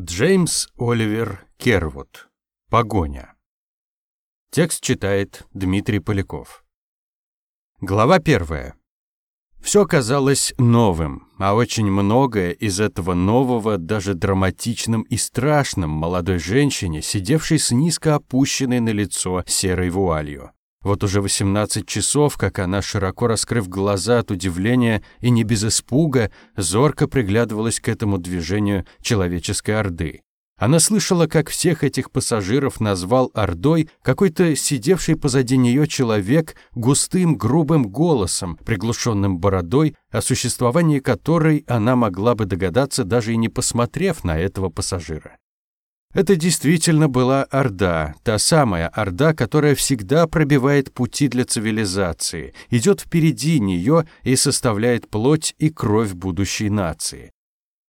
Джеймс Оливер Кервуд. Погоня. Текст читает Дмитрий Поляков. Глава первая. Все казалось новым, а очень многое из этого нового даже драматичным и страшным молодой женщине, сидевшей с низко опущенной на лицо серой вуалью. Вот уже 18 часов, как она, широко раскрыв глаза от удивления и не без испуга, зорко приглядывалась к этому движению человеческой орды. Она слышала, как всех этих пассажиров назвал ордой какой-то сидевший позади нее человек густым грубым голосом, приглушенным бородой, о существовании которой она могла бы догадаться, даже и не посмотрев на этого пассажира. Это действительно была Орда, та самая Орда, которая всегда пробивает пути для цивилизации, идет впереди нее и составляет плоть и кровь будущей нации.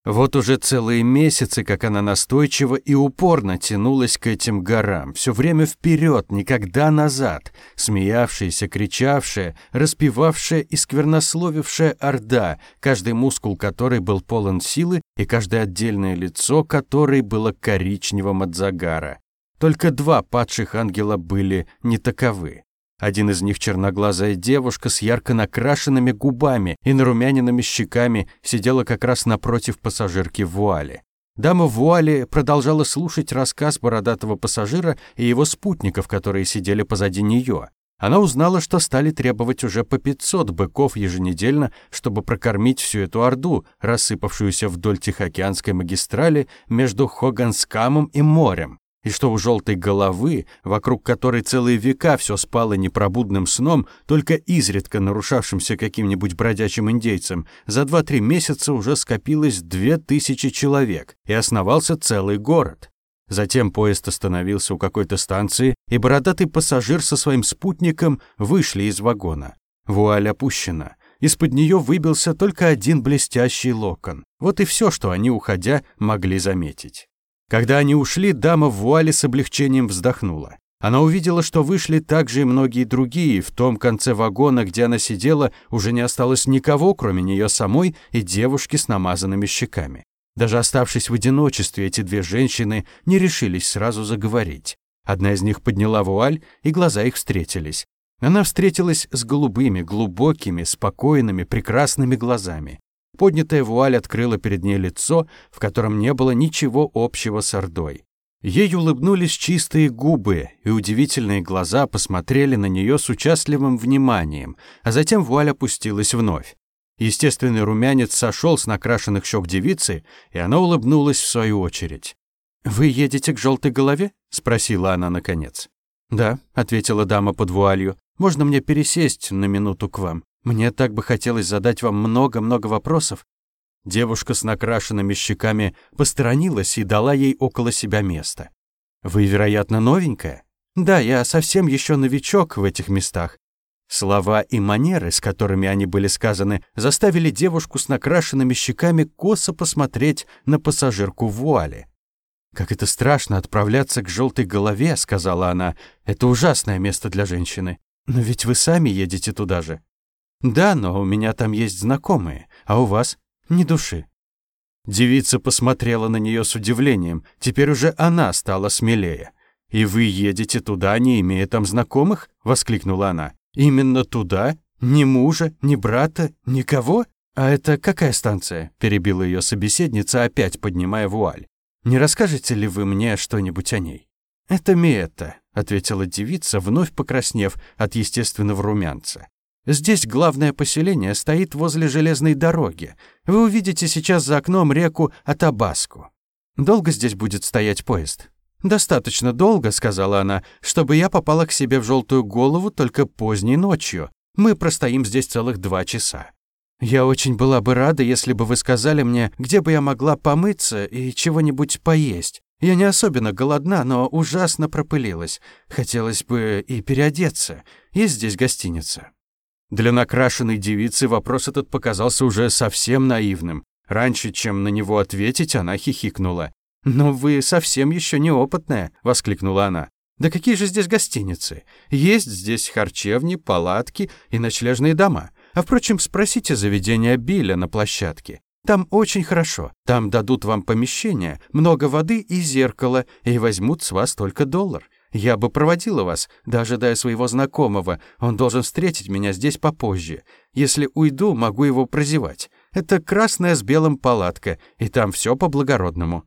Вот уже целые месяцы, как она настойчиво и упорно тянулась к этим горам, все время вперед, никогда назад, смеявшаяся, кричавшая, распевавшая и сквернословившая орда, каждый мускул которой был полон силы и каждое отдельное лицо которой было коричневым от загара. Только два падших ангела были не таковы. Один из них черноглазая девушка с ярко накрашенными губами и нарумяненными щеками сидела как раз напротив пассажирки в вуале. Дама в вуале продолжала слушать рассказ бородатого пассажира и его спутников, которые сидели позади нее. Она узнала, что стали требовать уже по 500 быков еженедельно, чтобы прокормить всю эту орду, рассыпавшуюся вдоль Тихоокеанской магистрали между Хоганскамом и морем и что у желтой головы, вокруг которой целые века все спало непробудным сном, только изредка нарушавшимся каким-нибудь бродячим индейцем, за два-три месяца уже скопилось две тысячи человек, и основался целый город. Затем поезд остановился у какой-то станции, и бородатый пассажир со своим спутником вышли из вагона. Вуаль опущена. Из-под нее выбился только один блестящий локон. Вот и все, что они, уходя, могли заметить. Когда они ушли, дама в вуале с облегчением вздохнула. Она увидела, что вышли также и многие другие. В том конце вагона, где она сидела, уже не осталось никого, кроме нее самой и девушки с намазанными щеками. Даже оставшись в одиночестве, эти две женщины не решились сразу заговорить. Одна из них подняла вуаль, и глаза их встретились. Она встретилась с голубыми, глубокими, спокойными, прекрасными глазами. Поднятая вуаль открыла перед ней лицо, в котором не было ничего общего с Ордой. Ей улыбнулись чистые губы, и удивительные глаза посмотрели на нее с участливым вниманием, а затем вуаль опустилась вновь. Естественный румянец сошел с накрашенных щек девицы, и она улыбнулась в свою очередь. «Вы едете к желтой голове?» — спросила она наконец. «Да», — ответила дама под вуалью. «Можно мне пересесть на минуту к вам?» Мне так бы хотелось задать вам много-много вопросов. Девушка с накрашенными щеками посторонилась и дала ей около себя место. Вы, вероятно, новенькая? Да, я совсем еще новичок в этих местах. Слова и манеры, с которыми они были сказаны, заставили девушку с накрашенными щеками косо посмотреть на пассажирку в вуале. «Как это страшно отправляться к желтой голове», — сказала она. «Это ужасное место для женщины. Но ведь вы сами едете туда же». «Да, но у меня там есть знакомые, а у вас ни души». Девица посмотрела на нее с удивлением. Теперь уже она стала смелее. «И вы едете туда, не имея там знакомых?» — воскликнула она. «Именно туда? Ни мужа, ни брата, никого? А это какая станция?» — перебила ее собеседница, опять поднимая вуаль. «Не расскажете ли вы мне что-нибудь о ней?» «Это Миэта», — ответила девица, вновь покраснев от естественного румянца. Здесь главное поселение стоит возле железной дороги. Вы увидите сейчас за окном реку Атабаску. Долго здесь будет стоять поезд? Достаточно долго, сказала она, чтобы я попала к себе в желтую голову только поздней ночью. Мы простоим здесь целых два часа. Я очень была бы рада, если бы вы сказали мне, где бы я могла помыться и чего-нибудь поесть. Я не особенно голодна, но ужасно пропылилась. Хотелось бы и переодеться. Есть здесь гостиница. Для накрашенной девицы вопрос этот показался уже совсем наивным. Раньше, чем на него ответить, она хихикнула. «Но вы совсем еще неопытная», — воскликнула она. «Да какие же здесь гостиницы? Есть здесь харчевни, палатки и ночлежные дома. А впрочем, спросите заведение Билля на площадке. Там очень хорошо. Там дадут вам помещение, много воды и зеркало, и возьмут с вас только доллар. Я бы проводила вас, даже ожидая своего знакомого. Он должен встретить меня здесь попозже. Если уйду, могу его прозевать. Это красная с белым палатка, и там все по-благородному».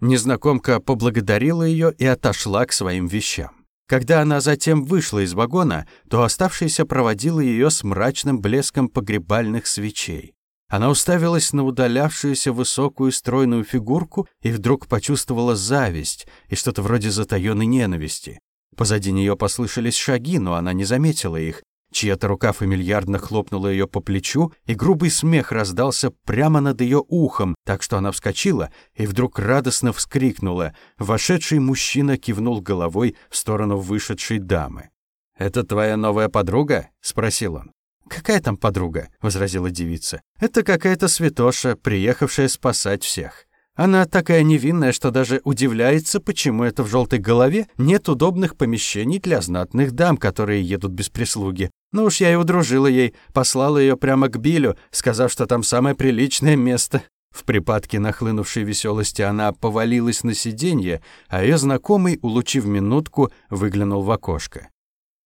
Незнакомка поблагодарила ее и отошла к своим вещам. Когда она затем вышла из вагона, то оставшаяся проводила ее с мрачным блеском погребальных свечей. Она уставилась на удалявшуюся высокую стройную фигурку и вдруг почувствовала зависть и что-то вроде затаённой ненависти. Позади нее послышались шаги, но она не заметила их. Чья-то рука фамильярно хлопнула ее по плечу, и грубый смех раздался прямо над ее ухом, так что она вскочила и вдруг радостно вскрикнула. Вошедший мужчина кивнул головой в сторону вышедшей дамы. «Это твоя новая подруга?» — спросил он. «Какая там подруга?» — возразила девица. «Это какая-то святоша, приехавшая спасать всех. Она такая невинная, что даже удивляется, почему это в желтой голове нет удобных помещений для знатных дам, которые едут без прислуги. Ну уж я и удружила ей, послала ее прямо к Билю, сказав, что там самое приличное место». В припадке нахлынувшей веселости она повалилась на сиденье, а ее знакомый, улучив минутку, выглянул в окошко.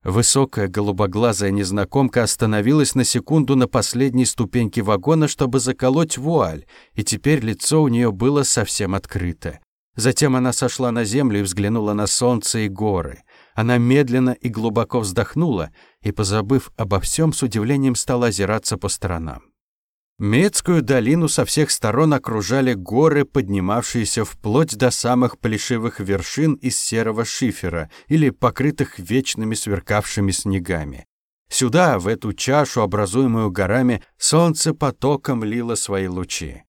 Высокая голубоглазая незнакомка остановилась на секунду на последней ступеньке вагона, чтобы заколоть вуаль, и теперь лицо у нее было совсем открыто. Затем она сошла на землю и взглянула на солнце и горы. Она медленно и глубоко вздохнула и, позабыв обо всем, с удивлением стала озираться по сторонам. Мецкую долину со всех сторон окружали горы, поднимавшиеся вплоть до самых плешивых вершин из серого шифера или покрытых вечными сверкавшими снегами. Сюда, в эту чашу, образуемую горами, солнце потоком лило свои лучи.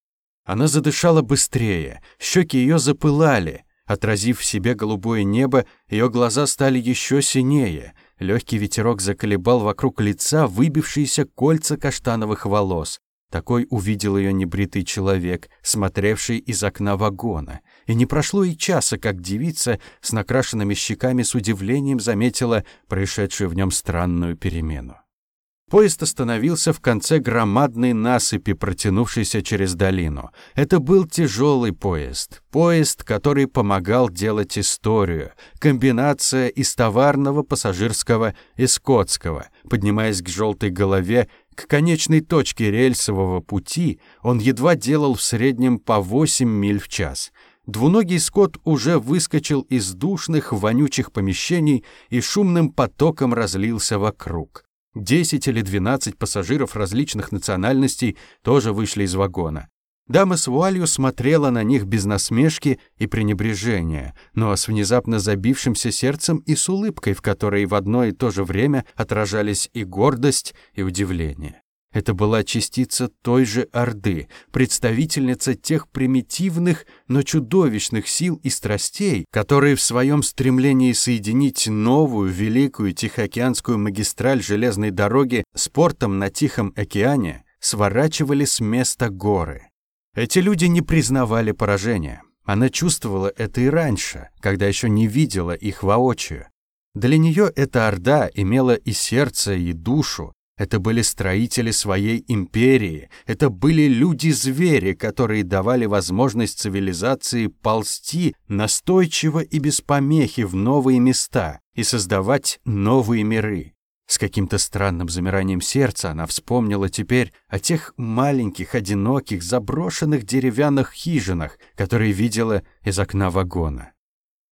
Она задышала быстрее, щеки ее запылали. Отразив в себе голубое небо, ее глаза стали еще синее. Легкий ветерок заколебал вокруг лица выбившиеся кольца каштановых волос. Такой увидел ее небритый человек, смотревший из окна вагона. И не прошло и часа, как девица с накрашенными щеками с удивлением заметила происшедшую в нем странную перемену. Поезд остановился в конце громадной насыпи, протянувшейся через долину. Это был тяжелый поезд. Поезд, который помогал делать историю. Комбинация из товарного, пассажирского и скотского. Поднимаясь к желтой голове, к конечной точке рельсового пути он едва делал в среднем по 8 миль в час. Двуногий скот уже выскочил из душных, вонючих помещений и шумным потоком разлился вокруг. Десять или двенадцать пассажиров различных национальностей тоже вышли из вагона. Дама с вуалью смотрела на них без насмешки и пренебрежения, но с внезапно забившимся сердцем и с улыбкой, в которой в одно и то же время отражались и гордость, и удивление. Это была частица той же Орды, представительница тех примитивных, но чудовищных сил и страстей, которые в своем стремлении соединить новую великую Тихоокеанскую магистраль железной дороги с портом на Тихом океане сворачивали с места горы. Эти люди не признавали поражения. Она чувствовала это и раньше, когда еще не видела их воочию. Для нее эта орда имела и сердце, и душу. Это были строители своей империи. Это были люди-звери, которые давали возможность цивилизации ползти настойчиво и без помехи в новые места и создавать новые миры. С каким-то странным замиранием сердца она вспомнила теперь о тех маленьких, одиноких, заброшенных деревянных хижинах, которые видела из окна вагона.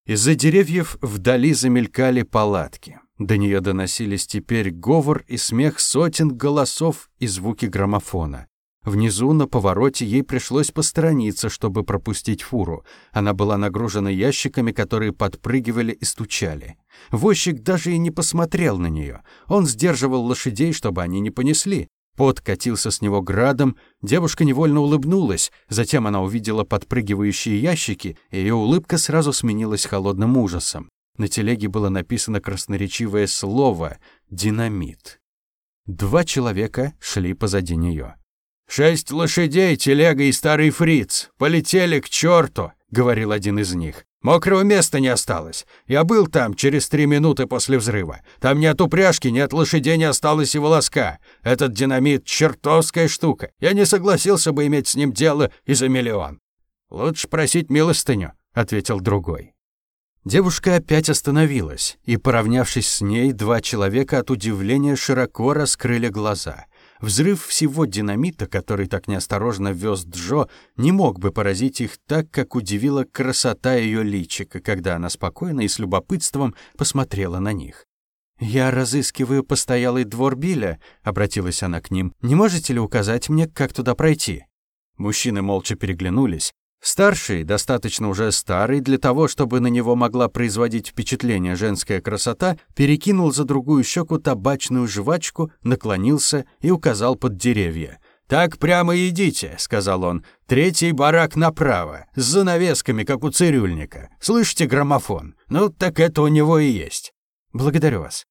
Из-за деревьев вдали замелькали палатки. До нее доносились теперь говор и смех сотен голосов и звуки граммофона. Внизу на повороте ей пришлось посторониться, чтобы пропустить фуру. Она была нагружена ящиками, которые подпрыгивали и стучали. Возчик даже и не посмотрел на нее. Он сдерживал лошадей, чтобы они не понесли. Пот катился с него градом, девушка невольно улыбнулась, затем она увидела подпрыгивающие ящики, и ее улыбка сразу сменилась холодным ужасом. На телеге было написано красноречивое слово «динамит». Два человека шли позади нее. «Шесть лошадей, телега и старый фриц. Полетели к черту!» — говорил один из них. Мокрого места не осталось. Я был там через три минуты после взрыва. Там ни от упряжки, ни от лошадей не осталось и волоска. Этот динамит — чертовская штука. Я не согласился бы иметь с ним дело и за миллион. Лучше просить милостыню, — ответил другой. Девушка опять остановилась, и, поравнявшись с ней, два человека от удивления широко раскрыли глаза. Взрыв всего динамита, который так неосторожно вез Джо, не мог бы поразить их так, как удивила красота ее личика, когда она спокойно и с любопытством посмотрела на них. «Я разыскиваю постоялый двор Билля», — обратилась она к ним. «Не можете ли указать мне, как туда пройти?» Мужчины молча переглянулись, Старший, достаточно уже старый для того, чтобы на него могла производить впечатление женская красота, перекинул за другую щеку табачную жвачку, наклонился и указал под деревья. «Так прямо идите», — сказал он. «Третий барак направо, с занавесками, как у цирюльника. Слышите граммофон? Ну, так это у него и есть». «Благодарю вас».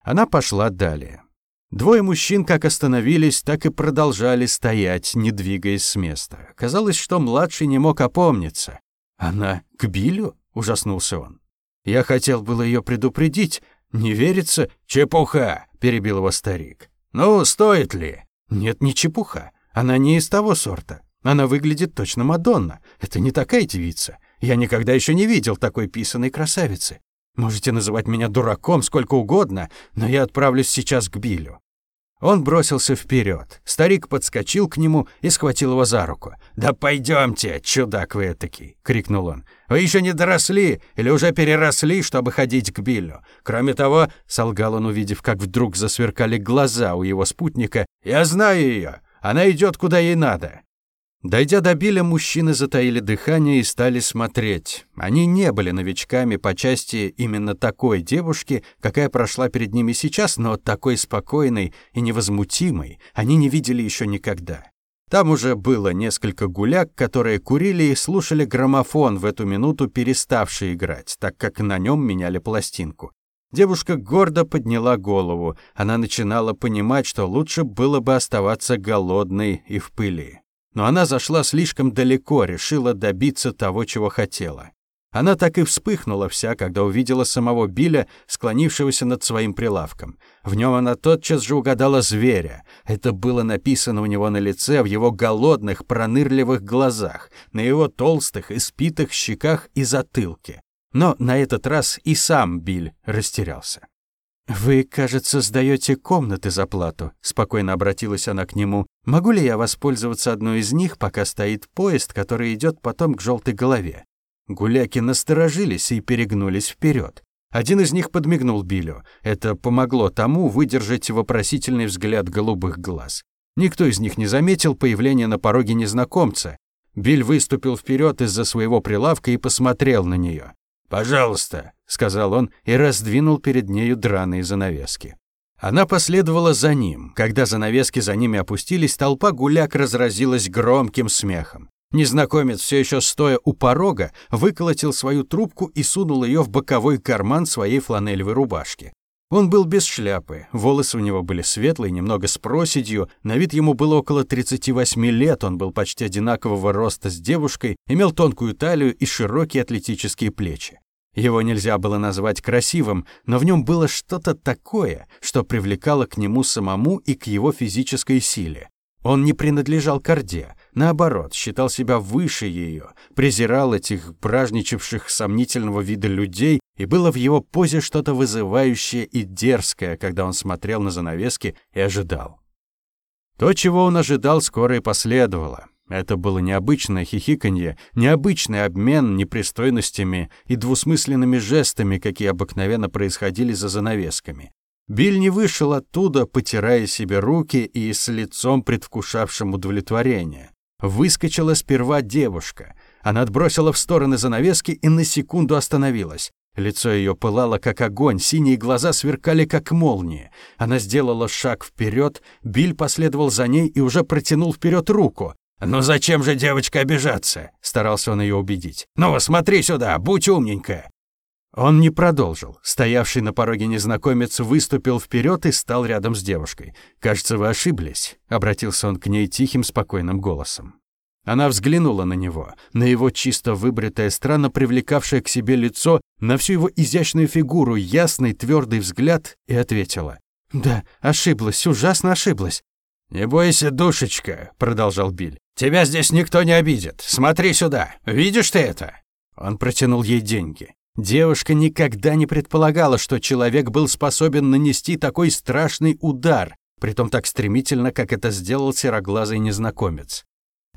Она пошла далее. Двое мужчин как остановились, так и продолжали стоять, не двигаясь с места. Казалось, что младший не мог опомниться. «Она к Билю?» — ужаснулся он. «Я хотел было ее предупредить. Не верится? Чепуха!» — перебил его старик. «Ну, стоит ли?» «Нет, не чепуха. Она не из того сорта. Она выглядит точно Мадонна. Это не такая девица. Я никогда еще не видел такой писаной красавицы. Можете называть меня дураком сколько угодно, но я отправлюсь сейчас к Биллю». Он бросился вперед. Старик подскочил к нему и схватил его за руку. «Да пойдемте, чудак вы этакий!» — крикнул он. «Вы еще не доросли или уже переросли, чтобы ходить к Биллю. Кроме того, — солгал он, увидев, как вдруг засверкали глаза у его спутника, — я знаю ее. Она идет, куда ей надо. Дойдя до Биля, мужчины затаили дыхание и стали смотреть. Они не были новичками по части именно такой девушки, какая прошла перед ними сейчас, но такой спокойной и невозмутимой они не видели еще никогда. Там уже было несколько гуляк, которые курили и слушали граммофон в эту минуту, переставший играть, так как на нем меняли пластинку. Девушка гордо подняла голову. Она начинала понимать, что лучше было бы оставаться голодной и в пыли. Но она зашла слишком далеко, решила добиться того, чего хотела. Она так и вспыхнула вся, когда увидела самого Биля, склонившегося над своим прилавком. В нем она тотчас же угадала зверя. Это было написано у него на лице, в его голодных, пронырливых глазах, на его толстых, испитых щеках и затылке. Но на этот раз и сам Биль растерялся. «Вы, кажется, сдаете комнаты за плату», — спокойно обратилась она к нему. «Могу ли я воспользоваться одной из них, пока стоит поезд, который идет потом к желтой голове?» Гуляки насторожились и перегнулись вперед. Один из них подмигнул Биллю. Это помогло тому выдержать вопросительный взгляд голубых глаз. Никто из них не заметил появления на пороге незнакомца. Биль выступил вперед из-за своего прилавка и посмотрел на нее. «Пожалуйста», — сказал он и раздвинул перед нею драные занавески. Она последовала за ним. Когда занавески за ними опустились, толпа гуляк разразилась громким смехом. Незнакомец, все еще стоя у порога, выколотил свою трубку и сунул ее в боковой карман своей фланелевой рубашки. Он был без шляпы, волосы у него были светлые, немного с проседью, на вид ему было около 38 лет, он был почти одинакового роста с девушкой, имел тонкую талию и широкие атлетические плечи. Его нельзя было назвать красивым, но в нем было что-то такое, что привлекало к нему самому и к его физической силе. Он не принадлежал к Орде, наоборот, считал себя выше ее, презирал этих бражничавших сомнительного вида людей и было в его позе что-то вызывающее и дерзкое, когда он смотрел на занавески и ожидал. То, чего он ожидал, скоро и последовало. Это было необычное хихиканье, необычный обмен непристойностями и двусмысленными жестами, какие обыкновенно происходили за занавесками. Биль не вышел оттуда, потирая себе руки и с лицом предвкушавшим удовлетворение. Выскочила сперва девушка. Она отбросила в стороны занавески и на секунду остановилась. Лицо ее пылало, как огонь, синие глаза сверкали, как молнии. Она сделала шаг вперед, Биль последовал за ней и уже протянул вперед руку. «Ну зачем же девочка обижаться?» — старался он ее убедить. «Ну, смотри сюда, будь умненькая!» Он не продолжил. Стоявший на пороге незнакомец выступил вперед и стал рядом с девушкой. «Кажется, вы ошиблись», — обратился он к ней тихим, спокойным голосом. Она взглянула на него, на его чисто выбритое, странно привлекавшее к себе лицо, на всю его изящную фигуру, ясный, твердый взгляд и ответила. «Да, ошиблась, ужасно ошиблась». «Не бойся, душечка», — продолжал Биль. «Тебя здесь никто не обидит. Смотри сюда. Видишь ты это?» Он протянул ей деньги. Девушка никогда не предполагала, что человек был способен нанести такой страшный удар, притом так стремительно, как это сделал сероглазый незнакомец.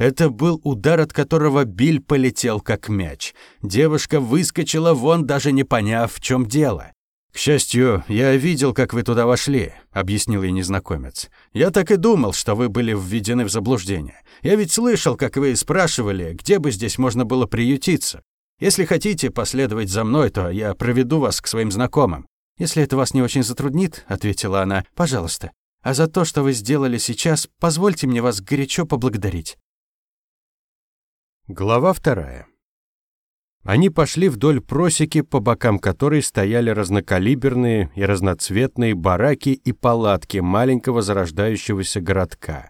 Это был удар, от которого Биль полетел как мяч. Девушка выскочила вон, даже не поняв, в чем дело. «К счастью, я видел, как вы туда вошли», — объяснил ей незнакомец. «Я так и думал, что вы были введены в заблуждение. Я ведь слышал, как вы спрашивали, где бы здесь можно было приютиться. Если хотите последовать за мной, то я проведу вас к своим знакомым». «Если это вас не очень затруднит», — ответила она, — «пожалуйста. А за то, что вы сделали сейчас, позвольте мне вас горячо поблагодарить». Глава вторая. Они пошли вдоль просеки, по бокам которой стояли разнокалиберные и разноцветные бараки и палатки маленького зарождающегося городка.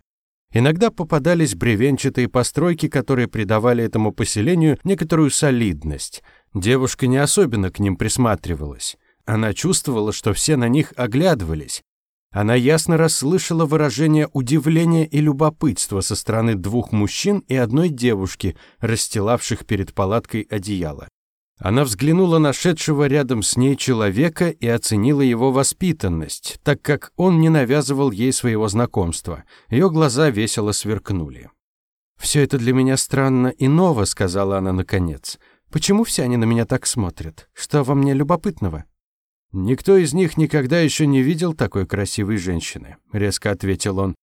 Иногда попадались бревенчатые постройки, которые придавали этому поселению некоторую солидность. Девушка не особенно к ним присматривалась. Она чувствовала, что все на них оглядывались, она ясно расслышала выражение удивления и любопытства со стороны двух мужчин и одной девушки, расстилавших перед палаткой одеяло. Она взглянула на шедшего рядом с ней человека и оценила его воспитанность, так как он не навязывал ей своего знакомства. Ее глаза весело сверкнули. «Все это для меня странно и ново», — сказала она наконец. «Почему все они на меня так смотрят? Что во мне любопытного?» «Никто из них никогда еще не видел такой красивой женщины», — резко ответил он.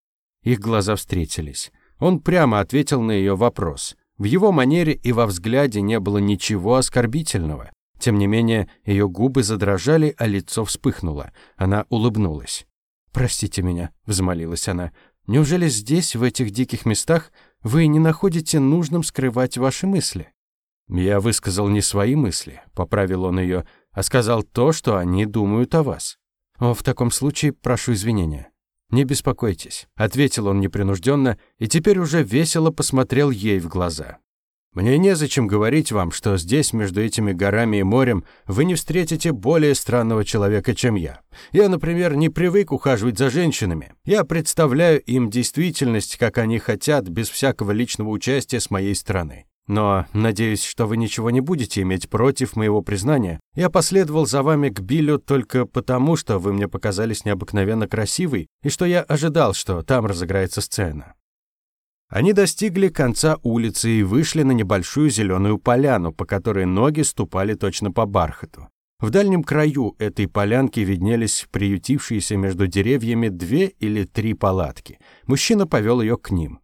Их глаза встретились. Он прямо ответил на ее вопрос. В его манере и во взгляде не было ничего оскорбительного. Тем не менее, ее губы задрожали, а лицо вспыхнуло. Она улыбнулась. «Простите меня», — взмолилась она. «Неужели здесь, в этих диких местах, вы не находите нужным скрывать ваши мысли?» «Я высказал не свои мысли», — поправил он ее, а сказал то, что они думают о вас. О, в таком случае прошу извинения. Не беспокойтесь, ответил он непринужденно и теперь уже весело посмотрел ей в глаза. Мне незачем говорить вам, что здесь, между этими горами и морем, вы не встретите более странного человека, чем я. Я, например, не привык ухаживать за женщинами. Я представляю им действительность, как они хотят, без всякого личного участия с моей стороны. Но, надеюсь, что вы ничего не будете иметь против моего признания. Я последовал за вами к Биллю только потому, что вы мне показались необыкновенно красивой, и что я ожидал, что там разыграется сцена. Они достигли конца улицы и вышли на небольшую зеленую поляну, по которой ноги ступали точно по бархату. В дальнем краю этой полянки виднелись приютившиеся между деревьями две или три палатки. Мужчина повел ее к ним.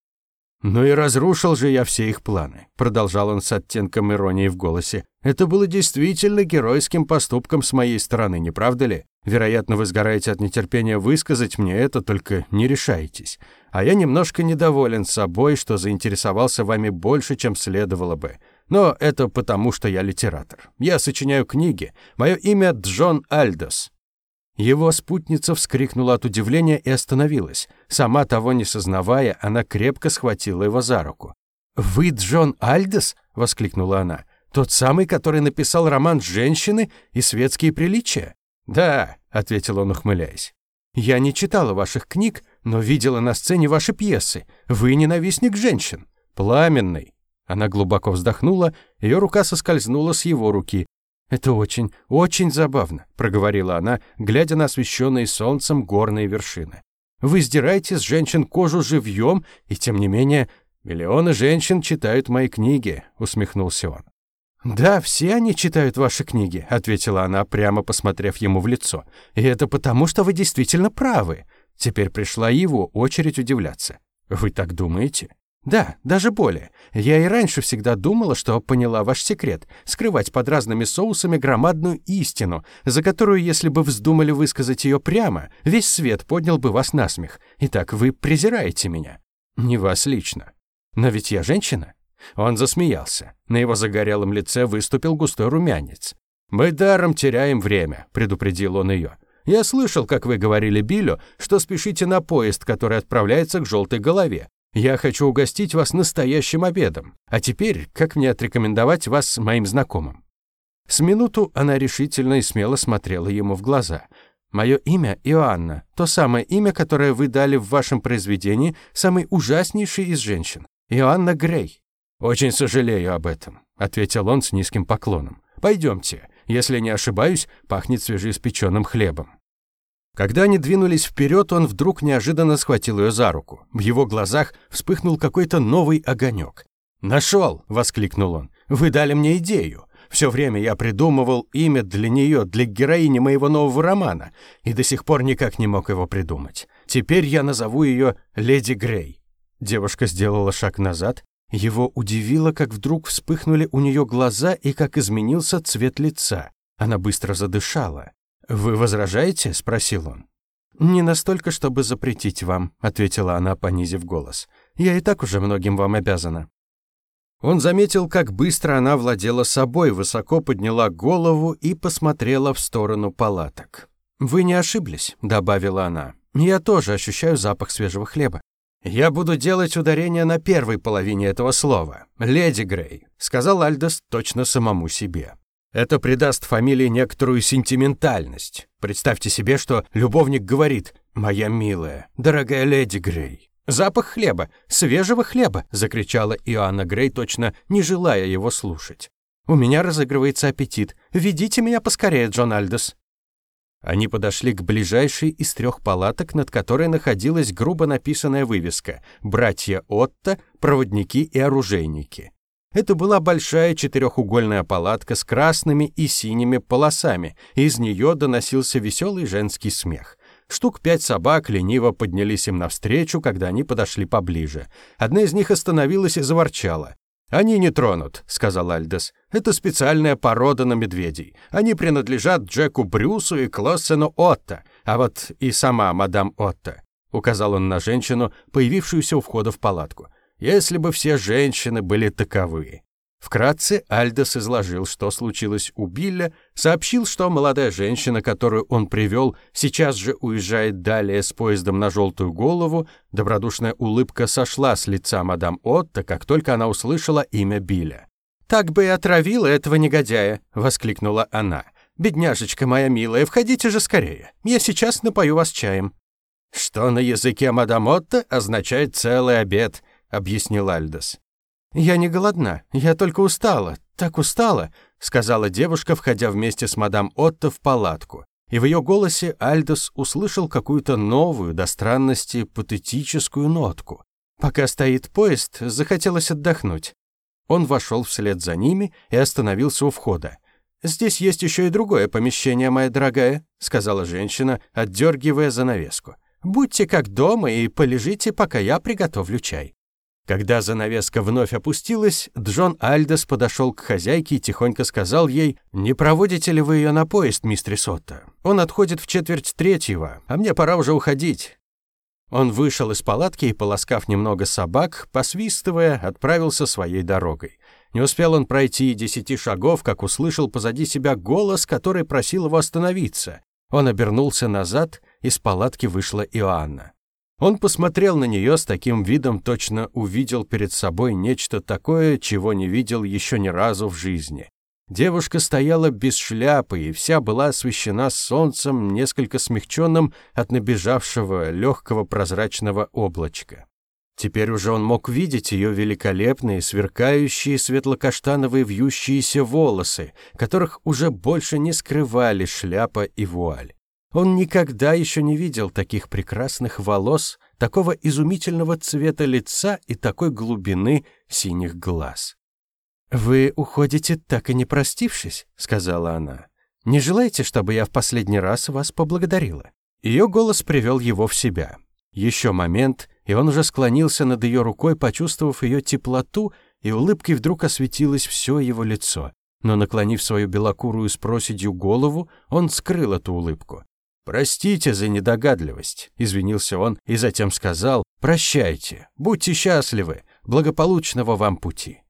«Ну и разрушил же я все их планы», — продолжал он с оттенком иронии в голосе. «Это было действительно геройским поступком с моей стороны, не правда ли? Вероятно, вы сгораете от нетерпения высказать мне это, только не решаетесь. А я немножко недоволен собой, что заинтересовался вами больше, чем следовало бы. Но это потому, что я литератор. Я сочиняю книги. Мое имя Джон Альдос. Его спутница вскрикнула от удивления и остановилась. Сама того не сознавая, она крепко схватила его за руку. «Вы Джон Альдес?» — воскликнула она. «Тот самый, который написал роман «Женщины» и «Светские приличия»?» «Да», — ответил он, ухмыляясь. «Я не читала ваших книг, но видела на сцене ваши пьесы. Вы ненавистник женщин. Пламенный». Она глубоко вздохнула, ее рука соскользнула с его руки. «Это очень, очень забавно», — проговорила она, глядя на освещенные солнцем горные вершины. «Вы сдираете с женщин кожу живьем, и тем не менее миллионы женщин читают мои книги», — усмехнулся он. «Да, все они читают ваши книги», — ответила она, прямо посмотрев ему в лицо. «И это потому, что вы действительно правы». Теперь пришла его очередь удивляться. «Вы так думаете?» Да, даже более. Я и раньше всегда думала, что поняла ваш секрет — скрывать под разными соусами громадную истину, за которую, если бы вздумали высказать ее прямо, весь свет поднял бы вас на смех. Итак, вы презираете меня. Не вас лично. Но ведь я женщина. Он засмеялся. На его загорелом лице выступил густой румянец. «Мы даром теряем время», — предупредил он ее. «Я слышал, как вы говорили Биллю, что спешите на поезд, который отправляется к желтой голове. Я хочу угостить вас настоящим обедом. А теперь, как мне отрекомендовать вас моим знакомым?» С минуту она решительно и смело смотрела ему в глаза. «Мое имя Иоанна, то самое имя, которое вы дали в вашем произведении самой ужаснейшей из женщин. Иоанна Грей». «Очень сожалею об этом», — ответил он с низким поклоном. «Пойдемте. Если не ошибаюсь, пахнет свежеиспеченным хлебом». Когда они двинулись вперед, он вдруг неожиданно схватил ее за руку. В его глазах вспыхнул какой-то новый огонек. «Нашел!» — воскликнул он. «Вы дали мне идею. Все время я придумывал имя для нее, для героини моего нового романа, и до сих пор никак не мог его придумать. Теперь я назову ее Леди Грей». Девушка сделала шаг назад. Его удивило, как вдруг вспыхнули у нее глаза и как изменился цвет лица. Она быстро задышала. «Вы возражаете?» — спросил он. «Не настолько, чтобы запретить вам», — ответила она, понизив голос. «Я и так уже многим вам обязана». Он заметил, как быстро она владела собой, высоко подняла голову и посмотрела в сторону палаток. «Вы не ошиблись», — добавила она. «Я тоже ощущаю запах свежего хлеба». «Я буду делать ударение на первой половине этого слова. Леди Грей», — сказал Альдос точно самому себе. Это придаст фамилии некоторую сентиментальность. Представьте себе, что любовник говорит «Моя милая, дорогая леди Грей». «Запах хлеба, свежего хлеба!» — закричала Иоанна Грей, точно не желая его слушать. «У меня разыгрывается аппетит. Ведите меня поскорее, Джон Альдос». Они подошли к ближайшей из трех палаток, над которой находилась грубо написанная вывеска «Братья Отто, проводники и оружейники». Это была большая четырехугольная палатка с красными и синими полосами, из нее доносился веселый женский смех. Штук пять собак лениво поднялись им навстречу, когда они подошли поближе. Одна из них остановилась и заворчала. «Они не тронут», — сказал Альдес. «Это специальная порода на медведей. Они принадлежат Джеку Брюсу и Клоссену Отто, а вот и сама мадам Отто», — указал он на женщину, появившуюся у входа в палатку если бы все женщины были таковы. Вкратце Альдос изложил, что случилось у Билля, сообщил, что молодая женщина, которую он привел, сейчас же уезжает далее с поездом на Желтую Голову. Добродушная улыбка сошла с лица мадам Отто, как только она услышала имя Билля. «Так бы и отравила этого негодяя!» — воскликнула она. «Бедняжечка моя милая, входите же скорее. Я сейчас напою вас чаем». Что на языке мадам Отто означает «целый обед», объяснил Альдос. «Я не голодна, я только устала, так устала», сказала девушка, входя вместе с мадам Отто в палатку. И в ее голосе Альдос услышал какую-то новую, до странности патетическую нотку. Пока стоит поезд, захотелось отдохнуть. Он вошел вслед за ними и остановился у входа. «Здесь есть еще и другое помещение, моя дорогая», сказала женщина, отдергивая занавеску. «Будьте как дома и полежите, пока я приготовлю чай». Когда занавеска вновь опустилась, Джон Альдес подошел к хозяйке и тихонько сказал ей, «Не проводите ли вы ее на поезд, мистер Сотто? Он отходит в четверть третьего, а мне пора уже уходить». Он вышел из палатки и, полоскав немного собак, посвистывая, отправился своей дорогой. Не успел он пройти и десяти шагов, как услышал позади себя голос, который просил его остановиться. Он обернулся назад, из палатки вышла Иоанна. Он посмотрел на нее с таким видом, точно увидел перед собой нечто такое, чего не видел еще ни разу в жизни. Девушка стояла без шляпы и вся была освещена солнцем, несколько смягченным от набежавшего легкого прозрачного облачка. Теперь уже он мог видеть ее великолепные, сверкающие светло-каштановые вьющиеся волосы, которых уже больше не скрывали шляпа и вуаль. Он никогда еще не видел таких прекрасных волос, такого изумительного цвета лица и такой глубины синих глаз. «Вы уходите, так и не простившись», — сказала она. «Не желаете, чтобы я в последний раз вас поблагодарила?» Ее голос привел его в себя. Еще момент, и он уже склонился над ее рукой, почувствовав ее теплоту, и улыбкой вдруг осветилось все его лицо. Но, наклонив свою белокурую с проседью голову, он скрыл эту улыбку. «Простите за недогадливость», — извинился он и затем сказал «Прощайте, будьте счастливы, благополучного вам пути».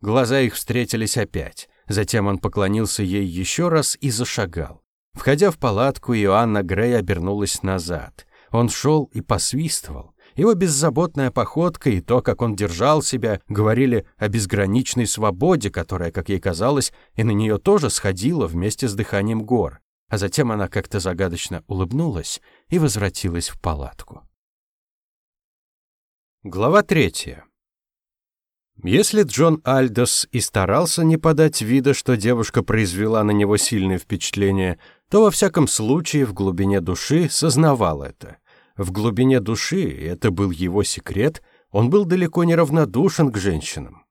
Глаза их встретились опять. Затем он поклонился ей еще раз и зашагал. Входя в палатку, Иоанна Грей обернулась назад. Он шел и посвистывал. Его беззаботная походка и то, как он держал себя, говорили о безграничной свободе, которая, как ей казалось, и на нее тоже сходила вместе с дыханием гор. А затем она как-то загадочно улыбнулась и возвратилась в палатку. Глава третья. Если Джон Альдос и старался не подать вида, что девушка произвела на него сильное впечатление, то во всяком случае в глубине души сознавал это. В глубине души, это был его секрет, он был далеко не равнодушен к женщинам.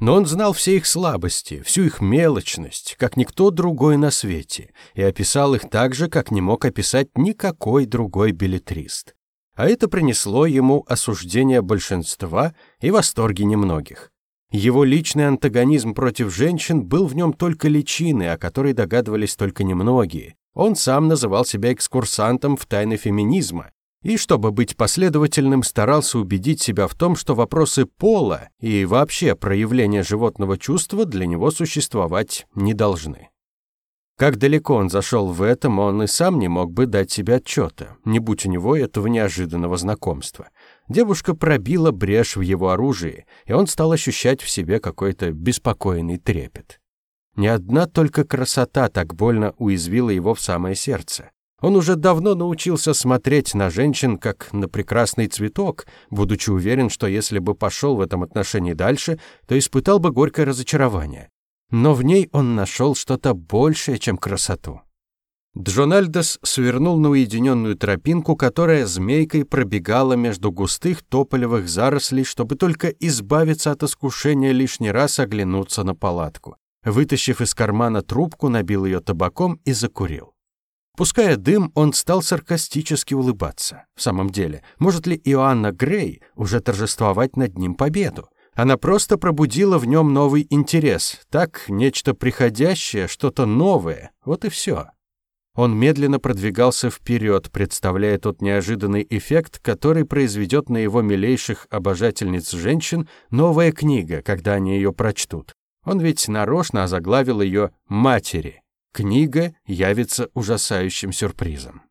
Но он знал все их слабости, всю их мелочность, как никто другой на свете, и описал их так же, как не мог описать никакой другой билетрист а это принесло ему осуждение большинства и восторги немногих. Его личный антагонизм против женщин был в нем только личиной, о которой догадывались только немногие. Он сам называл себя экскурсантом в тайны феминизма, и, чтобы быть последовательным, старался убедить себя в том, что вопросы пола и вообще проявления животного чувства для него существовать не должны. Как далеко он зашел в этом, он и сам не мог бы дать себе отчета, не будь у него этого неожиданного знакомства. Девушка пробила брешь в его оружии, и он стал ощущать в себе какой-то беспокойный трепет. Ни одна только красота так больно уязвила его в самое сердце. Он уже давно научился смотреть на женщин как на прекрасный цветок, будучи уверен, что если бы пошел в этом отношении дальше, то испытал бы горькое разочарование но в ней он нашел что-то большее, чем красоту. Джональдес свернул на уединенную тропинку, которая змейкой пробегала между густых тополевых зарослей, чтобы только избавиться от искушения лишний раз оглянуться на палатку. Вытащив из кармана трубку, набил ее табаком и закурил. Пуская дым, он стал саркастически улыбаться. В самом деле, может ли Иоанна Грей уже торжествовать над ним победу? Она просто пробудила в нем новый интерес. Так, нечто приходящее, что-то новое. Вот и все. Он медленно продвигался вперед, представляя тот неожиданный эффект, который произведет на его милейших обожательниц женщин новая книга, когда они ее прочтут. Он ведь нарочно озаглавил ее «Матери». Книга явится ужасающим сюрпризом.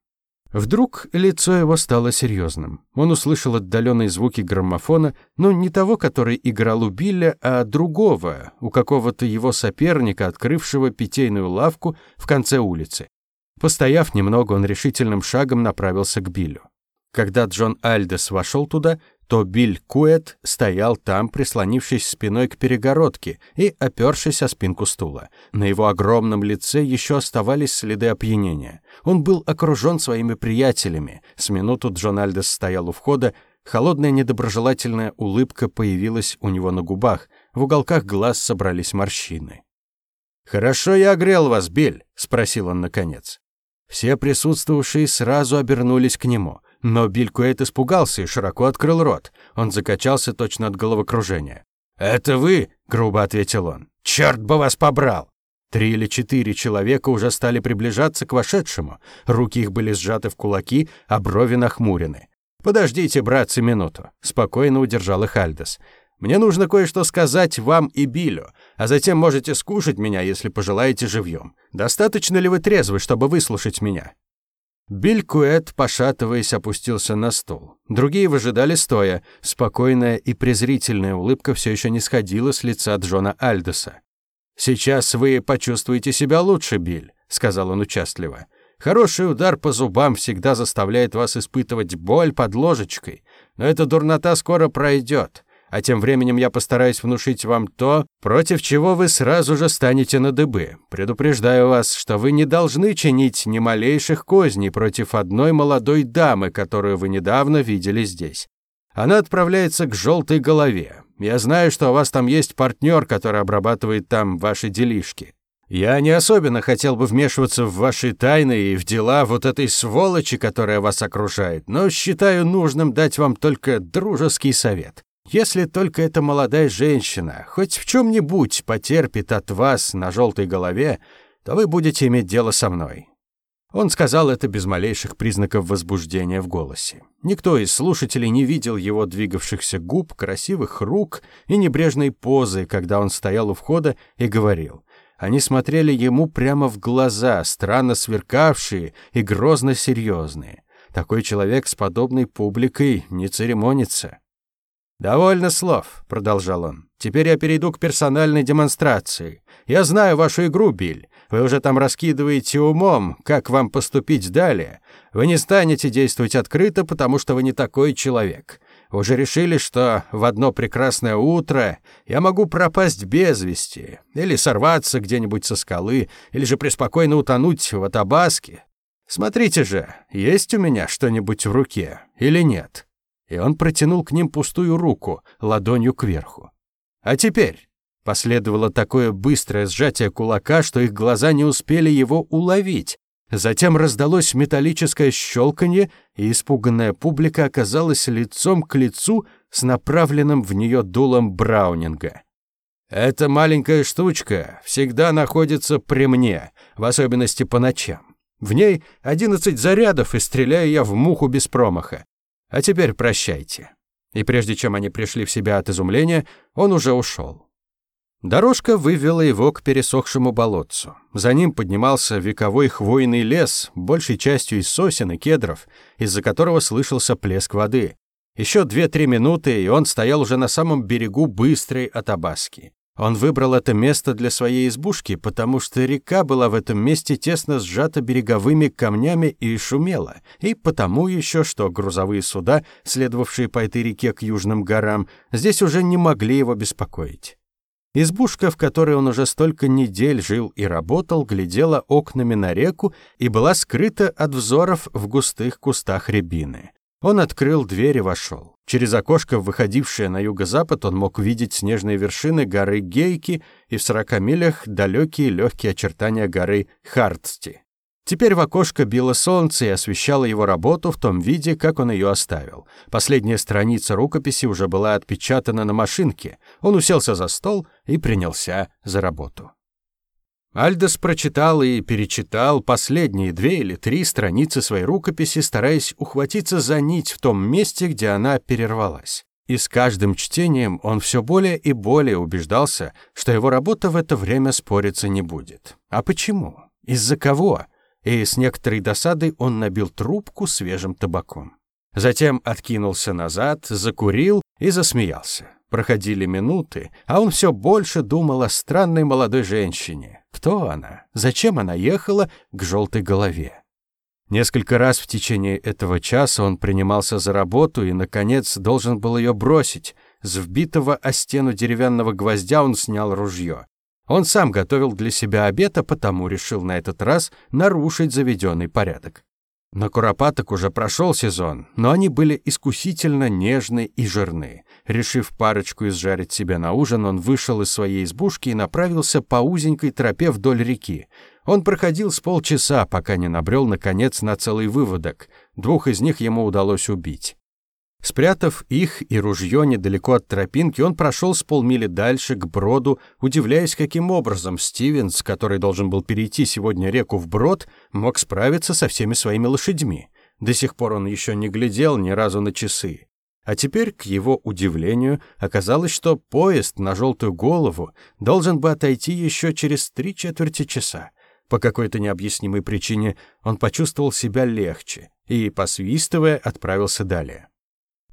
Вдруг лицо его стало серьезным. Он услышал отдаленные звуки граммофона, но не того, который играл у Билля, а другого, у какого-то его соперника, открывшего питейную лавку в конце улицы. Постояв немного, он решительным шагом направился к Биллю. Когда Джон Альдес вошел туда, то Биль Куэт стоял там, прислонившись спиной к перегородке и опершись о спинку стула. На его огромном лице еще оставались следы опьянения. Он был окружен своими приятелями. С минуту Джон Альдес стоял у входа, холодная недоброжелательная улыбка появилась у него на губах, в уголках глаз собрались морщины. «Хорошо я огрел вас, Биль?» — спросил он наконец. Все присутствовавшие сразу обернулись к нему — но Биль Куэйт испугался и широко открыл рот. Он закачался точно от головокружения. «Это вы?» — грубо ответил он. «Черт бы вас побрал!» Три или четыре человека уже стали приближаться к вошедшему. Руки их были сжаты в кулаки, а брови нахмурены. «Подождите, братцы, минуту», — спокойно удержал их Альдес. «Мне нужно кое-что сказать вам и Билю, а затем можете скушать меня, если пожелаете живьем. Достаточно ли вы трезвы, чтобы выслушать меня?» Биль Куэт, пошатываясь, опустился на стул. Другие выжидали стоя. Спокойная и презрительная улыбка все еще не сходила с лица Джона Альдеса. «Сейчас вы почувствуете себя лучше, Биль», — сказал он участливо. «Хороший удар по зубам всегда заставляет вас испытывать боль под ложечкой, но эта дурнота скоро пройдет а тем временем я постараюсь внушить вам то, против чего вы сразу же станете на дыбы. Предупреждаю вас, что вы не должны чинить ни малейших козней против одной молодой дамы, которую вы недавно видели здесь. Она отправляется к желтой голове. Я знаю, что у вас там есть партнер, который обрабатывает там ваши делишки. Я не особенно хотел бы вмешиваться в ваши тайны и в дела вот этой сволочи, которая вас окружает, но считаю нужным дать вам только дружеский совет. Если только эта молодая женщина хоть в чем-нибудь потерпит от вас на желтой голове, то вы будете иметь дело со мной». Он сказал это без малейших признаков возбуждения в голосе. Никто из слушателей не видел его двигавшихся губ, красивых рук и небрежной позы, когда он стоял у входа и говорил. Они смотрели ему прямо в глаза, странно сверкавшие и грозно серьезные. Такой человек с подобной публикой не церемонится. «Довольно слов», — продолжал он. «Теперь я перейду к персональной демонстрации. Я знаю вашу игру, Биль. Вы уже там раскидываете умом, как вам поступить далее. Вы не станете действовать открыто, потому что вы не такой человек. Уже решили, что в одно прекрасное утро я могу пропасть без вести, или сорваться где-нибудь со скалы, или же преспокойно утонуть в Атабаске. Смотрите же, есть у меня что-нибудь в руке или нет?» И он протянул к ним пустую руку, ладонью кверху. «А теперь...» Последовало такое быстрое сжатие кулака, что их глаза не успели его уловить. Затем раздалось металлическое щелканье, и испуганная публика оказалась лицом к лицу с направленным в нее дулом Браунинга. «Эта маленькая штучка всегда находится при мне, в особенности по ночам. В ней одиннадцать зарядов, и стреляю я в муху без промаха. А теперь прощайте». И прежде чем они пришли в себя от изумления, он уже ушел. Дорожка вывела его к пересохшему болотцу. За ним поднимался вековой хвойный лес, большей частью из сосен и кедров, из-за которого слышался плеск воды. Еще две-три минуты, и он стоял уже на самом берегу быстрой Атабаски. Он выбрал это место для своей избушки, потому что река была в этом месте тесно сжата береговыми камнями и шумела, и потому еще, что грузовые суда, следовавшие по этой реке к южным горам, здесь уже не могли его беспокоить. Избушка, в которой он уже столько недель жил и работал, глядела окнами на реку и была скрыта от взоров в густых кустах рябины. Он открыл дверь и вошел. Через окошко, выходившее на юго-запад, он мог видеть снежные вершины горы Гейки и в сорока милях далекие легкие очертания горы Хартсти. Теперь в окошко било солнце и освещало его работу в том виде, как он ее оставил. Последняя страница рукописи уже была отпечатана на машинке. Он уселся за стол и принялся за работу. Альдос прочитал и перечитал последние две или три страницы своей рукописи, стараясь ухватиться за нить в том месте, где она перервалась. И с каждым чтением он все более и более убеждался, что его работа в это время спориться не будет. А почему? Из-за кого? И с некоторой досадой он набил трубку свежим табаком. Затем откинулся назад, закурил и засмеялся. Проходили минуты, а он все больше думал о странной молодой женщине. Кто она? Зачем она ехала к желтой голове? Несколько раз в течение этого часа он принимался за работу и, наконец, должен был ее бросить. С вбитого о стену деревянного гвоздя он снял ружье. Он сам готовил для себя обед, а потому решил на этот раз нарушить заведенный порядок. На куропаток уже прошел сезон, но они были искусительно нежны и жирны. Решив парочку изжарить себе на ужин, он вышел из своей избушки и направился по узенькой тропе вдоль реки. Он проходил с полчаса, пока не набрел, наконец, на целый выводок. Двух из них ему удалось убить. Спрятав их и ружье недалеко от тропинки, он прошел с полмили дальше, к броду, удивляясь, каким образом Стивенс, который должен был перейти сегодня реку вброд, мог справиться со всеми своими лошадьми. До сих пор он еще не глядел ни разу на часы. А теперь, к его удивлению, оказалось, что поезд на желтую голову должен бы отойти еще через три четверти часа. По какой-то необъяснимой причине он почувствовал себя легче и, посвистывая, отправился далее.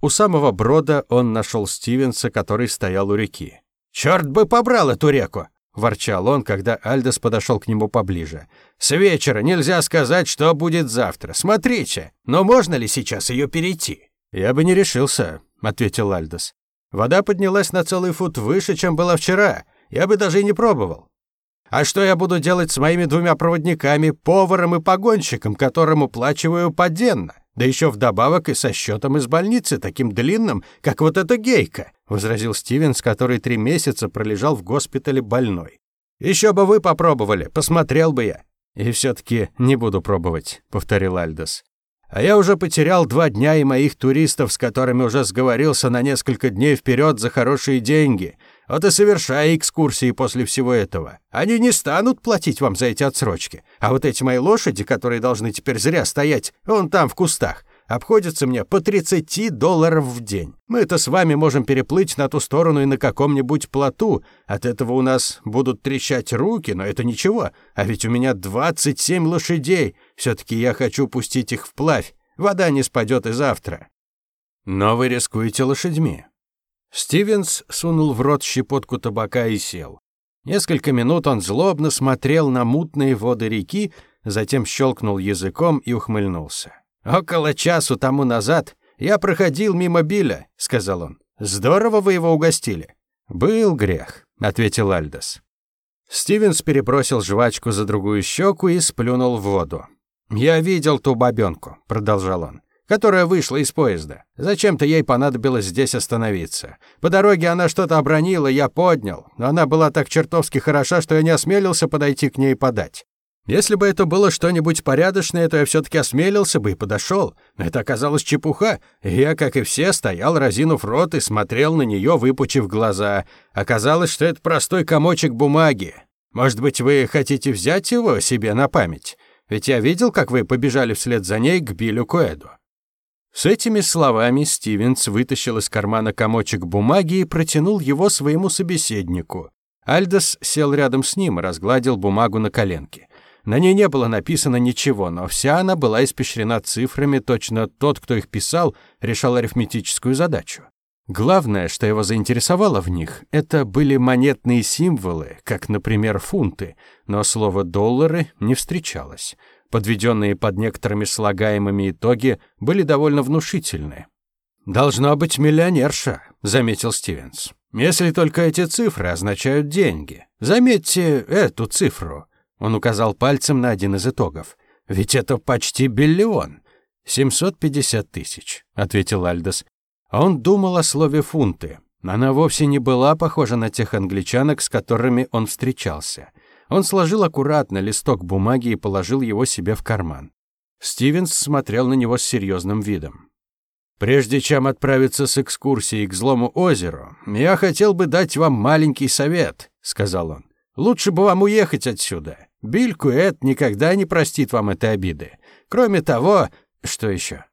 У самого брода он нашел Стивенса, который стоял у реки. «Черт бы побрал эту реку!» — ворчал он, когда Альдос подошел к нему поближе. «С вечера нельзя сказать, что будет завтра. Смотрите, но можно ли сейчас ее перейти?» «Я бы не решился», — ответил Альдос. «Вода поднялась на целый фут выше, чем была вчера. Я бы даже и не пробовал. А что я буду делать с моими двумя проводниками, поваром и погонщиком, которым уплачиваю поденно? Да еще вдобавок и со счетом из больницы, таким длинным, как вот эта гейка», — возразил Стивенс, который три месяца пролежал в госпитале больной. «Еще бы вы попробовали, посмотрел бы я». «И все-таки не буду пробовать», — повторил Альдос. «А я уже потерял два дня и моих туристов, с которыми уже сговорился на несколько дней вперед за хорошие деньги. Вот и совершая экскурсии после всего этого. Они не станут платить вам за эти отсрочки. А вот эти мои лошади, которые должны теперь зря стоять, вон там в кустах, обходятся мне по 30 долларов в день. Мы-то с вами можем переплыть на ту сторону и на каком-нибудь плоту. От этого у нас будут трещать руки, но это ничего. А ведь у меня 27 лошадей. Все-таки я хочу пустить их вплавь. Вода не спадет и завтра. Но вы рискуете лошадьми. Стивенс сунул в рот щепотку табака и сел. Несколько минут он злобно смотрел на мутные воды реки, затем щелкнул языком и ухмыльнулся. «Около часу тому назад я проходил мимо Биля», — сказал он. «Здорово вы его угостили». «Был грех», — ответил Альдос. Стивенс перебросил жвачку за другую щеку и сплюнул в воду. «Я видел ту бабенку», — продолжал он, «которая вышла из поезда. Зачем-то ей понадобилось здесь остановиться. По дороге она что-то обронила, я поднял, но она была так чертовски хороша, что я не осмелился подойти к ней подать. Если бы это было что-нибудь порядочное, то я все-таки осмелился бы и подошел. Но это оказалось чепуха. Я, как и все, стоял, разинув рот и смотрел на нее, выпучив глаза. Оказалось, что это простой комочек бумаги. Может быть, вы хотите взять его себе на память? Ведь я видел, как вы побежали вслед за ней к Биллю Коэду». С этими словами Стивенс вытащил из кармана комочек бумаги и протянул его своему собеседнику. Альдос сел рядом с ним и разгладил бумагу на коленке. На ней не было написано ничего, но вся она была испещрена цифрами, точно тот, кто их писал, решал арифметическую задачу. Главное, что его заинтересовало в них, это были монетные символы, как, например, фунты, но слово «доллары» не встречалось. Подведенные под некоторыми слагаемыми итоги были довольно внушительны. «Должно быть миллионерша», — заметил Стивенс. «Если только эти цифры означают деньги. Заметьте эту цифру». Он указал пальцем на один из итогов. «Ведь это почти биллион». «750 тысяч», — ответил Альдос. Он думал о слове «фунты». Она вовсе не была похожа на тех англичанок, с которыми он встречался. Он сложил аккуратно листок бумаги и положил его себе в карман. Стивенс смотрел на него с серьезным видом. «Прежде чем отправиться с экскурсией к злому озеру, я хотел бы дать вам маленький совет», — сказал он. «Лучше бы вам уехать отсюда. Биль Куэт никогда не простит вам этой обиды. Кроме того, что еще?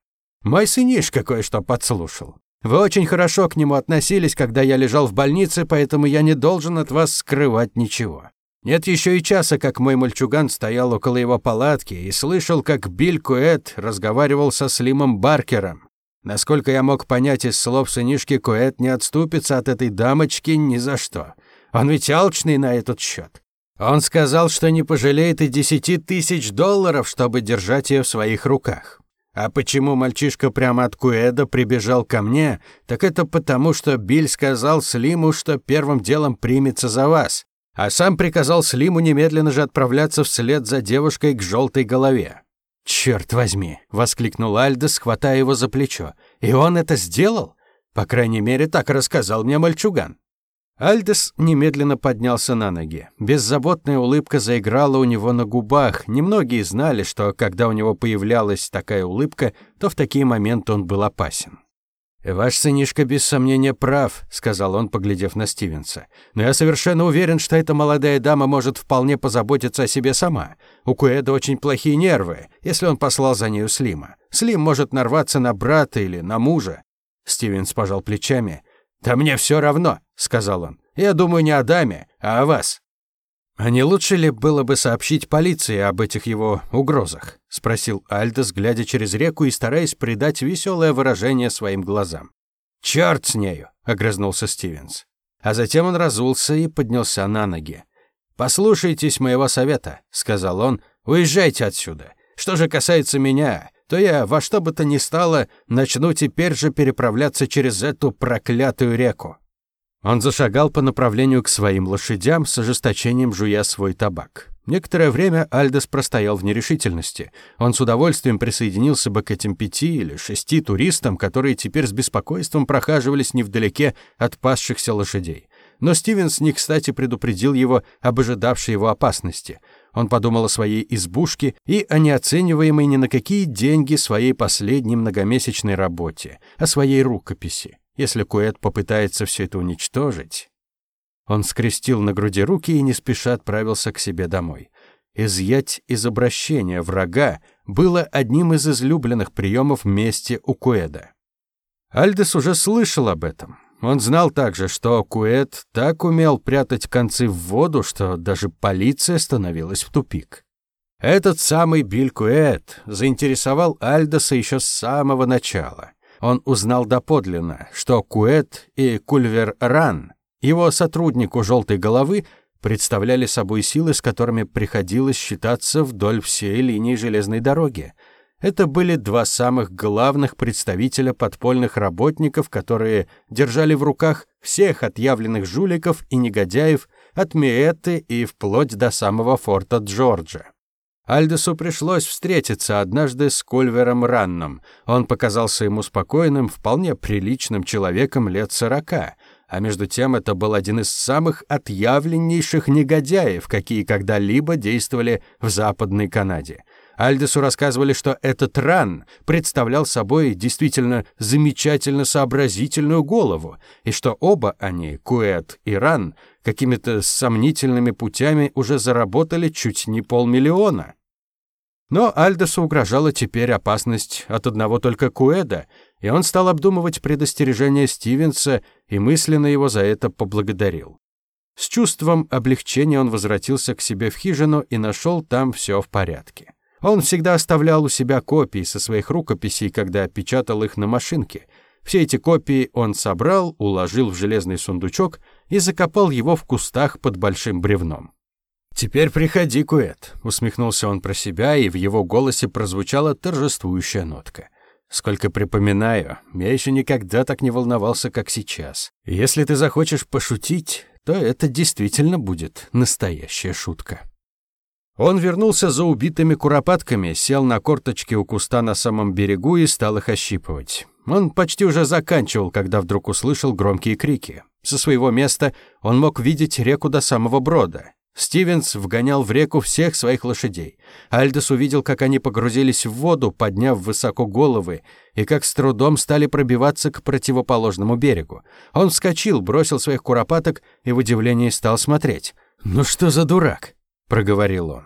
Мой сынишка кое-что подслушал. Вы очень хорошо к нему относились, когда я лежал в больнице, поэтому я не должен от вас скрывать ничего. Нет еще и часа, как мой мальчуган стоял около его палатки и слышал, как Биль Куэт разговаривал со Слимом Баркером. Насколько я мог понять из слов сынишки, Куэт не отступится от этой дамочки ни за что. Он ведь алчный на этот счет. Он сказал, что не пожалеет и десяти тысяч долларов, чтобы держать ее в своих руках. А почему мальчишка прямо от Куэда прибежал ко мне, так это потому, что Биль сказал Слиму, что первым делом примется за вас, а сам приказал Слиму немедленно же отправляться вслед за девушкой к желтой голове. «Черт возьми!» — воскликнул Альдос, хватая его за плечо. «И он это сделал? По крайней мере, так рассказал мне мальчуган». Альдес немедленно поднялся на ноги. Беззаботная улыбка заиграла у него на губах. Немногие знали, что когда у него появлялась такая улыбка, то в такие моменты он был опасен. «Ваш сынишка без сомнения прав», — сказал он, поглядев на Стивенса. «Но я совершенно уверен, что эта молодая дама может вполне позаботиться о себе сама. У Куэда очень плохие нервы, если он послал за нею Слима. Слим может нарваться на брата или на мужа». Стивенс пожал плечами. «Да мне все равно», — сказал он. «Я думаю не о даме, а о вас». «А не лучше ли было бы сообщить полиции об этих его угрозах?» — спросил Альдос, глядя через реку и стараясь придать веселое выражение своим глазам. «Чёрт с нею!» — огрызнулся Стивенс. А затем он разулся и поднялся на ноги. «Послушайтесь моего совета», — сказал он. «Уезжайте отсюда. Что же касается меня, то я во что бы то ни стало начну теперь же переправляться через эту проклятую реку. Он зашагал по направлению к своим лошадям с ожесточением жуя свой табак. Некоторое время Альдес простоял в нерешительности. Он с удовольствием присоединился бы к этим пяти или шести туристам, которые теперь с беспокойством прохаживались невдалеке от пасшихся лошадей. Но Стивенс не кстати предупредил его об ожидавшей его опасности — он подумал о своей избушке и о неоцениваемой ни на какие деньги своей последней многомесячной работе, о своей рукописи. Если Куэт попытается все это уничтожить... Он скрестил на груди руки и не спеша отправился к себе домой. Изъять из обращения врага было одним из излюбленных приемов мести у Куэда. Альдос уже слышал об этом. Он знал также, что Куэд так умел прятать концы в воду, что даже полиция становилась в тупик. Этот самый Билль Куэд заинтересовал Альдоса еще с самого начала. Он узнал доподлинно, что Куэд и Кульвер Ран, его сотрудник у «желтой головы», представляли собой силы, с которыми приходилось считаться вдоль всей линии железной дороги. Это были два самых главных представителя подпольных работников, которые держали в руках всех отъявленных жуликов и негодяев от Миэты и вплоть до самого форта Джорджа. Альдесу пришлось встретиться однажды с Кульвером Ранном. Он показался ему спокойным, вполне приличным человеком лет сорока, а между тем это был один из самых отъявленнейших негодяев, какие когда-либо действовали в Западной Канаде. Альдесу рассказывали, что этот Ран представлял собой действительно замечательно сообразительную голову, и что оба они, Куэт и Ран, какими-то сомнительными путями уже заработали чуть не полмиллиона. Но Альдосу угрожала теперь опасность от одного только Куэда, и он стал обдумывать предостережение Стивенса и мысленно его за это поблагодарил. С чувством облегчения он возвратился к себе в хижину и нашел там все в порядке. Он всегда оставлял у себя копии со своих рукописей, когда печатал их на машинке. Все эти копии он собрал, уложил в железный сундучок и закопал его в кустах под большим бревном. «Теперь приходи, Куэт», — усмехнулся он про себя, и в его голосе прозвучала торжествующая нотка. «Сколько припоминаю, я еще никогда так не волновался, как сейчас. Если ты захочешь пошутить, то это действительно будет настоящая шутка». Он вернулся за убитыми куропатками, сел на корточки у куста на самом берегу и стал их ощипывать. Он почти уже заканчивал, когда вдруг услышал громкие крики. Со своего места он мог видеть реку до самого брода. Стивенс вгонял в реку всех своих лошадей. Альдес увидел, как они погрузились в воду, подняв высоко головы, и как с трудом стали пробиваться к противоположному берегу. Он вскочил, бросил своих куропаток и в удивлении стал смотреть. «Ну что за дурак?» — проговорил он.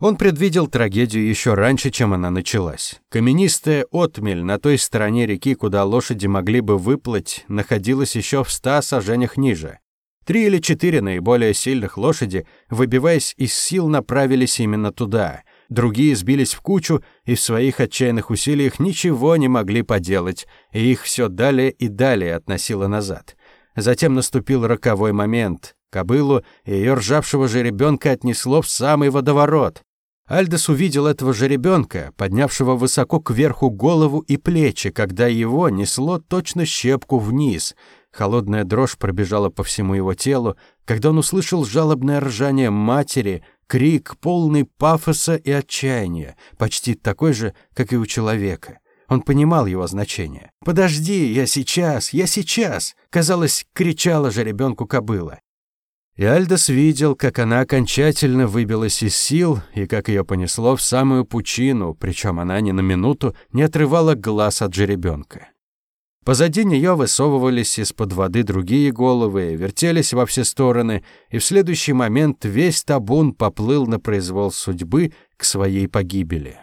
Он предвидел трагедию еще раньше, чем она началась. Каменистая отмель на той стороне реки, куда лошади могли бы выплыть, находилась еще в ста сажениях ниже. Три или четыре наиболее сильных лошади, выбиваясь из сил, направились именно туда. Другие сбились в кучу и в своих отчаянных усилиях ничего не могли поделать, и их все далее и далее относило назад. Затем наступил роковой момент. Кобылу и ее ржавшего жеребенка отнесло в самый водоворот. Альдес увидел этого жеребенка, поднявшего высоко кверху голову и плечи, когда его несло точно щепку вниз. Холодная дрожь пробежала по всему его телу, когда он услышал жалобное ржание матери, крик, полный пафоса и отчаяния, почти такой же, как и у человека. Он понимал его значение. «Подожди, я сейчас, я сейчас!» Казалось, кричала же ребенку кобыла. И Альдос видел, как она окончательно выбилась из сил и как ее понесло в самую пучину, причем она ни на минуту не отрывала глаз от жеребенка. Позади нее высовывались из-под воды другие головы, вертелись во все стороны, и в следующий момент весь табун поплыл на произвол судьбы к своей погибели.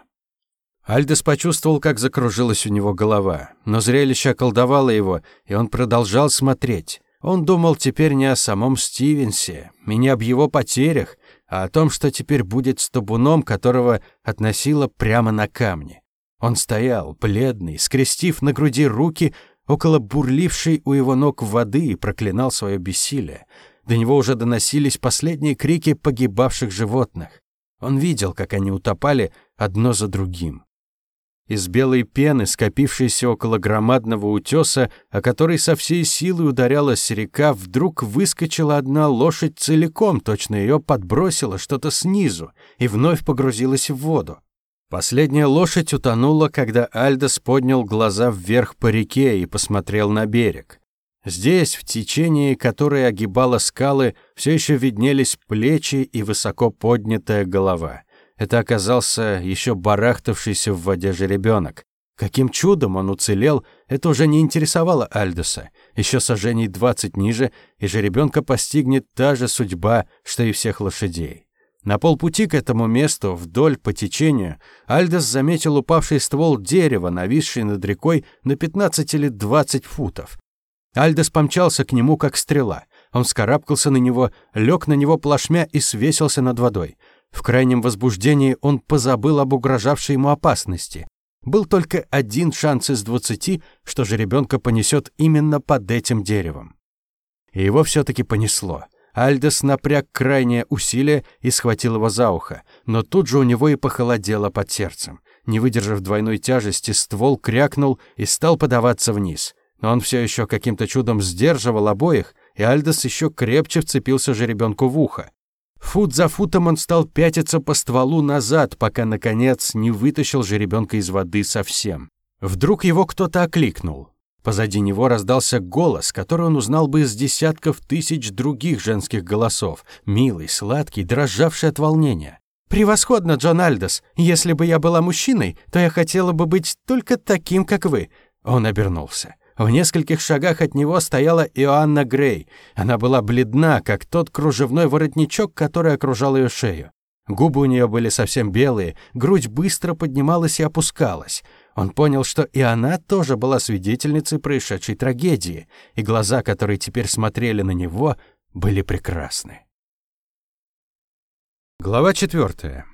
Альдес почувствовал, как закружилась у него голова, но зрелище околдовало его, и он продолжал смотреть. Он думал теперь не о самом Стивенсе не об его потерях, а о том, что теперь будет с табуном, которого относило прямо на камни. Он стоял, бледный, скрестив на груди руки, около бурлившей у его ног воды и проклинал свое бессилие. До него уже доносились последние крики погибавших животных. Он видел, как они утопали одно за другим. Из белой пены, скопившейся около громадного утеса, о который со всей силы ударялась река, вдруг выскочила одна лошадь целиком, точно ее подбросило что-то снизу, и вновь погрузилась в воду. Последняя лошадь утонула, когда Альдос поднял глаза вверх по реке и посмотрел на берег. Здесь, в течении, которое огибало скалы, все еще виднелись плечи и высоко поднятая голова. Это оказался еще барахтавшийся в воде жеребенок. Каким чудом он уцелел, это уже не интересовало Альдоса. Еще сожжений двадцать ниже, и жеребенка постигнет та же судьба, что и всех лошадей. На полпути к этому месту, вдоль по течению, Альдос заметил упавший ствол дерева, нависший над рекой на 15 или 20 футов. Альдос помчался к нему, как стрела. Он скарабкался на него, лег на него плашмя и свесился над водой. В крайнем возбуждении он позабыл об угрожавшей ему опасности. Был только один шанс из двадцати, что же ребенка понесет именно под этим деревом. И его все-таки понесло. Альдес напряг крайнее усилие и схватил его за ухо, но тут же у него и похолодело под сердцем. Не выдержав двойной тяжести, ствол крякнул и стал подаваться вниз. Но он все еще каким-то чудом сдерживал обоих, и Альдес еще крепче вцепился жеребенку в ухо. Фут за футом он стал пятиться по стволу назад, пока, наконец, не вытащил жеребенка из воды совсем. Вдруг его кто-то окликнул. Позади него раздался голос, который он узнал бы из десятков тысяч других женских голосов, милый, сладкий, дрожавший от волнения. «Превосходно, Джон Альдос! Если бы я была мужчиной, то я хотела бы быть только таким, как вы!» Он обернулся. В нескольких шагах от него стояла Иоанна Грей. Она была бледна, как тот кружевной воротничок, который окружал ее шею. Губы у нее были совсем белые, грудь быстро поднималась и опускалась. Он понял, что и она тоже была свидетельницей происшедшей трагедии, и глаза, которые теперь смотрели на него, были прекрасны. Глава четвертая.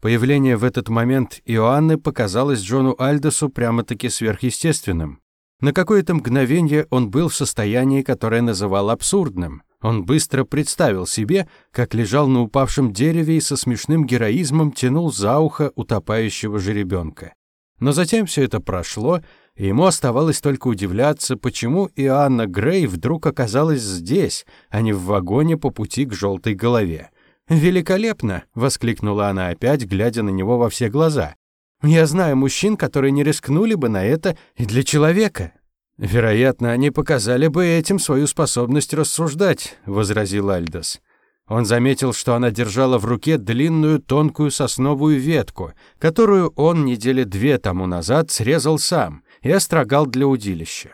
Появление в этот момент Иоанны показалось Джону Альдосу прямо-таки сверхъестественным. На какое-то мгновение он был в состоянии, которое называл абсурдным. Он быстро представил себе, как лежал на упавшем дереве и со смешным героизмом тянул за ухо утопающего жеребенка. Но затем все это прошло, и ему оставалось только удивляться, почему Иоанна Грей вдруг оказалась здесь, а не в вагоне по пути к желтой голове. «Великолепно!» — воскликнула она опять, глядя на него во все глаза. Я знаю мужчин, которые не рискнули бы на это и для человека. Вероятно, они показали бы этим свою способность рассуждать, возразил Альдос. Он заметил, что она держала в руке длинную тонкую сосновую ветку, которую он недели две тому назад срезал сам и острогал для удилища.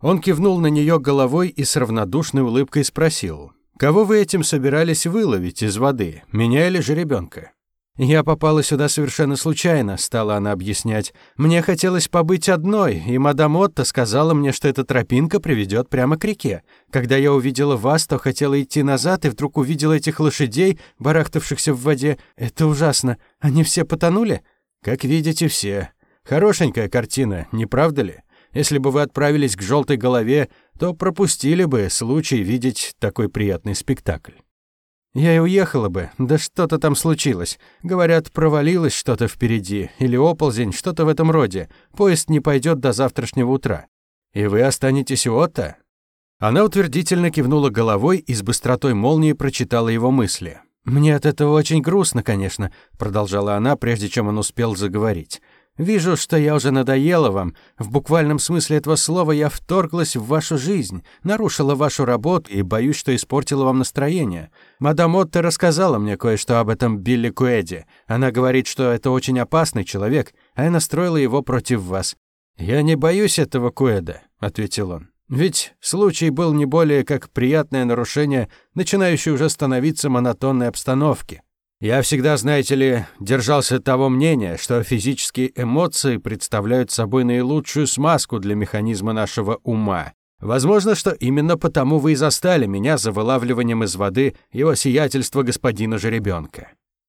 Он кивнул на нее головой и с равнодушной улыбкой спросил: "Кого вы этим собирались выловить из воды, меня или жеребенка?" «Я попала сюда совершенно случайно», — стала она объяснять. «Мне хотелось побыть одной, и мадам Отто сказала мне, что эта тропинка приведет прямо к реке. Когда я увидела вас, то хотела идти назад, и вдруг увидела этих лошадей, барахтавшихся в воде. Это ужасно. Они все потонули?» «Как видите, все. Хорошенькая картина, не правда ли? Если бы вы отправились к желтой голове, то пропустили бы случай видеть такой приятный спектакль». Я и уехала бы, да что-то там случилось. Говорят, провалилось что-то впереди, или оползень, что-то в этом роде. Поезд не пойдет до завтрашнего утра. И вы останетесь у Отто?» Она утвердительно кивнула головой и с быстротой молнии прочитала его мысли. «Мне от этого очень грустно, конечно», — продолжала она, прежде чем он успел заговорить. Вижу, что я уже надоела вам. В буквальном смысле этого слова я вторглась в вашу жизнь, нарушила вашу работу и боюсь, что испортила вам настроение. Мадам Отто рассказала мне кое-что об этом Билли Куэде. Она говорит, что это очень опасный человек, а я настроила его против вас. Я не боюсь этого Куэда, ответил он. Ведь случай был не более как приятное нарушение, начинающее уже становиться монотонной обстановки. Я всегда, знаете ли, держался того мнения, что физические эмоции представляют собой наилучшую смазку для механизма нашего ума. Возможно, что именно потому вы и застали меня за вылавливанием из воды его сиятельства господина жеребенка.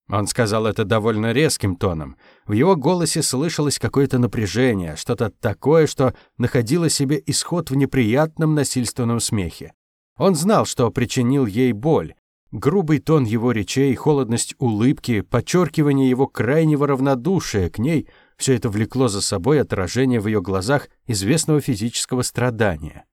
Он сказал это довольно резким тоном. В его голосе слышалось какое-то напряжение, что-то такое, что находило себе исход в неприятном насильственном смехе. Он знал, что причинил ей боль, Грубый тон его речей, холодность улыбки, подчеркивание его крайнего равнодушия к ней – все это влекло за собой отражение в ее глазах известного физического страдания.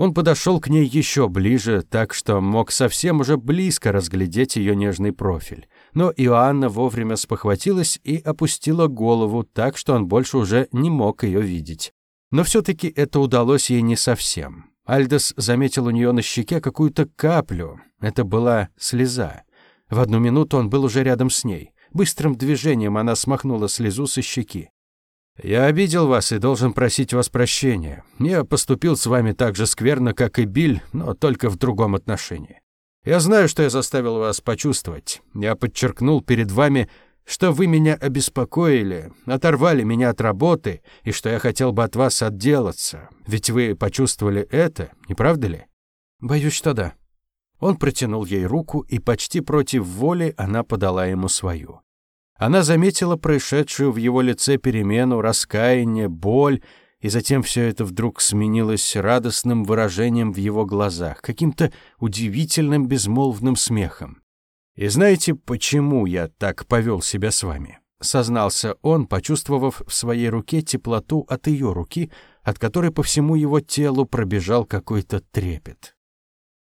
Он подошел к ней еще ближе, так что мог совсем уже близко разглядеть ее нежный профиль. Но Иоанна вовремя спохватилась и опустила голову так, что он больше уже не мог ее видеть. Но все-таки это удалось ей не совсем. Альдос заметил у нее на щеке какую-то каплю. Это была слеза. В одну минуту он был уже рядом с ней. Быстрым движением она смахнула слезу со щеки. «Я обидел вас и должен просить вас прощения. Я поступил с вами так же скверно, как и Биль, но только в другом отношении. Я знаю, что я заставил вас почувствовать. Я подчеркнул перед вами что вы меня обеспокоили, оторвали меня от работы, и что я хотел бы от вас отделаться. Ведь вы почувствовали это, не правда ли? Боюсь, что да. Он протянул ей руку, и почти против воли она подала ему свою. Она заметила происшедшую в его лице перемену, раскаяние, боль, и затем все это вдруг сменилось радостным выражением в его глазах, каким-то удивительным безмолвным смехом. «И знаете, почему я так повел себя с вами?» — сознался он, почувствовав в своей руке теплоту от ее руки, от которой по всему его телу пробежал какой-то трепет.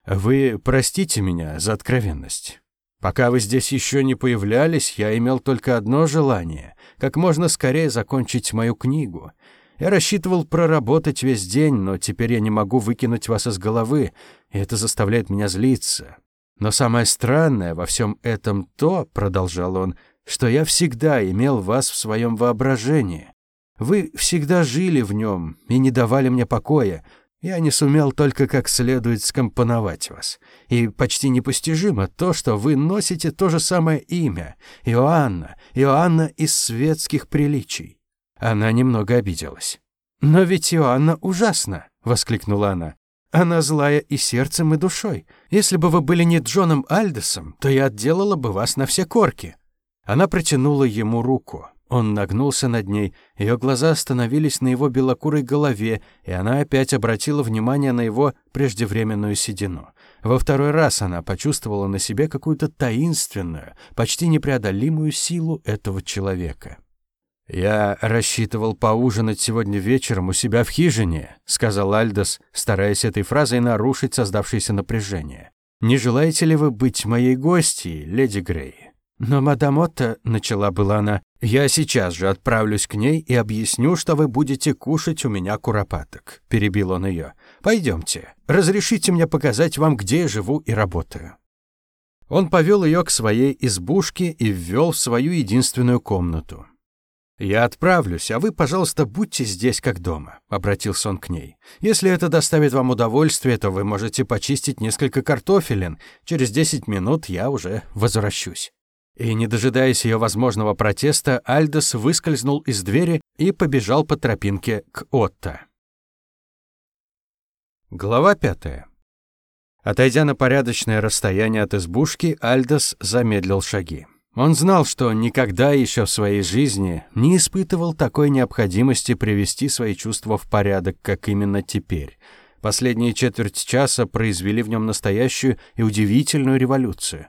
«Вы простите меня за откровенность. Пока вы здесь еще не появлялись, я имел только одно желание — как можно скорее закончить мою книгу. Я рассчитывал проработать весь день, но теперь я не могу выкинуть вас из головы, и это заставляет меня злиться. Но самое странное во всем этом то, — продолжал он, — что я всегда имел вас в своем воображении. Вы всегда жили в нем и не давали мне покоя, я не сумел только как следует скомпоновать вас. И почти непостижимо то, что вы носите то же самое имя — Иоанна, Иоанна из светских приличий». Она немного обиделась. «Но ведь Иоанна ужасна!» — воскликнула она. «Она злая и сердцем, и душой. Если бы вы были не Джоном Альдесом, то я отделала бы вас на все корки». Она протянула ему руку. Он нагнулся над ней, ее глаза остановились на его белокурой голове, и она опять обратила внимание на его преждевременную седину. Во второй раз она почувствовала на себе какую-то таинственную, почти непреодолимую силу этого человека. «Я рассчитывал поужинать сегодня вечером у себя в хижине», — сказал Альдос, стараясь этой фразой нарушить создавшееся напряжение. «Не желаете ли вы быть моей гостьей, леди Грей?» «Но мадам Отто», — начала была она, — «я сейчас же отправлюсь к ней и объясню, что вы будете кушать у меня куропаток», — перебил он ее. «Пойдемте, разрешите мне показать вам, где я живу и работаю». Он повел ее к своей избушке и ввел в свою единственную комнату. «Я отправлюсь, а вы, пожалуйста, будьте здесь как дома», — обратился он к ней. «Если это доставит вам удовольствие, то вы можете почистить несколько картофелин. Через десять минут я уже возвращусь». И, не дожидаясь ее возможного протеста, Альдос выскользнул из двери и побежал по тропинке к Отто. Глава пятая. Отойдя на порядочное расстояние от избушки, Альдос замедлил шаги. Он знал, что никогда еще в своей жизни не испытывал такой необходимости привести свои чувства в порядок, как именно теперь. Последние четверть часа произвели в нем настоящую и удивительную революцию.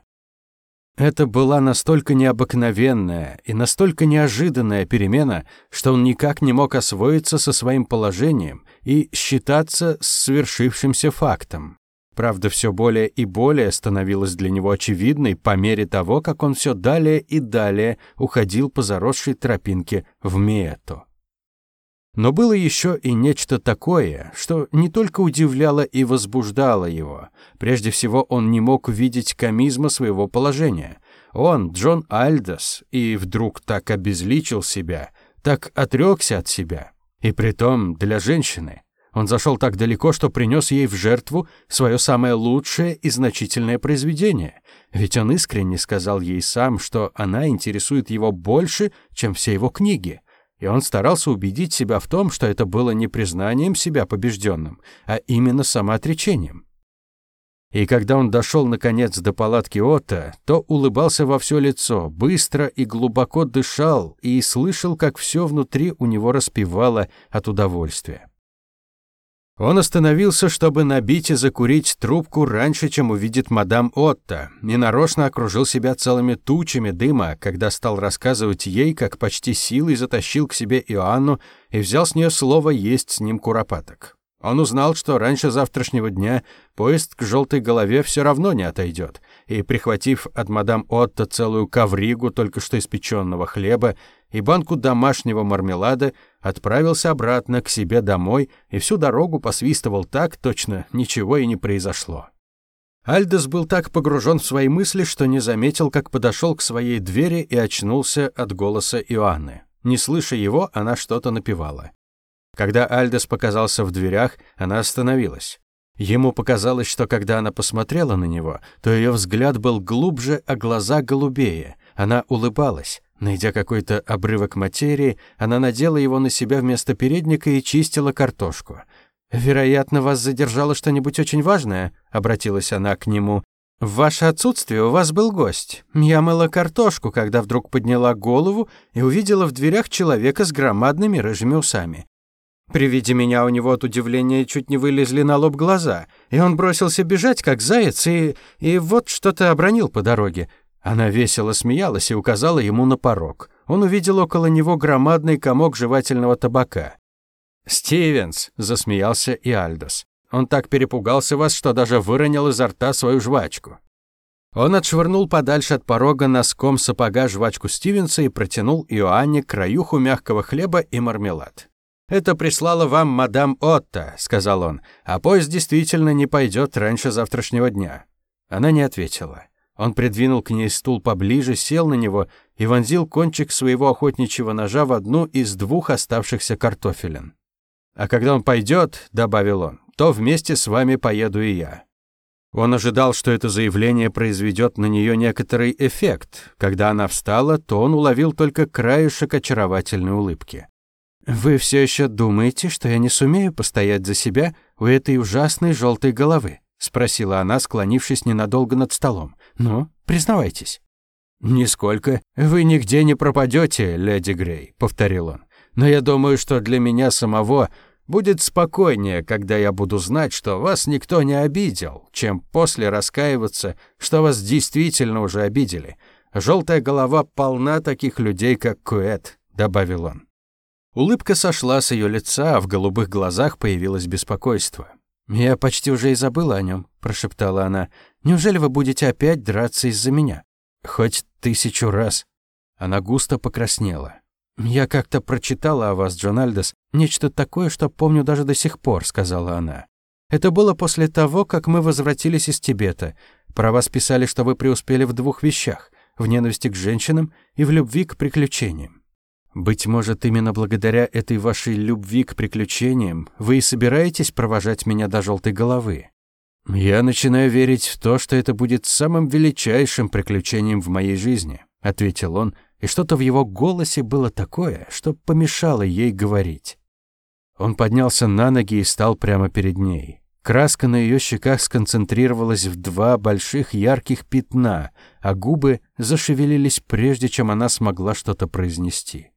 Это была настолько необыкновенная и настолько неожиданная перемена, что он никак не мог освоиться со своим положением и считаться с свершившимся фактом. Правда, все более и более становилось для него очевидной по мере того, как он все далее и далее уходил по заросшей тропинке в Меэту. Но было еще и нечто такое, что не только удивляло и возбуждало его. Прежде всего, он не мог видеть комизма своего положения. Он, Джон Альдос, и вдруг так обезличил себя, так отрекся от себя. И притом для женщины. Он зашел так далеко, что принес ей в жертву свое самое лучшее и значительное произведение. Ведь он искренне сказал ей сам, что она интересует его больше, чем все его книги и он старался убедить себя в том, что это было не признанием себя побежденным, а именно самоотречением. И когда он дошел, наконец, до палатки Отто, то улыбался во все лицо, быстро и глубоко дышал и слышал, как все внутри у него распевало от удовольствия. Он остановился, чтобы набить и закурить трубку раньше, чем увидит мадам Отто, и нарочно окружил себя целыми тучами дыма, когда стал рассказывать ей, как почти силой затащил к себе Иоанну и взял с нее слово есть с ним куропаток. Он узнал, что раньше завтрашнего дня поезд к желтой голове все равно не отойдет, и, прихватив от мадам Отто целую ковригу только что испеченного хлеба и банку домашнего мармелада, отправился обратно к себе домой и всю дорогу посвистывал так, точно ничего и не произошло. Альдес был так погружен в свои мысли, что не заметил, как подошел к своей двери и очнулся от голоса Иоанны. Не слыша его, она что-то напевала. Когда Альдес показался в дверях, она остановилась. Ему показалось, что когда она посмотрела на него, то ее взгляд был глубже, а глаза голубее. Она улыбалась. Найдя какой-то обрывок материи, она надела его на себя вместо передника и чистила картошку. «Вероятно, вас задержало что-нибудь очень важное?» — обратилась она к нему. В ваше отсутствие у вас был гость. Я мыла картошку, когда вдруг подняла голову и увидела в дверях человека с громадными рыжими усами. При виде меня у него от удивления чуть не вылезли на лоб глаза, и он бросился бежать, как заяц, и... и вот что-то обронил по дороге. Она весело смеялась и указала ему на порог. Он увидел около него громадный комок жевательного табака. «Стивенс!» — засмеялся и Альдос. Он так перепугался вас, что даже выронил изо рта свою жвачку. Он отшвырнул подальше от порога носком сапога жвачку Стивенса и протянул Иоанне краюху мягкого хлеба и мармелад. «Это прислала вам мадам Отто», — сказал он, «а поезд действительно не пойдет раньше завтрашнего дня». Она не ответила. Он придвинул к ней стул поближе, сел на него и вонзил кончик своего охотничьего ножа в одну из двух оставшихся картофелин. «А когда он пойдет», — добавил он, то вместе с вами поеду и я». Он ожидал, что это заявление произведет на нее некоторый эффект. Когда она встала, то он уловил только краешек очаровательной улыбки. «Вы все еще думаете, что я не сумею постоять за себя у этой ужасной желтой головы?» — спросила она, склонившись ненадолго над столом. «Ну, признавайтесь». «Нисколько. Вы нигде не пропадете, леди Грей», — повторил он. «Но я думаю, что для меня самого Будет спокойнее, когда я буду знать, что вас никто не обидел, чем после раскаиваться, что вас действительно уже обидели. Желтая голова полна таких людей, как Куэт», — добавил он. Улыбка сошла с ее лица, а в голубых глазах появилось беспокойство. «Я почти уже и забыла о нем», — прошептала она. «Неужели вы будете опять драться из-за меня?» «Хоть тысячу раз». Она густо покраснела. «Я как-то прочитала о вас, Джон Альдес, нечто такое, что помню даже до сих пор», — сказала она. «Это было после того, как мы возвратились из Тибета. Про вас писали, что вы преуспели в двух вещах — в ненависти к женщинам и в любви к приключениям. Быть может, именно благодаря этой вашей любви к приключениям вы и собираетесь провожать меня до желтой головы. Я начинаю верить в то, что это будет самым величайшим приключением в моей жизни», — ответил он, и что-то в его голосе было такое, что помешало ей говорить. Он поднялся на ноги и стал прямо перед ней. Краска на ее щеках сконцентрировалась в два больших ярких пятна, а губы зашевелились прежде, чем она смогла что-то произнести.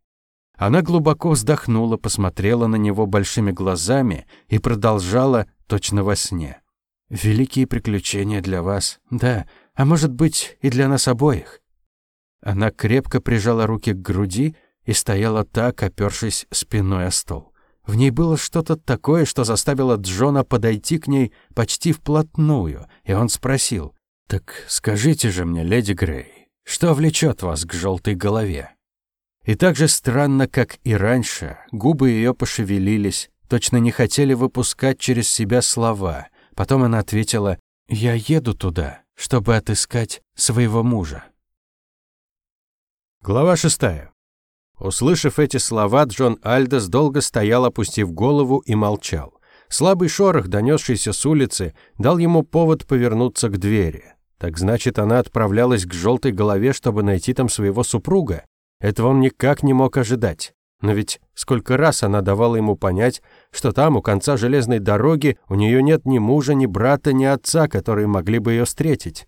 Она глубоко вздохнула, посмотрела на него большими глазами и продолжала точно во сне. «Великие приключения для вас, да, а может быть и для нас обоих. Она крепко прижала руки к груди и стояла так, опёршись спиной о стол. В ней было что-то такое, что заставило Джона подойти к ней почти вплотную, и он спросил, «Так скажите же мне, леди Грей, что влечет вас к желтой голове?» И так же странно, как и раньше, губы ее пошевелились, точно не хотели выпускать через себя слова. Потом она ответила, «Я еду туда, чтобы отыскать своего мужа». Глава шестая. Услышав эти слова, Джон Альдес долго стоял, опустив голову, и молчал. Слабый шорох, донесшийся с улицы, дал ему повод повернуться к двери. Так значит, она отправлялась к желтой голове, чтобы найти там своего супруга. Этого он никак не мог ожидать. Но ведь сколько раз она давала ему понять, что там, у конца железной дороги, у нее нет ни мужа, ни брата, ни отца, которые могли бы ее встретить.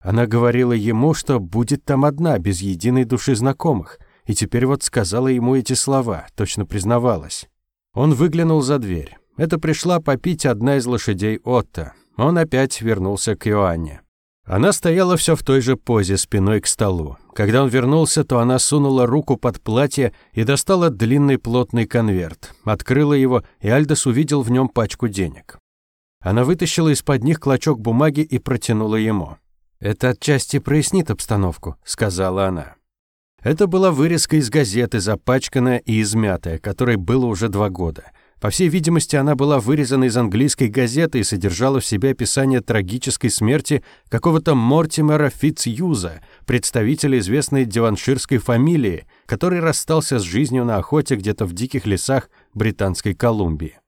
Она говорила ему, что будет там одна, без единой души знакомых, и теперь вот сказала ему эти слова, точно признавалась. Он выглянул за дверь. Это пришла попить одна из лошадей Отто. Он опять вернулся к Иоанне. Она стояла все в той же позе, спиной к столу. Когда он вернулся, то она сунула руку под платье и достала длинный плотный конверт. Открыла его, и Альдос увидел в нем пачку денег. Она вытащила из-под них клочок бумаги и протянула ему. «Это отчасти прояснит обстановку», — сказала она. Это была вырезка из газеты, запачканная и измятая, которой было уже два года. По всей видимости, она была вырезана из английской газеты и содержала в себе описание трагической смерти какого-то Мортимера Фитцюза, представителя известной деванширской фамилии, который расстался с жизнью на охоте где-то в диких лесах Британской Колумбии.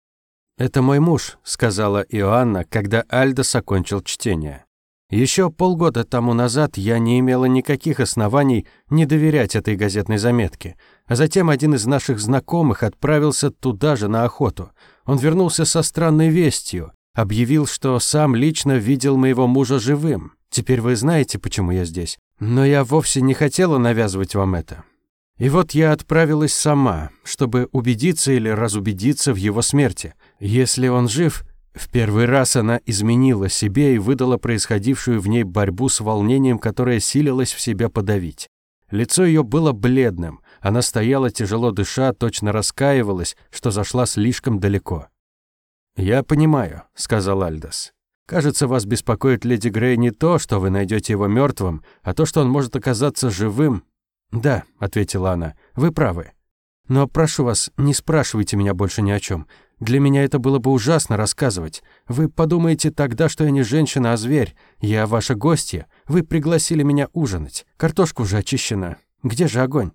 «Это мой муж», — сказала Иоанна, когда Альдос окончил чтение. Еще полгода тому назад я не имела никаких оснований не доверять этой газетной заметке. А затем один из наших знакомых отправился туда же на охоту. Он вернулся со странной вестью, объявил, что сам лично видел моего мужа живым. Теперь вы знаете, почему я здесь. Но я вовсе не хотела навязывать вам это. И вот я отправилась сама, чтобы убедиться или разубедиться в его смерти. Если он жив, в первый раз она изменила себе и выдала происходившую в ней борьбу с волнением, которое силилось в себя подавить. Лицо ее было бледным, она стояла тяжело дыша, точно раскаивалась, что зашла слишком далеко. «Я понимаю», — сказал Альдос. «Кажется, вас беспокоит леди Грей не то, что вы найдете его мертвым, а то, что он может оказаться живым». «Да», — ответила она, — «вы правы. Но прошу вас, не спрашивайте меня больше ни о чем. Для меня это было бы ужасно рассказывать. Вы подумаете тогда, что я не женщина, а зверь. Я ваша гостья. Вы пригласили меня ужинать. Картошка уже очищена. Где же огонь?»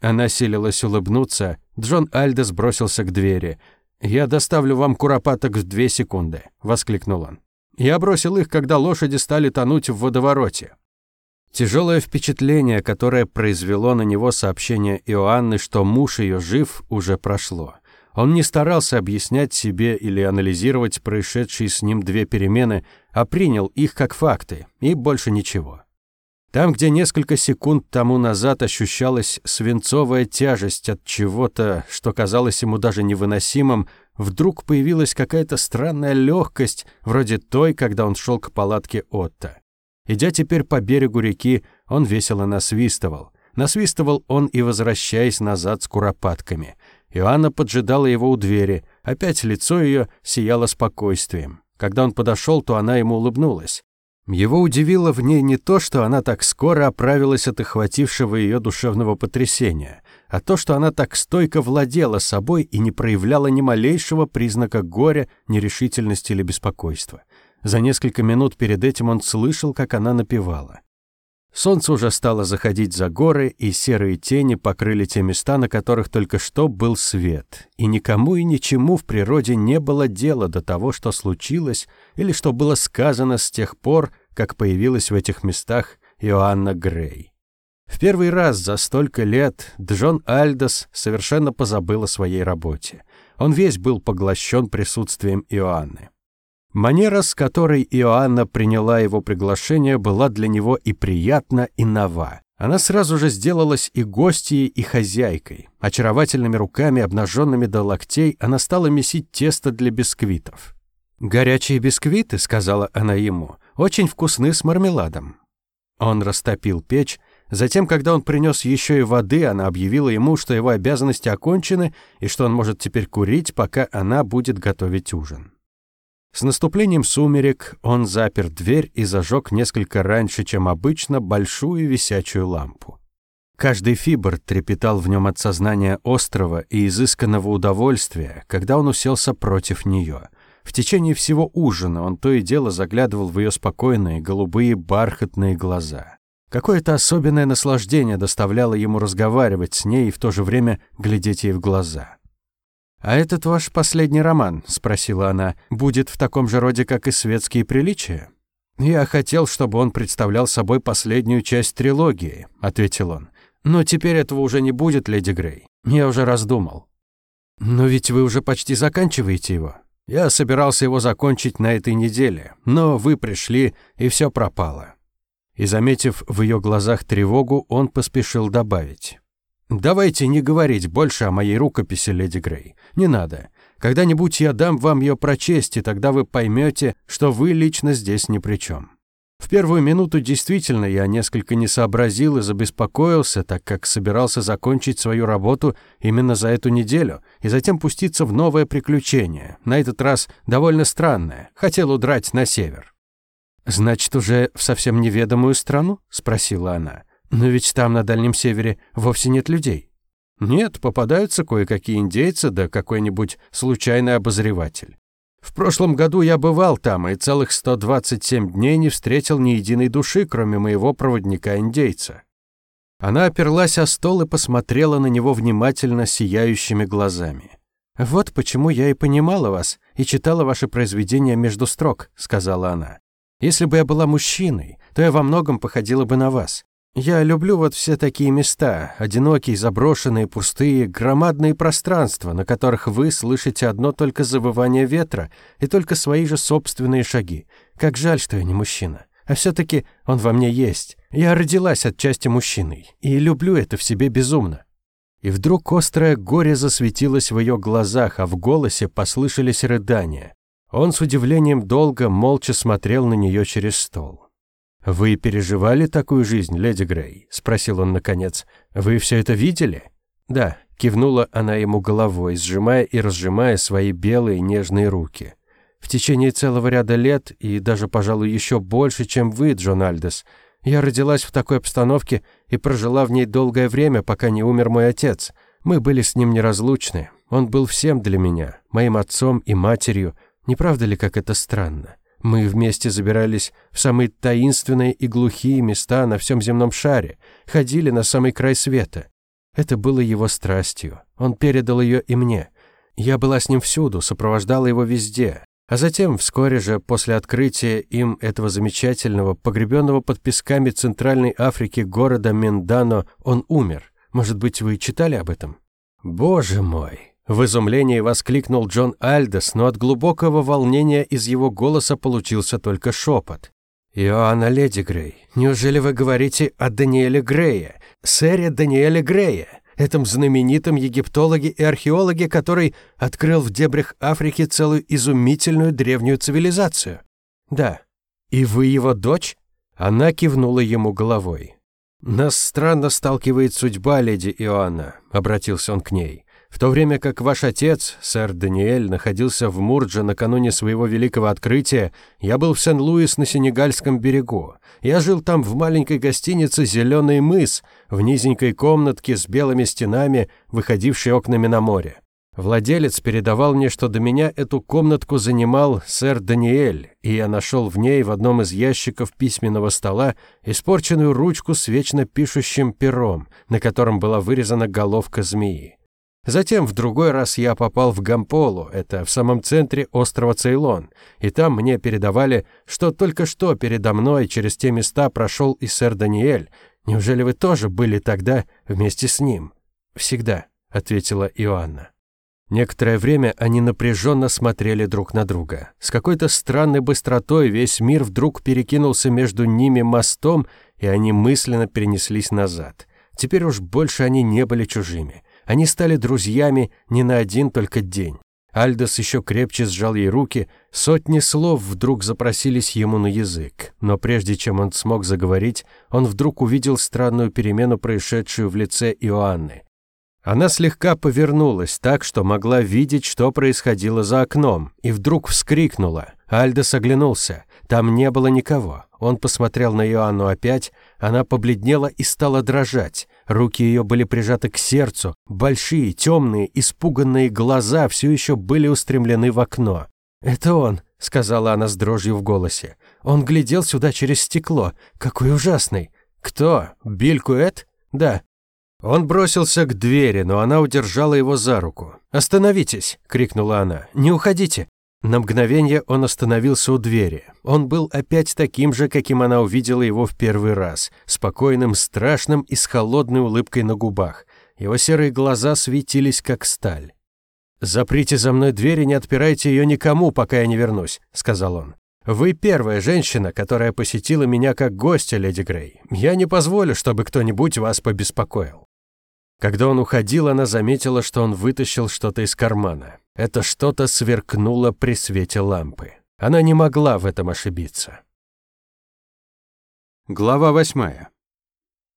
Она силилась улыбнуться. Джон Альдес бросился к двери. «Я доставлю вам куропаток в две секунды», — воскликнул он. «Я бросил их, когда лошади стали тонуть в водовороте». Тяжелое впечатление, которое произвело на него сообщение Иоанны, что муж ее жив, уже прошло. Он не старался объяснять себе или анализировать происшедшие с ним две перемены, а принял их как факты, и больше ничего. Там, где несколько секунд тому назад ощущалась свинцовая тяжесть от чего-то, что казалось ему даже невыносимым, вдруг появилась какая-то странная легкость, вроде той, когда он шел к палатке Отто. Идя теперь по берегу реки, он весело насвистывал. Насвистывал он и возвращаясь назад с куропатками. Иоанна поджидала его у двери. Опять лицо ее сияло спокойствием. Когда он подошел, то она ему улыбнулась. Его удивило в ней не то, что она так скоро оправилась от охватившего ее душевного потрясения, а то, что она так стойко владела собой и не проявляла ни малейшего признака горя, нерешительности или беспокойства. За несколько минут перед этим он слышал, как она напевала. Солнце уже стало заходить за горы, и серые тени покрыли те места, на которых только что был свет. И никому и ничему в природе не было дела до того, что случилось или что было сказано с тех пор, как появилась в этих местах Иоанна Грей. В первый раз за столько лет Джон Альдос совершенно позабыл о своей работе. Он весь был поглощен присутствием Иоанны. Манера, с которой Иоанна приняла его приглашение, была для него и приятна, и нова. Она сразу же сделалась и гостьей, и хозяйкой. Очаровательными руками, обнаженными до локтей, она стала месить тесто для бисквитов. «Горячие бисквиты», — сказала она ему, — «очень вкусны с мармеладом». Он растопил печь, Затем, когда он принес еще и воды, она объявила ему, что его обязанности окончены и что он может теперь курить, пока она будет готовить ужин. С наступлением сумерек он запер дверь и зажег несколько раньше, чем обычно, большую висячую лампу. Каждый фибр трепетал в нем от сознания острого и изысканного удовольствия, когда он уселся против нее. В течение всего ужина он то и дело заглядывал в ее спокойные, голубые, бархатные глаза. Какое-то особенное наслаждение доставляло ему разговаривать с ней и в то же время глядеть ей в глаза. «А этот ваш последний роман?» — спросила она. «Будет в таком же роде, как и светские приличия?» «Я хотел, чтобы он представлял собой последнюю часть трилогии», — ответил он. «Но теперь этого уже не будет, леди Грей. Я уже раздумал». «Но ведь вы уже почти заканчиваете его». «Я собирался его закончить на этой неделе, но вы пришли, и все пропало». И, заметив в ее глазах тревогу, он поспешил добавить. «Давайте не говорить больше о моей рукописи, леди Грей. Не надо. Когда-нибудь я дам вам ее прочесть, и тогда вы поймете, что вы лично здесь ни при чем. В первую минуту действительно я несколько не сообразил и забеспокоился, так как собирался закончить свою работу именно за эту неделю и затем пуститься в новое приключение, на этот раз довольно странное, хотел удрать на север. «Значит, уже в совсем неведомую страну?» — спросила она. Но ведь там, на Дальнем Севере, вовсе нет людей. Нет, попадаются кое-какие индейцы да какой-нибудь случайный обозреватель. В прошлом году я бывал там и целых 127 дней не встретил ни единой души, кроме моего проводника-индейца. Она оперлась о стол и посмотрела на него внимательно сияющими глазами. «Вот почему я и понимала вас и читала ваши произведения между строк», — сказала она. «Если бы я была мужчиной, то я во многом походила бы на вас. Я люблю вот все такие места, одинокие, заброшенные, пустые, громадные пространства, на которых вы слышите одно только завывание ветра и только свои же собственные шаги. Как жаль, что я не мужчина. А все таки он во мне есть. Я родилась отчасти мужчиной и люблю это в себе безумно. И вдруг острое горе засветилось в ее глазах, а в голосе послышались рыдания. Он с удивлением долго, молча смотрел на нее через стол. «Вы переживали такую жизнь, леди Грей?» – спросил он наконец. «Вы все это видели?» «Да», – кивнула она ему головой, сжимая и разжимая свои белые нежные руки. «В течение целого ряда лет, и даже, пожалуй, еще больше, чем вы, Джон Альдес, я родилась в такой обстановке и прожила в ней долгое время, пока не умер мой отец. Мы были с ним неразлучны. Он был всем для меня, моим отцом и матерью. Не правда ли, как это странно? Мы вместе забирались в самые таинственные и глухие места на всем земном шаре, ходили на самый край света. Это было его страстью. Он передал ее и мне. Я была с ним всюду, сопровождала его везде. А затем, вскоре же после открытия им этого замечательного, погребенного под песками Центральной Африки города Мендано, он умер. Может быть, вы читали об этом? Боже мой! В изумлении воскликнул Джон Альдес, но от глубокого волнения из его голоса получился только шепот. «Иоанна Леди Грей, неужели вы говорите о Даниэле Грее, сэре Даниэле Грее?» этом знаменитом египтологе и археологе, который открыл в дебрях Африки целую изумительную древнюю цивилизацию. Да. И вы его дочь? Она кивнула ему головой. Нас странно сталкивает судьба, леди Иоанна, обратился он к ней. В то время как ваш отец, сэр Даниэль, находился в Мурдже накануне своего великого открытия, я был в Сен-Луис на Сенегальском берегу. Я жил там в маленькой гостинице «Зеленый мыс», в низенькой комнатке с белыми стенами, выходившей окнами на море. Владелец передавал мне, что до меня эту комнатку занимал сэр Даниэль, и я нашел в ней в одном из ящиков письменного стола испорченную ручку с вечно пишущим пером, на котором была вырезана головка змеи. Затем в другой раз я попал в Гамполу, это в самом центре острова Цейлон, и там мне передавали, что только что передо мной через те места прошел и сэр Даниэль. Неужели вы тоже были тогда вместе с ним? Всегда, ответила Иоанна. Некоторое время они напряженно смотрели друг на друга. С какой-то странной быстротой весь мир вдруг перекинулся между ними мостом, и они мысленно перенеслись назад. Теперь уж больше они не были чужими. Они стали друзьями не на один только день. Альдос еще крепче сжал ей руки, сотни слов вдруг запросились ему на язык, но прежде чем он смог заговорить, он вдруг увидел странную перемену, происшедшую в лице Иоанны. Она слегка повернулась так, что могла видеть, что происходило за окном, и вдруг вскрикнула. Альдос оглянулся. Там не было никого. Он посмотрел на Иоанну опять, она побледнела и стала дрожать. Руки ее были прижаты к сердцу, большие, темные, испуганные глаза все еще были устремлены в окно. «Это он», — сказала она с дрожью в голосе. «Он глядел сюда через стекло. Какой ужасный!» «Кто? Биль Куэт?» «Да». Он бросился к двери, но она удержала его за руку. «Остановитесь!» — крикнула она. «Не уходите!» На мгновение он остановился у двери. Он был опять таким же, каким она увидела его в первый раз, спокойным, страшным и с холодной улыбкой на губах. Его серые глаза светились, как сталь. «Заприте за мной дверь и не отпирайте ее никому, пока я не вернусь», — сказал он. «Вы первая женщина, которая посетила меня как гостья, леди Грей. Я не позволю, чтобы кто-нибудь вас побеспокоил». Когда он уходил, она заметила, что он вытащил что-то из кармана. Это что-то сверкнуло при свете лампы. Она не могла в этом ошибиться. Глава восьмая.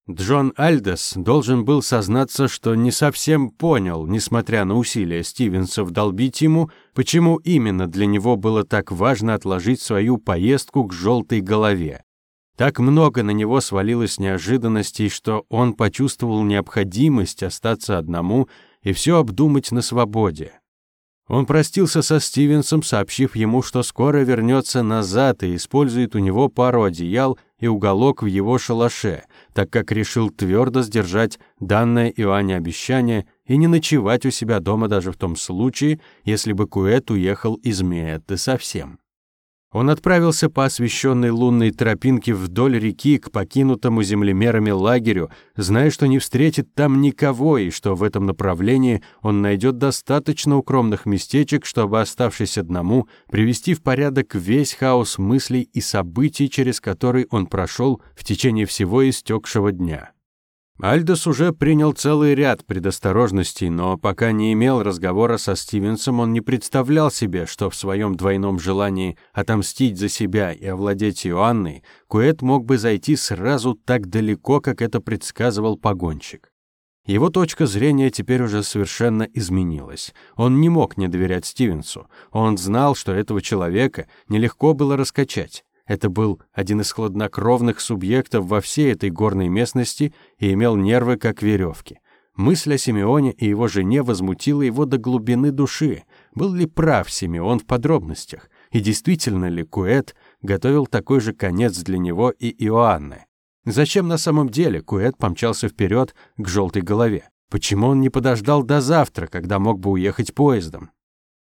Джон Альдес должен был сознаться, что не совсем понял, несмотря на усилия Стивенса вдолбить ему, почему именно для него было так важно отложить свою поездку к желтой голове. Так много на него свалилось неожиданностей, что он почувствовал необходимость остаться одному и все обдумать на свободе. Он простился со Стивенсом, сообщив ему, что скоро вернется назад и использует у него пару одеял и уголок в его шалаше, так как решил твердо сдержать данное Иоанне обещание и не ночевать у себя дома даже в том случае, если бы Куэт уехал из Меэты совсем. Он отправился по освещенной лунной тропинке вдоль реки к покинутому землемерами лагерю, зная, что не встретит там никого и что в этом направлении он найдет достаточно укромных местечек, чтобы, оставшись одному, привести в порядок весь хаос мыслей и событий, через который он прошел в течение всего истекшего дня. Альдос уже принял целый ряд предосторожностей, но пока не имел разговора со Стивенсом, он не представлял себе, что в своем двойном желании отомстить за себя и овладеть Иоанной, Куэт мог бы зайти сразу так далеко, как это предсказывал погонщик. Его точка зрения теперь уже совершенно изменилась. Он не мог не доверять Стивенсу. Он знал, что этого человека нелегко было раскачать. Это был один из хладнокровных субъектов во всей этой горной местности и имел нервы как веревки. Мысль о Симеоне и его жене возмутила его до глубины души. Был ли прав Симеон в подробностях? И действительно ли Куэт готовил такой же конец для него и Иоанны? Зачем на самом деле Куэт помчался вперед к желтой голове? Почему он не подождал до завтра, когда мог бы уехать поездом?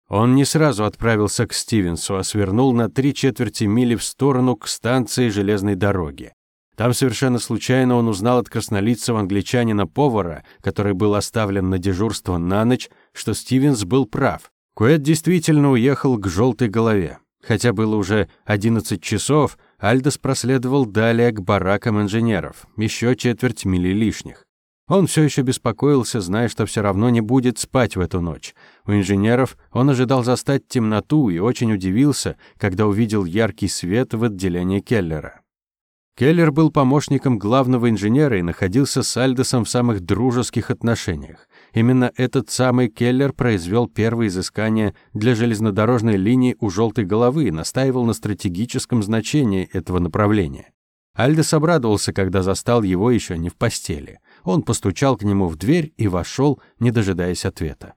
Он не сразу отправился к Стивенсу, а свернул на три четверти мили в сторону к станции железной дороги. Там совершенно случайно он узнал от краснолицего англичанина-повара, который был оставлен на дежурство на ночь, что Стивенс был прав. Куэт действительно уехал к желтой голове. Хотя было уже 11 часов, Альдос проследовал далее к баракам инженеров, еще четверть мили лишних. Он все еще беспокоился, зная, что все равно не будет спать в эту ночь. У инженеров он ожидал застать темноту и очень удивился, когда увидел яркий свет в отделении Келлера. Келлер был помощником главного инженера и находился с Альдосом в самых дружеских отношениях. Именно этот самый Келлер произвел первые изыскания для железнодорожной линии у «желтой головы» и настаивал на стратегическом значении этого направления. Альдос обрадовался, когда застал его еще не в постели. Он постучал к нему в дверь и вошел, не дожидаясь ответа.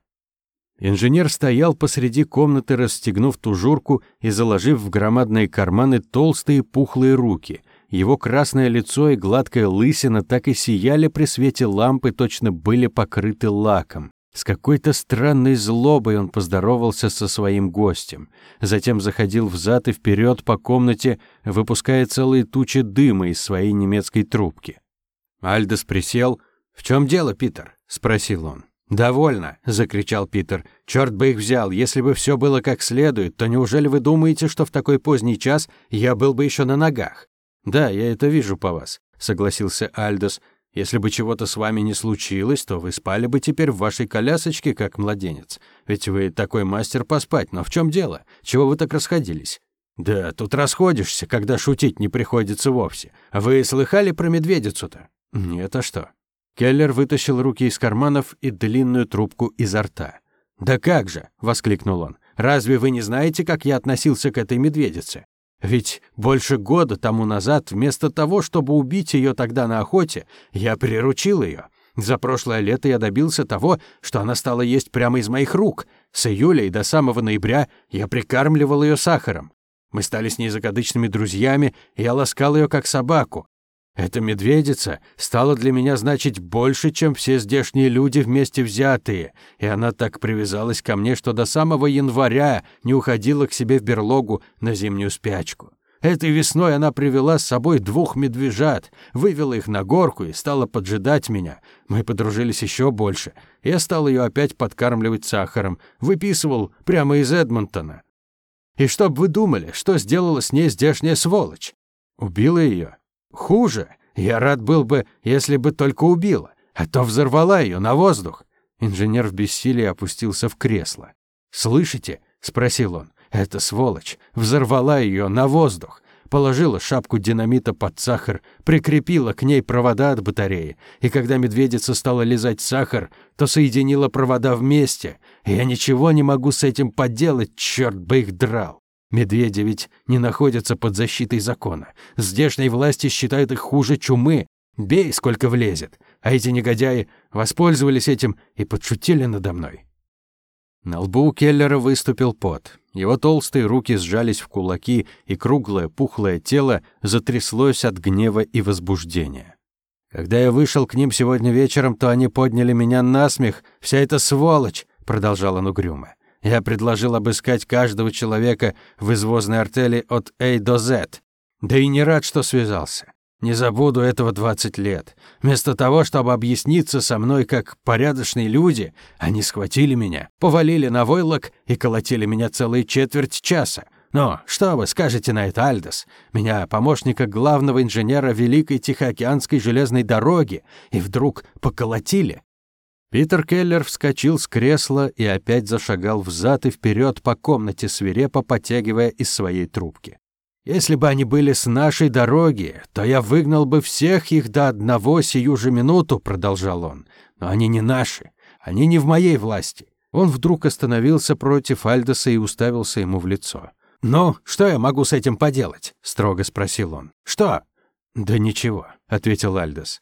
Инженер стоял посреди комнаты, расстегнув тужурку и заложив в громадные карманы толстые пухлые руки. Его красное лицо и гладкая лысина так и сияли при свете лампы, точно были покрыты лаком. С какой-то странной злобой он поздоровался со своим гостем. Затем заходил взад и вперед по комнате, выпуская целые тучи дыма из своей немецкой трубки. Альдес присел. «В чем дело, Питер?» — спросил он. «Довольно!» — закричал Питер. «Черт бы их взял! Если бы все было как следует, то неужели вы думаете, что в такой поздний час я был бы еще на ногах?» «Да, я это вижу по вас», — согласился Альдос. «Если бы чего-то с вами не случилось, то вы спали бы теперь в вашей колясочке, как младенец. Ведь вы такой мастер поспать, но в чем дело? Чего вы так расходились?» «Да, тут расходишься, когда шутить не приходится вовсе. Вы слыхали про медведицу-то?» «Нет, а что?» Келлер вытащил руки из карманов и длинную трубку изо рта. «Да как же!» — воскликнул он. «Разве вы не знаете, как я относился к этой медведице? Ведь больше года тому назад, вместо того, чтобы убить ее тогда на охоте, я приручил ее. За прошлое лето я добился того, что она стала есть прямо из моих рук. С июля и до самого ноября я прикармливал ее сахаром. Мы стали с ней закадычными друзьями, и я ласкал ее как собаку. Эта медведица стала для меня значить больше, чем все здешние люди вместе взятые, и она так привязалась ко мне, что до самого января не уходила к себе в берлогу на зимнюю спячку. Этой весной она привела с собой двух медвежат, вывела их на горку и стала поджидать меня. Мы подружились еще больше. Я стал ее опять подкармливать сахаром, выписывал прямо из Эдмонтона. И чтоб вы думали, что сделала с ней здешняя сволочь? Убила ее? Хуже. Я рад был бы, если бы только убила, а то взорвала ее на воздух. Инженер в бессилии опустился в кресло. «Слышите?» — спросил он. «Эта сволочь взорвала ее на воздух, положила шапку динамита под сахар, прикрепила к ней провода от батареи, и когда медведица стала лизать сахар, то соединила провода вместе. Я ничего не могу с этим поделать, черт бы их драл. Медведи ведь не находятся под защитой закона. Здешние власти считают их хуже чумы. Бей, сколько влезет. А эти негодяи воспользовались этим и подшутили надо мной. На лбу у Келлера выступил пот. Его толстые руки сжались в кулаки, и круглое, пухлое тело затряслось от гнева и возбуждения. «Когда я вышел к ним сегодня вечером, то они подняли меня на смех. Вся эта сволочь!» — продолжал он угрюмо. Я предложил обыскать каждого человека в извозной артели от A до Z. Да и не рад, что связался. Не забуду этого 20 лет. Вместо того, чтобы объясниться со мной как порядочные люди, они схватили меня, повалили на войлок и колотили меня целые четверть часа. Но что вы скажете на это, Альдос? Меня, помощника главного инженера Великой Тихоокеанской железной дороги, и вдруг поколотили. Питер Келлер вскочил с кресла и опять зашагал взад и вперед по комнате, свирепо потягивая из своей трубки. «Если бы они были с нашей дороги, то я выгнал бы всех их до одного сию же минуту», — продолжал он. «Но они не наши, они не в моей власти». Он вдруг остановился против Альдоса и уставился ему в лицо. «Ну, что я могу с этим поделать?» — строго спросил он. «Что?» «Да ничего», — ответил Альдос.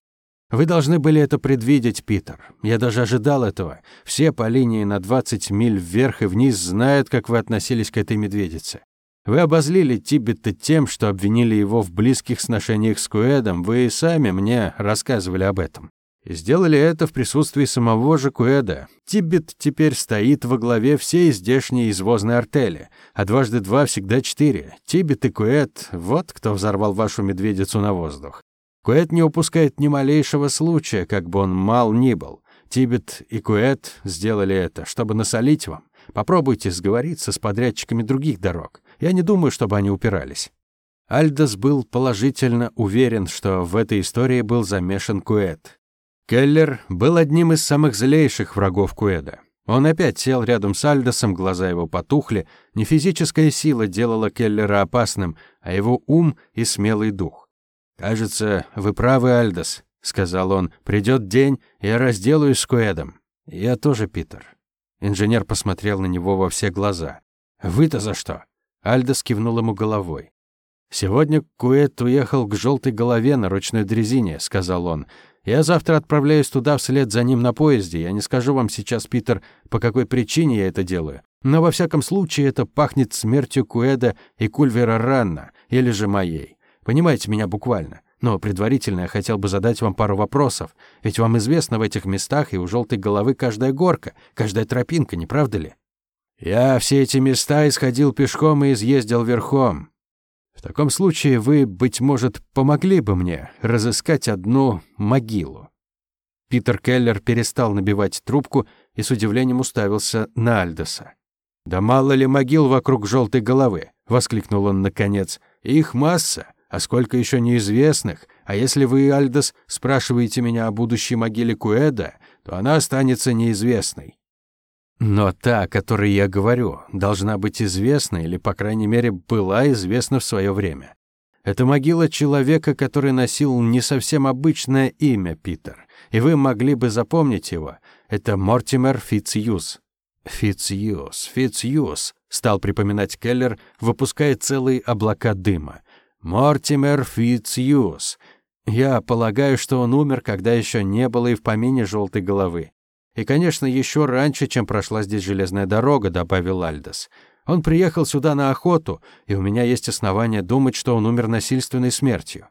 Вы должны были это предвидеть, Питер. Я даже ожидал этого. Все по линии на 20 миль вверх и вниз знают, как вы относились к этой медведице. Вы обозлили Тибета тем, что обвинили его в близких сношениях с Куэдом. Вы и сами мне рассказывали об этом. И сделали это в присутствии самого же Куэда. Тибет теперь стоит во главе всей здешней извозной артели, а дважды два всегда четыре. Тибет и Куэд — вот кто взорвал вашу медведицу на воздух. Куэт не упускает ни малейшего случая, как бы он мал ни был. Тибет и Куэт сделали это, чтобы насолить вам. Попробуйте сговориться с подрядчиками других дорог. Я не думаю, чтобы они упирались. Альдос был положительно уверен, что в этой истории был замешан Куэт. Келлер был одним из самых злейших врагов Куэда. Он опять сел рядом с Альдосом, глаза его потухли. Не физическая сила делала Келлера опасным, а его ум и смелый дух. «Кажется, вы правы, Альдос», — сказал он. «Придет день, я разделаюсь с Куэдом». «Я тоже, Питер». Инженер посмотрел на него во все глаза. «Вы-то за что?» Альдос кивнул ему головой. «Сегодня Куэт уехал к желтой голове на ручной дрезине», — сказал он. «Я завтра отправляюсь туда вслед за ним на поезде. Я не скажу вам сейчас, Питер, по какой причине я это делаю. Но во всяком случае это пахнет смертью Куэда и Кульвера Ранна, или же моей. Понимаете меня буквально. Но предварительно я хотел бы задать вам пару вопросов. Ведь вам известно в этих местах и у желтой головы каждая горка, каждая тропинка, не правда ли? Я все эти места исходил пешком и изъездил верхом. В таком случае вы, быть может, помогли бы мне разыскать одну могилу. Питер Келлер перестал набивать трубку и с удивлением уставился на Альдоса. «Да мало ли могил вокруг желтой головы!» — воскликнул он наконец. «Их масса! А сколько еще неизвестных? А если вы, Альдос, спрашиваете меня о будущей могиле Куэда, то она останется неизвестной. Но та, о которой я говорю, должна быть известна или, по крайней мере, была известна в свое время. Это могила человека, который носил не совсем обычное имя Питер, и вы могли бы запомнить его. Это Мортимер Фитцьюз. Фитцьюз, Фитцьюз, стал припоминать Келлер, выпуская целые облака дыма. Мортимер Фитцьюз. Я полагаю, что он умер, когда еще не было и в помине желтой головы. И, конечно, еще раньше, чем прошла здесь железная дорога, добавил Альдос. Он приехал сюда на охоту, и у меня есть основания думать, что он умер насильственной смертью.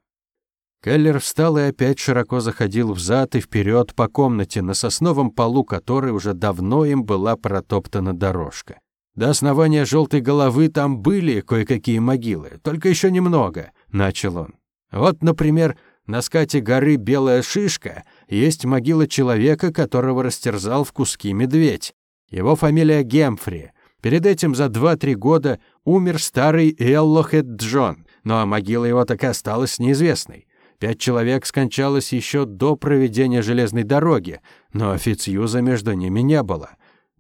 Келлер встал и опять широко заходил взад и вперед по комнате, на сосновом полу которой уже давно им была протоптана дорожка. До основания желтой головы там были кое-какие могилы, только еще немного, начал он. Вот, например, на скате горы Белая Шишка есть могила человека, которого растерзал в куски медведь. Его фамилия Гемфри. Перед этим за 2-3 года умер старый Эллохет Джон, но могила его так и осталась неизвестной. Пять человек скончалось еще до проведения железной дороги, но Фицьюза между ними не было.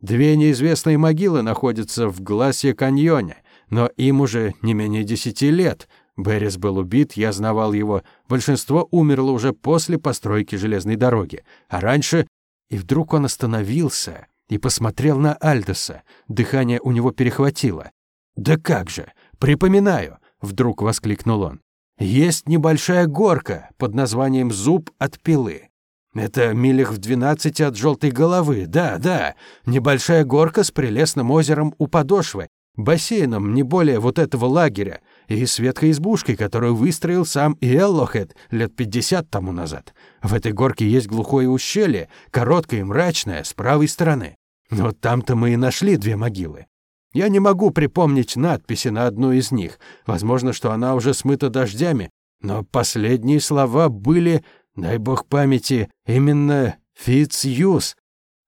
Две неизвестные могилы находятся в Гласе каньоне, но им уже не менее десяти лет. Беррис был убит, я знавал его. Большинство умерло уже после постройки железной дороги. А раньше... И вдруг он остановился и посмотрел на Альдоса. Дыхание у него перехватило. «Да как же! Припоминаю!» — вдруг воскликнул он. «Есть небольшая горка под названием «Зуб от пилы». Это милях в двенадцати от желтой головы, да, да. Небольшая горка с прелестным озером у подошвы, бассейном не более вот этого лагеря и с ветхой избушкой, которую выстроил сам Иеллохед лет пятьдесят тому назад. В этой горке есть глухое ущелье, короткое и мрачное, с правой стороны. Но там-то мы и нашли две могилы. Я не могу припомнить надписи на одну из них. Возможно, что она уже смыта дождями, но последние слова были, дай бог памяти, именно «Фитцюз».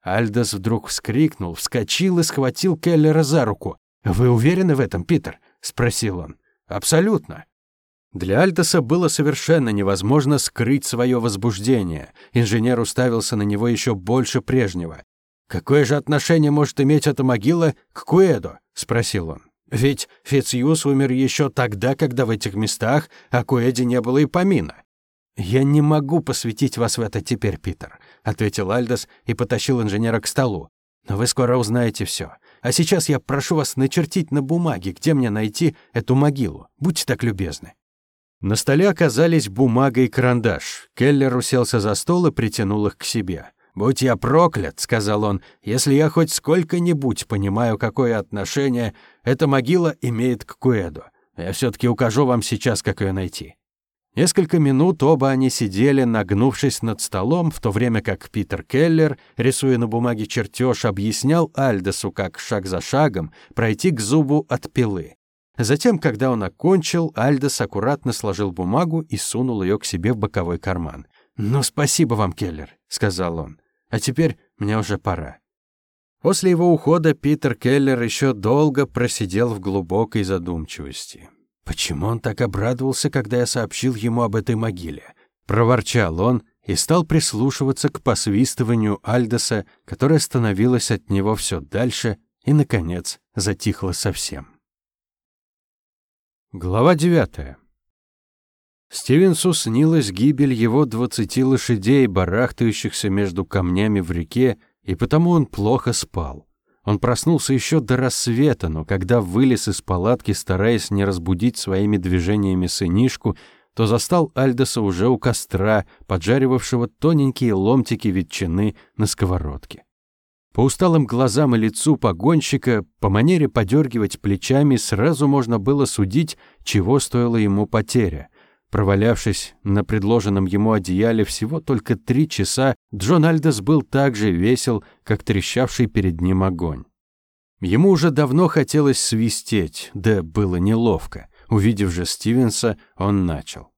Альдос вдруг вскрикнул, вскочил и схватил Келлера за руку. «Вы уверены в этом, Питер?» — спросил он. «Абсолютно». Для Альдоса было совершенно невозможно скрыть свое возбуждение. Инженер уставился на него еще больше прежнего. «Какое же отношение может иметь эта могила к Куэдо?» — спросил он. «Ведь Фицьюс умер еще тогда, когда в этих местах о Куэде не было и помина». «Я не могу посвятить вас в это теперь, Питер», — ответил Альдос и потащил инженера к столу. «Но вы скоро узнаете все. А сейчас я прошу вас начертить на бумаге, где мне найти эту могилу. Будьте так любезны». На столе оказались бумага и карандаш. Келлер уселся за стол и притянул их к себе. «Будь я проклят», — сказал он, — «если я хоть сколько-нибудь понимаю, какое отношение эта могила имеет к Куэду. Я все-таки укажу вам сейчас, как ее найти». Несколько минут оба они сидели, нагнувшись над столом, в то время как Питер Келлер, рисуя на бумаге чертеж, объяснял Альдесу, как шаг за шагом пройти к зубу от пилы. Затем, когда он окончил, Альдес аккуратно сложил бумагу и сунул ее к себе в боковой карман. «Ну, спасибо вам, Келлер», — сказал он. «А теперь мне уже пора». После его ухода Питер Келлер еще долго просидел в глубокой задумчивости. «Почему он так обрадовался, когда я сообщил ему об этой могиле?» Проворчал он и стал прислушиваться к посвистыванию Альдоса, которое становилось от него все дальше и, наконец, затихло совсем. Глава девятая. Стивенсу снилась гибель его двадцати лошадей, барахтающихся между камнями в реке, и потому он плохо спал. Он проснулся еще до рассвета, но когда вылез из палатки, стараясь не разбудить своими движениями сынишку, то застал Альдоса уже у костра, поджаривавшего тоненькие ломтики ветчины на сковородке. По усталым глазам и лицу погонщика, по манере подергивать плечами, сразу можно было судить, чего стоила ему потеря. Провалявшись на предложенном ему одеяле всего только три часа, Джон Альдес был так же весел, как трещавший перед ним огонь. Ему уже давно хотелось свистеть, да было неловко. Увидев же Стивенса, он начал.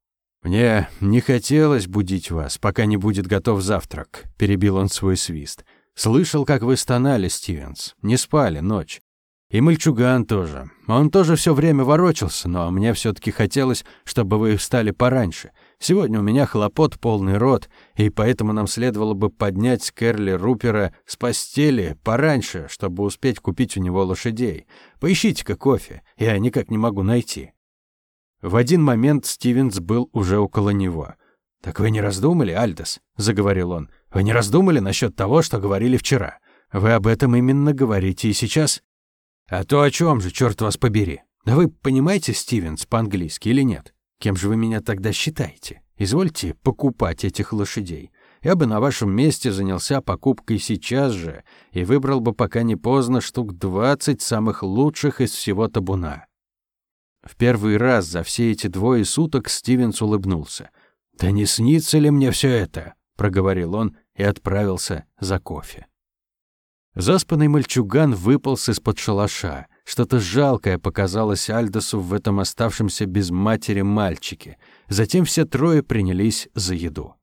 «Мне не хотелось будить вас, пока не будет готов завтрак», — перебил он свой свист. «Слышал, как вы стонали, Стивенс. Не спали ночь. И мальчуган тоже. Он тоже все время ворочался, но мне все-таки хотелось, чтобы вы встали пораньше. Сегодня у меня хлопот полный рот, и поэтому нам следовало бы поднять Кэрли Рупера с постели пораньше, чтобы успеть купить у него лошадей. Поищите-ка кофе, я никак не могу найти». В один момент Стивенс был уже около него. «Так вы не раздумали, Альдес?» — заговорил он. «Вы не раздумали насчет того, что говорили вчера? Вы об этом именно говорите и сейчас?» «А то о чем же, черт вас побери? Да вы понимаете, Стивенс, по-английски или нет? Кем же вы меня тогда считаете? Извольте покупать этих лошадей. Я бы на вашем месте занялся покупкой сейчас же и выбрал бы, пока не поздно, штук двадцать самых лучших из всего табуна». В первый раз за все эти двое суток Стивенс улыбнулся. «Да не снится ли мне все это?» — проговорил он и отправился за кофе. Заспанный мальчуган выполз из-под шалаша. Что-то жалкое показалось Альдосу в этом оставшемся без матери мальчике. Затем все трое принялись за еду.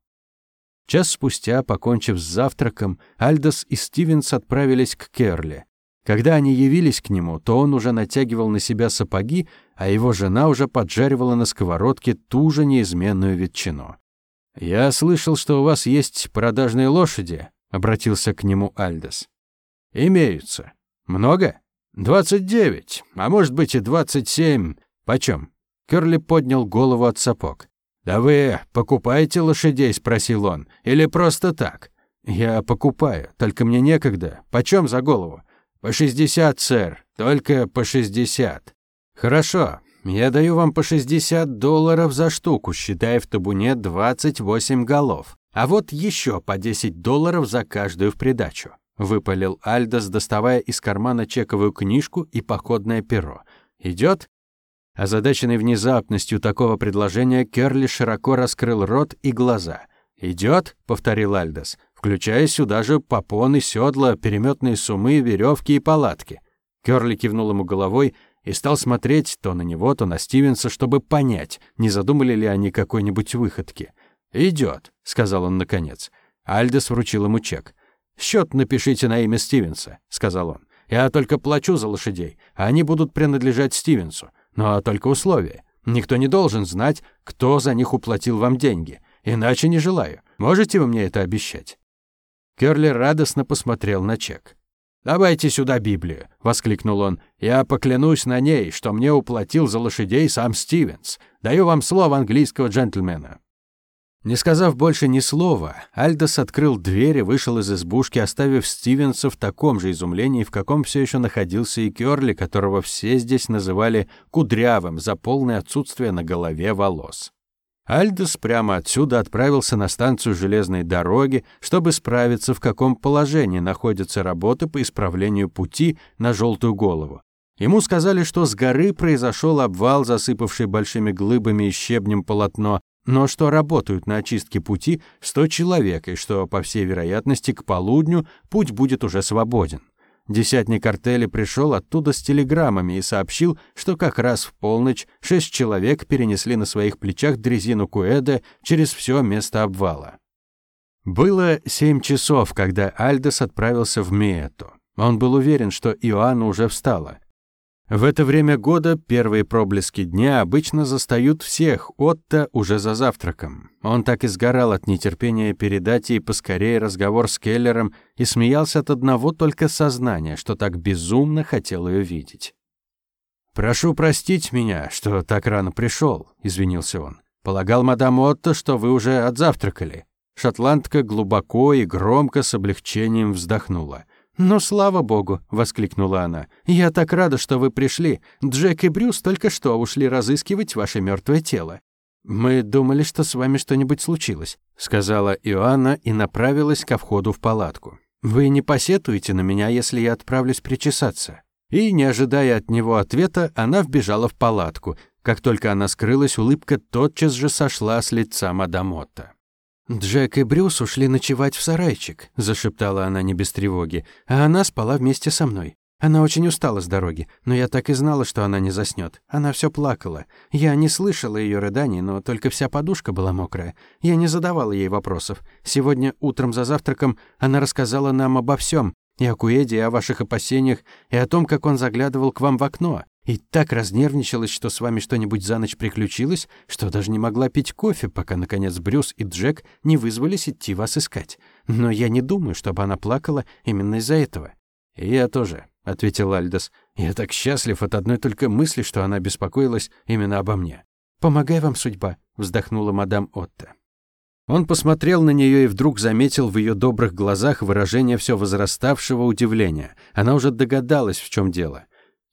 Час спустя, покончив с завтраком, Альдос и Стивенс отправились к Керли. Когда они явились к нему, то он уже натягивал на себя сапоги, а его жена уже поджаривала на сковородке ту же неизменную ветчину. «Я слышал, что у вас есть продажные лошади», — обратился к нему Альдос. «Имеются. Много? Двадцать девять, а может быть и двадцать семь. Почем?» Кёрли поднял голову от сапог. «Да вы покупаете лошадей?» — спросил он. «Или просто так?» «Я покупаю, только мне некогда. Почем за голову?» «По шестьдесят, сэр. Только по шестьдесят». «Хорошо. Я даю вам по шестьдесят долларов за штуку, считая в табуне двадцать восемь голов. А вот еще по десять долларов за каждую в придачу выпалил Альдос, доставая из кармана чековую книжку и походное перо. Идет? Озадаченный внезапностью такого предложения, Керли широко раскрыл рот и глаза. «Идет?» — повторил Альдос. «В включая сюда же попоны, седла, переметные сумы, веревки и палатки. Кёрли кивнул ему головой и стал смотреть то на него, то на Стивенса, чтобы понять, не задумали ли они какой-нибудь выходки. «Идет», — сказал он наконец. Альдес вручил ему чек. «Счет напишите на имя Стивенса», — сказал он. «Я только плачу за лошадей, а они будут принадлежать Стивенсу. Но только условие. Никто не должен знать, кто за них уплатил вам деньги. Иначе не желаю. Можете вы мне это обещать?» Кёрли радостно посмотрел на чек. «Давайте сюда Библию», — воскликнул он. «Я поклянусь на ней, что мне уплатил за лошадей сам Стивенс. Даю вам слово английского джентльмена». Не сказав больше ни слова, Альдос открыл дверь и вышел из избушки, оставив Стивенса в таком же изумлении, в каком все еще находился и Кёрли, которого все здесь называли кудрявым за полное отсутствие на голове волос. Альдос прямо отсюда отправился на станцию железной дороги, чтобы справиться, в каком положении находятся работы по исправлению пути на Желтую голову. Ему сказали, что с горы произошел обвал, засыпавший большими глыбами и щебнем полотно, но что работают на очистке пути 100 человек, и что, по всей вероятности, к полудню путь будет уже свободен. Десятник артели пришел оттуда с телеграммами и сообщил, что как раз в полночь шесть человек перенесли на своих плечах дрезину Куэда через все место обвала. Было семь часов, когда Альдес отправился в Миэту. Он был уверен, что Иоанна уже встала. В это время года первые проблески дня обычно застают всех Отто уже за завтраком. Он так и сгорал от нетерпения передать ей поскорее разговор с Келлером и смеялся от одного только сознания, что так безумно хотел ее видеть. «Прошу простить меня, что так рано пришел», — извинился он. «Полагал мадам Отто, что вы уже отзавтракали». Шотландка глубоко и громко с облегчением вздохнула. «Ну, слава богу!» — воскликнула она. «Я так рада, что вы пришли. Джек и Брюс только что ушли разыскивать ваше мертвое тело». «Мы думали, что с вами что-нибудь случилось», — сказала Иоанна и направилась ко входу в палатку. «Вы не посетуете на меня, если я отправлюсь причесаться?» И, не ожидая от него ответа, она вбежала в палатку. Как только она скрылась, улыбка тотчас же сошла с лица мадам Отто. «Джек и Брюс ушли ночевать в сарайчик», — зашептала она не без тревоги, «а она спала вместе со мной. Она очень устала с дороги, но я так и знала, что она не заснёт. Она всё плакала. Я не слышала её рыданий, но только вся подушка была мокрая. Я не задавала ей вопросов. Сегодня утром за завтраком она рассказала нам обо всём, и о Куэде, и о ваших опасениях, и о том, как он заглядывал к вам в окно. И так разнервничалась, что с вами что-нибудь за ночь приключилось, что даже не могла пить кофе, пока, наконец, Брюс и Джек не вызвались идти вас искать. Но я не думаю, чтобы она плакала именно из-за этого». «И я тоже», — ответил Альдос. «Я так счастлив от одной только мысли, что она беспокоилась именно обо мне». «Помогай вам судьба», — вздохнула мадам Отто. Он посмотрел на нее и вдруг заметил в ее добрых глазах выражение все возраставшего удивления. Она уже догадалась, в чем дело.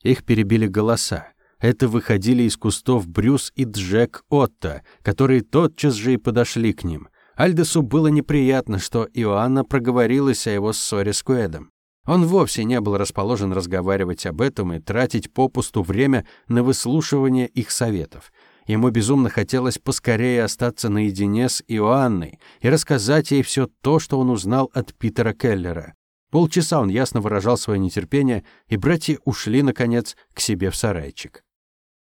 Их перебили голоса. Это выходили из кустов Брюс и Джек Отто, которые тотчас же и подошли к ним. Альдесу было неприятно, что Иоанна проговорилась о его ссоре с Куэдом. Он вовсе не был расположен разговаривать об этом и тратить попусту время на выслушивание их советов. Ему безумно хотелось поскорее остаться наедине с Иоанной и рассказать ей все то, что он узнал от Питера Келлера. Полчаса он ясно выражал свое нетерпение, и братья ушли, наконец, к себе в сарайчик.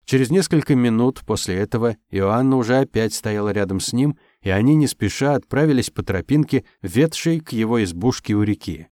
Через несколько минут после этого Иоанна уже опять стояла рядом с ним, и они не спеша отправились по тропинке, ведшей к его избушке у реки.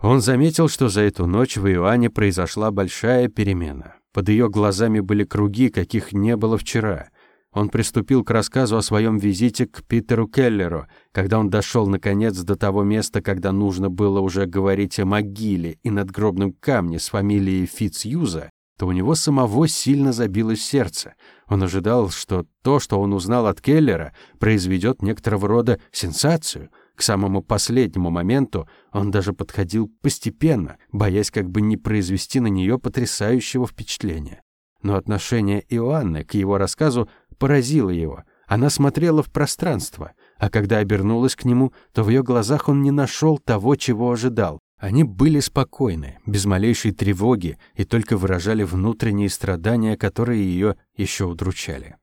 Он заметил, что за эту ночь в Иоанне произошла большая перемена. Под ее глазами были круги, каких не было вчера — он приступил к рассказу о своем визите к Питеру Келлеру, когда он дошел наконец до того места, когда нужно было уже говорить о могиле и надгробном камне с фамилией Фитцюза, то у него самого сильно забилось сердце. Он ожидал, что то, что он узнал от Келлера, произведет некоторого рода сенсацию. К самому последнему моменту он даже подходил постепенно, боясь как бы не произвести на нее потрясающего впечатления. Но отношение Иоанны к его рассказу поразило его. Она смотрела в пространство, а когда обернулась к нему, то в ее глазах он не нашел того, чего ожидал. Они были спокойны, без малейшей тревоги и только выражали внутренние страдания, которые ее еще удручали.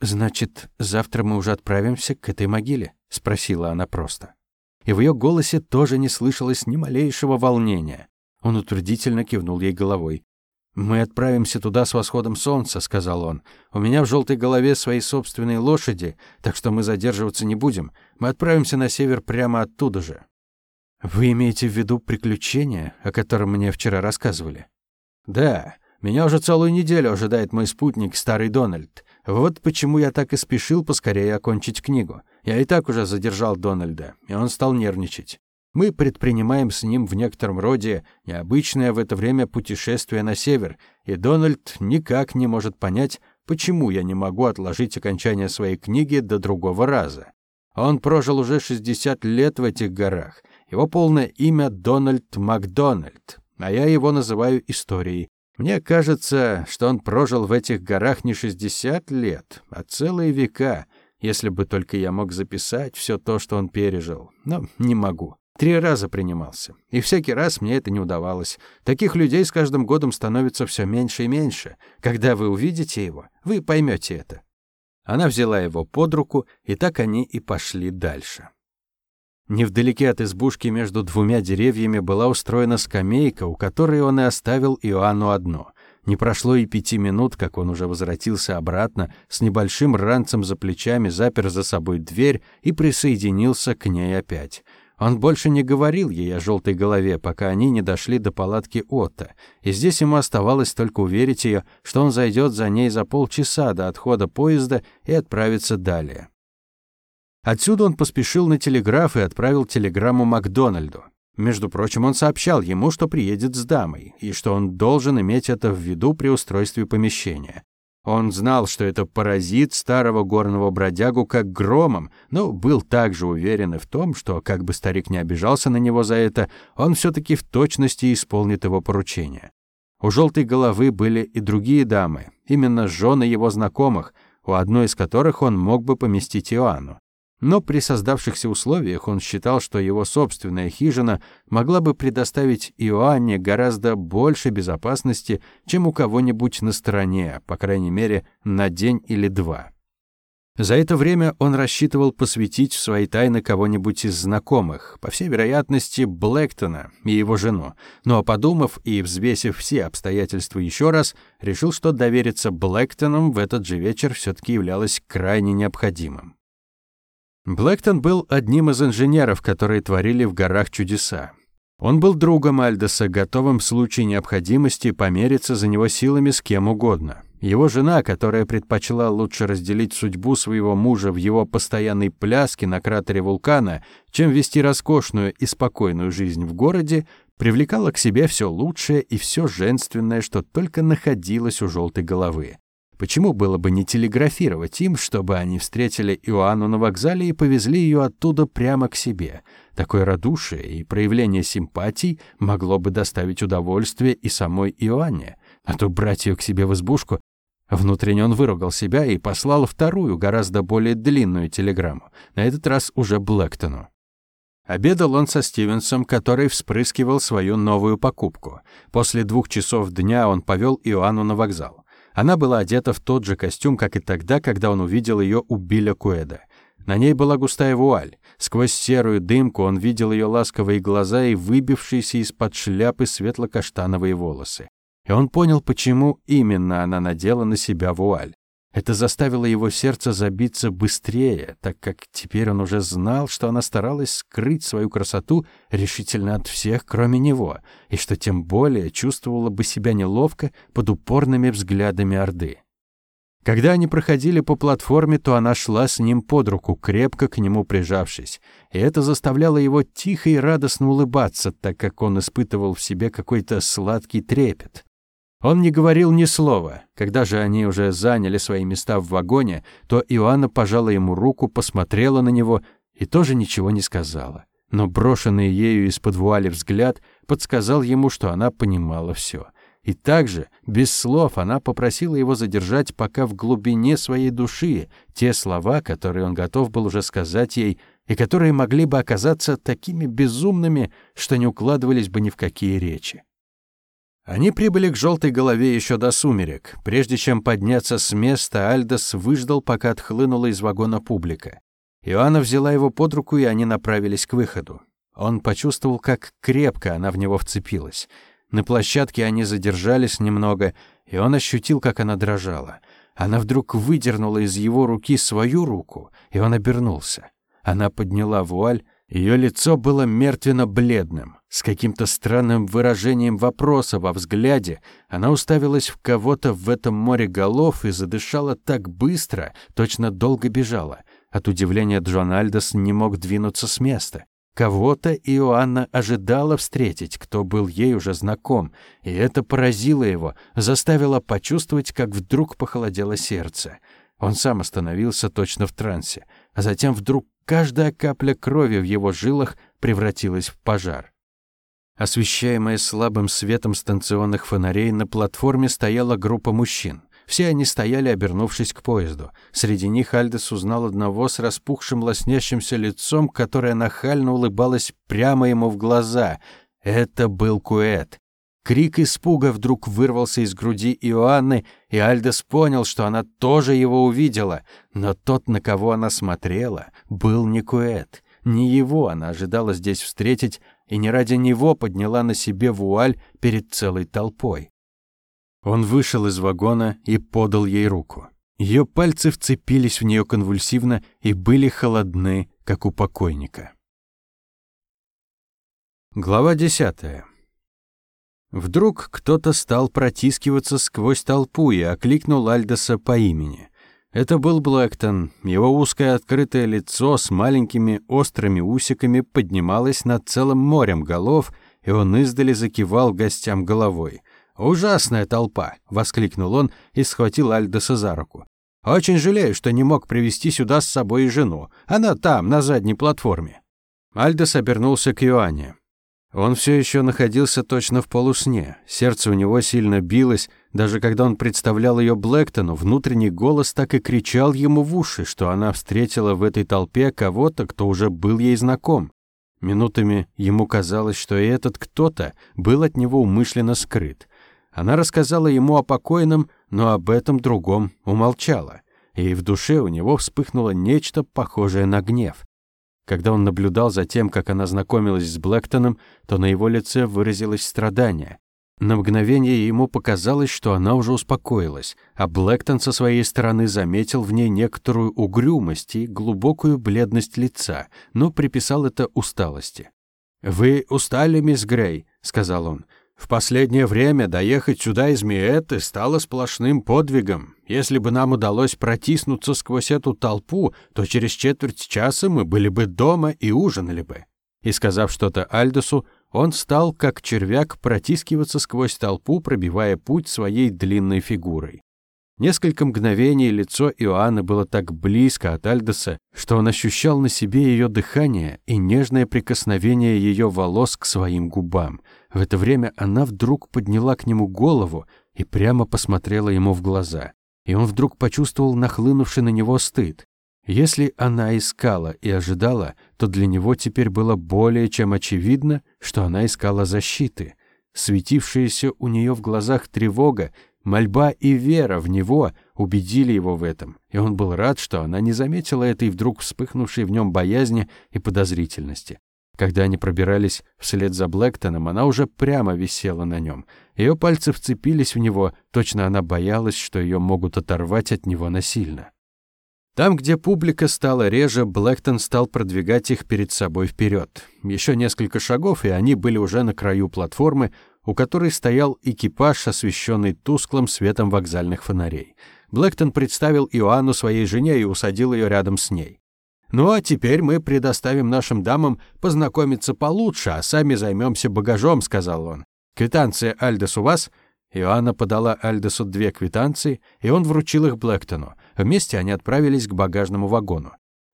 «Значит, завтра мы уже отправимся к этой могиле?» — спросила она просто. и в ее голосе тоже не слышалось ни малейшего волнения. Он утвердительно кивнул ей головой. «Мы отправимся туда с восходом солнца», — сказал он. «У меня в желтой голове свои собственные лошади, так что мы задерживаться не будем. Мы отправимся на север прямо оттуда же». «Вы имеете в виду приключения, о котором мне вчера рассказывали?» «Да. Меня уже целую неделю ожидает мой спутник, старый Дональд. Вот почему я так и спешил поскорее окончить книгу. Я и так уже задержал Дональда, и он стал нервничать. Мы предпринимаем с ним в некотором роде необычное в это время путешествие на север, и Дональд никак не может понять, почему я не могу отложить окончание своей книги до другого раза. Он прожил уже 60 лет в этих горах. Его полное имя Дональд Макдональд, а я его называю историей. Мне кажется, что он прожил в этих горах не 60 лет, а целые века, если бы только я мог записать все то, что он пережил. Но не могу. Три раза принимался. И всякий раз мне это не удавалось. Таких людей с каждым годом становится все меньше и меньше. Когда вы увидите его, вы поймете это. Она взяла его под руку, и так они и пошли дальше. Невдалеке от избушки между двумя деревьями была устроена скамейка, у которой он и оставил Иоанну одну. Не прошло и пяти минут, как он уже возвратился обратно, с небольшим ранцем за плечами, запер за собой дверь и присоединился к ней опять. Он больше не говорил ей о желтой голове, пока они не дошли до палатки Отто, и здесь ему оставалось только уверить ее, что он зайдет за ней за полчаса до отхода поезда и отправится далее. Отсюда он поспешил на телеграф и отправил телеграмму Макдональду. Между прочим, он сообщал ему, что приедет с дамой, и что он должен иметь это в виду при устройстве помещения. Он знал, что это паразит старого горного бродягу как громом, но был также уверен и в том, что, как бы старик не обижался на него за это, он все-таки в точности исполнит его поручение. У желтой головы были и другие дамы, именно жены его знакомых, у одной из которых он мог бы поместить Иоанну. Но при создавшихся условиях он считал, что его собственная хижина могла бы предоставить Иоанне гораздо больше безопасности, чем у кого-нибудь на стороне, по крайней мере, на день или два. За это время он рассчитывал посвятить в свои тайны кого-нибудь из знакомых, по всей вероятности, Блэктона и его жену. Но подумав и взвесив все обстоятельства еще раз, решил, что довериться Блэктонам в этот же вечер все-таки являлось крайне необходимым. Блэктон был одним из инженеров, которые творили в горах чудеса. Он был другом Альдоса, готовым в случае необходимости помериться за него силами с кем угодно. Его жена, которая предпочла лучше разделить судьбу своего мужа в его постоянной пляске на кратере вулкана, чем вести роскошную и спокойную жизнь в городе, привлекала к себе все лучшее и все женственное, что только находилось у желтой головы. Почему было бы не телеграфировать им, чтобы они встретили Иоанну на вокзале и повезли ее оттуда прямо к себе? Такое радушие и проявление симпатий могло бы доставить удовольствие и самой Иоанне. А то брать ее к себе в избушку... Внутренне он выругал себя и послал вторую, гораздо более длинную телеграмму, на этот раз уже Блэктону. Обедал он со Стивенсом, который вспрыскивал свою новую покупку. После двух часов дня он повел Иоанну на вокзал. Она была одета в тот же костюм, как и тогда, когда он увидел ее у Билля Куэда. На ней была густая вуаль. Сквозь серую дымку он видел ее ласковые глаза и выбившиеся из-под шляпы светло-каштановые волосы. И он понял, почему именно она надела на себя вуаль. Это заставило его сердце забиться быстрее, так как теперь он уже знал, что она старалась скрыть свою красоту решительно от всех, кроме него, и что тем более чувствовала бы себя неловко под упорными взглядами Орды. Когда они проходили по платформе, то она шла с ним под руку, крепко к нему прижавшись, и это заставляло его тихо и радостно улыбаться, так как он испытывал в себе какой-то сладкий трепет. Он не говорил ни слова. Когда же они уже заняли свои места в вагоне, то Иоанна пожала ему руку, посмотрела на него и тоже ничего не сказала. Но брошенный ею из-под вуали взгляд подсказал ему, что она понимала все. И также, без слов, она попросила его задержать пока в глубине своей души те слова, которые он готов был уже сказать ей, и которые могли бы оказаться такими безумными, что не укладывались бы ни в какие речи. Они прибыли к желтой голове еще до сумерек. Прежде чем подняться с места, Альдос выждал, пока отхлынула из вагона публика. Иоанна взяла его под руку, и они направились к выходу. Он почувствовал, как крепко она в него вцепилась. На площадке они задержались немного, и он ощутил, как она дрожала. Она вдруг выдернула из его руки свою руку, и он обернулся. Она подняла вуаль, ее лицо было мертвенно-бледным, с каким-то странным выражением вопроса во взгляде. Она уставилась в кого-то в этом море голов и задышала так быстро, точно долго бежала. От удивления Джон Альдос не мог двинуться с места. Кого-то Иоанна ожидала встретить, кто был ей уже знаком, и это поразило его, заставило почувствовать, как вдруг похолодело сердце. Он сам остановился точно в трансе, а затем вдруг каждая капля крови в его жилах превратилась в пожар. Освещаемая слабым светом станционных фонарей, на платформе стояла группа мужчин. Все они стояли, обернувшись к поезду. Среди них Альдес узнал одного с распухшим лоснящимся лицом, которое нахально улыбалось прямо ему в глаза. Это был Куэт. Крик испуга вдруг вырвался из груди Иоанны, и Альдес понял, что она тоже его увидела. Но тот, на кого она смотрела, был не Куэт. Не его она ожидала здесь встретить, и не ради него подняла на себе вуаль перед целой толпой. Он вышел из вагона и подал ей руку. Ее пальцы вцепились в нее конвульсивно и были холодны, как у покойника. Глава десятая. Вдруг кто-то стал протискиваться сквозь толпу и окликнул Альдоса по имени. Это был Блэктон. Его узкое открытое лицо с маленькими острыми усиками поднималось над целым морем голов, и он издали закивал гостям головой. «Ужасная толпа!» — воскликнул он и схватил Альдоса за руку. «Очень жалею, что не мог привести сюда с собой жену. Она там, на задней платформе». Альдос обернулся к Иоанне. Он все еще находился точно в полусне. Сердце у него сильно билось. Даже когда он представлял ее Блэктону, внутренний голос так и кричал ему в уши, что она встретила в этой толпе кого-то, кто уже был ей знаком. Минутами ему казалось, что и этот кто-то был от него умышленно скрыт. Она рассказала ему о покойном, но об этом другом умолчала. И в душе у него вспыхнуло нечто похожее на гнев. Когда он наблюдал за тем, как она знакомилась с Блэктоном, то на его лице выразилось страдание. На мгновение ему показалось, что она уже успокоилась, а Блэктон со своей стороны заметил в ней некоторую угрюмость и глубокую бледность лица, но приписал это усталости. «Вы устали, мисс Грей», — сказал он. В последнее время доехать сюда из Миэты стало сплошным подвигом. Если бы нам удалось протиснуться сквозь эту толпу, то через четверть часа мы были бы дома и ужинали бы. И сказав что-то Альдосу, он стал, как червяк, протискиваться сквозь толпу, пробивая путь своей длинной фигурой. Несколько мгновений лицо Иоанны было так близко от Альдоса, что он ощущал на себе ее дыхание и нежное прикосновение ее волос к своим губам. В это время она вдруг подняла к нему голову и прямо посмотрела ему в глаза. И он вдруг почувствовал нахлынувший на него стыд. Если она искала и ожидала, то для него теперь было более чем очевидно, что она искала защиты. Светившаяся у нее в глазах тревога Мольба и вера в него убедили его в этом, и он был рад, что она не заметила этой вдруг вспыхнувшей в нем боязни и подозрительности. Когда они пробирались вслед за Блэктоном, она уже прямо висела на нем. Ее пальцы вцепились в него, точно она боялась, что ее могут оторвать от него насильно. Там, где публика стала реже, Блэктон стал продвигать их перед собой вперед. Еще несколько шагов, и они были уже на краю платформы, у которой стоял экипаж, освещенный тусклым светом вокзальных фонарей. Блэктон представил Иоанну своей жене и усадил ее рядом с ней. «Ну а теперь мы предоставим нашим дамам познакомиться получше, а сами займемся багажом», — сказал он. «Квитанция Альдес у вас?» Иоанна подала Альдесу две квитанции, и он вручил их Блэктону. Вместе они отправились к багажному вагону.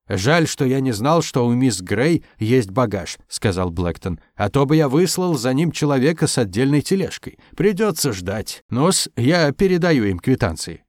«Жаль, что я не знал, что у мисс Грей есть багаж», — сказал Блэктон. «А то бы я выслал за ним человека с отдельной тележкой. Придется ждать. Нос, я передаю им квитанции».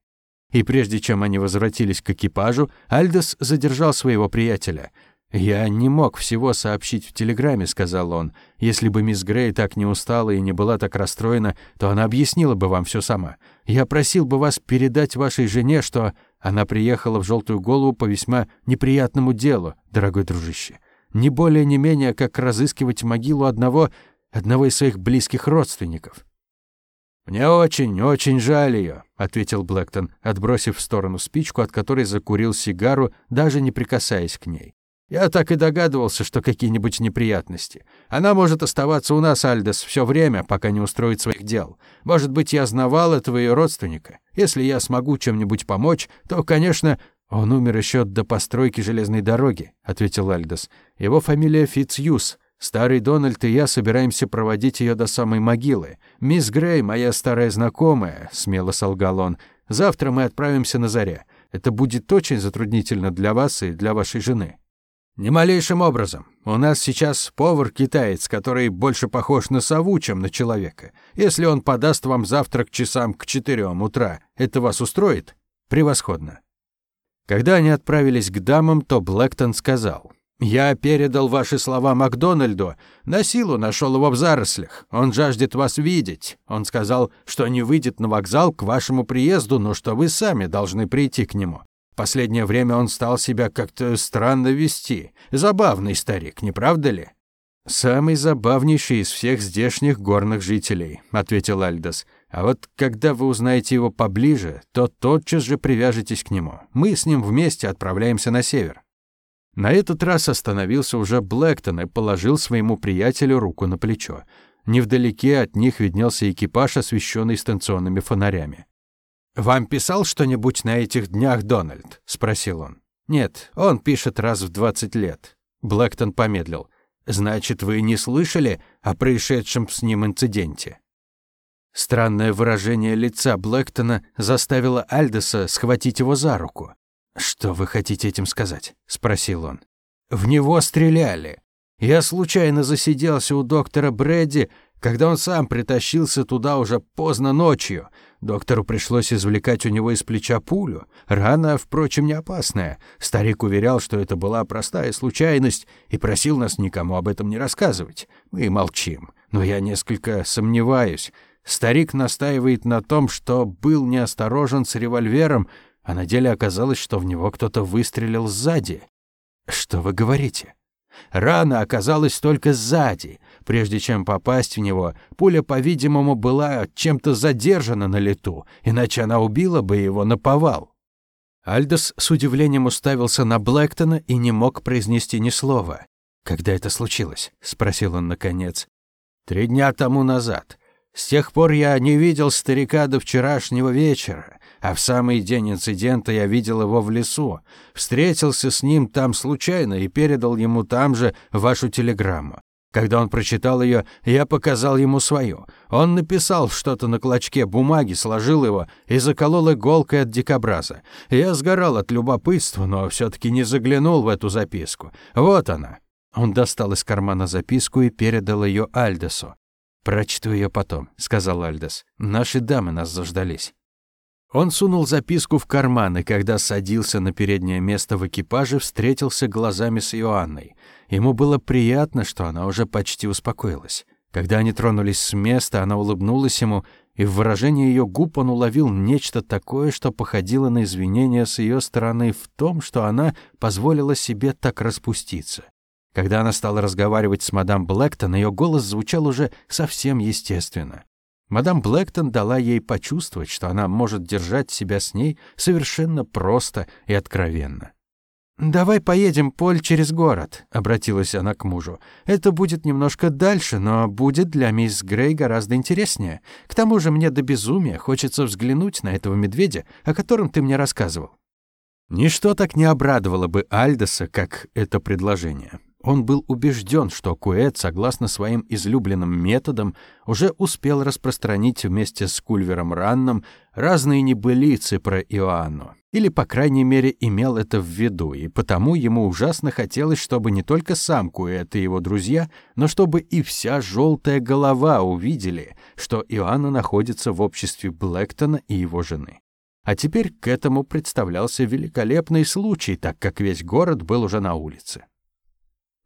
И прежде чем они возвратились к экипажу, Альдос задержал своего приятеля. «Я не мог всего сообщить в телеграмме», — сказал он. «Если бы мисс Грей так не устала и не была так расстроена, то она объяснила бы вам все сама. Я просил бы вас передать вашей жене, что она приехала в Желтую Голову по весьма неприятному делу, дорогой дружище. Не более не менее, как разыскивать могилу одного, одного из своих близких родственников». «Мне очень, очень жаль ее», — ответил Блэктон, отбросив в сторону спичку, от которой закурил сигару, даже не прикасаясь к ней. Я так и догадывался, что какие-нибудь неприятности. Она может оставаться у нас, Альдес, все время, пока не устроит своих дел. Может быть, я знавал этого ее родственника. Если я смогу чем-нибудь помочь, то, конечно, он умер еще до постройки железной дороги, ответил Альдес. Его фамилия Фитцюс. Старый Дональд и я собираемся проводить ее до самой могилы. Мисс Грей, моя старая знакомая, смело солгал он. Завтра мы отправимся на заре. Это будет очень затруднительно для вас и для вашей жены. «Ни малейшим образом. У нас сейчас повар-китаец, который больше похож на сову, чем на человека. Если он подаст вам завтрак часам к четырем утра, это вас устроит? Превосходно». Когда они отправились к дамам, то Блэктон сказал, «Я передал ваши слова Макдональду, на силу нашел его в зарослях. Он жаждет вас видеть. Он сказал, что не выйдет на вокзал к вашему приезду, но что вы сами должны прийти к нему. Последнее время он стал себя как-то странно вести. Забавный старик, не правда ли? Самый забавнейший из всех здешних горных жителей, ответил Альдос. А вот когда вы узнаете его поближе, то тотчас же привяжетесь к нему. Мы с ним вместе отправляемся на север. На этот раз остановился уже Блэктон и положил своему приятелю руку на плечо. Невдалеке от них виднелся экипаж, освещенный станционными фонарями. «Вам писал что-нибудь на этих днях Дональд?» — спросил он. «Нет, он пишет раз в двадцать лет». Блэктон помедлил. «Значит, вы не слышали о происшедшем с ним инциденте?» Странное выражение лица Блэктона заставило Альдеса схватить его за руку. «Что вы хотите этим сказать?» — спросил он. «В него стреляли. Я случайно засиделся у доктора Брэди, когда он сам притащился туда уже поздно ночью. Доктору пришлось извлекать у него из плеча пулю. Рана, впрочем, не опасная. Старик уверял, что это была простая случайность и просил нас никому об этом не рассказывать. Мы молчим. Но я несколько сомневаюсь. Старик настаивает на том, что был неосторожен с револьвером, а на деле оказалось, что в него кто-то выстрелил сзади. Что вы говорите? Рана оказалась только сзади. Прежде чем попасть в него, пуля, по-видимому, была чем-то задержана на лету, иначе она убила бы его на повал. Альдос с удивлением уставился на Блэктона и не мог произнести ни слова. «Когда это случилось?» — спросил он наконец. «Три дня тому назад. С тех пор я не видел старика до вчерашнего вечера, а в самый день инцидента я видел его в лесу. Встретился с ним там случайно и передал ему там же вашу телеграмму. Когда он прочитал ее, я показал ему свою. Он написал что-то на клочке бумаги, сложил его и заколол иголкой от дикобраза. Я сгорал от любопытства, но все-таки не заглянул в эту записку. Вот она. Он достал из кармана записку и передал ее Альдесу. «Прочту ее потом», — сказал Альдес. «Наши дамы нас заждались». Он сунул записку в карман, и когда садился на переднее место в экипаже, встретился глазами с Иоанной. Ему было приятно, что она уже почти успокоилась. Когда они тронулись с места, она улыбнулась ему, и в выражении ее губ он уловил нечто такое, что походило на извинение с ее стороны в том, что она позволила себе так распуститься. Когда она стала разговаривать с мадам Блэктон, ее голос звучал уже совсем естественно. Мадам Блэктон дала ей почувствовать, что она может держать себя с ней совершенно просто и откровенно. «Давай поедем, Поль, через город», — обратилась она к мужу. «Это будет немножко дальше, но будет для мисс Грей гораздо интереснее. К тому же мне до безумия хочется взглянуть на этого медведя, о котором ты мне рассказывал». Ничто так не обрадовало бы Альдоса, как это предложение. Он был убежден, что Куэт, согласно своим излюбленным методам, уже успел распространить вместе с Кульвером Ранном разные небылицы про Иоанну. Или, по крайней мере, имел это в виду, и потому ему ужасно хотелось, чтобы не только сам Куэт и его друзья, но чтобы и вся желтая голова увидели, что Иоанна находится в обществе Блэктона и его жены. А теперь к этому представлялся великолепный случай, так как весь город был уже на улице.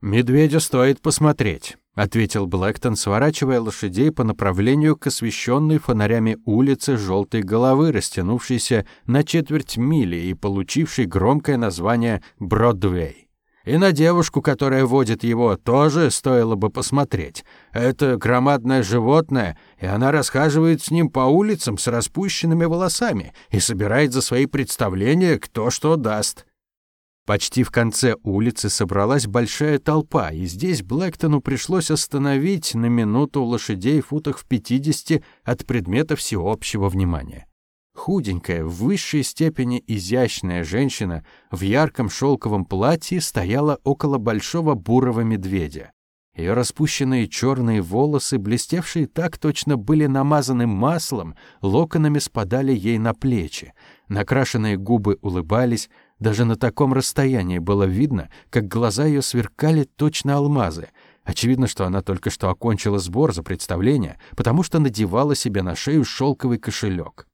«Медведя стоит посмотреть», — ответил Блэктон, сворачивая лошадей по направлению к освещенной фонарями улице желтой головы, растянувшейся на четверть мили и получившей громкое название Бродвей. И на девушку, которая водит его, тоже стоило бы посмотреть. Это громадное животное, и она расхаживает с ним по улицам с распущенными волосами и собирает за свои представления кто что даст. Почти в конце улицы собралась большая толпа, и здесь Блэктону пришлось остановить на минуту лошадей в футах в 50 от предмета всеобщего внимания. Худенькая, в высшей степени изящная женщина в ярком шелковом платье стояла около большого бурого медведя. Ее распущенные черные волосы, блестевшие так точно были намазаны маслом, локонами спадали ей на плечи. Накрашенные губы улыбались, даже на таком расстоянии было видно, как глаза ее сверкали точно алмазы. Очевидно, что она только что окончила сбор за представление, потому что надевала себе на шею шелковый кошелек.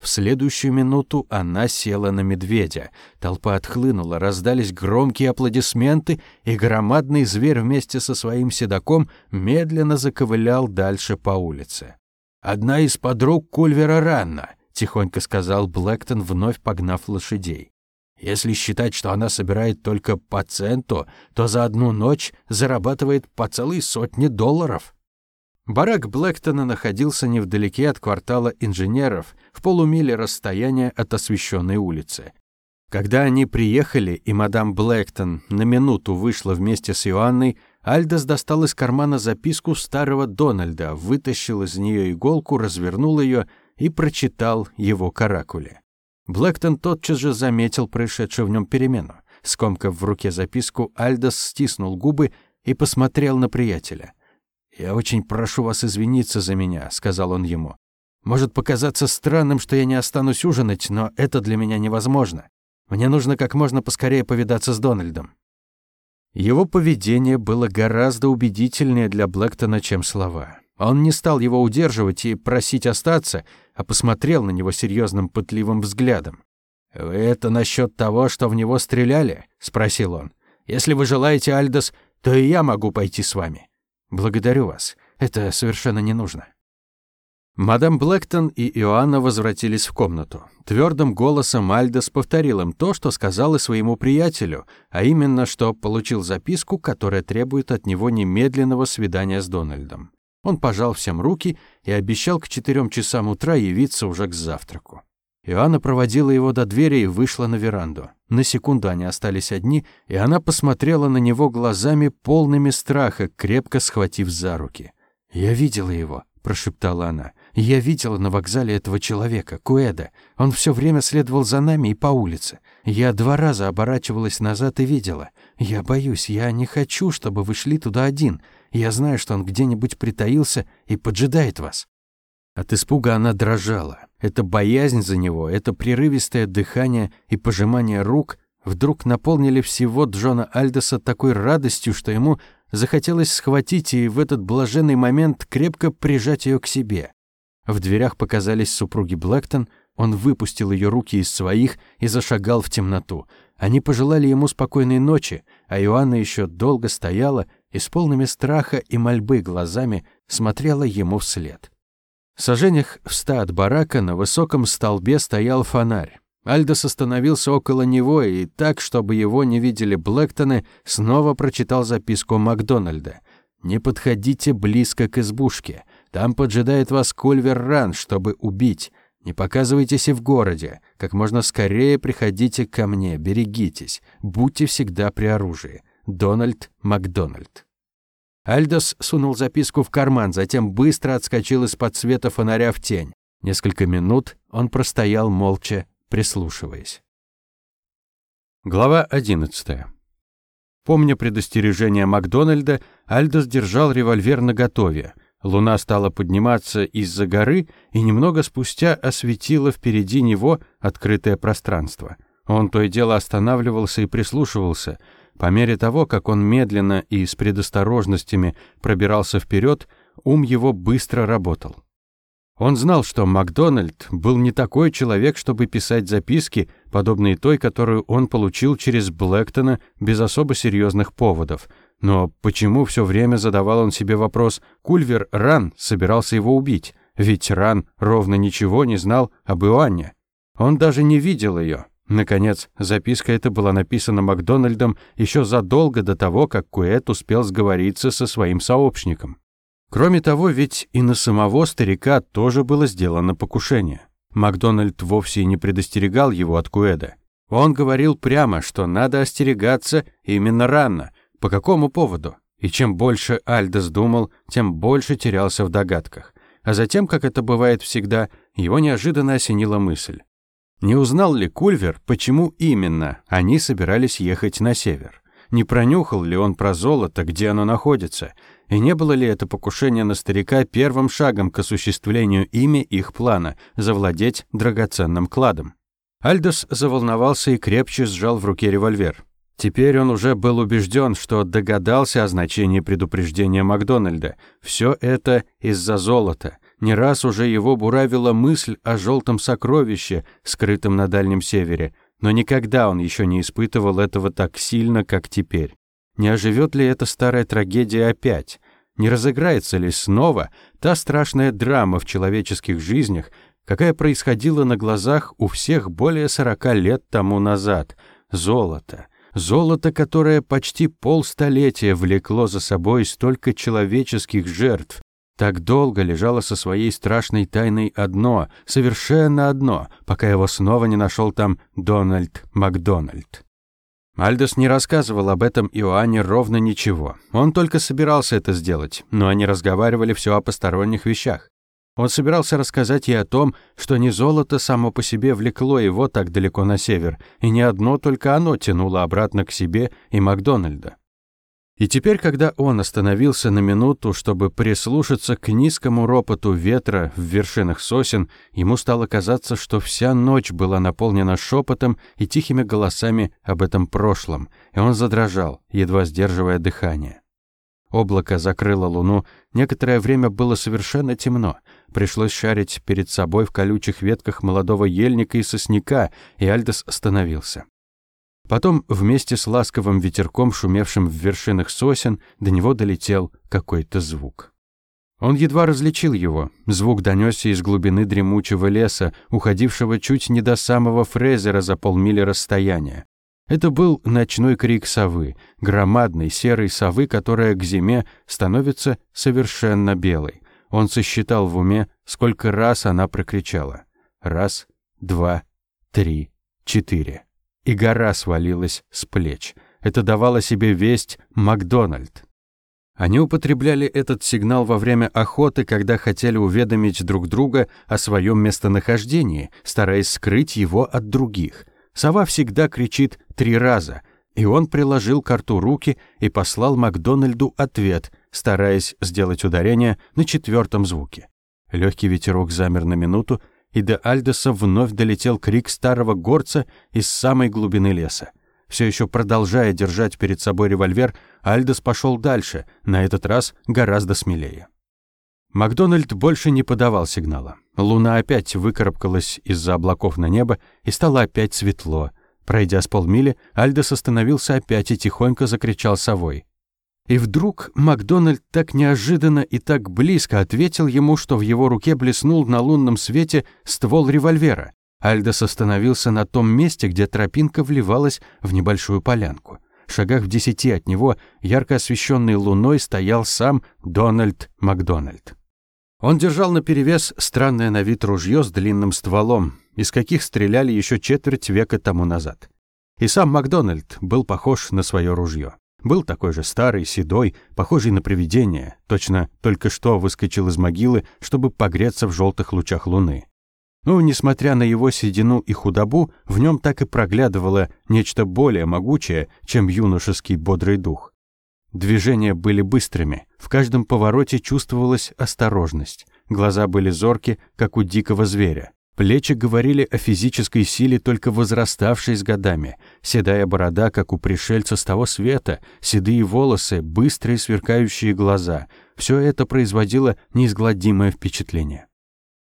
В следующую минуту она села на медведя. Толпа отхлынула, раздались громкие аплодисменты, и громадный зверь вместе со своим седаком медленно заковылял дальше по улице. «Одна из подруг Кульвера Ранна», — тихонько сказал Блэктон, вновь погнав лошадей. «Если считать, что она собирает только по центу, то за одну ночь зарабатывает по целой сотне долларов». Барак Блэктона находился невдалеке от квартала инженеров, в полумиле расстояния от освещенной улицы. Когда они приехали, и мадам Блэктон на минуту вышла вместе с Иоанной, Альдос достал из кармана записку старого Дональда, вытащил из нее иголку, развернул ее и прочитал его каракуле. Блэктон тотчас же заметил происшедшую в нем перемену. Скомкав в руке записку, Альдос стиснул губы и посмотрел на приятеля. «Я очень прошу вас извиниться за меня», — сказал он ему. «Может показаться странным, что я не останусь ужинать, но это для меня невозможно. Мне нужно как можно поскорее повидаться с Дональдом». Его поведение было гораздо убедительнее для Блэктона, чем слова. Он не стал его удерживать и просить остаться, а посмотрел на него серьезным пытливым взглядом. «Вы это насчет того, что в него стреляли?» — спросил он. «Если вы желаете, Альдос, то и я могу пойти с вами». Благодарю вас. Это совершенно не нужно. Мадам Блэктон и Иоанна возвратились в комнату. Твердым голосом Альдос повторил им то, что сказал и своему приятелю, а именно, что получил записку, которая требует от него немедленного свидания с Дональдом. Он пожал всем руки и обещал к четырем часам утра явиться уже к завтраку. Иоанна проводила его до двери и вышла на веранду. На секунду они остались одни, и она посмотрела на него глазами, полными страха, крепко схватив за руки. «Я видела его», — прошептала она. «Я видела на вокзале этого человека, Куэда. Он все время следовал за нами и по улице. Я два раза оборачивалась назад и видела. Я боюсь, я не хочу, чтобы вы шли туда один. Я знаю, что он где-нибудь притаился и поджидает вас». От испуга она дрожала. Эта боязнь за него, это прерывистое дыхание и пожимание рук вдруг наполнили всего Джона Альдоса такой радостью, что ему захотелось схватить и в этот блаженный момент крепко прижать ее к себе. В дверях показались супруги Блэктон, он выпустил ее руки из своих и зашагал в темноту. Они пожелали ему спокойной ночи, а Иоанна еще долго стояла и с полными страха и мольбы глазами смотрела ему вслед. В саженях в ста от барака на высоком столбе стоял фонарь. Альдос остановился около него и так, чтобы его не видели Блэктоны, снова прочитал записку Макдональда. «Не подходите близко к избушке. Там поджидает вас Кульвер Ран, чтобы убить. Не показывайтесь и в городе. Как можно скорее приходите ко мне, берегитесь. Будьте всегда при оружии. Дональд Макдональд». Альдос сунул записку в карман, затем быстро отскочил из-под света фонаря в тень. Несколько минут он простоял молча, прислушиваясь. Глава 11. Помня предостережение Макдональда, Альдос держал револьвер наготове. Луна стала подниматься из-за горы и немного спустя осветила впереди него открытое пространство. Он то и дело останавливался и прислушивался — по мере того, как он медленно и с предосторожностями пробирался вперед, ум его быстро работал. Он знал, что Макдональд был не такой человек, чтобы писать записки, подобные той, которую он получил через Блэктона без особо серьезных поводов. Но почему все время задавал он себе вопрос, Кульвер Ран собирался его убить? Ведь Ран ровно ничего не знал об Иоанне. Он даже не видел ее. Наконец, записка эта была написана Макдональдом еще задолго до того, как Куэд успел сговориться со своим сообщником. Кроме того, ведь и на самого старика тоже было сделано покушение. Макдональд вовсе не предостерегал его от Куэда. Он говорил прямо, что надо остерегаться именно Ранна. По какому поводу? И чем больше Альдос думал, тем больше терялся в догадках. А затем, как это бывает всегда, его неожиданно осенила мысль. Не узнал ли Кульвер, почему именно они собирались ехать на север? Не пронюхал ли он про золото, где оно находится? И не было ли это покушение на старика первым шагом к осуществлению ими их плана – завладеть драгоценным кладом? Альдос заволновался и крепче сжал в руке револьвер. Теперь он уже был убежден, что догадался о значении предупреждения Макдональда. Все это из-за золота. Не раз уже его буравила мысль о желтом сокровище, скрытом на Дальнем Севере, но никогда он еще не испытывал этого так сильно, как теперь. Не оживет ли эта старая трагедия опять? Не разыграется ли снова та страшная драма в человеческих жизнях, какая происходила на глазах у всех более сорока лет тому назад? Золото. Золото, которое почти полстолетия влекло за собой столько человеческих жертв, так долго лежало со своей страшной тайной одно, совершенно одно, пока его снова не нашел там Дональд Макдональд. Альдос не рассказывал об этом Иоанне ровно ничего. Он только собирался это сделать, но они разговаривали все о посторонних вещах. Он собирался рассказать ей о том, что не золото само по себе влекло его так далеко на север, и не одно только оно тянуло обратно к себе и Макдональда. И теперь, когда он остановился на минуту, чтобы прислушаться к низкому ропоту ветра в вершинах сосен, ему стало казаться, что вся ночь была наполнена шепотом и тихими голосами об этом прошлом, и он задрожал, едва сдерживая дыхание. Облако закрыло луну, некоторое время было совершенно темно. Пришлось шарить перед собой в колючих ветках молодого ельника и сосняка, и Альдос остановился. Потом вместе с ласковым ветерком, шумевшим в вершинах сосен, до него долетел какой-то звук. Он едва различил его. Звук донесся из глубины дремучего леса, уходившего чуть не до самого Фрезера за полмили расстояния. Это был ночной крик совы, громадной серой совы, которая к зиме становится совершенно белой. Он сосчитал в уме, сколько раз она прокричала. Раз, два, три, четыре и гора свалилась с плеч. Это давало себе весть Макдональд. Они употребляли этот сигнал во время охоты, когда хотели уведомить друг друга о своем местонахождении, стараясь скрыть его от других. Сова всегда кричит три раза, и он приложил к рту руки и послал Макдональду ответ, стараясь сделать ударение на четвертом звуке. Легкий ветерок замер на минуту, и до Альдоса вновь долетел крик старого горца из самой глубины леса. Все еще продолжая держать перед собой револьвер, Альдос пошел дальше, на этот раз гораздо смелее. Макдональд больше не подавал сигнала. Луна опять выкарабкалась из-за облаков на небо, и стало опять светло. Пройдя с полмили, Альдос остановился опять и тихонько закричал совой. И вдруг Макдональд так неожиданно и так близко ответил ему, что в его руке блеснул на лунном свете ствол револьвера. Альдос остановился на том месте, где тропинка вливалась в небольшую полянку. В шагах в десяти от него, ярко освещенный луной, стоял сам Дональд Макдональд. Он держал наперевес странное на вид ружье с длинным стволом, из каких стреляли еще четверть века тому назад. И сам Макдональд был похож на свое ружье. Был такой же старый, седой, похожий на привидение, точно только что выскочил из могилы, чтобы погреться в желтых лучах луны. Но, несмотря на его седину и худобу, в нем так и проглядывало нечто более могучее, чем юношеский бодрый дух. Движения были быстрыми, в каждом повороте чувствовалась осторожность, глаза были зорки, как у дикого зверя. Плечи говорили о физической силе, только возраставшей с годами. Седая борода, как у пришельца с того света, седые волосы, быстрые сверкающие глаза. Все это производило неизгладимое впечатление.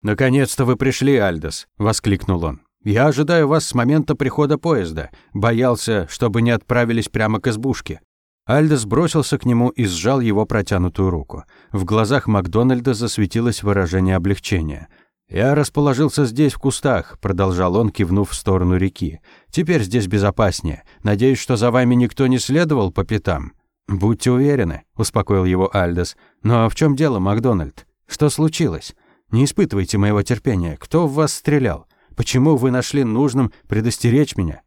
«Наконец-то вы пришли, Альдос!» — воскликнул он. «Я ожидаю вас с момента прихода поезда. Боялся, чтобы не отправились прямо к избушке». Альдес бросился к нему и сжал его протянутую руку. В глазах Макдональда засветилось выражение облегчения. «Я расположился здесь, в кустах», — продолжал он, кивнув в сторону реки. «Теперь здесь безопаснее. Надеюсь, что за вами никто не следовал по пятам». «Будьте уверены», — успокоил его Альдес. «Но в чем дело, Макдональд? Что случилось? Не испытывайте моего терпения. Кто в вас стрелял? Почему вы нашли нужным предостеречь меня?»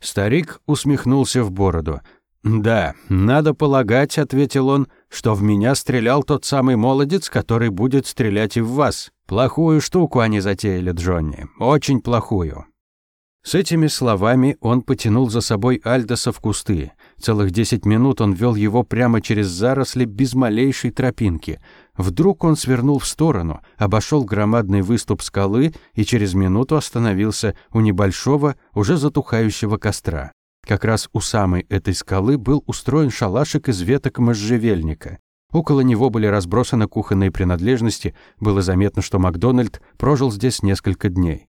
Старик усмехнулся в бороду. «Да, надо полагать», — ответил он, — «что в меня стрелял тот самый молодец, который будет стрелять и в вас. Плохую штуку они затеяли, Джонни. Очень плохую». С этими словами он потянул за собой Альдоса в кусты. Целых десять минут он вел его прямо через заросли без малейшей тропинки. Вдруг он свернул в сторону, обошел громадный выступ скалы и через минуту остановился у небольшого, уже затухающего костра. Как раз у самой этой скалы был устроен шалашик из веток можжевельника. Около него были разбросаны кухонные принадлежности, было заметно, что Макдональд прожил здесь несколько дней.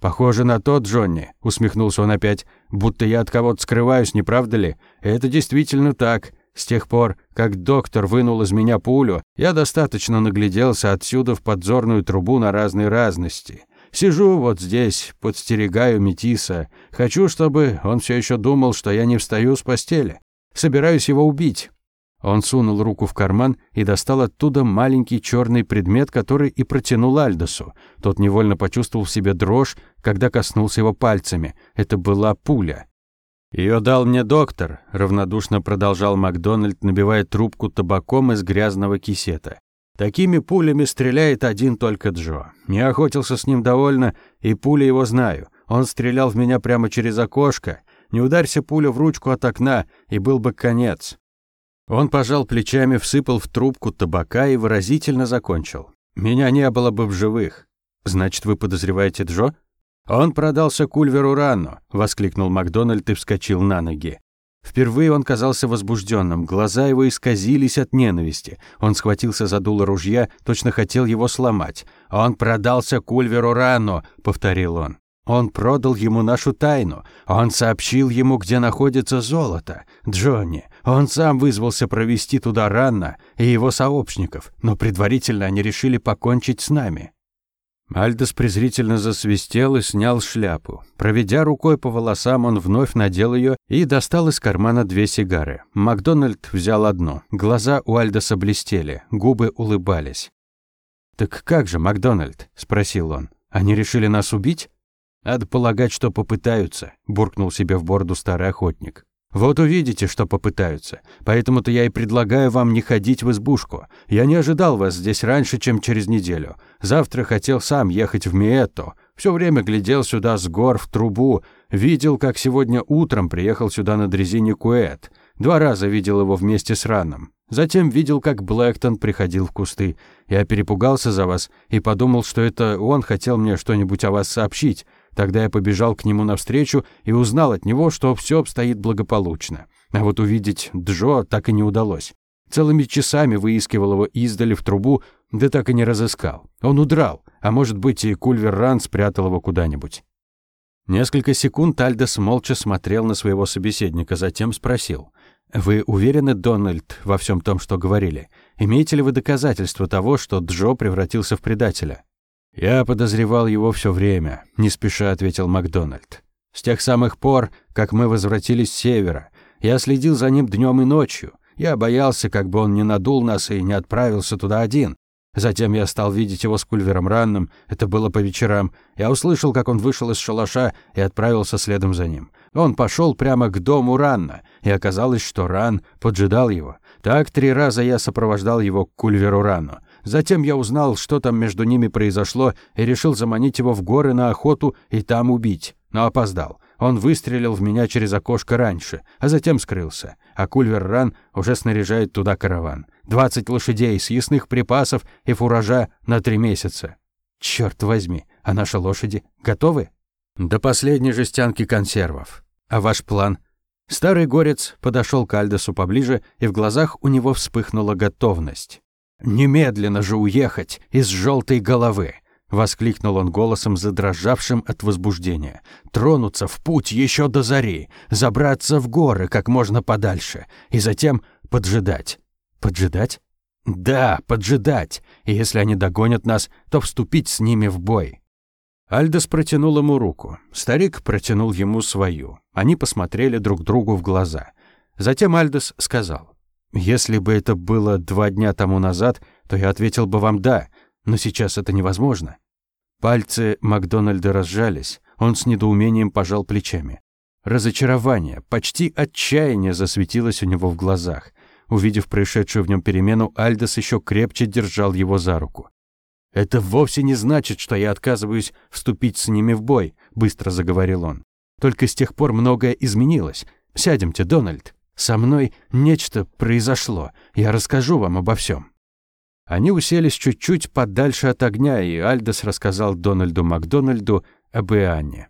«Похоже на то, Джонни», — усмехнулся он опять, «будто я от кого-то скрываюсь, не правда ли? Это действительно так. С тех пор, как доктор вынул из меня пулю, я достаточно нагляделся отсюда в подзорную трубу на разные разности. Сижу вот здесь, подстерегаю Метиса. Хочу, чтобы он все еще думал, что я не встаю с постели. Собираюсь его убить. Он сунул руку в карман и достал оттуда маленький черный предмет, который и протянул Альдосу. Тот невольно почувствовал в себе дрожь, когда коснулся его пальцами. Это была пуля. «Ее дал мне доктор», — равнодушно продолжал Макдональд, набивая трубку табаком из грязного кисета. Такими пулями стреляет один только Джо. Я охотился с ним довольно, и пули его знаю. Он стрелял в меня прямо через окошко. Не ударься пуля в ручку от окна, и был бы конец. Он пожал плечами, всыпал в трубку табака и выразительно закончил. Меня не было бы в живых. Значит, вы подозреваете Джо? Он продался Кульверу рано, воскликнул Макдональд и вскочил на ноги. Впервые он казался возбужденным, глаза его исказились от ненависти. Он схватился за дуло ружья, точно хотел его сломать. «Он продался Кульверу рано», — повторил он. «Он продал ему нашу тайну. Он сообщил ему, где находится золото. Джонни, он сам вызвался провести туда Ранна и его сообщников, но предварительно они решили покончить с нами. Альдос презрительно засвистел и снял шляпу. Проведя рукой по волосам, он вновь надел ее и достал из кармана две сигары. Макдональд взял одну. Глаза у Альдоса блестели, губы улыбались. «Так как же, Макдональд?» – спросил он. «Они решили нас убить?» «Надо полагать, что попытаются», – буркнул себе в бороду старый охотник. Вот увидите, что попытаются. Поэтому-то я и предлагаю вам не ходить в избушку. Я не ожидал вас здесь раньше, чем через неделю. Завтра хотел сам ехать в Миэтто. Все время глядел сюда с гор в трубу. Видел, как сегодня утром приехал сюда на дрезине Куэт. Два раза видел его вместе с Раном. Затем видел, как Блэктон приходил в кусты. Я перепугался за вас и подумал, что это он хотел мне что-нибудь о вас сообщить. Тогда я побежал к нему навстречу и узнал от него, что все обстоит благополучно. А вот увидеть Джо так и не удалось. Целыми часами выискивал его издали в трубу, да так и не разыскал. Он удрал, а может быть и Кульвер Ран спрятал его куда-нибудь. Несколько секунд Альдес молча смотрел на своего собеседника, затем спросил. «Вы уверены, Дональд, во всем том, что говорили? Имеете ли вы доказательства того, что Джо превратился в предателя?» «Я подозревал его все время», — не спеша ответил Макдональд. «С тех самых пор, как мы возвратились с севера, я следил за ним днем и ночью. Я боялся, как бы он не надул нас и не отправился туда один. Затем я стал видеть его с Кульвером Ранным, это было по вечерам. Я услышал, как он вышел из шалаша и отправился следом за ним. Он пошел прямо к дому Ранна, и оказалось, что Ран поджидал его. Так три раза я сопровождал его к Кульверу Ранну. Затем я узнал, что там между ними произошло, и решил заманить его в горы на охоту и там убить. Но опоздал. Он выстрелил в меня через окошко раньше, а затем скрылся. А Кульвер Ран уже снаряжает туда караван. Двадцать лошадей, съестных припасов и фуража на три месяца. Черт возьми, а наши лошади готовы? До последней жестянки консервов. А ваш план? Старый горец подошел к Альдесу поближе, и в глазах у него вспыхнула готовность. Немедленно же уехать из желтой головы. воскликнул он голосом, задрожавшим от возбуждения. «Тронуться в путь еще до зари, забраться в горы как можно подальше, и затем поджидать». «Поджидать?» «Да, поджидать, и если они догонят нас, то вступить с ними в бой». Альдос протянул ему руку. Старик протянул ему свою. Они посмотрели друг другу в глаза. Затем Альдос сказал, «Если бы это было два дня тому назад, то я ответил бы вам «да», но сейчас это невозможно. Пальцы Макдональда разжались, он с недоумением пожал плечами. Разочарование, почти отчаяние засветилось у него в глазах. Увидев происшедшую в нем перемену, Альдос еще крепче держал его за руку. «Это вовсе не значит, что я отказываюсь вступить с ними в бой», — быстро заговорил он. «Только с тех пор многое изменилось. Сядемте, Дональд. Со мной нечто произошло. Я расскажу вам обо всем. Они уселись чуть-чуть подальше от огня, и Альдос рассказал Дональду Макдональду об Иоанне.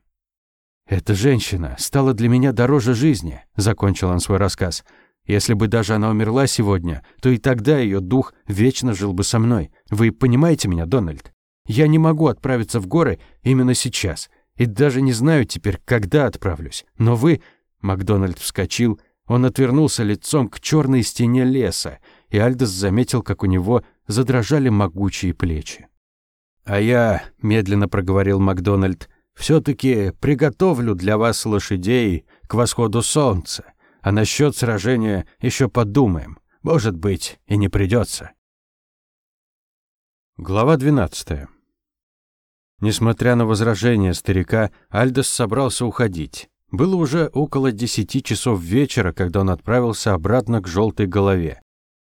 «Эта женщина стала для меня дороже жизни», — закончил он свой рассказ. «Если бы даже она умерла сегодня, то и тогда ее дух вечно жил бы со мной. Вы понимаете меня, Дональд? Я не могу отправиться в горы именно сейчас, и даже не знаю теперь, когда отправлюсь. Но вы...» Макдональд вскочил, он отвернулся лицом к черной стене леса, и Альдос заметил, как у него задрожали могучие плечи. «А я», — медленно проговорил Макдональд, «все-таки приготовлю для вас лошадей к восходу солнца, а насчет сражения еще подумаем. Может быть, и не придется». Глава 12. Несмотря на возражения старика, Альдос собрался уходить. Было уже около десяти часов вечера, когда он отправился обратно к желтой голове.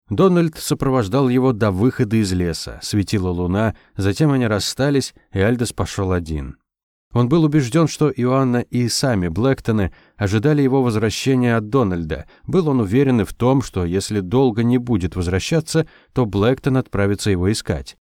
Дональд сопровождал его до выхода из леса. Светила луна, затем они расстались, и Альдос пошел один. Он был убежден, что Иоанна и сами Блэктоны ожидали его возвращения от Дональда. Был он уверен и в том, что если долго не будет возвращаться, то Блэктон отправится его искать.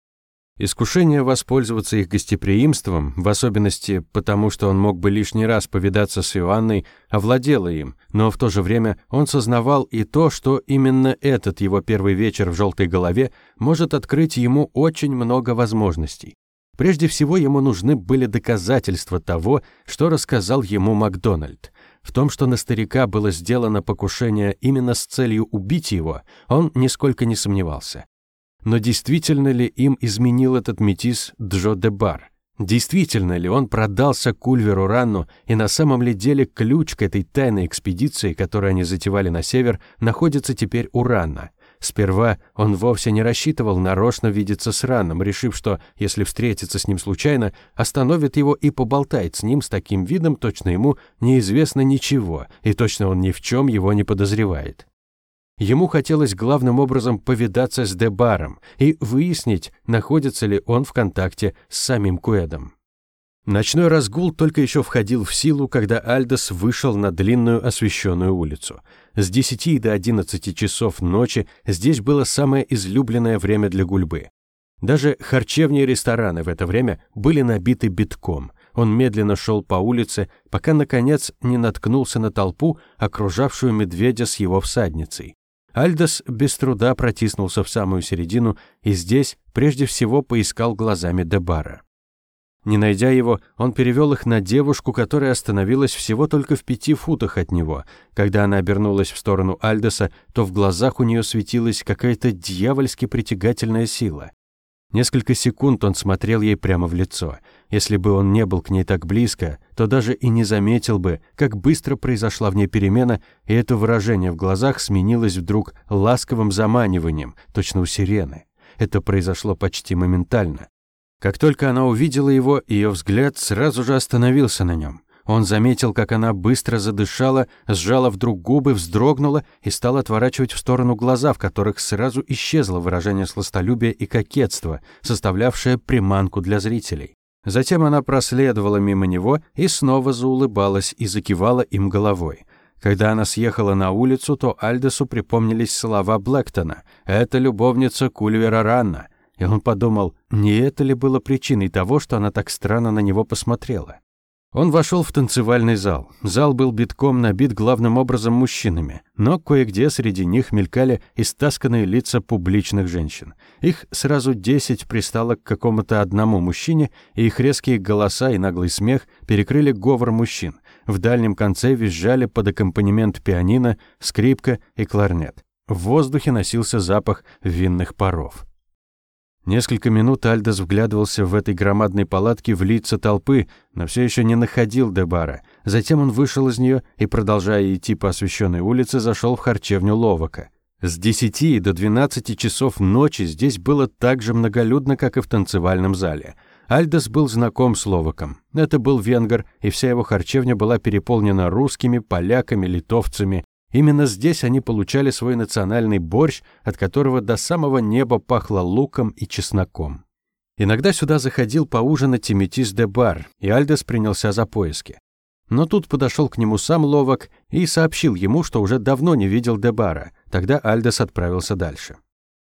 Искушение воспользоваться их гостеприимством, в особенности потому, что он мог бы лишний раз повидаться с Иоанной, овладело им, но в то же время он сознавал и то, что именно этот его первый вечер в желтой голове может открыть ему очень много возможностей. Прежде всего, ему нужны были доказательства того, что рассказал ему Макдональд. В том, что на старика было сделано покушение именно с целью убить его, он нисколько не сомневался. Но действительно ли им изменил этот метис Джо де Бар? Действительно ли он продался Кульверу Ранну, и на самом ли деле ключ к этой тайной экспедиции, которую они затевали на север, находится теперь у Ранна? Сперва он вовсе не рассчитывал нарочно видеться с Ранном, решив, что, если встретится с ним случайно, остановит его и поболтает с ним с таким видом, точно ему неизвестно ничего, и точно он ни в чем его не подозревает. Ему хотелось главным образом повидаться с Дебаром и выяснить, находится ли он в контакте с самим Куэдом. Ночной разгул только еще входил в силу, когда Альдос вышел на длинную освещенную улицу. С 10 до 11 часов ночи здесь было самое излюбленное время для гульбы. Даже харчевни и рестораны в это время были набиты битком. Он медленно шел по улице, пока, наконец, не наткнулся на толпу, окружавшую медведя с его всадницей. Альдос без труда протиснулся в самую середину и здесь прежде всего поискал глазами Дебара. Не найдя его, он перевел их на девушку, которая остановилась всего только в пяти футах от него. Когда она обернулась в сторону Альдоса, то в глазах у нее светилась какая-то дьявольски притягательная сила. Несколько секунд он смотрел ей прямо в лицо. Если бы он не был к ней так близко, то даже и не заметил бы, как быстро произошла в ней перемена, и это выражение в глазах сменилось вдруг ласковым заманиванием, точно у сирены. Это произошло почти моментально. Как только она увидела его, ее взгляд сразу же остановился на нем. Он заметил, как она быстро задышала, сжала вдруг губы, вздрогнула и стала отворачивать в сторону глаза, в которых сразу исчезло выражение сластолюбия и кокетства, составлявшее приманку для зрителей. Затем она проследовала мимо него и снова заулыбалась и закивала им головой. Когда она съехала на улицу, то Альдесу припомнились слова Блэктона «Это любовница Кульвера Ранна», и он подумал, не это ли было причиной того, что она так странно на него посмотрела. Он вошел в танцевальный зал. Зал был битком набит главным образом мужчинами, но кое-где среди них мелькали истасканные лица публичных женщин. Их сразу десять пристало к какому-то одному мужчине, и их резкие голоса и наглый смех перекрыли говор мужчин. В дальнем конце визжали под аккомпанемент пианино, скрипка и кларнет. В воздухе носился запах винных паров. Несколько минут Альдос вглядывался в этой громадной палатке в лица толпы, но все еще не находил Дебара. Затем он вышел из нее и, продолжая идти по освещенной улице, зашел в харчевню Ловока. С 10 до 12 часов ночи здесь было так же многолюдно, как и в танцевальном зале. Альдос был знаком с Ловоком. Это был венгер, и вся его харчевня была переполнена русскими, поляками, литовцами, Именно здесь они получали свой национальный борщ, от которого до самого неба пахло луком и чесноком. Иногда сюда заходил поужинать Тиметис де Бар, и Альдес принялся за поиски. Но тут подошел к нему сам Ловок и сообщил ему, что уже давно не видел Дебара. Тогда Альдес отправился дальше.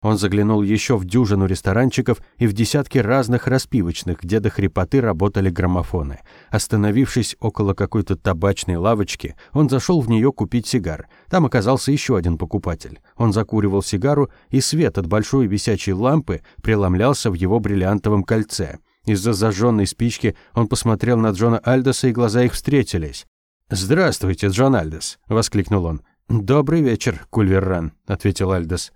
Он заглянул еще в дюжину ресторанчиков и в десятки разных распивочных, где до хрипоты работали граммофоны. Остановившись около какой-то табачной лавочки, он зашел в нее купить сигар. Там оказался еще один покупатель. Он закуривал сигару, и свет от большой висячей лампы преломлялся в его бриллиантовом кольце. Из-за зажженной спички он посмотрел на Джона Альдоса, и глаза их встретились. «Здравствуйте, Джон Альдос!» — воскликнул он. «Добрый вечер, Кульвер Ранн», — ответил Альдос.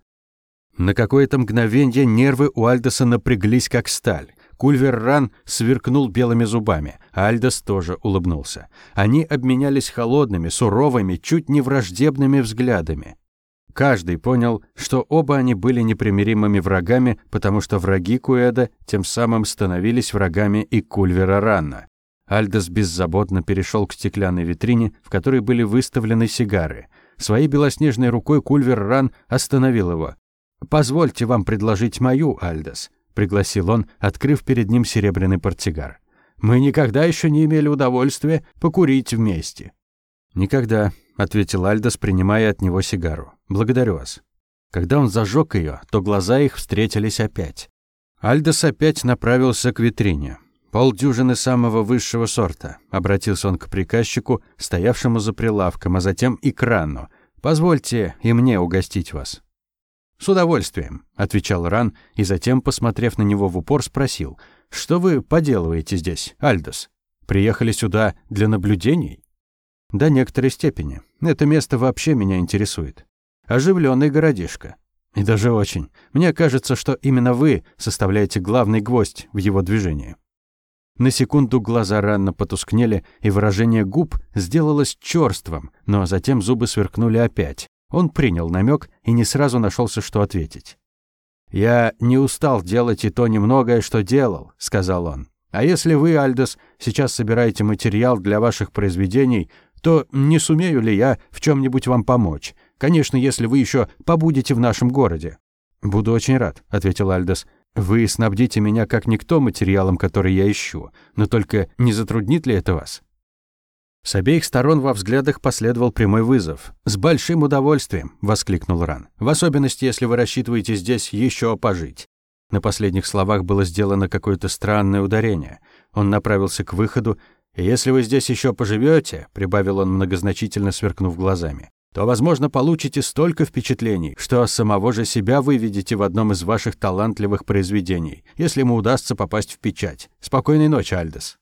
На какое-то мгновение нервы у Альдоса напряглись, как сталь. Кульвер Ранн сверкнул белыми зубами, Альдос тоже улыбнулся. Они обменялись холодными, суровыми, чуть не враждебными взглядами. Каждый понял, что оба они были непримиримыми врагами, потому что враги Куэда тем самым становились врагами и Кульвера Ранна. Альдос беззаботно перешел к стеклянной витрине, в которой были выставлены сигары. Своей белоснежной рукой Кульвер Ран остановил его. «Позвольте вам предложить мою, Альдес», — пригласил он, открыв перед ним серебряный портсигар. «Мы никогда еще не имели удовольствия покурить вместе». «Никогда», — ответил Альдес, принимая от него сигару. «Благодарю вас». Когда он зажег ее, то глаза их встретились опять. Альдес опять направился к витрине. «Полдюжины самого высшего сорта», — обратился он к приказчику, стоявшему за прилавком, а затем и к крану. «Позвольте и мне угостить вас». «С удовольствием», — отвечал Ран, и затем, посмотрев на него в упор, спросил, «Что вы поделываете здесь, Альдос? Приехали сюда для наблюдений?» «До некоторой степени. Это место вообще меня интересует. Оживленный городишко. И даже очень. Мне кажется, что именно вы составляете главный гвоздь в его движении». На секунду глаза рано потускнели, и выражение губ сделалось чёрством, но затем зубы сверкнули опять. Он принял намек и не сразу нашелся, что ответить. «Я не устал делать и то немногое, что делал», — сказал он. «А если вы, Альдос, сейчас собираете материал для ваших произведений, то не сумею ли я в чем-нибудь вам помочь? Конечно, если вы еще побудете в нашем городе». «Буду очень рад», — ответил Альдос. «Вы снабдите меня как никто материалом, который я ищу. Но только не затруднит ли это вас?» С обеих сторон во взглядах последовал прямой вызов. «С большим удовольствием!» — воскликнул Ран. «В особенности, если вы рассчитываете здесь еще пожить». На последних словах было сделано какое-то странное ударение. Он направился к выходу. «Если вы здесь еще поживете», — прибавил он многозначительно сверкнув глазами, то, возможно, получите столько впечатлений, что самого же себя выведете в одном из ваших талантливых произведений, если ему удастся попасть в печать. Спокойной ночи, Альдес.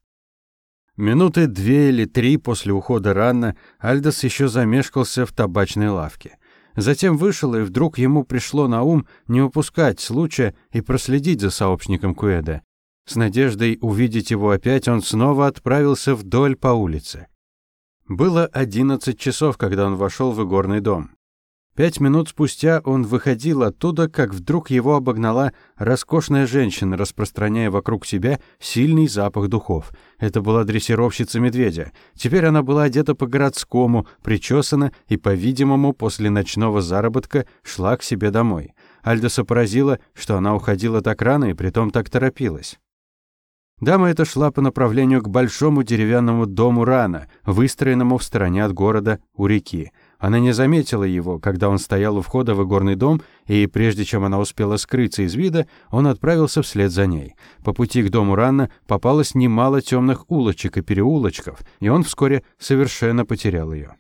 Минуты две или три после ухода Ранна Альдос еще замешкался в табачной лавке. Затем вышел, и вдруг ему пришло на ум не упускать случая и проследить за сообщником Куэда. С надеждой увидеть его опять он снова отправился вдоль по улице. Было одиннадцать часов, когда он вошел в игорный дом. Пять минут спустя он выходил оттуда, как вдруг его обогнала роскошная женщина, распространяя вокруг себя сильный запах духов. Это была дрессировщица медведя. Теперь она была одета по-городскому, причесана и, по-видимому, после ночного заработка шла к себе домой. Альдоса поразило, что она уходила так рано и притом так торопилась. Дама эта шла по направлению к большому деревянному дому Рана, выстроенному в стороне от города у реки. Она не заметила его, когда он стоял у входа в игорный дом, и прежде чем она успела скрыться из вида, он отправился вслед за ней. По пути к дому Ранна попалось немало темных улочек и переулочков, и он вскоре совершенно потерял ее.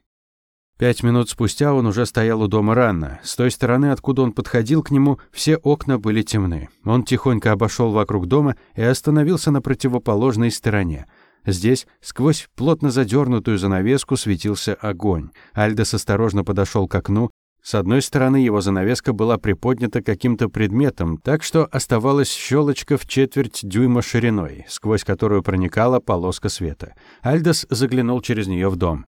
Пять минут спустя он уже стоял у дома Ранна. С той стороны, откуда он подходил к нему, все окна были темны. Он тихонько обошел вокруг дома и остановился на противоположной стороне. Здесь, сквозь плотно задернутую занавеску, светился огонь. Альдос осторожно подошел к окну. С одной стороны его занавеска была приподнята каким-то предметом, так что оставалась щелочка в четверть дюйма шириной, сквозь которую проникала полоска света. Альдос заглянул через нее в дом.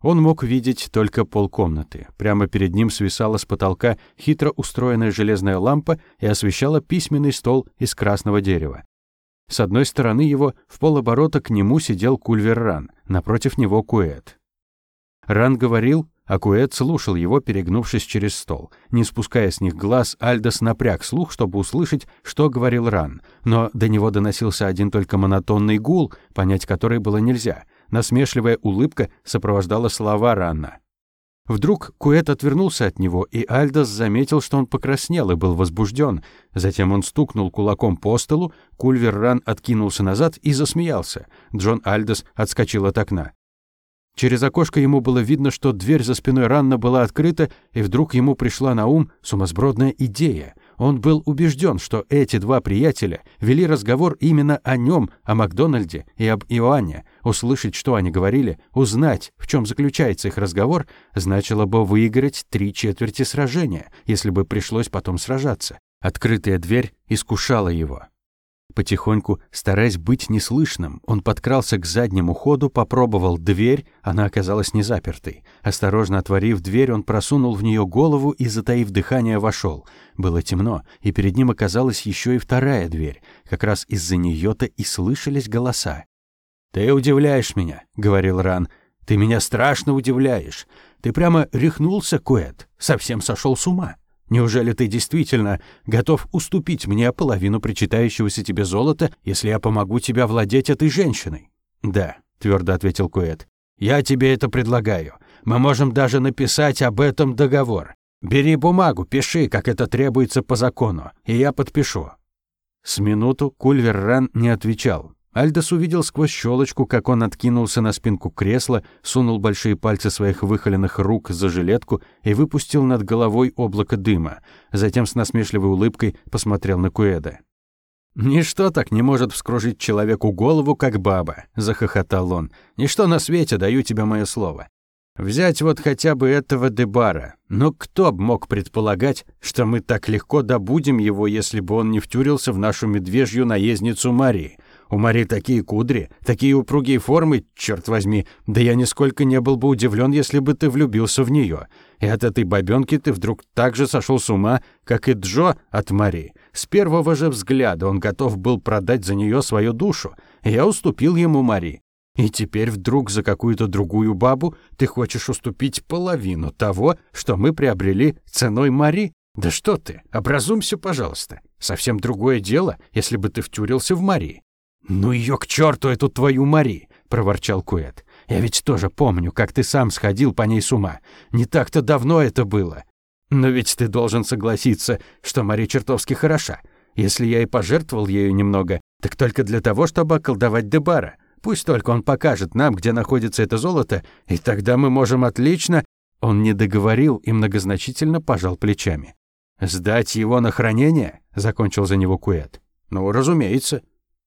Он мог видеть только полкомнаты. Прямо перед ним свисала с потолка хитро устроенная железная лампа и освещала письменный стол из красного дерева. С одной стороны его в полоборота к нему сидел Кульвер Ран, напротив него Куэт. Ран говорил, а Куэт слушал его, перегнувшись через стол. Не спуская с них глаз, Альдос напряг слух, чтобы услышать, что говорил Ран. Но до него доносился один только монотонный гул, понять который было нельзя. Насмешливая улыбка сопровождала слова Ранна. Вдруг Куэт отвернулся от него, и Альдос заметил, что он покраснел и был возбужден. Затем он стукнул кулаком по столу, Кульвер-Ран откинулся назад и засмеялся. Джон Альдос отскочил от окна. Через окошко ему было видно, что дверь за спиной Ранна была открыта, и вдруг ему пришла на ум сумасбродная идея. Он был убежден, что эти два приятеля вели разговор именно о нем, о Макдональде и об Иоанне. Услышать, что они говорили, узнать, в чем заключается их разговор, значило бы выиграть три четверти сражения, если бы пришлось потом сражаться. Открытая дверь искушала его. Потихоньку, стараясь быть неслышным, он подкрался к заднему ходу, попробовал дверь, она оказалась не запертой. Осторожно отворив дверь, он просунул в нее голову и, затаив дыхание, вошел. Было темно, и перед ним оказалась еще и вторая дверь. Как раз из-за нее-то и слышались голоса. «Ты удивляешь меня», — говорил Ран. «Ты меня страшно удивляешь. Ты прямо рехнулся, Куэт, совсем сошел с ума». Неужели ты действительно готов уступить мне половину причитающегося тебе золота, если я помогу тебе владеть этой женщиной? Да, твердо ответил Куэт. Я тебе это предлагаю. Мы можем даже написать об этом договор. Бери бумагу, пиши, как это требуется по закону, и я подпишу. С минуту Кульвер Ран не отвечал. Альдос увидел сквозь щелочку, как он откинулся на спинку кресла, сунул большие пальцы своих выхоленных рук за жилетку и выпустил над головой облако дыма. Затем с насмешливой улыбкой посмотрел на Куэда. «Ничто так не может вскружить человеку голову, как баба», — захохотал он. «Ничто на свете, даю тебе мое слово. Взять вот хотя бы этого Дебара. Но кто б мог предполагать, что мы так легко добудем его, если бы он не втюрился в нашу медвежью наездницу Марии? У Мари такие кудри, такие упругие формы, черт возьми, да я нисколько не был бы удивлен, если бы ты влюбился в нее. И от этой бабенки ты вдруг так же сошел с ума, как и Джо от Мари. С первого же взгляда он готов был продать за нее свою душу. Я уступил ему Мари. И теперь вдруг за какую-то другую бабу ты хочешь уступить половину того, что мы приобрели ценой Мари? Да что ты, образумься, пожалуйста. Совсем другое дело, если бы ты втюрился в Мари. «Ну ее к черту, эту твою Мари!» — проворчал Куэт. «Я ведь тоже помню, как ты сам сходил по ней с ума. Не так-то давно это было. Но ведь ты должен согласиться, что Мари чертовски хороша. Если я и пожертвовал ею немного, так только для того, чтобы околдовать Дебара. Пусть только он покажет нам, где находится это золото, и тогда мы можем отлично...» Он не договорил и многозначительно пожал плечами. «Сдать его на хранение?» — закончил за него Куэт. «Ну, разумеется.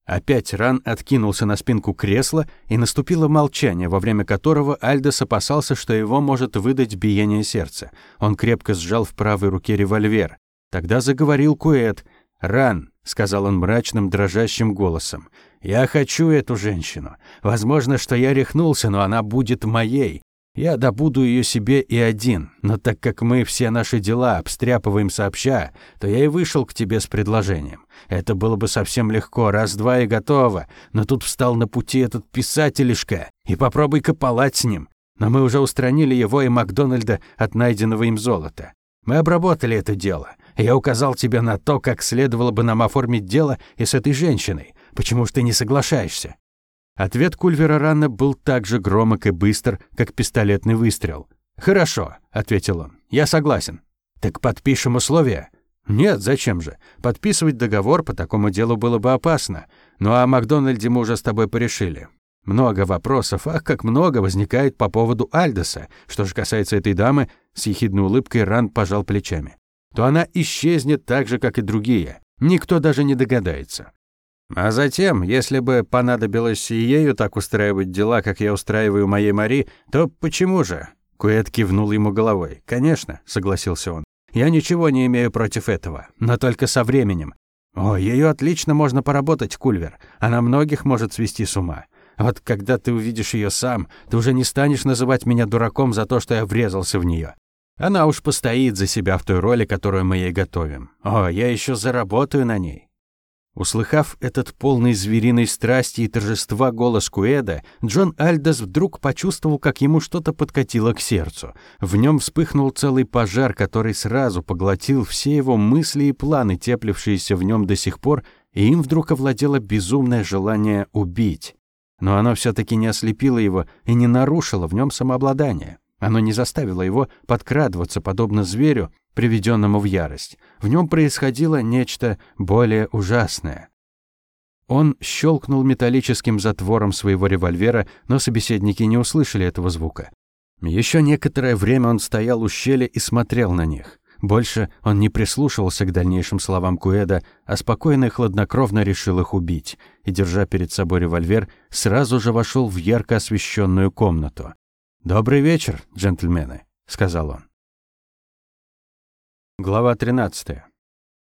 Опять Ран откинулся на спинку кресла, и наступило молчание, во время которого Альдес опасался, что его может выдать биение сердца. Он крепко сжал в правой руке револьвер. Тогда заговорил Куэт. «Ран», — сказал он мрачным, дрожащим голосом, — «я хочу эту женщину. Возможно, что я рехнулся, но она будет моей. Я добуду ее себе и один, но так как мы все наши дела обстряпываем сообща, то я и вышел к тебе с предложением. Это было бы совсем легко, раз-два и готово, но тут встал на пути этот писателишка, и попробуй-ка палать с ним. Но мы уже устранили его и Макдональда от найденного им золота. Мы обработали это дело. Я указал тебе на то, как следовало бы нам оформить дело и с этой женщиной. Почему ж ты не соглашаешься? Ответ Кульвера Ранна был так же громок и быстр, как пистолетный выстрел. «Хорошо», — ответил он. «Я согласен». «Так подпишем условия?» «Нет, зачем же? Подписывать договор по такому делу было бы опасно. Ну а о Макдональде мы уже с тобой порешили. Много вопросов, ах, как много возникает по поводу Альдоса. Что же касается этой дамы, с ехидной улыбкой Ранд пожал плечами. То она исчезнет так же, как и другие. Никто даже не догадается. А затем, если бы понадобилось и ею так устраивать дела, как я устраиваю моей Мари, то почему же? Куэт кивнул ему головой. «Конечно», — согласился он. «Я ничего не имею против этого, но только со временем. О, ее отлично можно поработать, Кульвер. Она многих может свести с ума. Вот когда ты увидишь ее сам, ты уже не станешь называть меня дураком за то, что я врезался в нее. Она уж постоит за себя в той роли, которую мы ей готовим. О, я еще заработаю на ней. Услыхав этот полный звериной страсти и торжества голос Куэда, Джон Альдес вдруг почувствовал, как ему что-то подкатило к сердцу. В нем вспыхнул целый пожар, который сразу поглотил все его мысли и планы, теплившиеся в нем до сих пор, и им вдруг овладело безумное желание убить. Но оно все-таки не ослепило его и не нарушило в нем самообладание. Оно не заставило его подкрадываться, подобно зверю, приведенному в ярость. В нем происходило нечто более ужасное. Он щелкнул металлическим затвором своего револьвера, но собеседники не услышали этого звука. Еще некоторое время он стоял у щели и смотрел на них. Больше он не прислушивался к дальнейшим словам Куэда, а спокойно и хладнокровно решил их убить, и, держа перед собой револьвер, сразу же вошел в ярко освещенную комнату. «Добрый вечер, джентльмены», — сказал он. Глава 13.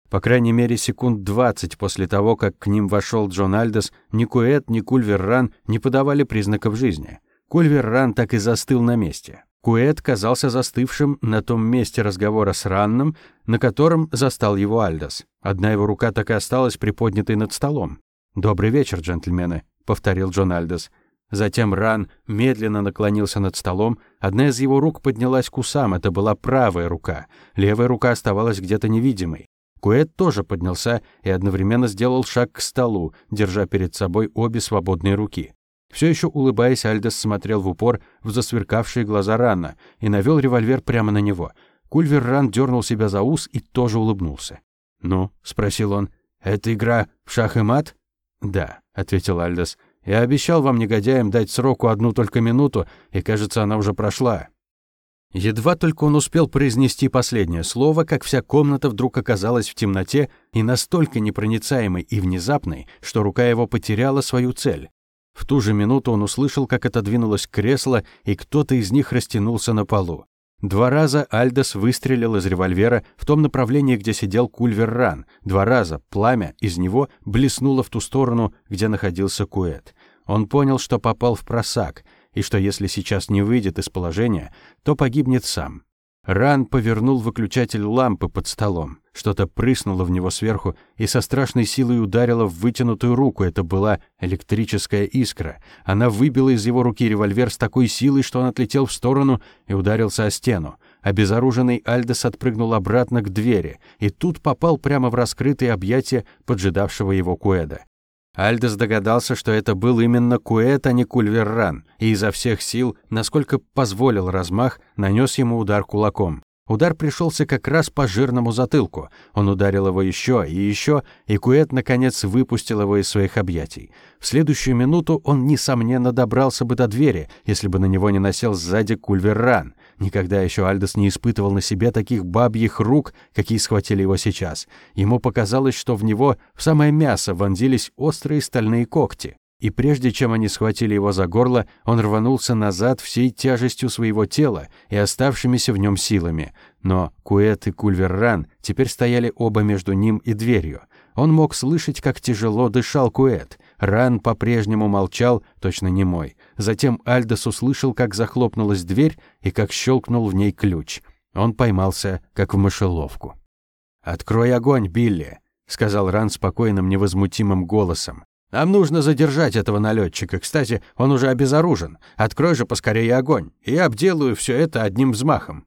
По крайней мере, секунд 20 после того, как к ним вошел Джон Альдес, ни Куэт, ни Кульвер Ран не подавали признаков жизни. Кульвер Ран так и застыл на месте. Куэт казался застывшим на том месте разговора с Ранном, на котором застал его Альдос. Одна его рука так и осталась приподнятой над столом. «Добрый вечер, джентльмены», — повторил Джон Альдос. Затем Ран медленно наклонился над столом. Одна из его рук поднялась к усам, это была правая рука. Левая рука оставалась где-то невидимой. Куэт тоже поднялся и одновременно сделал шаг к столу, держа перед собой обе свободные руки. Все еще улыбаясь, Альдес смотрел в упор в засверкавшие глаза Ранна и навел револьвер прямо на него. Кульвер Ран дернул себя за ус и тоже улыбнулся. «Ну?» — спросил он. «Это игра в шах и мат?» «Да», — ответил Альдес. «Я обещал вам, негодяям, дать сроку одну только минуту, и, кажется, она уже прошла». Едва только он успел произнести последнее слово, как вся комната вдруг оказалась в темноте и настолько непроницаемой и внезапной, что рука его потеряла свою цель. В ту же минуту он услышал, как отодвинулось кресло, и кто-то из них растянулся на полу. Два раза Альдос выстрелил из револьвера в том направлении, где сидел Кульвер Ран. Два раза пламя из него блеснуло в ту сторону, где находился Куэт. Он понял, что попал в просак, и что если сейчас не выйдет из положения, то погибнет сам. Ран повернул выключатель лампы под столом. Что-то прыснуло в него сверху и со страшной силой ударило в вытянутую руку. Это была электрическая искра. Она выбила из его руки револьвер с такой силой, что он отлетел в сторону и ударился о стену. Обезоруженный Альдес отпрыгнул обратно к двери и тут попал прямо в раскрытые объятия поджидавшего его Куэда. Альдес догадался, что это был именно Куэт, а не Кульверран, и изо всех сил, насколько позволил размах, нанес ему удар кулаком. Удар пришелся как раз по жирному затылку. Он ударил его еще и еще, и Куэт, наконец, выпустил его из своих объятий. В следующую минуту он, несомненно, добрался бы до двери, если бы на него не насел сзади Кульверран. Никогда еще Альдос не испытывал на себе таких бабьих рук, какие схватили его сейчас. Ему показалось, что в него в самое мясо вонзились острые стальные когти. И прежде чем они схватили его за горло, он рванулся назад всей тяжестью своего тела и оставшимися в нем силами. Но Куэт и Кульверран теперь стояли оба между ним и дверью. Он мог слышать, как тяжело дышал Куэт. Ран по-прежнему молчал, точно не мой. Затем Альдос услышал, как захлопнулась дверь и как щелкнул в ней ключ. Он поймался, как в мышеловку. «Открой огонь, Билли», — сказал Ран спокойным, невозмутимым голосом. «Нам нужно задержать этого налетчика. Кстати, он уже обезоружен. Открой же поскорее огонь, я обделаю все это одним взмахом».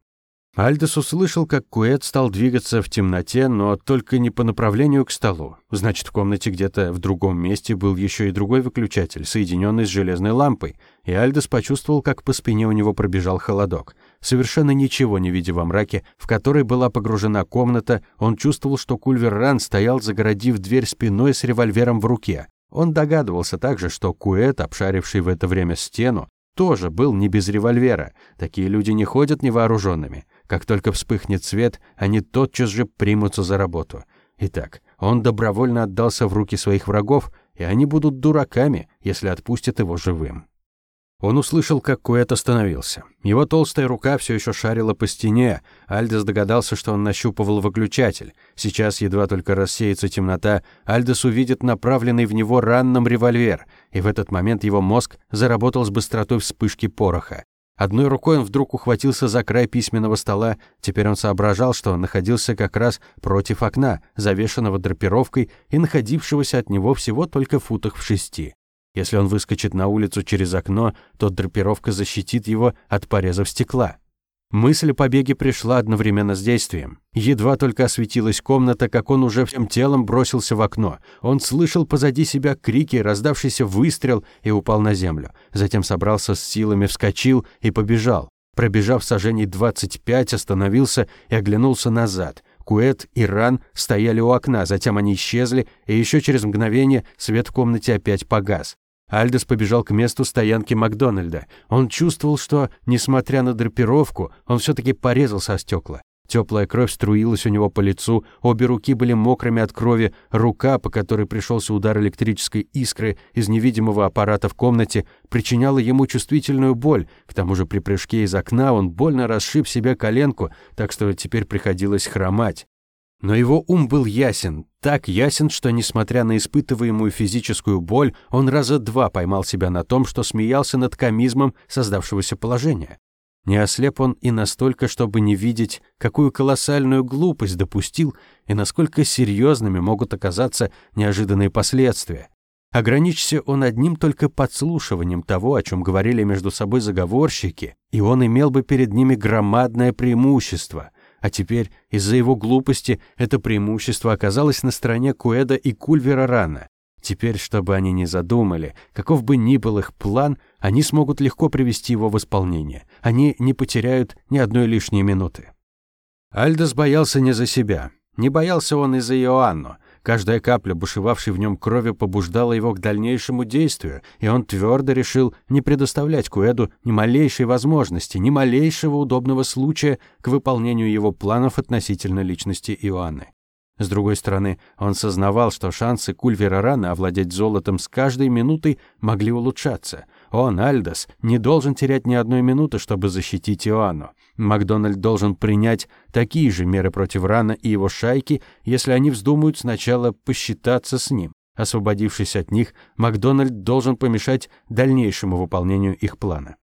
Альдес услышал, как Куэт стал двигаться в темноте, но только не по направлению к столу. Значит, в комнате где-то в другом месте был еще и другой выключатель, соединенный с железной лампой, и Альдес почувствовал, как по спине у него пробежал холодок. Совершенно ничего не видя во мраке, в который была погружена комната, он чувствовал, что Кульвер Ран стоял, загородив дверь спиной с револьвером в руке. Он догадывался также, что Куэт, обшаривший в это время стену, тоже был не без револьвера. Такие люди не ходят невооруженными. Как только вспыхнет свет, они тотчас же примутся за работу. Итак, он добровольно отдался в руки своих врагов, и они будут дураками, если отпустят его живым. Он услышал, как Куэт остановился. Его толстая рука все еще шарила по стене. Альдес догадался, что он нащупывал выключатель. Сейчас, едва только рассеется темнота, Альдес увидит направленный в него ранном револьвер, и в этот момент его мозг заработал с быстротой вспышки пороха. Одной рукой он вдруг ухватился за край письменного стола. Теперь он соображал, что он находился как раз против окна, завешенного драпировкой и находившегося от него всего только в футах в шести. Если он выскочит на улицу через окно, то драпировка защитит его от порезов стекла. Мысль о побеге пришла одновременно с действием. Едва только осветилась комната, как он уже всем телом бросился в окно. Он слышал позади себя крики, раздавшийся выстрел и упал на землю. Затем собрался с силами, вскочил и побежал. Пробежав сажений 25, остановился и оглянулся назад. Куэт и Ран стояли у окна, затем они исчезли, и еще через мгновение свет в комнате опять погас. Альдес побежал к месту стоянки Макдональда. Он чувствовал, что, несмотря на драпировку, он все-таки порезался о стекла. Теплая кровь струилась у него по лицу, обе руки были мокрыми от крови, рука, по которой пришелся удар электрической искры из невидимого аппарата в комнате, причиняла ему чувствительную боль. К тому же при прыжке из окна он больно расшиб себе коленку, так что теперь приходилось хромать. Но его ум был ясен, так ясен, что, несмотря на испытываемую физическую боль, он раза два поймал себя на том, что смеялся над комизмом создавшегося положения. Не ослеп он и настолько, чтобы не видеть, какую колоссальную глупость допустил и насколько серьезными могут оказаться неожиданные последствия. Ограничься он одним только подслушиванием того, о чем говорили между собой заговорщики, и он имел бы перед ними громадное преимущество. А теперь из-за его глупости это преимущество оказалось на стороне Куэда и Кульвера Рана. Теперь, чтобы они не задумали, каков бы ни был их план, они смогут легко привести его в исполнение. Они не потеряют ни одной лишней минуты. Альдос боялся не за себя. Не боялся он и за Иоанну. Каждая капля бушевавшей в нем крови побуждала его к дальнейшему действию, и он твердо решил не предоставлять Куэду ни малейшей возможности, ни малейшего удобного случая к выполнению его планов относительно личности Иоанны. С другой стороны, он сознавал, что шансы Кульвера Рана овладеть золотом с каждой минутой могли улучшаться. Он, Альдос, не должен терять ни одной минуты, чтобы защитить Иоанну. Макдональд должен принять такие же меры против Рана и его шайки, если они вздумают сначала посчитаться с ним. Освободившись от них, Макдональд должен помешать дальнейшему выполнению их плана.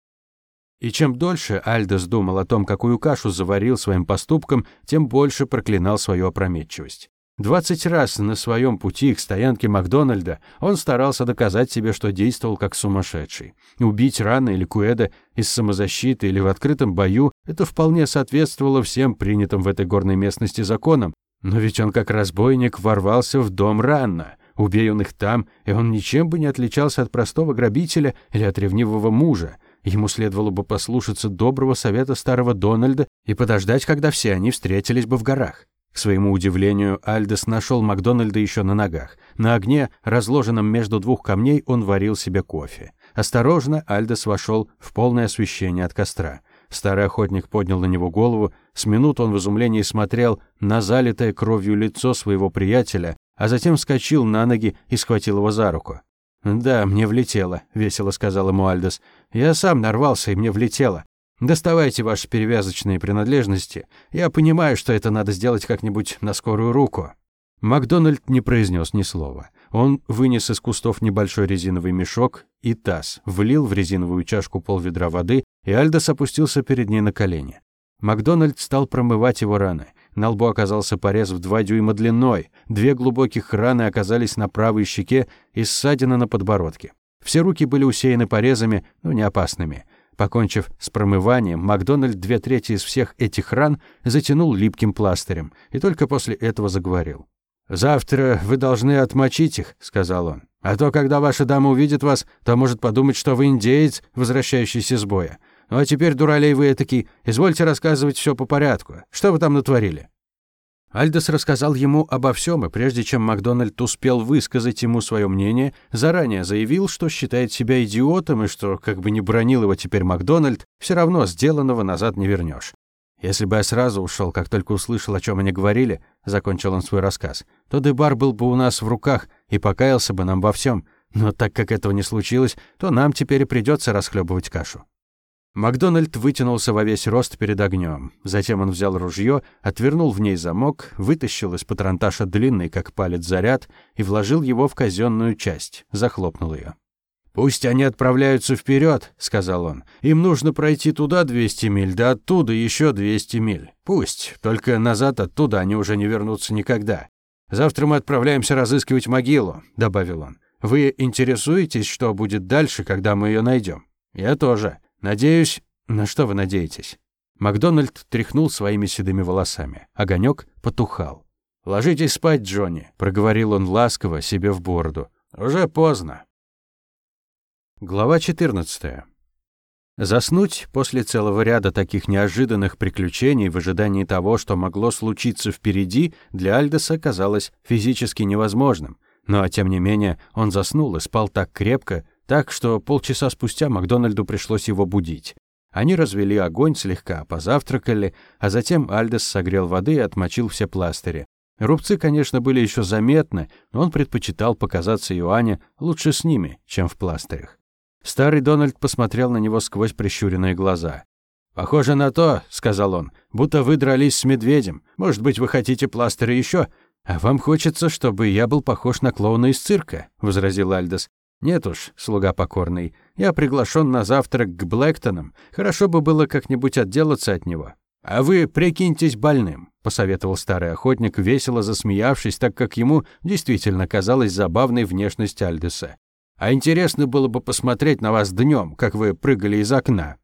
И чем дольше Альдос думал о том, какую кашу заварил своим поступком, тем больше проклинал свою опрометчивость. Двадцать раз на своем пути к стоянке Макдональда он старался доказать себе, что действовал как сумасшедший. Убить Рана или Куэда из самозащиты или в открытом бою – это вполне соответствовало всем принятым в этой горной местности законам. Но ведь он как разбойник ворвался в дом Ранна. Убей он их там, и он ничем бы не отличался от простого грабителя или от ревнивого мужа. Ему следовало бы послушаться доброго совета старого Дональда и подождать, когда все они встретились бы в горах. К своему удивлению, Альдес нашел Макдональда еще на ногах. На огне, разложенном между двух камней, он варил себе кофе. Осторожно Альдес вошел в полное освещение от костра. Старый охотник поднял на него голову. С минут он в изумлении смотрел на залитое кровью лицо своего приятеля, а затем вскочил на ноги и схватил его за руку. «Да, мне влетело», — весело сказал ему Альдес. «Я сам нарвался, и мне влетело. Доставайте ваши перевязочные принадлежности. Я понимаю, что это надо сделать как-нибудь на скорую руку». Макдональд не произнес ни слова. Он вынес из кустов небольшой резиновый мешок и таз, влил в резиновую чашку полведра воды, и Альдос опустился перед ней на колени. Макдональд стал промывать его раны. На лбу оказался порез в два дюйма длиной, две глубоких раны оказались на правой щеке и ссадина на подбородке. Все руки были усеяны порезами, но не опасными. Покончив с промыванием, Макдональд две трети из всех этих ран затянул липким пластырем и только после этого заговорил. «Завтра вы должны отмочить их», — сказал он. «А то, когда ваша дама увидит вас, то может подумать, что вы индеец, возвращающийся с боя. Ну а теперь, дуралей вы этакий, извольте рассказывать все по порядку. Что вы там натворили?» Альдос рассказал ему обо всем, и прежде чем Макдональд успел высказать ему свое мнение, заранее заявил, что считает себя идиотом и что, как бы ни бронил его теперь Макдональд, все равно сделанного назад не вернешь. «Если бы я сразу ушел, как только услышал, о чем они говорили», — закончил он свой рассказ, «то Дебар был бы у нас в руках и покаялся бы нам во всем. Но так как этого не случилось, то нам теперь и придется расхлебывать кашу». Макдональд вытянулся во весь рост перед огнем. Затем он взял ружье, отвернул в ней замок, вытащил из патронташа длинный, как палец, заряд и вложил его в казенную часть, захлопнул ее. «Пусть они отправляются вперед, сказал он. «Им нужно пройти туда 200 миль, да оттуда еще 200 миль. Пусть, только назад оттуда они уже не вернутся никогда. Завтра мы отправляемся разыскивать могилу», — добавил он. «Вы интересуетесь, что будет дальше, когда мы ее найдем? Я тоже. Надеюсь, на что вы надеетесь? Макдональд тряхнул своими седыми волосами. Огонек потухал. Ложитесь спать, Джонни, проговорил он ласково себе в бороду. Уже поздно. Глава 14. Заснуть после целого ряда таких неожиданных приключений в ожидании того, что могло случиться впереди, для Альдеса казалось физически невозможным. Но тем не менее, он заснул и спал так крепко, так что полчаса спустя Макдональду пришлось его будить. Они развели огонь слегка, позавтракали, а затем Альдес согрел воды и отмочил все пластыри. Рубцы, конечно, были еще заметны, но он предпочитал показаться Иоанне лучше с ними, чем в пластырях. Старый Дональд посмотрел на него сквозь прищуренные глаза. «Похоже на то», — сказал он, — «будто вы дрались с медведем. Может быть, вы хотите пластыры еще?» «А вам хочется, чтобы я был похож на клоуна из цирка», — возразил Альдес. «Нет уж, слуга покорный, я приглашен на завтрак к Блэктонам. Хорошо бы было как-нибудь отделаться от него». «А вы прикиньтесь больным», — посоветовал старый охотник, весело засмеявшись, так как ему действительно казалась забавной внешность Альдеса. «А интересно было бы посмотреть на вас днем, как вы прыгали из окна».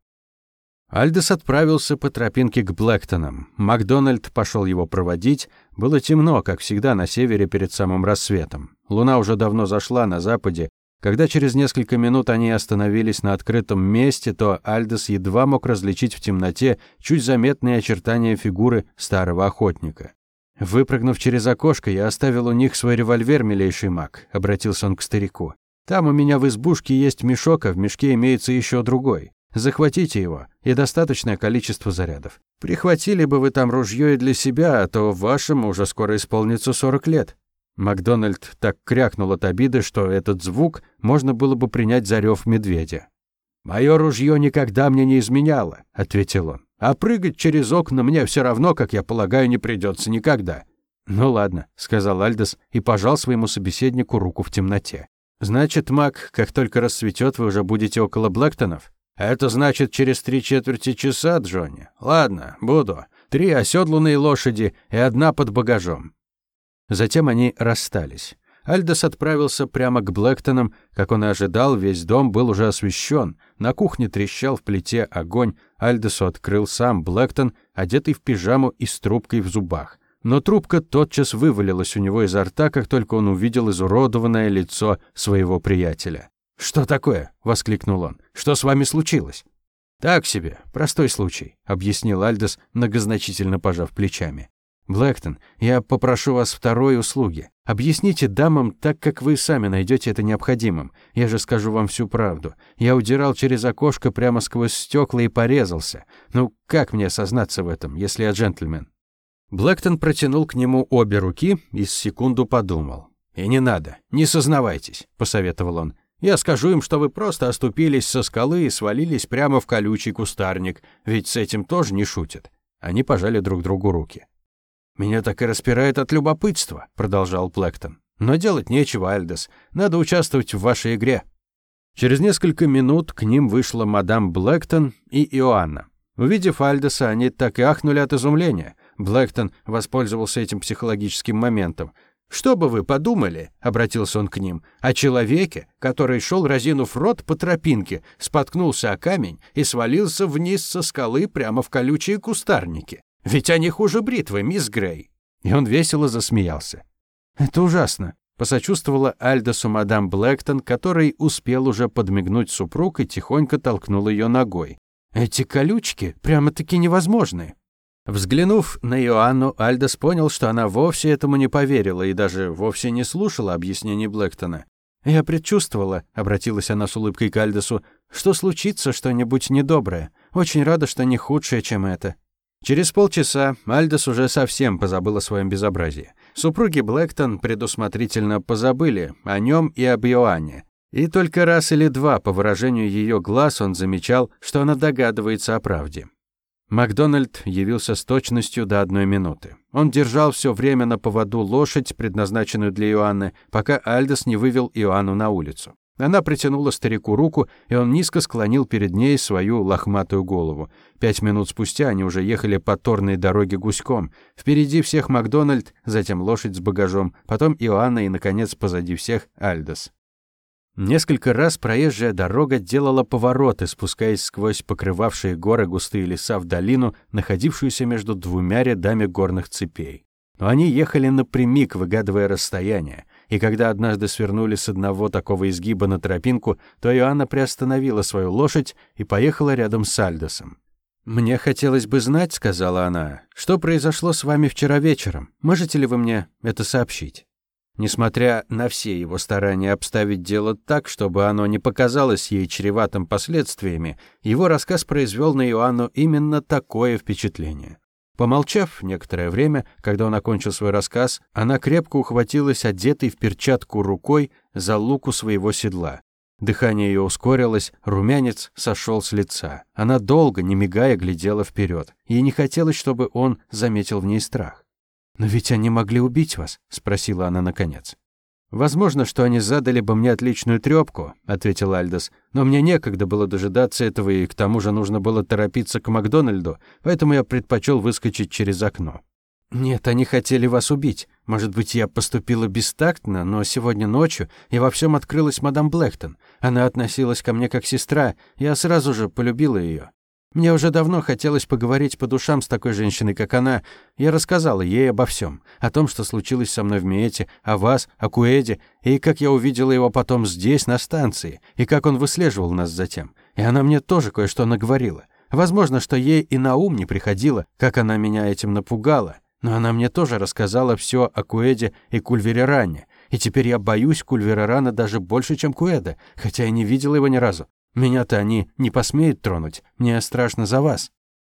Альдес отправился по тропинке к Блэктонам. Макдональд пошел его проводить. Было темно, как всегда, на севере перед самым рассветом. Луна уже давно зашла на западе, когда через несколько минут они остановились на открытом месте, то Альдес едва мог различить в темноте чуть заметные очертания фигуры старого охотника. «Выпрыгнув через окошко, я оставил у них свой револьвер, милейший маг», — обратился он к старику. «Там у меня в избушке есть мешок, а в мешке имеется еще другой. Захватите его и достаточное количество зарядов. Прихватили бы вы там ружье и для себя, а то вашему уже скоро исполнится 40 лет. Макдональд так крякнул от обиды, что этот звук можно было бы принять за рев медведя. «Мое ружье никогда мне не изменяло», — ответил он. «А прыгать через окна мне все равно, как я полагаю, не придется никогда». «Ну ладно», — сказал Альдес и пожал своему собеседнику руку в темноте. «Значит, Мак, как только расцветет, вы уже будете около Блэктонов?» «Это значит через три четверти часа, Джонни. Ладно, буду. Три оседланные лошади и одна под багажом. Затем они расстались. Альдос отправился прямо к Блэктонам. Как он и ожидал, весь дом был уже освещен. На кухне трещал в плите огонь. Альдосу открыл сам Блэктон, одетый в пижаму и с трубкой в зубах. Но трубка тотчас вывалилась у него изо рта, как только он увидел изуродованное лицо своего приятеля. «Что такое?» — воскликнул он. «Что с вами случилось?» «Так себе, простой случай», — объяснил Альдос, многозначительно пожав плечами. Блэктон, я попрошу вас второй услуги. Объясните дамам так, как вы сами найдете это необходимым. Я же скажу вам всю правду. Я удирал через окошко прямо сквозь стекла и порезался. Ну, как мне сознаться в этом, если я джентльмен?» Блэктон протянул к нему обе руки и с секунду подумал. «И не надо, не сознавайтесь», — посоветовал он. «Я скажу им, что вы просто оступились со скалы и свалились прямо в колючий кустарник, ведь с этим тоже не шутят». Они пожали друг другу руки. «Меня так и распирает от любопытства», — продолжал Плэктон. «Но делать нечего, Альдес. Надо участвовать в вашей игре». Через несколько минут к ним вышла мадам Блэктон и Иоанна. Увидев Альдеса, они так и ахнули от изумления. Блэктон воспользовался этим психологическим моментом. «Что бы вы подумали?» — обратился он к ним. «О человеке, который шел, разинув рот по тропинке, споткнулся о камень и свалился вниз со скалы прямо в колючие кустарники. Ведь они хуже бритвы, мисс Грей. И он весело засмеялся. Это ужасно, посочувствовала Альдосу мадам Блэктон, который успел уже подмигнуть супруг и тихонько толкнул ее ногой. Эти колючки прямо-таки невозможны. Взглянув на Иоанну, Альдос понял, что она вовсе этому не поверила и даже вовсе не слушала объяснений Блэктона. «Я предчувствовала», — обратилась она с улыбкой к Альдосу, «что случится что-нибудь недоброе. Очень рада, что не худшее, чем это». Через полчаса Альдос уже совсем позабыл о своем безобразии. Супруги Блэктон предусмотрительно позабыли о нем и об Иоанне. И только раз или два по выражению ее глаз он замечал, что она догадывается о правде. Макдональд явился с точностью до одной минуты. Он держал все время на поводу лошадь, предназначенную для Иоанны, пока Альдос не вывел Иоанну на улицу. Она притянула старику руку, и он низко склонил перед ней свою лохматую голову. Пять минут спустя они уже ехали по торной дороге гуськом. Впереди всех Макдональд, затем лошадь с багажом, потом Иоанна и, наконец, позади всех Альдос. Несколько раз проезжая дорога делала повороты, спускаясь сквозь покрывавшие горы густые леса в долину, находившуюся между двумя рядами горных цепей. Но они ехали напрямик, выгадывая расстояние, и когда однажды свернули с одного такого изгиба на тропинку, то Иоанна приостановила свою лошадь и поехала рядом с Альдосом. «Мне хотелось бы знать, — сказала она, — что произошло с вами вчера вечером. Можете ли вы мне это сообщить?» Несмотря на все его старания обставить дело так, чтобы оно не показалось ей чреватым последствиями, его рассказ произвел на Иоанну именно такое впечатление. Помолчав некоторое время, когда он окончил свой рассказ, она крепко ухватилась одетой в перчатку рукой за луку своего седла. Дыхание ее ускорилось, румянец сошел с лица. Она долго, не мигая, глядела вперед. Ей не хотелось, чтобы он заметил в ней страх. «Но ведь они могли убить вас?» — спросила она наконец. «Возможно, что они задали бы мне отличную трёпку», — ответил Альдос. «Но мне некогда было дожидаться этого, и к тому же нужно было торопиться к Макдональду, поэтому я предпочел выскочить через окно». «Нет, они хотели вас убить. Может быть, я поступила бестактно, но сегодня ночью и во всем открылась мадам Блэктон. Она относилась ко мне как сестра, я сразу же полюбила её. Мне уже давно хотелось поговорить по душам с такой женщиной, как она. Я рассказала ей обо всем, о том, что случилось со мной в Меете, о вас, о Куэде, и как я увидела его потом здесь, на станции, и как он выслеживал нас затем. И она мне тоже кое-что наговорила. Возможно, что ей и на ум не приходило, как она меня этим напугала, но она мне тоже рассказала все о Куэде и Кульвереране, и теперь я боюсь Кульверерана даже больше, чем Куэда, хотя и не видела его ни разу. Меня-то они не посмеют тронуть. Мне страшно за вас».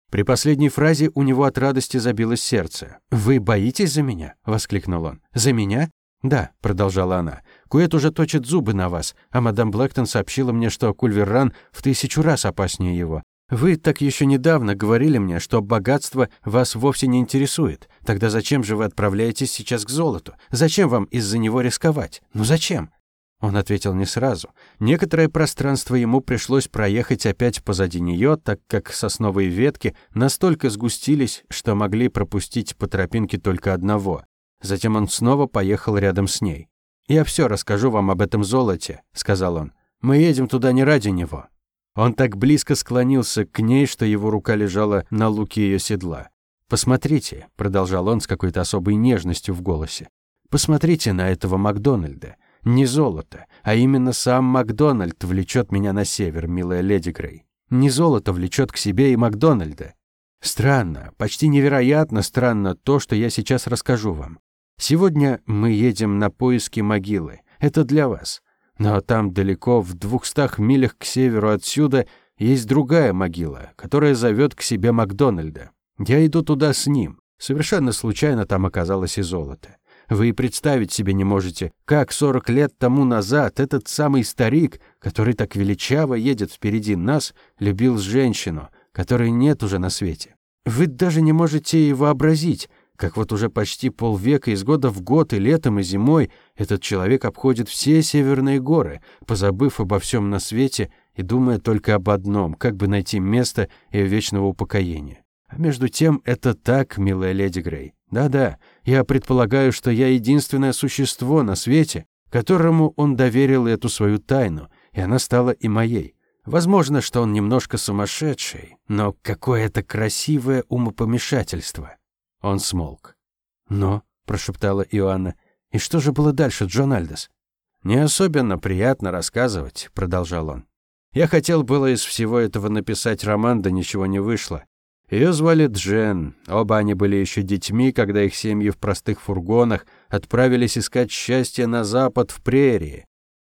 При последней фразе у него от радости забилось сердце. «Вы боитесь за меня?» — воскликнул он. «За меня?» «Да», — продолжала она. «Куэт уже точит зубы на вас, а мадам Блэктон сообщила мне, что Кульверран в тысячу раз опаснее его. Вы так еще недавно говорили мне, что богатство вас вовсе не интересует. Тогда зачем же вы отправляетесь сейчас к золоту? Зачем вам из-за него рисковать? Ну зачем? Он ответил не сразу. Некоторое пространство ему пришлось проехать опять позади нее, так как сосновые ветки настолько сгустились, что могли пропустить по тропинке только одного. Затем он снова поехал рядом с ней. «Я все расскажу вам об этом золоте», — сказал он. «Мы едем туда не ради него». Он так близко склонился к ней, что его рука лежала на луке ее седла. «Посмотрите», — продолжал он с какой-то особой нежностью в голосе, «посмотрите на этого Макдональда. Не золото, а именно сам Макдональд влечет меня на север, милая леди Грей. Не золото влечет к себе и Макдональда. Странно, почти невероятно странно то, что я сейчас расскажу вам. Сегодня мы едем на поиски могилы. Это для вас. Но там далеко, в двухстах милях к северу отсюда, есть другая могила, которая зовет к себе Макдональда. Я иду туда с ним. Совершенно случайно там оказалось и золото. Вы и представить себе не можете, как 40 лет тому назад этот самый старик, который так величаво едет впереди нас, любил женщину, которой нет уже на свете. Вы даже не можете и вообразить, как вот уже почти полвека из года в год и летом, и зимой этот человек обходит все северные горы, позабыв обо всем на свете и думая только об одном, как бы найти место и вечного упокоения. А между тем это так, милая леди Грей. Да-да, я предполагаю, что я единственное существо на свете, которому он доверил эту свою тайну, и она стала и моей. Возможно, что он немножко сумасшедший, но какое это красивое умопомешательство. Он смолк. «Но», — прошептала Иоанна, — «и что же было дальше, Джон Альдес?» «Не особенно приятно рассказывать», — продолжал он. Я хотел было из всего этого написать роман, да ничего не вышло. Ее звали Джен. Оба они были еще детьми, когда их семьи в простых фургонах отправились искать счастье на запад в прерии.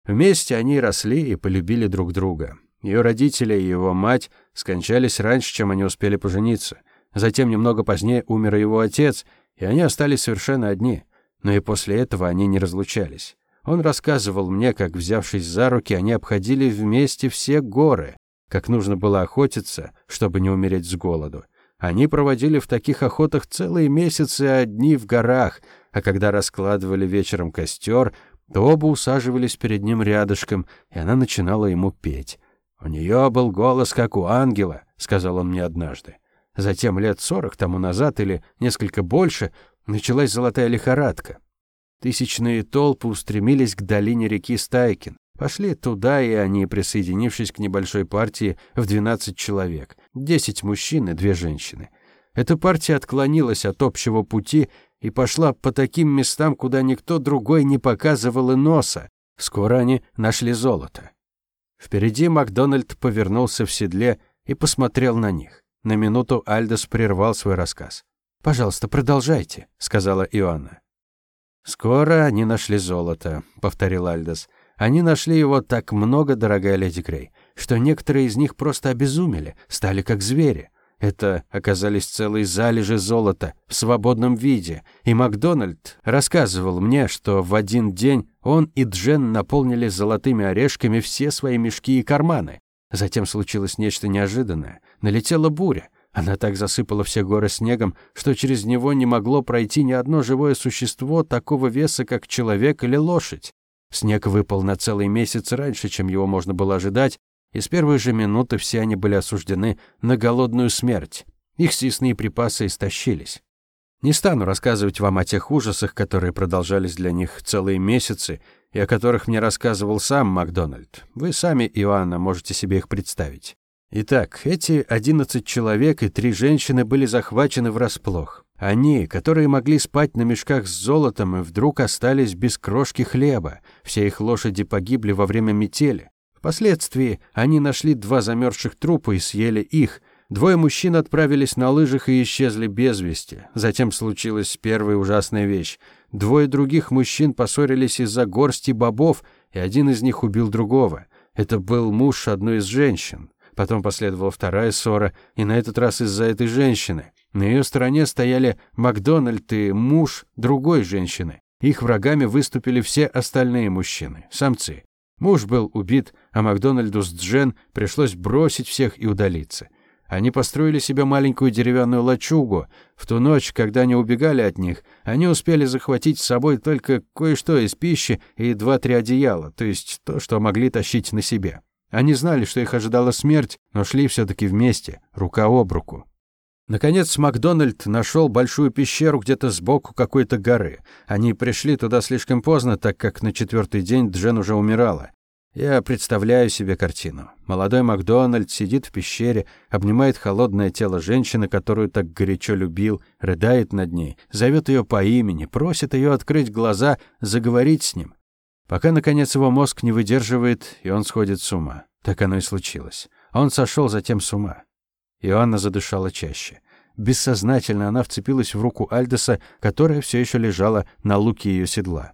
Вместе они росли и полюбили друг друга. Ее родители и его мать скончались раньше, чем они успели пожениться. Затем немного позднее умер его отец, и они остались совершенно одни. Но и после этого они не разлучались. Он рассказывал мне, как, взявшись за руки, они обходили вместе все горы, как нужно было охотиться, чтобы не умереть с голоду. Они проводили в таких охотах целые месяцы одни в горах, а когда раскладывали вечером костер, то оба усаживались перед ним рядышком, и она начинала ему петь. «У нее был голос, как у ангела», — сказал он мне однажды. Затем лет сорок тому назад или несколько больше началась золотая лихорадка. Тысячные толпы устремились к долине реки Стайкин. Пошли туда и они, присоединившись к небольшой партии в 12 человек. 10 мужчин и две женщины. Эта партия отклонилась от общего пути и пошла по таким местам, куда никто другой не показывал и носа. Скоро они нашли золото. Впереди Макдональд повернулся в седле и посмотрел на них. На минуту Альдос прервал свой рассказ. «Пожалуйста, продолжайте», — сказала Иоанна. «Скоро они нашли золото», — повторил Альдос. «Они нашли его так много, дорогая леди Грей, что некоторые из них просто обезумели, стали как звери. Это оказались целые залежи золота в свободном виде, и Макдональд рассказывал мне, что в один день он и Джен наполнили золотыми орешками все свои мешки и карманы. Затем случилось нечто неожиданное. Налетела буря. Она так засыпала все горы снегом, что через него не могло пройти ни одно живое существо такого веса, как человек или лошадь. Снег выпал на целый месяц раньше, чем его можно было ожидать, и с первой же минуты все они были осуждены на голодную смерть. Их съестные припасы истощились. Не стану рассказывать вам о тех ужасах, которые продолжались для них целые месяцы, и о которых мне рассказывал сам Макдональд. Вы сами, Иоанна, можете себе их представить. Итак, эти одиннадцать человек и три женщины были захвачены врасплох. Они, которые могли спать на мешках с золотом, и вдруг остались без крошки хлеба. Все их лошади погибли во время метели. Впоследствии они нашли два замерзших трупа и съели их. Двое мужчин отправились на лыжах и исчезли без вести. Затем случилась первая ужасная вещь. Двое других мужчин поссорились из-за горсти бобов, и один из них убил другого. Это был муж одной из женщин. Потом последовала вторая ссора, и на этот раз из-за этой женщины. На ее стороне стояли Макдональд и муж другой женщины. Их врагами выступили все остальные мужчины, самцы. Муж был убит, а Макдональду с Джен пришлось бросить всех и удалиться. Они построили себе маленькую деревянную лачугу. В ту ночь, когда они убегали от них, они успели захватить с собой только кое-что из пищи и два-три одеяла, то есть то, что могли тащить на себе. Они знали, что их ожидала смерть, но шли все-таки вместе, рука об руку. Наконец Макдональд нашел большую пещеру где-то сбоку какой-то горы. Они пришли туда слишком поздно, так как на четвертый день Джен уже умирала. Я представляю себе картину. Молодой Макдональд сидит в пещере, обнимает холодное тело женщины, которую так горячо любил, рыдает над ней, зовет ее по имени, просит ее открыть глаза, заговорить с ним. Пока, наконец, его мозг не выдерживает, и он сходит с ума. Так оно и случилось. Он сошел затем с ума. Иоанна задышала чаще. Бессознательно она вцепилась в руку Альдеса, которая все еще лежала на луке ее седла.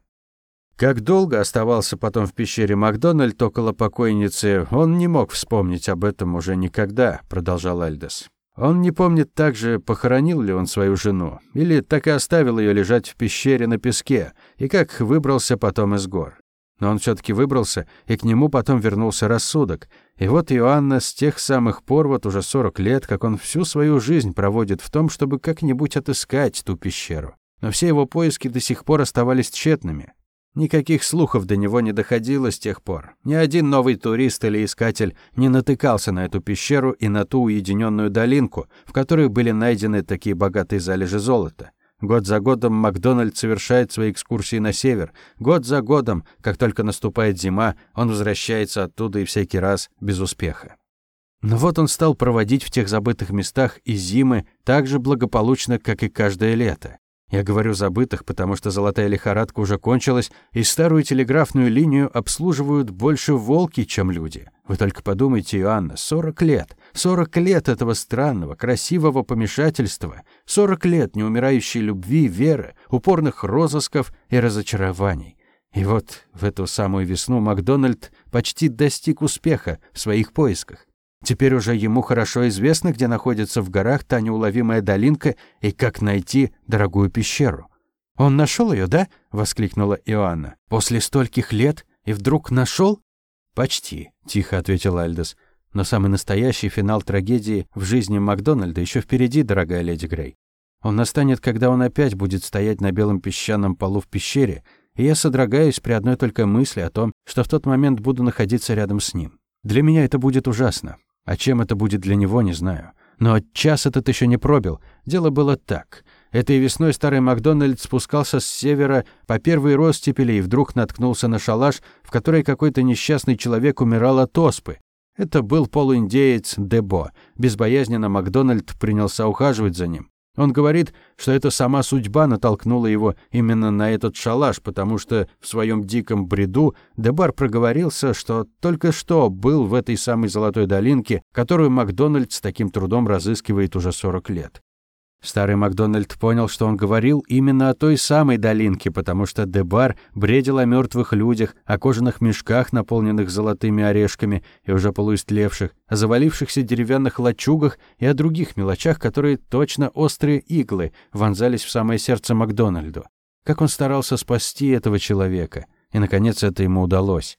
Как долго оставался потом в пещере Макдональд около покойницы, он не мог вспомнить об этом уже никогда, продолжал Альдес. Он не помнит также, похоронил ли он свою жену, или так и оставил ее лежать в пещере на песке, и как выбрался потом из гор. Но он все-таки выбрался, и к нему потом вернулся рассудок. И вот Иоанна с тех самых пор, вот уже 40 лет, как он всю свою жизнь проводит в том, чтобы как-нибудь отыскать ту пещеру. Но все его поиски до сих пор оставались тщетными. Никаких слухов до него не доходило с тех пор. Ни один новый турист или искатель не натыкался на эту пещеру и на ту уединенную долинку, в которой были найдены такие богатые залежи золота. Год за годом Макдональд совершает свои экскурсии на север. Год за годом, как только наступает зима, он возвращается оттуда и всякий раз без успеха. Но вот он стал проводить в тех забытых местах и зимы так же благополучно, как и каждое лето. Я говорю забытых, потому что золотая лихорадка уже кончилась, и старую телеграфную линию обслуживают больше волки, чем люди. Вы только подумайте, Иоанна, сорок лет. Сорок лет этого странного, красивого помешательства. Сорок лет неумирающей любви, веры, упорных розысков и разочарований. И вот в эту самую весну Макдональд почти достиг успеха в своих поисках. Теперь уже ему хорошо известно, где находится в горах та неуловимая долинка и как найти дорогую пещеру. «Он нашел ее, да?» — воскликнула Иоанна. «После стольких лет? И вдруг нашел?» «Почти», — тихо ответил Альдес. «Но самый настоящий финал трагедии в жизни Макдональда еще впереди, дорогая леди Грей. Он настанет, когда он опять будет стоять на белом песчаном полу в пещере, и я содрогаюсь при одной только мысли о том, что в тот момент буду находиться рядом с ним. Для меня это будет ужасно. А чем это будет для него, не знаю. Но час этот еще не пробил. Дело было так. Этой весной старый Макдональд спускался с севера по первой ростепели и вдруг наткнулся на шалаш, в которой какой-то несчастный человек умирал от оспы. Это был полуиндеец Дебо. Безбоязненно Макдональд принялся ухаживать за ним. Он говорит, что это сама судьба натолкнула его именно на этот шалаш, потому что в своем диком бреду Дебар проговорился, что только что был в этой самой золотой долинке, которую Макдональд с таким трудом разыскивает уже 40 лет. Старый Макдональд понял, что он говорил именно о той самой долинке, потому что Дебар бредил о мертвых людях, о кожаных мешках, наполненных золотыми орешками и уже полуистлевших, о завалившихся деревянных лачугах и о других мелочах, которые точно острые иглы вонзались в самое сердце Макдональду. Как он старался спасти этого человека, и, наконец, это ему удалось.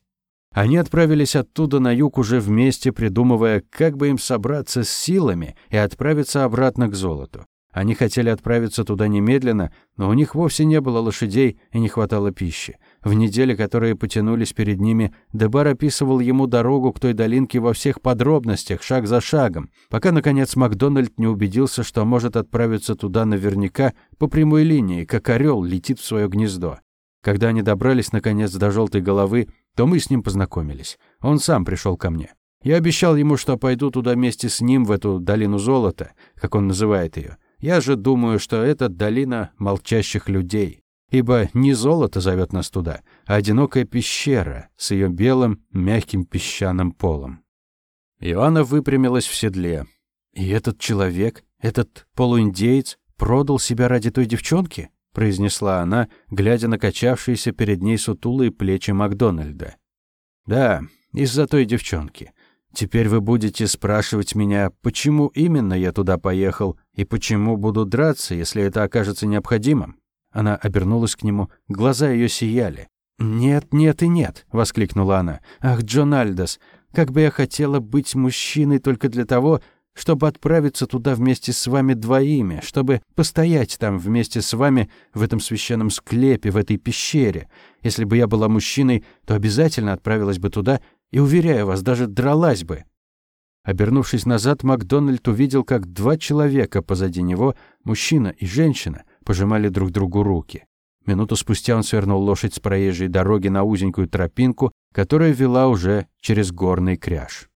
Они отправились оттуда на юг уже вместе, придумывая, как бы им собраться с силами и отправиться обратно к золоту. Они хотели отправиться туда немедленно, но у них вовсе не было лошадей и не хватало пищи. В неделе, которые потянулись перед ними, Дебар описывал ему дорогу к той долинке во всех подробностях, шаг за шагом, пока, наконец, Макдональд не убедился, что может отправиться туда наверняка по прямой линии, как орел летит в свое гнездо. Когда они добрались, наконец, до желтой головы, то мы с ним познакомились. Он сам пришел ко мне. Я обещал ему, что пойду туда вместе с ним в эту долину золота, как он называет ее. Я же думаю, что это долина молчащих людей, ибо не золото зовет нас туда, а одинокая пещера с ее белым, мягким песчаным полом. Иоанна выпрямилась в седле. «И этот человек, этот полуиндеец, продал себя ради той девчонки?» произнесла она, глядя на качавшиеся перед ней сутулые плечи Макдональда. «Да, из-за той девчонки. Теперь вы будете спрашивать меня, почему именно я туда поехал и почему буду драться, если это окажется необходимым. Она обернулась к нему, глаза ее сияли. «Нет, нет и нет!» — воскликнула она. «Ах, Джон Альдос, как бы я хотела быть мужчиной только для того, чтобы отправиться туда вместе с вами двоими, чтобы постоять там вместе с вами в этом священном склепе, в этой пещере. Если бы я была мужчиной, то обязательно отправилась бы туда и, уверяю вас, даже дралась бы. Обернувшись назад, Макдональд увидел, как два человека позади него, мужчина и женщина, пожимали друг другу руки. Минуту спустя он свернул лошадь с проезжей дороги на узенькую тропинку, которая вела уже через горный кряж.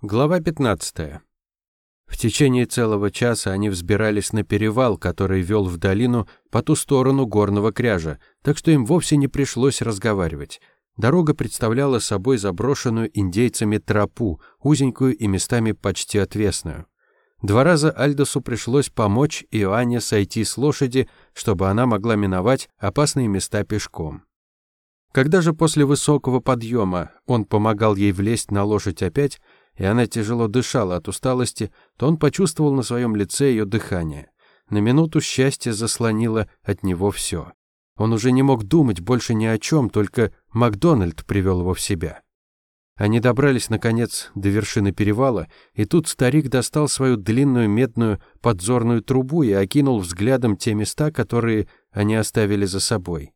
Глава 15. В течение целого часа они взбирались на перевал, который вел в долину по ту сторону горного кряжа, так что им вовсе не пришлось разговаривать. Дорога представляла собой заброшенную индейцами тропу, узенькую и местами почти отвесную. Два раза Альдосу пришлось помочь Иоанне сойти с лошади, чтобы она могла миновать опасные места пешком. Когда же после высокого подъема он помогал ей влезть на лошадь опять, и она тяжело дышала от усталости, то он почувствовал на своем лице ее дыхание. На минуту счастье заслонило от него все. Он уже не мог думать больше ни о чем, только Макдональд привел его в себя. Они добрались, наконец, до вершины перевала, и тут старик достал свою длинную медную подзорную трубу и окинул взглядом те места, которые они оставили за собой.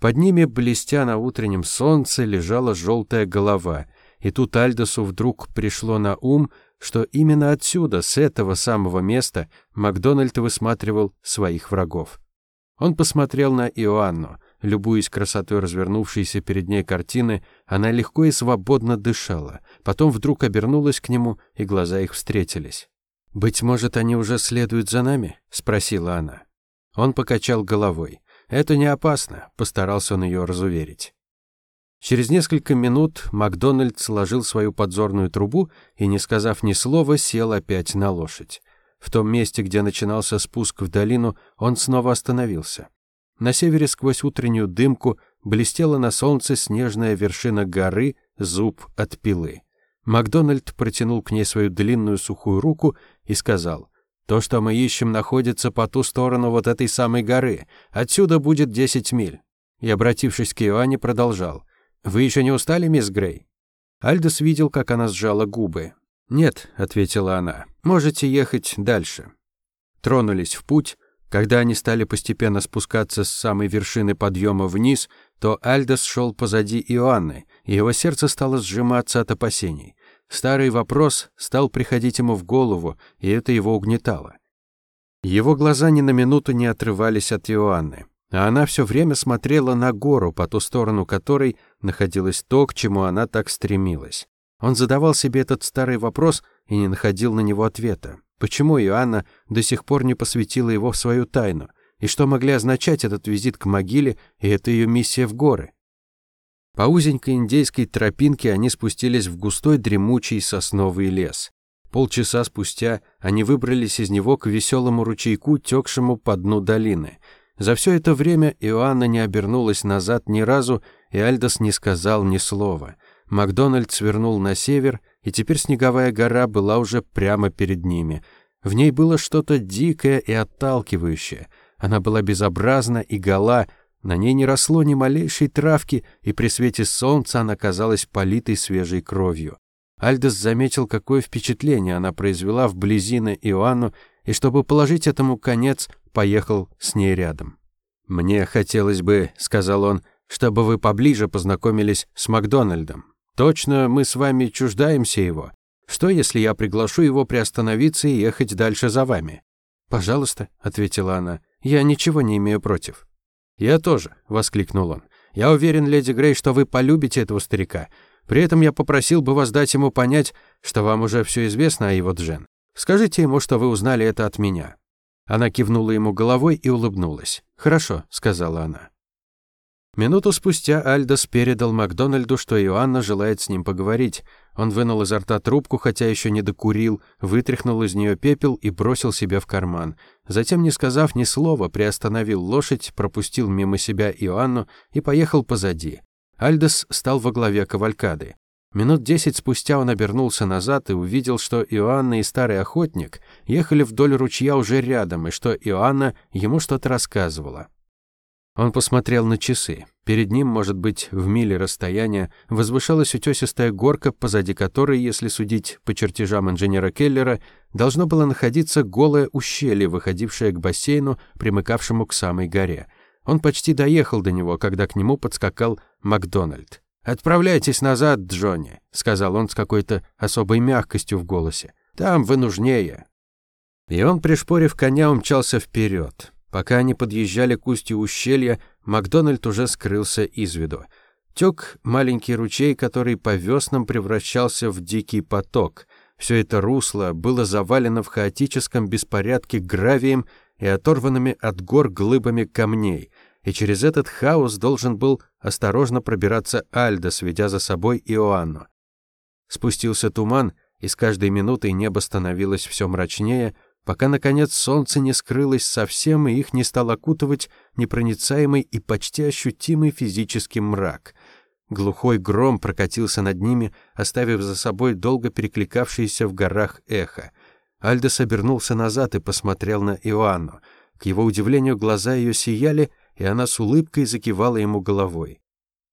Под ними, блестя на утреннем солнце, лежала желтая голова, и тут Альдосу вдруг пришло на ум, что именно отсюда, с этого самого места, Макдональд высматривал своих врагов. Он посмотрел на Иоанну. Любуясь красотой развернувшейся перед ней картины, она легко и свободно дышала. Потом вдруг обернулась к нему, и глаза их встретились. «Быть может, они уже следуют за нами?» — спросила она. Он покачал головой. «Это не опасно», — постарался он ее разуверить. Через несколько минут Макдональд сложил свою подзорную трубу и, не сказав ни слова, сел опять на лошадь. В том месте, где начинался спуск в долину, он снова остановился. На севере сквозь утреннюю дымку блестела на солнце снежная вершина горы, зуб от пилы. Макдональд протянул к ней свою длинную сухую руку и сказал, «То, что мы ищем, находится по ту сторону вот этой самой горы. Отсюда будет десять миль». И, обратившись к Иоанне, продолжал, «Вы еще не устали, мисс Грей?» Альдос видел, как она сжала губы. «Нет», — ответила она, — «можете ехать дальше». Тронулись в путь. Когда они стали постепенно спускаться с самой вершины подъема вниз, то Альдос шел позади Иоанны, и его сердце стало сжиматься от опасений. Старый вопрос стал приходить ему в голову, и это его угнетало. Его глаза ни на минуту не отрывались от Иоанны а она все время смотрела на гору, по ту сторону которой находилось то, к чему она так стремилась. Он задавал себе этот старый вопрос и не находил на него ответа. Почему Иоанна до сих пор не посвятила его в свою тайну? И что могли означать этот визит к могиле и эта ее миссия в горы? По узенькой индейской тропинке они спустились в густой дремучий сосновый лес. Полчаса спустя они выбрались из него к веселому ручейку, текшему по дну долины — за все это время Иоанна не обернулась назад ни разу, и Альдос не сказал ни слова. Макдональд свернул на север, и теперь снеговая гора была уже прямо перед ними. В ней было что-то дикое и отталкивающее. Она была безобразна и гола, на ней не росло ни малейшей травки, и при свете солнца она казалась политой свежей кровью. Альдос заметил, какое впечатление она произвела вблизи на Иоанну, и чтобы положить этому конец, поехал с ней рядом. «Мне хотелось бы», — сказал он, — «чтобы вы поближе познакомились с Макдональдом. Точно мы с вами чуждаемся его. Что, если я приглашу его приостановиться и ехать дальше за вами?» «Пожалуйста», — ответила она, — «я ничего не имею против». «Я тоже», — воскликнул он. «Я уверен, леди Грей, что вы полюбите этого старика. При этом я попросил бы вас дать ему понять, что вам уже все известно о его Джен. Скажите ему, что вы узнали это от меня». Она кивнула ему головой и улыбнулась. «Хорошо», — сказала она. Минуту спустя Альдос передал Макдональду, что Иоанна желает с ним поговорить. Он вынул изо рта трубку, хотя еще не докурил, вытряхнул из нее пепел и бросил себе в карман. Затем, не сказав ни слова, приостановил лошадь, пропустил мимо себя Иоанну и поехал позади. Альдос стал во главе кавалькады. Минут десять спустя он обернулся назад и увидел, что Иоанна и старый охотник ехали вдоль ручья уже рядом, и что Иоанна ему что-то рассказывала. Он посмотрел на часы. Перед ним, может быть, в миле расстояния, возвышалась утесистая горка, позади которой, если судить по чертежам инженера Келлера, должно было находиться голое ущелье, выходившее к бассейну, примыкавшему к самой горе. Он почти доехал до него, когда к нему подскакал Макдональд. «Отправляйтесь назад, Джонни», — сказал он с какой-то особой мягкостью в голосе. «Там вы нужнее». И он, пришпорив коня, умчался вперед. Пока они подъезжали к устью ущелья, Макдональд уже скрылся из виду. Тек маленький ручей, который по веснам превращался в дикий поток. Все это русло было завалено в хаотическом беспорядке гравием и оторванными от гор глыбами камней — и через этот хаос должен был осторожно пробираться Альда, сведя за собой Иоанну. Спустился туман, и с каждой минутой небо становилось все мрачнее, пока, наконец, солнце не скрылось совсем, и их не стал окутывать непроницаемый и почти ощутимый физический мрак. Глухой гром прокатился над ними, оставив за собой долго перекликавшееся в горах эхо. Альдос обернулся назад и посмотрел на Иоанну. К его удивлению, глаза ее сияли, и она с улыбкой закивала ему головой.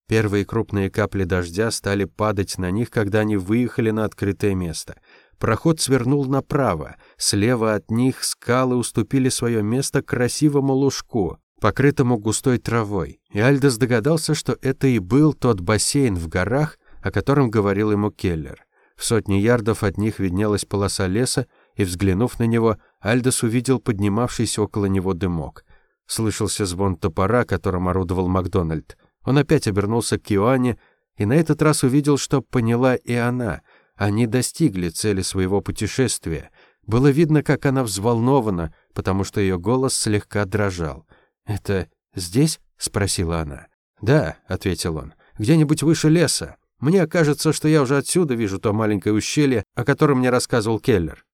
Первые крупные капли дождя стали падать на них, когда они выехали на открытое место. Проход свернул направо. Слева от них скалы уступили свое место красивому лужку, покрытому густой травой. И Альдос догадался, что это и был тот бассейн в горах, о котором говорил ему Келлер. В сотне ярдов от них виднелась полоса леса, и, взглянув на него, Альдос увидел поднимавшийся около него дымок. Слышался звон топора, которым орудовал Макдональд. Он опять обернулся к Иоанне и на этот раз увидел, что поняла и она. Они достигли цели своего путешествия. Было видно, как она взволнована, потому что ее голос слегка дрожал. «Это здесь?» — спросила она. «Да», — ответил он. где-нибудь выше леса. Мне кажется, что я уже отсюда вижу то маленькое ущелье, о котором мне рассказывал Келлер».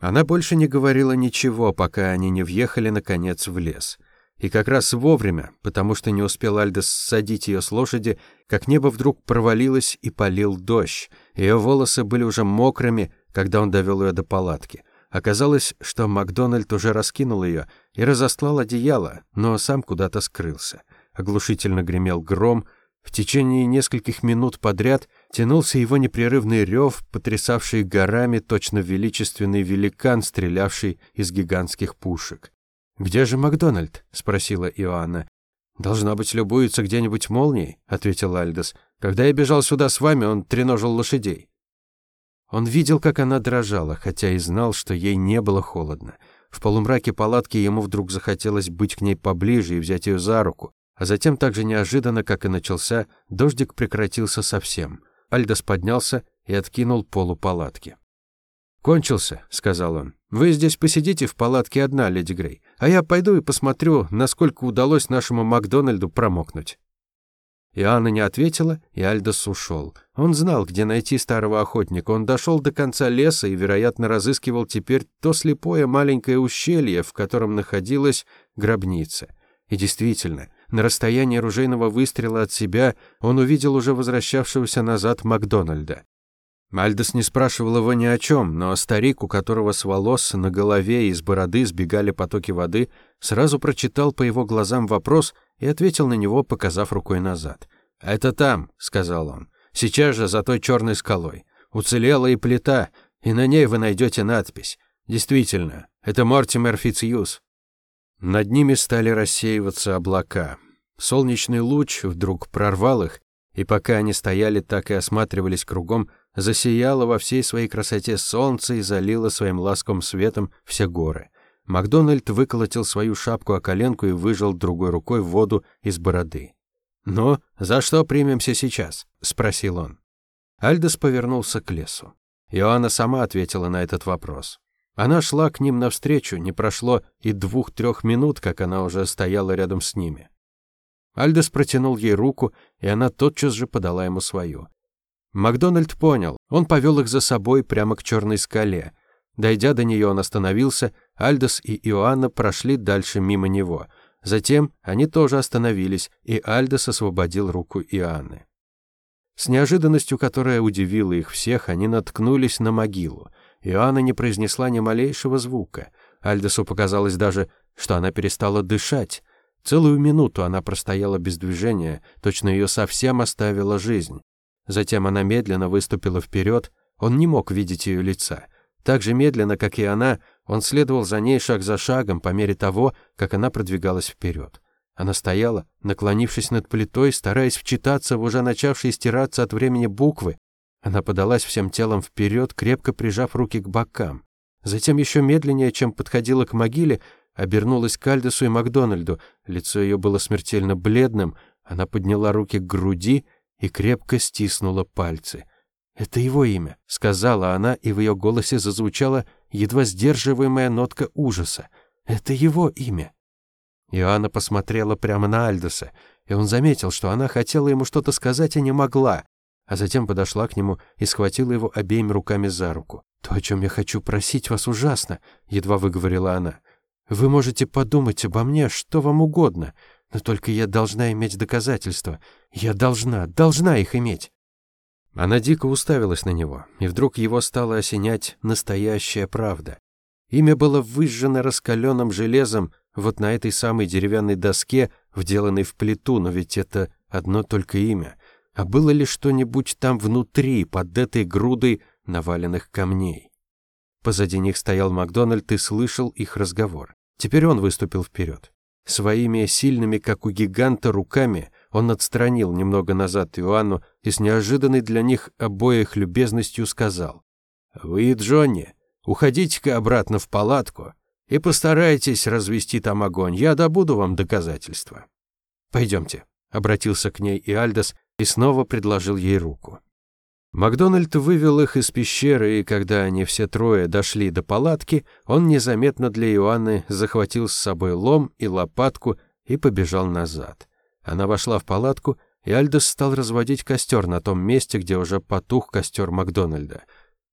Она больше не говорила ничего, пока они не въехали, наконец, в лес. И как раз вовремя, потому что не успел Альдес садить ее с лошади, как небо вдруг провалилось и полил дождь. Ее волосы были уже мокрыми, когда он довел ее до палатки. Оказалось, что Макдональд уже раскинул ее и разослал одеяло, но сам куда-то скрылся. Оглушительно гремел гром. В течение нескольких минут подряд тянулся его непрерывный рев, потрясавший горами точно величественный великан, стрелявший из гигантских пушек. «Где же Макдональд?» — спросила Иоанна. «Должна быть, любуется где-нибудь молнией», — ответил Альдос. «Когда я бежал сюда с вами, он треножил лошадей». Он видел, как она дрожала, хотя и знал, что ей не было холодно. В полумраке палатки ему вдруг захотелось быть к ней поближе и взять ее за руку. А затем, так же неожиданно, как и начался, дождик прекратился совсем. Альдос поднялся и откинул полу палатки. «Кончился», — сказал он. «Вы здесь посидите в палатке одна, леди Грей, а я пойду и посмотрю, насколько удалось нашему Макдональду промокнуть». И Анна не ответила, и Альдос ушел. Он знал, где найти старого охотника. Он дошел до конца леса и, вероятно, разыскивал теперь то слепое маленькое ущелье, в котором находилась гробница. И действительно, на расстоянии ружейного выстрела от себя он увидел уже возвращавшегося назад Макдональда. Альдос не спрашивал его ни о чем, но старик, у которого с волос на голове и из бороды сбегали потоки воды, сразу прочитал по его глазам вопрос и ответил на него, показав рукой назад. «Это там», — сказал он, — «сейчас же за той черной скалой. Уцелела и плита, и на ней вы найдете надпись. Действительно, это Мортимер Фицьюз». Над ними стали рассеиваться облака. Солнечный луч вдруг прорвал их, и пока они стояли так и осматривались кругом, засияло во всей своей красоте солнце и залило своим ласковым светом все горы. Макдональд выколотил свою шапку о коленку и выжал другой рукой воду из бороды. «Ну, за что примемся сейчас?» — спросил он. Альдос повернулся к лесу. Иоанна сама ответила на этот вопрос. Она шла к ним навстречу, не прошло и двух-трех минут, как она уже стояла рядом с ними. Альдос протянул ей руку, и она тотчас же подала ему свою. Макдональд понял. Он повел их за собой прямо к черной скале. Дойдя до нее, он остановился. Альдос и Иоанна прошли дальше мимо него. Затем они тоже остановились, и Альдос освободил руку Иоанны. С неожиданностью, которая удивила их всех, они наткнулись на могилу. Иоанна не произнесла ни малейшего звука. Альдосу показалось даже, что она перестала дышать. Целую минуту она простояла без движения, точно ее совсем оставила жизнь. Затем она медленно выступила вперед, он не мог видеть ее лица. Так же медленно, как и она, он следовал за ней шаг за шагом по мере того, как она продвигалась вперед. Она стояла, наклонившись над плитой, стараясь вчитаться в уже начавшие стираться от времени буквы. Она подалась всем телом вперед, крепко прижав руки к бокам. Затем еще медленнее, чем подходила к могиле, обернулась к Альдесу и Макдональду. Лицо ее было смертельно бледным. Она подняла руки к груди и крепко стиснула пальцы. «Это его имя», — сказала она, и в ее голосе зазвучала едва сдерживаемая нотка ужаса. «Это его имя». Иоанна посмотрела прямо на Альдоса, и он заметил, что она хотела ему что-то сказать, а не могла, а затем подошла к нему и схватила его обеими руками за руку. «То, о чем я хочу просить вас, ужасно», — едва выговорила она. «Вы можете подумать обо мне, что вам угодно, но только я должна иметь доказательства. Я должна, должна их иметь. Она дико уставилась на него, и вдруг его стала осенять настоящая правда. Имя было выжжено раскаленным железом вот на этой самой деревянной доске, вделанной в плиту, но ведь это одно только имя. А было ли что-нибудь там внутри, под этой грудой наваленных камней? Позади них стоял Макдональд и слышал их разговор. Теперь он выступил вперед. Своими сильными, как у гиганта, руками он отстранил немного назад Иоанну и с неожиданной для них обоих любезностью сказал. «Вы, Джонни, уходите-ка обратно в палатку и постарайтесь развести там огонь. Я добуду вам доказательства». «Пойдемте», — обратился к ней и Альдос и снова предложил ей руку. Макдональд вывел их из пещеры, и когда они все трое дошли до палатки, он незаметно для Иоанны захватил с собой лом и лопатку и побежал назад. Она вошла в палатку, и Альдос стал разводить костер на том месте, где уже потух костер Макдональда.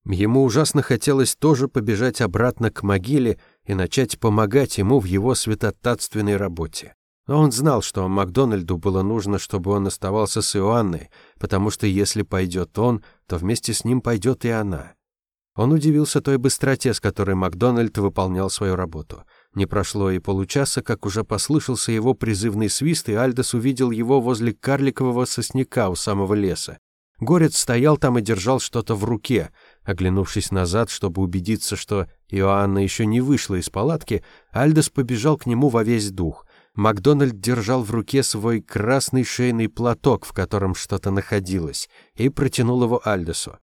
Ему ужасно хотелось тоже побежать обратно к могиле и начать помогать ему в его святотатственной работе. Он знал, что Макдональду было нужно, чтобы он оставался с Иоанной, потому что если пойдет он, то вместе с ним пойдет и она. Он удивился той быстроте, с которой Макдональд выполнял свою работу. Не прошло и получаса, как уже послышался его призывный свист, и Альдос увидел его возле карликового сосняка у самого леса. Горец стоял там и держал что-то в руке. Оглянувшись назад, чтобы убедиться, что Иоанна еще не вышла из палатки, Альдос побежал к нему во весь дух. Макдональд держал в руке свой красный шейный платок, в котором что-то находилось, и протянул его Альдосу.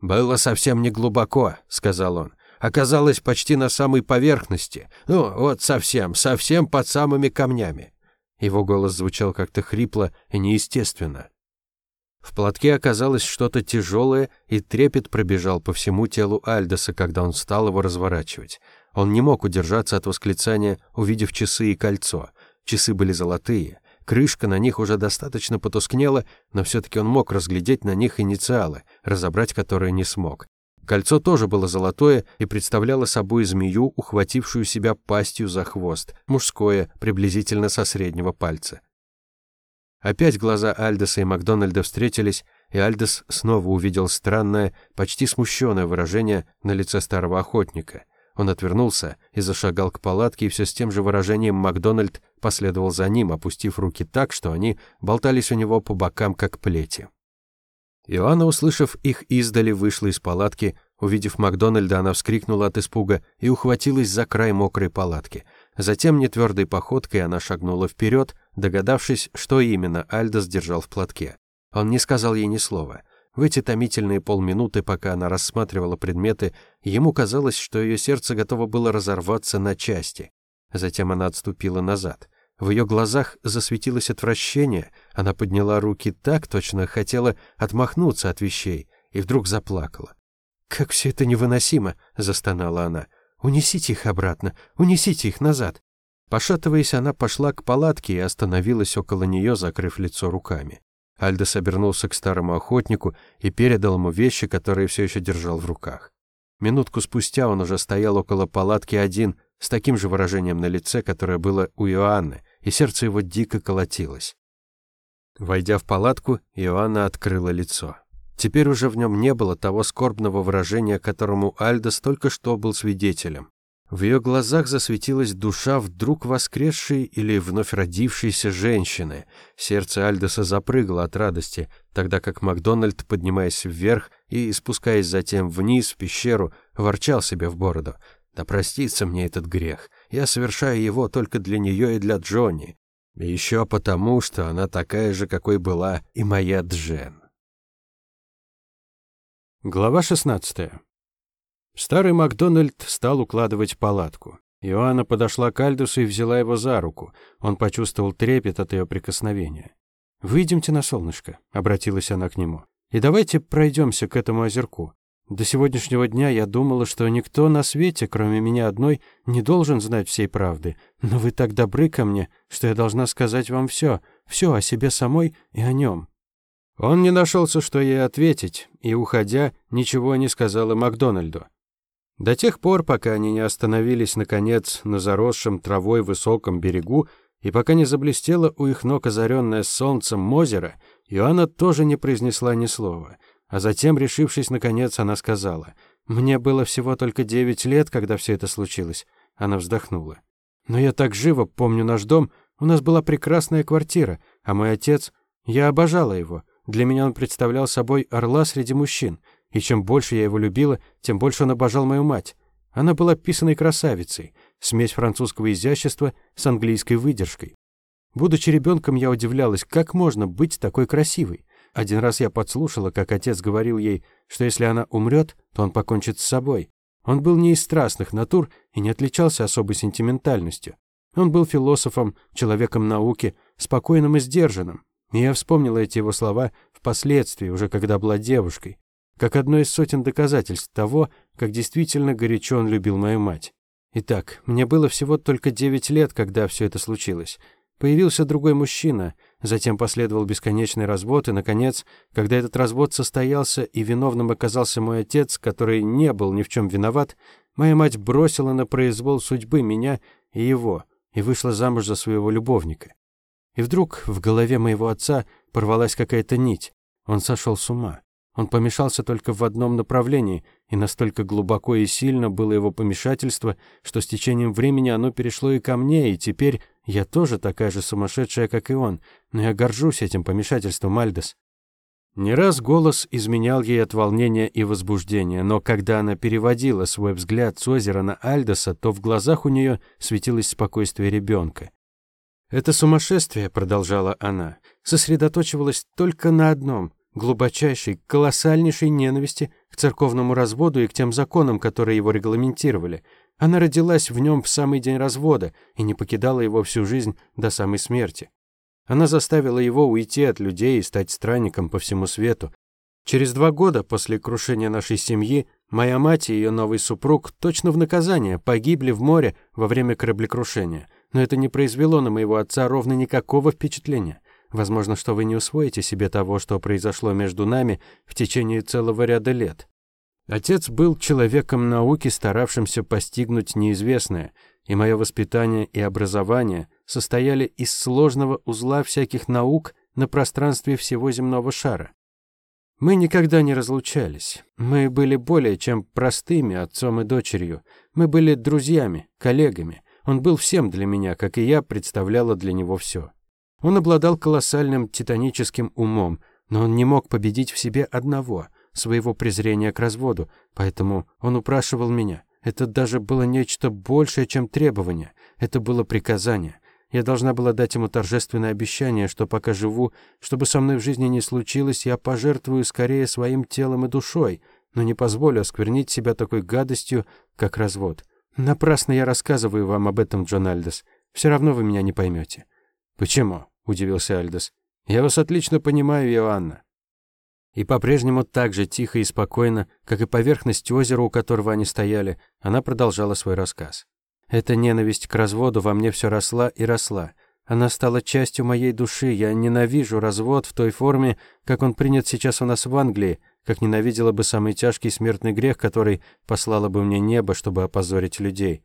«Было совсем не глубоко», — сказал он. «Оказалось почти на самой поверхности. Ну, вот совсем, совсем под самыми камнями». Его голос звучал как-то хрипло и неестественно. В платке оказалось что-то тяжелое, и трепет пробежал по всему телу Альдоса, когда он стал его разворачивать. Он не мог удержаться от восклицания, увидев часы и кольцо. Часы были золотые. Крышка на них уже достаточно потускнела, но все-таки он мог разглядеть на них инициалы, разобрать которые не смог. Кольцо тоже было золотое и представляло собой змею, ухватившую себя пастью за хвост, мужское, приблизительно со среднего пальца. Опять глаза Альдоса и Макдональда встретились, и Альдос снова увидел странное, почти смущенное выражение на лице старого охотника. Он отвернулся и зашагал к палатке, и все с тем же выражением Макдональд последовал за ним, опустив руки так, что они болтались у него по бокам, как плети. Иоанна, услышав их издали, вышла из палатки. Увидев Макдональда, она вскрикнула от испуга и ухватилась за край мокрой палатки. Затем нетвердой походкой она шагнула вперед, догадавшись, что именно Альдос держал в платке. Он не сказал ей ни слова. В эти томительные полминуты, пока она рассматривала предметы, ему казалось, что ее сердце готово было разорваться на части. Затем она отступила назад. В ее глазах засветилось отвращение, она подняла руки так, точно хотела отмахнуться от вещей, и вдруг заплакала. «Как все это невыносимо!» — застонала она. «Унесите их обратно, унесите их назад!» Пошатываясь, она пошла к палатке и остановилась около нее, закрыв лицо руками. Альдос обернулся к старому охотнику и передал ему вещи, которые все еще держал в руках. Минутку спустя он уже стоял около палатки один, с таким же выражением на лице, которое было у Иоанны, и сердце его дико колотилось. Войдя в палатку, Иоанна открыла лицо. Теперь уже в нем не было того скорбного выражения, которому Альдос только что был свидетелем. В ее глазах засветилась душа вдруг воскресшей или вновь родившейся женщины. Сердце Альдоса запрыгало от радости, тогда как Макдональд, поднимаясь вверх и спускаясь затем вниз в пещеру, ворчал себе в бороду. Да простится мне этот грех. Я совершаю его только для нее и для Джонни. И еще потому, что она такая же, какой была и моя Джен. Глава 16. Старый Макдональд стал укладывать палатку. Иоанна подошла к Альдусу и взяла его за руку. Он почувствовал трепет от ее прикосновения. «Выйдемте на солнышко», — обратилась она к нему. «И давайте пройдемся к этому озерку. До сегодняшнего дня я думала, что никто на свете, кроме меня одной, не должен знать всей правды. Но вы так добры ко мне, что я должна сказать вам все, все о себе самой и о нем». Он не нашелся, что ей ответить, и, уходя, ничего не сказала Макдональду. До тех пор, пока они не остановились, наконец, на заросшем травой высоком берегу, и пока не заблестело у их ног озаренное солнцем озеро, Иоанна тоже не произнесла ни слова — а затем, решившись наконец, она сказала: "Мне было всего только девять лет, когда все это случилось". Она вздохнула. "Но я так живо помню наш дом. У нас была прекрасная квартира, а мой отец, я обожала его. Для меня он представлял собой орла среди мужчин, и чем больше я его любила, тем больше он обожал мою мать. Она была писаной красавицей, смесь французского изящества с английской выдержкой. Будучи ребенком, я удивлялась, как можно быть такой красивой. Один раз я подслушала, как отец говорил ей, что если она умрет, то он покончит с собой. Он был не из страстных натур и не отличался особой сентиментальностью. Он был философом, человеком науки, спокойным и сдержанным. И я вспомнила эти его слова впоследствии, уже когда была девушкой, как одно из сотен доказательств того, как действительно горячо он любил мою мать. Итак, мне было всего только девять лет, когда все это случилось. Появился другой мужчина, затем последовал бесконечный развод, и, наконец, когда этот развод состоялся и виновным оказался мой отец, который не был ни в чем виноват, моя мать бросила на произвол судьбы меня и его и вышла замуж за своего любовника. И вдруг в голове моего отца порвалась какая-то нить. Он сошел с ума. Он помешался только в одном направлении, и настолько глубоко и сильно было его помешательство, что с течением времени оно перешло и ко мне, и теперь я тоже такая же сумасшедшая, как и он, но я горжусь этим помешательством, Альдос. Не раз голос изменял ей от волнения и возбуждения, но когда она переводила свой взгляд с озера на Альдоса, то в глазах у нее светилось спокойствие ребенка. «Это сумасшествие», — продолжала она, — сосредоточивалось только на одном — глубочайшей, колоссальнейшей ненависти к церковному разводу и к тем законам, которые его регламентировали. Она родилась в нем в самый день развода и не покидала его всю жизнь до самой смерти. Она заставила его уйти от людей и стать странником по всему свету. Через два года после крушения нашей семьи моя мать и ее новый супруг точно в наказание погибли в море во время кораблекрушения. Но это не произвело на моего отца ровно никакого впечатления. Возможно, что вы не усвоите себе того, что произошло между нами в течение целого ряда лет. Отец был человеком науки, старавшимся постигнуть неизвестное, и мое воспитание и образование состояли из сложного узла всяких наук на пространстве всего земного шара. Мы никогда не разлучались. Мы были более чем простыми отцом и дочерью. Мы были друзьями, коллегами. Он был всем для меня, как и я представляла для него все. Он обладал колоссальным титаническим умом, но он не мог победить в себе одного — своего презрения к разводу, поэтому он упрашивал меня. Это даже было нечто большее, чем требование. Это было приказание. Я должна была дать ему торжественное обещание, что пока живу, чтобы со мной в жизни не случилось, я пожертвую скорее своим телом и душой, но не позволю осквернить себя такой гадостью, как развод. Напрасно я рассказываю вам об этом, Джон Альдес. Все равно вы меня не поймете. Почему? Удивился Альдес. Я вас отлично понимаю, Иоанна. И по-прежнему так же тихо и спокойно, как и поверхность озера, у которого они стояли, она продолжала свой рассказ. Эта ненависть к разводу во мне все росла и росла. Она стала частью моей души. Я ненавижу развод в той форме, как он принят сейчас у нас в Англии, как ненавидела бы самый тяжкий смертный грех, который послало бы мне небо, чтобы опозорить людей.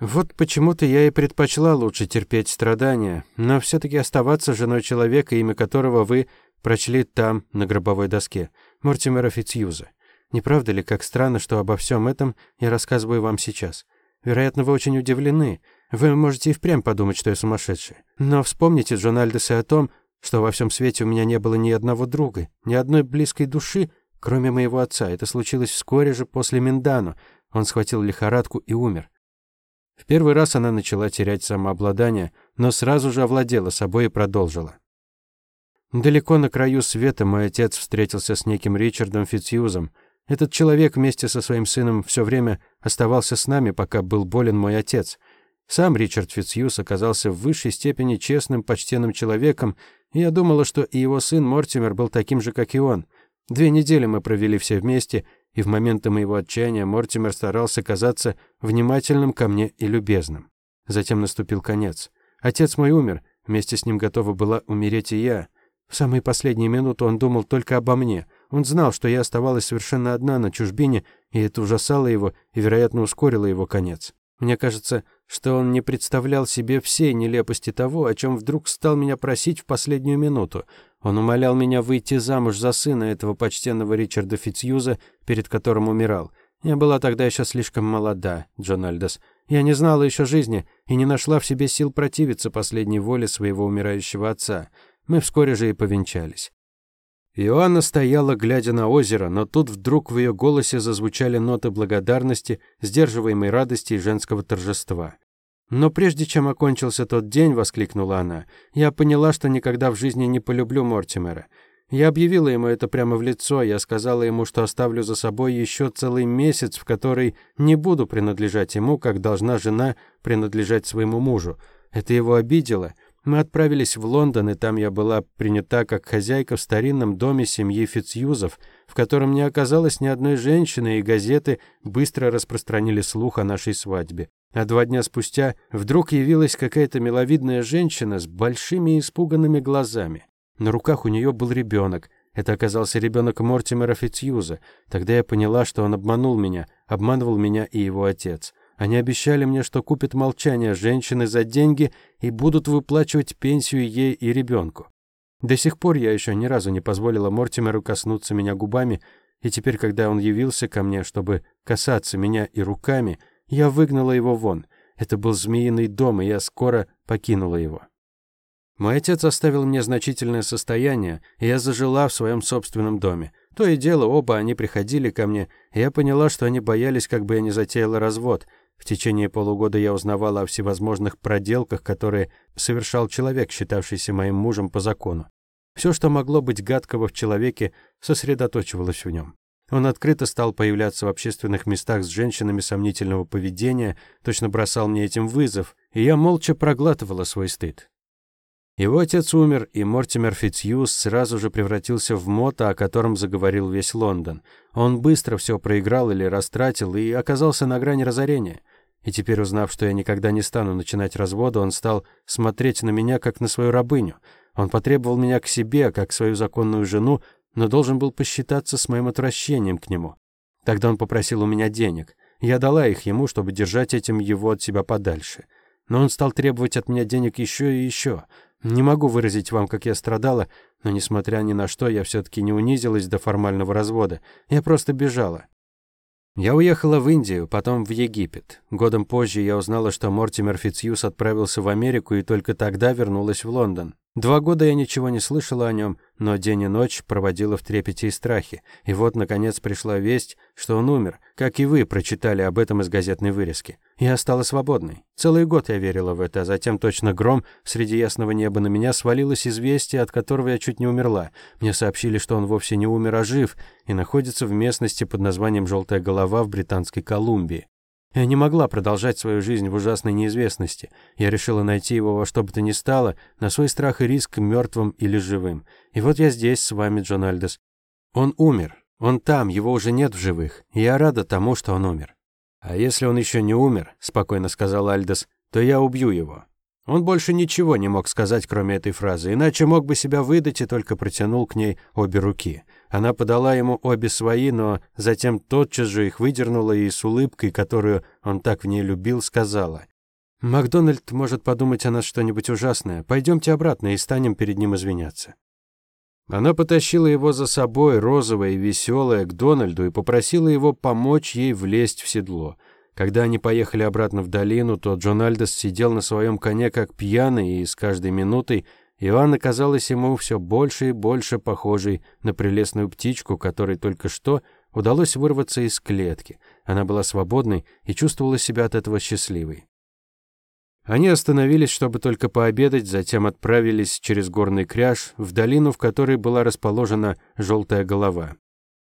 Вот почему-то я и предпочла лучше терпеть страдания, но все таки оставаться женой человека, имя которого вы прочли там, на гробовой доске, Мортимера Фитцьюза. Не правда ли, как странно, что обо всем этом я рассказываю вам сейчас? Вероятно, вы очень удивлены. Вы можете и впрямь подумать, что я сумасшедшая. Но вспомните, Джон Альдеса, о том, что во всем свете у меня не было ни одного друга, ни одной близкой души, кроме моего отца. Это случилось вскоре же после Миндану. Он схватил лихорадку и умер. В первый раз она начала терять самообладание, но сразу же овладела собой и продолжила. Далеко на краю света мой отец встретился с неким Ричардом Фитцьюзом, этот человек вместе со своим сыном все время оставался с нами, пока был болен мой отец. Сам Ричард Фитцьюз оказался в высшей степени честным, почтенным человеком, и я думала, что и его сын Мортимер был таким же, как и он. Две недели мы провели все вместе, и в моменты моего отчаяния Мортимер старался казаться внимательным ко мне и любезным. Затем наступил конец. Отец мой умер, вместе с ним готова была умереть и я. В самые последние минуты он думал только обо мне — он знал, что я оставалась совершенно одна на чужбине, и это ужасало его и, вероятно, ускорило его конец. Мне кажется, что он не представлял себе всей нелепости того, о чем вдруг стал меня просить в последнюю минуту. Он умолял меня выйти замуж за сына этого почтенного Ричарда Фитцьюза, перед которым умирал. Я была тогда еще слишком молода, Джон Альдос. Я не знала еще жизни и не нашла в себе сил противиться последней воле своего умирающего отца. Мы вскоре же и повенчались. Иоанна стояла, глядя на озеро, но тут вдруг в ее голосе зазвучали ноты благодарности, сдерживаемой радости и женского торжества. «Но прежде чем окончился тот день», — воскликнула она, — «я поняла, что никогда в жизни не полюблю Мортимера. Я объявила ему это прямо в лицо, я сказала ему, что оставлю за собой еще целый месяц, в который не буду принадлежать ему, как должна жена принадлежать своему мужу. Это его обидело, Мы отправились в Лондон, и там я была принята как хозяйка в старинном доме семьи Фицюзов, в котором не оказалось ни одной женщины, и газеты быстро распространили слух о нашей свадьбе. А два дня спустя вдруг явилась какая-то миловидная женщина с большими испуганными глазами. На руках у нее был ребенок. Это оказался ребенок Мортимера Фицьюза. Тогда я поняла, что он обманул меня, обманывал меня и его отец. Они обещали мне, что купят молчание женщины за деньги и будут выплачивать пенсию ей и ребенку. До сих пор я еще ни разу не позволила Мортимеру коснуться меня губами, и теперь, когда он явился ко мне, чтобы касаться меня и руками, я выгнала его вон. Это был змеиный дом, и я скоро покинула его. Мой отец оставил мне значительное состояние, и я зажила в своем собственном доме. То и дело, оба они приходили ко мне, и я поняла, что они боялись, как бы я не затеяла развод — в течение полугода я узнавала о всевозможных проделках, которые совершал человек, считавшийся моим мужем по закону. Все, что могло быть гадкого в человеке, сосредоточивалось в нем. Он открыто стал появляться в общественных местах с женщинами сомнительного поведения, точно бросал мне этим вызов, и я молча проглатывала свой стыд. Его отец умер, и Мортимер Фитцьюз сразу же превратился в мота, о котором заговорил весь Лондон. Он быстро все проиграл или растратил и оказался на грани разорения. И теперь, узнав, что я никогда не стану начинать развода, он стал смотреть на меня как на свою рабыню. Он потребовал меня к себе, как свою законную жену, но должен был посчитаться с моим отвращением к нему. Тогда он попросил у меня денег. Я дала их ему, чтобы держать этим его от себя подальше. Но он стал требовать от меня денег еще и еще. Не могу выразить вам, как я страдала, но, несмотря ни на что, я все-таки не унизилась до формального развода. Я просто бежала. Я уехала в Индию, потом в Египет. Годом позже я узнала, что Мортимер Фицьюс отправился в Америку и только тогда вернулась в Лондон. Два года я ничего не слышала о нем, но день и ночь проводила в трепете и страхе. И вот, наконец, пришла весть, что он умер, как и вы прочитали об этом из газетной вырезки. Я стала свободной. Целый год я верила в это, а затем точно гром среди ясного неба на меня свалилось известие, от которого я чуть не умерла. Мне сообщили, что он вовсе не умер, а жив, и находится в местности под названием «Желтая голова» в Британской Колумбии. Я не могла продолжать свою жизнь в ужасной неизвестности. Я решила найти его во что бы то ни стало, на свой страх и риск мертвым или живым. И вот я здесь с вами, Джон Альдес. Он умер. Он там, его уже нет в живых. И я рада тому, что он умер. А если он еще не умер, спокойно сказал Альдес, то я убью его. Он больше ничего не мог сказать, кроме этой фразы, иначе мог бы себя выдать и только протянул к ней обе руки. Она подала ему обе свои, но затем тотчас же их выдернула и с улыбкой, которую он так в ней любил, сказала. «Макдональд может подумать о нас что-нибудь ужасное. Пойдемте обратно и станем перед ним извиняться». Она потащила его за собой, розовая и веселая, к Дональду и попросила его помочь ей влезть в седло. Когда они поехали обратно в долину, то Джон Альдес сидел на своем коне как пьяный, и с каждой минутой Иоанна казалась ему все больше и больше похожей на прелестную птичку, которой только что удалось вырваться из клетки. Она была свободной и чувствовала себя от этого счастливой. Они остановились, чтобы только пообедать, затем отправились через горный кряж в долину, в которой была расположена желтая голова.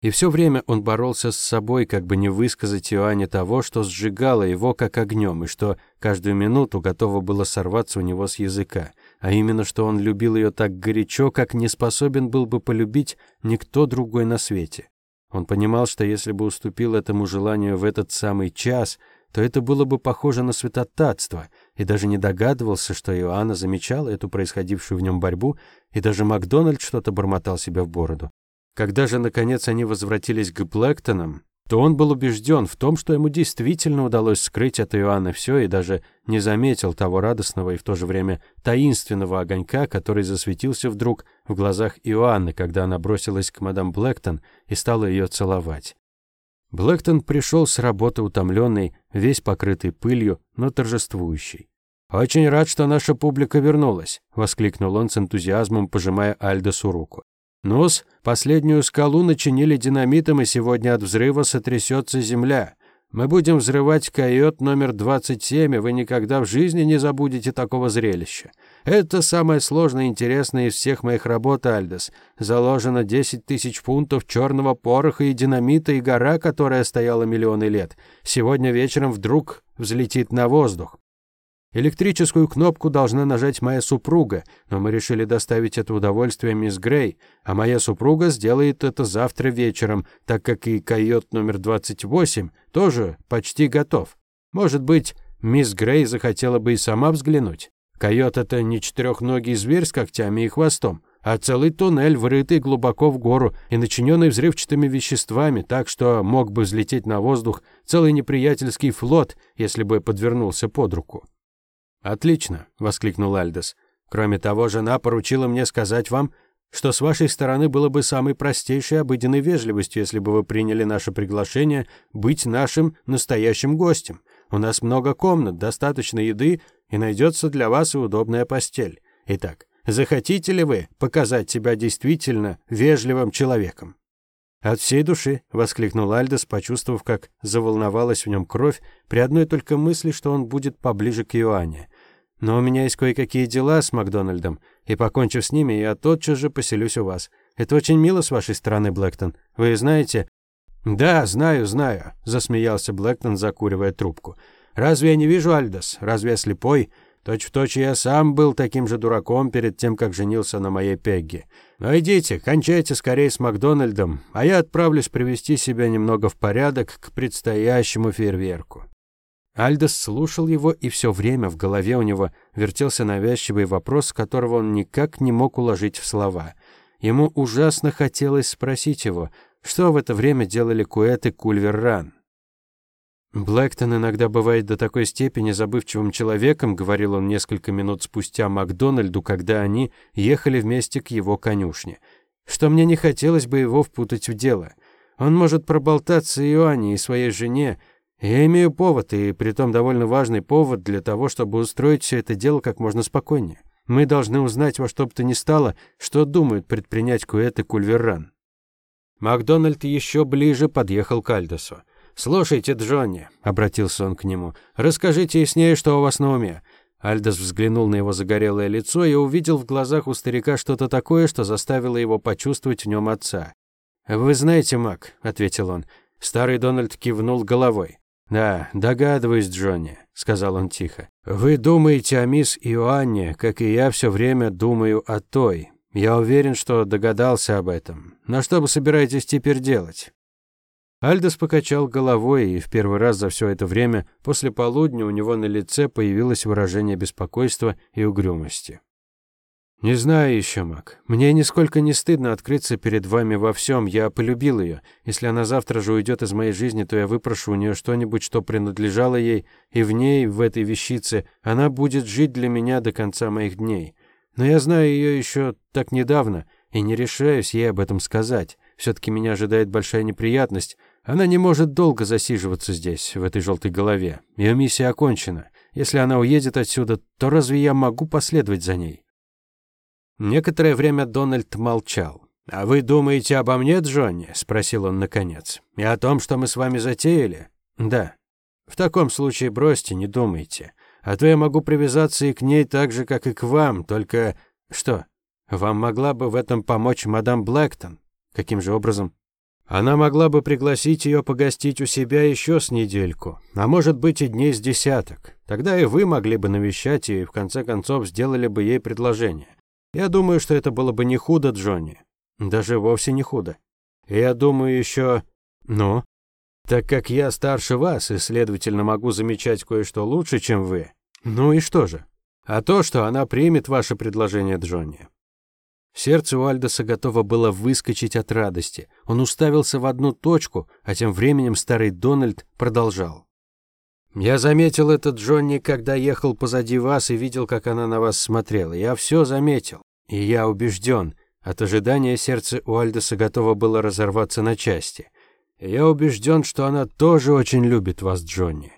И все время он боролся с собой, как бы не высказать Иоанне того, что сжигало его как огнем, и что каждую минуту готово было сорваться у него с языка, а именно, что он любил ее так горячо, как не способен был бы полюбить никто другой на свете. Он понимал, что если бы уступил этому желанию в этот самый час, то это было бы похоже на святотатство, и даже не догадывался, что Иоанна замечала эту происходившую в нем борьбу, и даже Макдональд что-то бормотал себе в бороду. Когда же, наконец, они возвратились к Блэктонам, то он был убежден в том, что ему действительно удалось скрыть от Иоанна все и даже не заметил того радостного и в то же время таинственного огонька, который засветился вдруг в глазах Иоанны, когда она бросилась к мадам Блэктон и стала ее целовать. Блэктон пришел с работы утомленный, весь покрытый пылью, но торжествующий. «Очень рад, что наша публика вернулась», — воскликнул он с энтузиазмом, пожимая Альдосу руку. Нус, последнюю скалу начинили динамитом, и сегодня от взрыва сотрясется земля. Мы будем взрывать койот номер 27, и вы никогда в жизни не забудете такого зрелища. Это самое сложное и интересное из всех моих работ, Альдес. Заложено 10 тысяч фунтов черного пороха и динамита, и гора, которая стояла миллионы лет, сегодня вечером вдруг взлетит на воздух. Электрическую кнопку должна нажать моя супруга, но мы решили доставить это удовольствие мисс Грей, а моя супруга сделает это завтра вечером, так как и койот номер 28 тоже почти готов. Может быть, мисс Грей захотела бы и сама взглянуть. Койот — это не четырехногий зверь с когтями и хвостом, а целый туннель, врытый глубоко в гору и начиненный взрывчатыми веществами, так что мог бы взлететь на воздух целый неприятельский флот, если бы подвернулся под руку. «Отлично!» — воскликнул Альдес. «Кроме того, жена поручила мне сказать вам, что с вашей стороны было бы самой простейшей обыденной вежливостью, если бы вы приняли наше приглашение быть нашим настоящим гостем. У нас много комнат, достаточно еды, и найдется для вас и удобная постель. Итак, захотите ли вы показать себя действительно вежливым человеком?» «От всей души!» — воскликнул Альдес, почувствовав, как заволновалась в нем кровь при одной только мысли, что он будет поближе к Иоанне. Но у меня есть кое-какие дела с Макдональдом, и, покончив с ними, я тотчас же поселюсь у вас. Это очень мило с вашей стороны, Блэктон. Вы знаете...» «Да, знаю, знаю», — засмеялся Блэктон, закуривая трубку. «Разве я не вижу, Альдос? Разве я слепой? Точь-в-точь я сам был таким же дураком перед тем, как женился на моей Пегги. Но идите, кончайте скорее с Макдональдом, а я отправлюсь привести себя немного в порядок к предстоящему фейерверку». Альдос слушал его, и все время в голове у него вертелся навязчивый вопрос, которого он никак не мог уложить в слова. Ему ужасно хотелось спросить его, что в это время делали Куэт и Кульверран. «Блэктон иногда бывает до такой степени забывчивым человеком», говорил он несколько минут спустя Макдональду, когда они ехали вместе к его конюшне, «что мне не хотелось бы его впутать в дело. Он может проболтаться Иоанне и своей жене, я имею повод, и притом довольно важный повод для того, чтобы устроить все это дело как можно спокойнее. Мы должны узнать во что бы то ни стало, что думают предпринять Куэт и Кульверран. Макдональд еще ближе подъехал к Альдосу. «Слушайте, Джонни», — обратился он к нему, — «расскажите яснее, что у вас на уме». Альдос взглянул на его загорелое лицо и увидел в глазах у старика что-то такое, что заставило его почувствовать в нем отца. «Вы знаете, Мак», — ответил он. Старый Дональд кивнул головой. «Да, догадываюсь, Джонни», — сказал он тихо. «Вы думаете о мисс Иоанне, как и я все время думаю о той. Я уверен, что догадался об этом. Но что вы собираетесь теперь делать?» Альдос покачал головой, и в первый раз за все это время после полудня у него на лице появилось выражение беспокойства и угрюмости. «Не знаю еще, Мак. Мне нисколько не стыдно открыться перед вами во всем. Я полюбил ее. Если она завтра же уйдет из моей жизни, то я выпрошу у нее что-нибудь, что принадлежало ей, и в ней, в этой вещице, она будет жить для меня до конца моих дней. Но я знаю ее еще так недавно и не решаюсь ей об этом сказать. Все-таки меня ожидает большая неприятность. Она не может долго засиживаться здесь, в этой желтой голове. Ее миссия окончена. Если она уедет отсюда, то разве я могу последовать за ней?» Некоторое время Дональд молчал. «А вы думаете обо мне, Джонни?» — спросил он наконец. «И о том, что мы с вами затеяли?» «Да». «В таком случае бросьте, не думайте. А то я могу привязаться и к ней так же, как и к вам, только...» «Что? Вам могла бы в этом помочь мадам Блэктон?» «Каким же образом?» «Она могла бы пригласить ее погостить у себя еще с недельку, а может быть и дней с десяток. Тогда и вы могли бы навещать ее и в конце концов сделали бы ей предложение. Я думаю, что это было бы не худо, Джонни. Даже вовсе не худо. Я думаю еще... Ну? Так как я старше вас и, следовательно, могу замечать кое-что лучше, чем вы. Ну и что же? А то, что она примет ваше предложение, Джонни. Сердце у Альдоса готово было выскочить от радости. Он уставился в одну точку, а тем временем старый Дональд продолжал. «Я заметил это, Джонни, когда ехал позади вас и видел, как она на вас смотрела. Я все заметил. И я убежден, от ожидания сердце у Альдоса готово было разорваться на части. Я убежден, что она тоже очень любит вас, Джонни».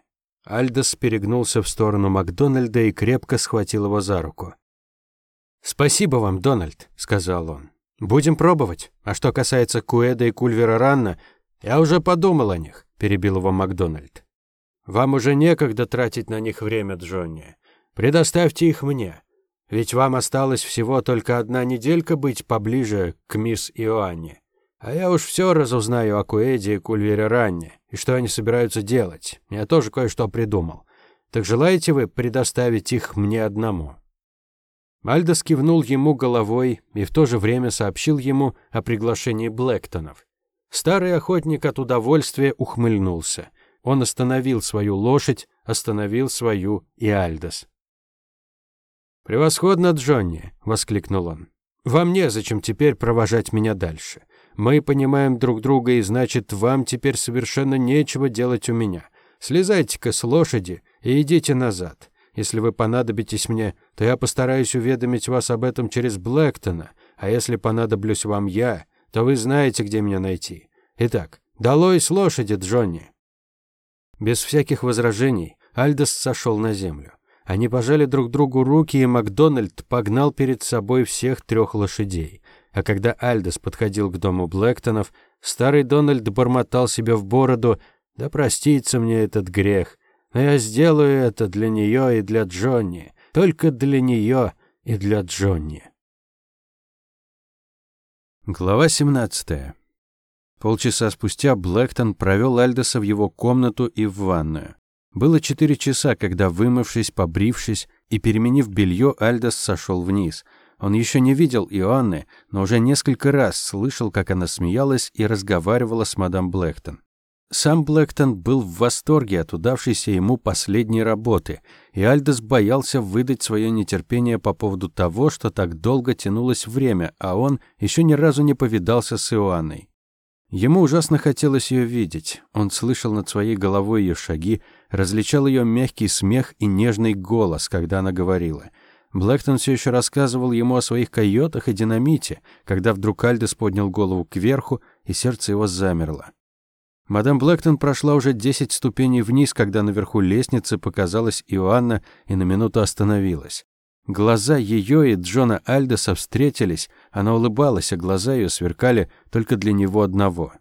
Альдос перегнулся в сторону Макдональда и крепко схватил его за руку. «Спасибо вам, Дональд», — сказал он. «Будем пробовать. А что касается Куэда и Кульвера Ранна, я уже подумал о них», — перебил его Макдональд. Вам уже некогда тратить на них время, Джонни. Предоставьте их мне. Ведь вам осталось всего только одна неделька быть поближе к мисс Иоанне. А я уж все разузнаю о Куэде и Кульвере Ранне, и что они собираются делать. Я тоже кое-что придумал. Так желаете вы предоставить их мне одному?» Альдос кивнул ему головой и в то же время сообщил ему о приглашении Блэктонов. Старый охотник от удовольствия ухмыльнулся. Он остановил свою лошадь, остановил свою и Альдос. «Превосходно, Джонни!» — воскликнул он. «Вам незачем теперь провожать меня дальше. Мы понимаем друг друга, и значит, вам теперь совершенно нечего делать у меня. Слезайте-ка с лошади и идите назад. Если вы понадобитесь мне, то я постараюсь уведомить вас об этом через Блэктона, а если понадоблюсь вам я, то вы знаете, где меня найти. Итак, долой с лошади, Джонни!» Без всяких возражений Альдос сошел на землю. Они пожали друг другу руки, и Макдональд погнал перед собой всех трех лошадей. А когда Альдос подходил к дому Блэктонов, старый Дональд бормотал себе в бороду «Да простится мне этот грех!» Но я сделаю это для нее и для Джонни. Только для нее и для Джонни. Глава 17. Полчаса спустя Блэктон провел Альдоса в его комнату и в ванную. Было четыре часа, когда, вымывшись, побрившись и переменив белье, Альдос сошел вниз. Он еще не видел Иоанны, но уже несколько раз слышал, как она смеялась и разговаривала с мадам Блэктон. Сам Блэктон был в восторге от удавшейся ему последней работы, и Альдес боялся выдать свое нетерпение по поводу того, что так долго тянулось время, а он еще ни разу не повидался с Иоанной. Ему ужасно хотелось ее видеть. Он слышал над своей головой ее шаги, различал ее мягкий смех и нежный голос, когда она говорила. Блэктон все еще рассказывал ему о своих койотах и динамите, когда вдруг Альдес поднял голову кверху, и сердце его замерло. Мадам Блэктон прошла уже десять ступеней вниз, когда наверху лестницы показалась Иоанна и на минуту остановилась. Глаза ее и Джона Альдеса встретились, она улыбалась, а глаза ее сверкали только для него одного.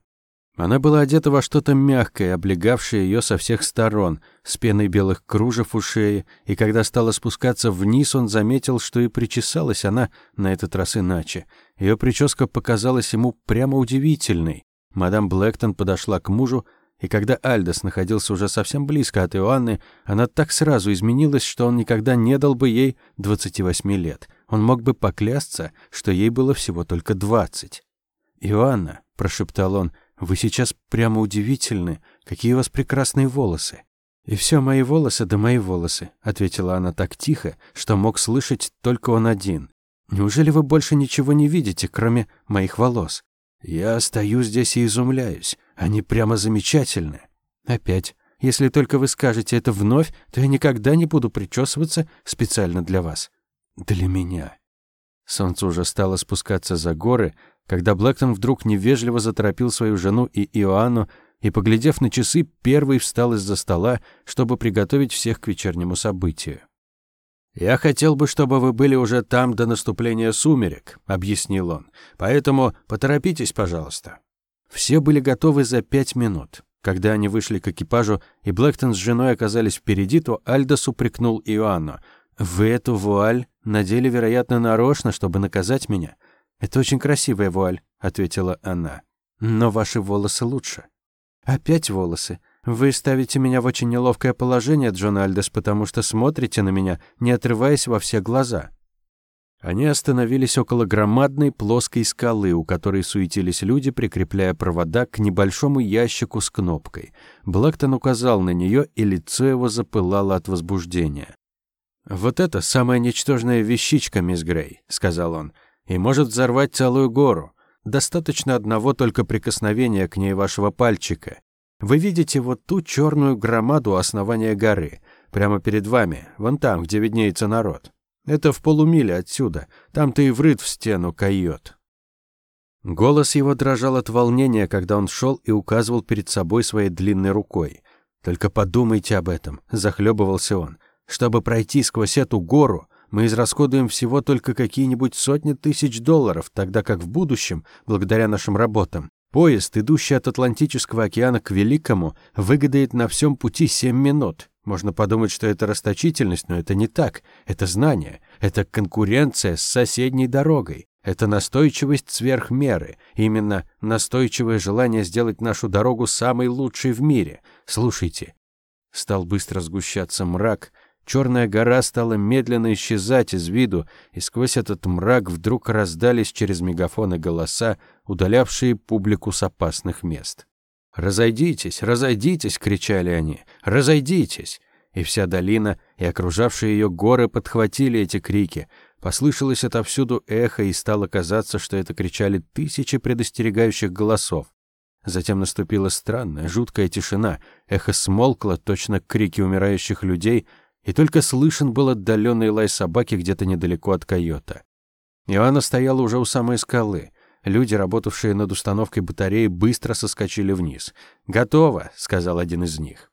Она была одета во что-то мягкое, облегавшее ее со всех сторон, с пеной белых кружев у шеи, и когда стала спускаться вниз, он заметил, что и причесалась она на этот раз иначе. Ее прическа показалась ему прямо удивительной. Мадам Блэктон подошла к мужу, и когда Альдос находился уже совсем близко от Иоанны, она так сразу изменилась, что он никогда не дал бы ей 28 лет. Он мог бы поклясться, что ей было всего только 20. «Иоанна», — прошептал он, — «вы сейчас прямо удивительны. Какие у вас прекрасные волосы». «И все мои волосы да мои волосы», — ответила она так тихо, что мог слышать только он один. «Неужели вы больше ничего не видите, кроме моих волос?» Я стою здесь и изумляюсь. Они прямо замечательны. Опять. Если только вы скажете это вновь, то я никогда не буду причесываться специально для вас. Для меня. Солнце уже стало спускаться за горы, когда Блэктон вдруг невежливо заторопил свою жену и Иоанну и, поглядев на часы, первый встал из-за стола, чтобы приготовить всех к вечернему событию. «Я хотел бы, чтобы вы были уже там до наступления сумерек», — объяснил он. «Поэтому поторопитесь, пожалуйста». Все были готовы за пять минут. Когда они вышли к экипажу, и Блэктон с женой оказались впереди, то Альдос упрекнул Иоанну. «Вы эту вуаль надели, вероятно, нарочно, чтобы наказать меня?» «Это очень красивая вуаль», — ответила она. «Но ваши волосы лучше». «Опять волосы. «Вы ставите меня в очень неловкое положение, Джон Альдес, потому что смотрите на меня, не отрываясь во все глаза». Они остановились около громадной плоской скалы, у которой суетились люди, прикрепляя провода к небольшому ящику с кнопкой. Блэктон указал на нее, и лицо его запылало от возбуждения. «Вот это самая ничтожная вещичка, мисс Грей», — сказал он, — «и может взорвать целую гору. Достаточно одного только прикосновения к ней вашего пальчика. Вы видите вот ту черную громаду основания горы, прямо перед вами, вон там, где виднеется народ. Это в полумиле отсюда, там-то и врыт в стену койот. Голос его дрожал от волнения, когда он шел и указывал перед собой своей длинной рукой. «Только подумайте об этом», — захлебывался он. «Чтобы пройти сквозь эту гору, мы израсходуем всего только какие-нибудь сотни тысяч долларов, тогда как в будущем, благодаря нашим работам, Поезд, идущий от Атлантического океана к Великому, выгодает на всем пути 7 минут. Можно подумать, что это расточительность, но это не так. Это знание, это конкуренция с соседней дорогой. Это настойчивость сверх меры. Именно настойчивое желание сделать нашу дорогу самой лучшей в мире. Слушайте. Стал быстро сгущаться мрак, черная гора стала медленно исчезать из виду, и сквозь этот мрак вдруг раздались через мегафоны голоса, удалявшие публику с опасных мест. «Разойдитесь, разойдитесь!» — кричали они. «Разойдитесь!» И вся долина и окружавшие ее горы подхватили эти крики. Послышалось отовсюду эхо, и стало казаться, что это кричали тысячи предостерегающих голосов. Затем наступила странная, жуткая тишина. Эхо смолкло, точно крики умирающих людей, и только слышен был отдаленный лай собаки где-то недалеко от койота. Иоанна стояла уже у самой скалы. Люди, работавшие над установкой батареи, быстро соскочили вниз. «Готово», — сказал один из них.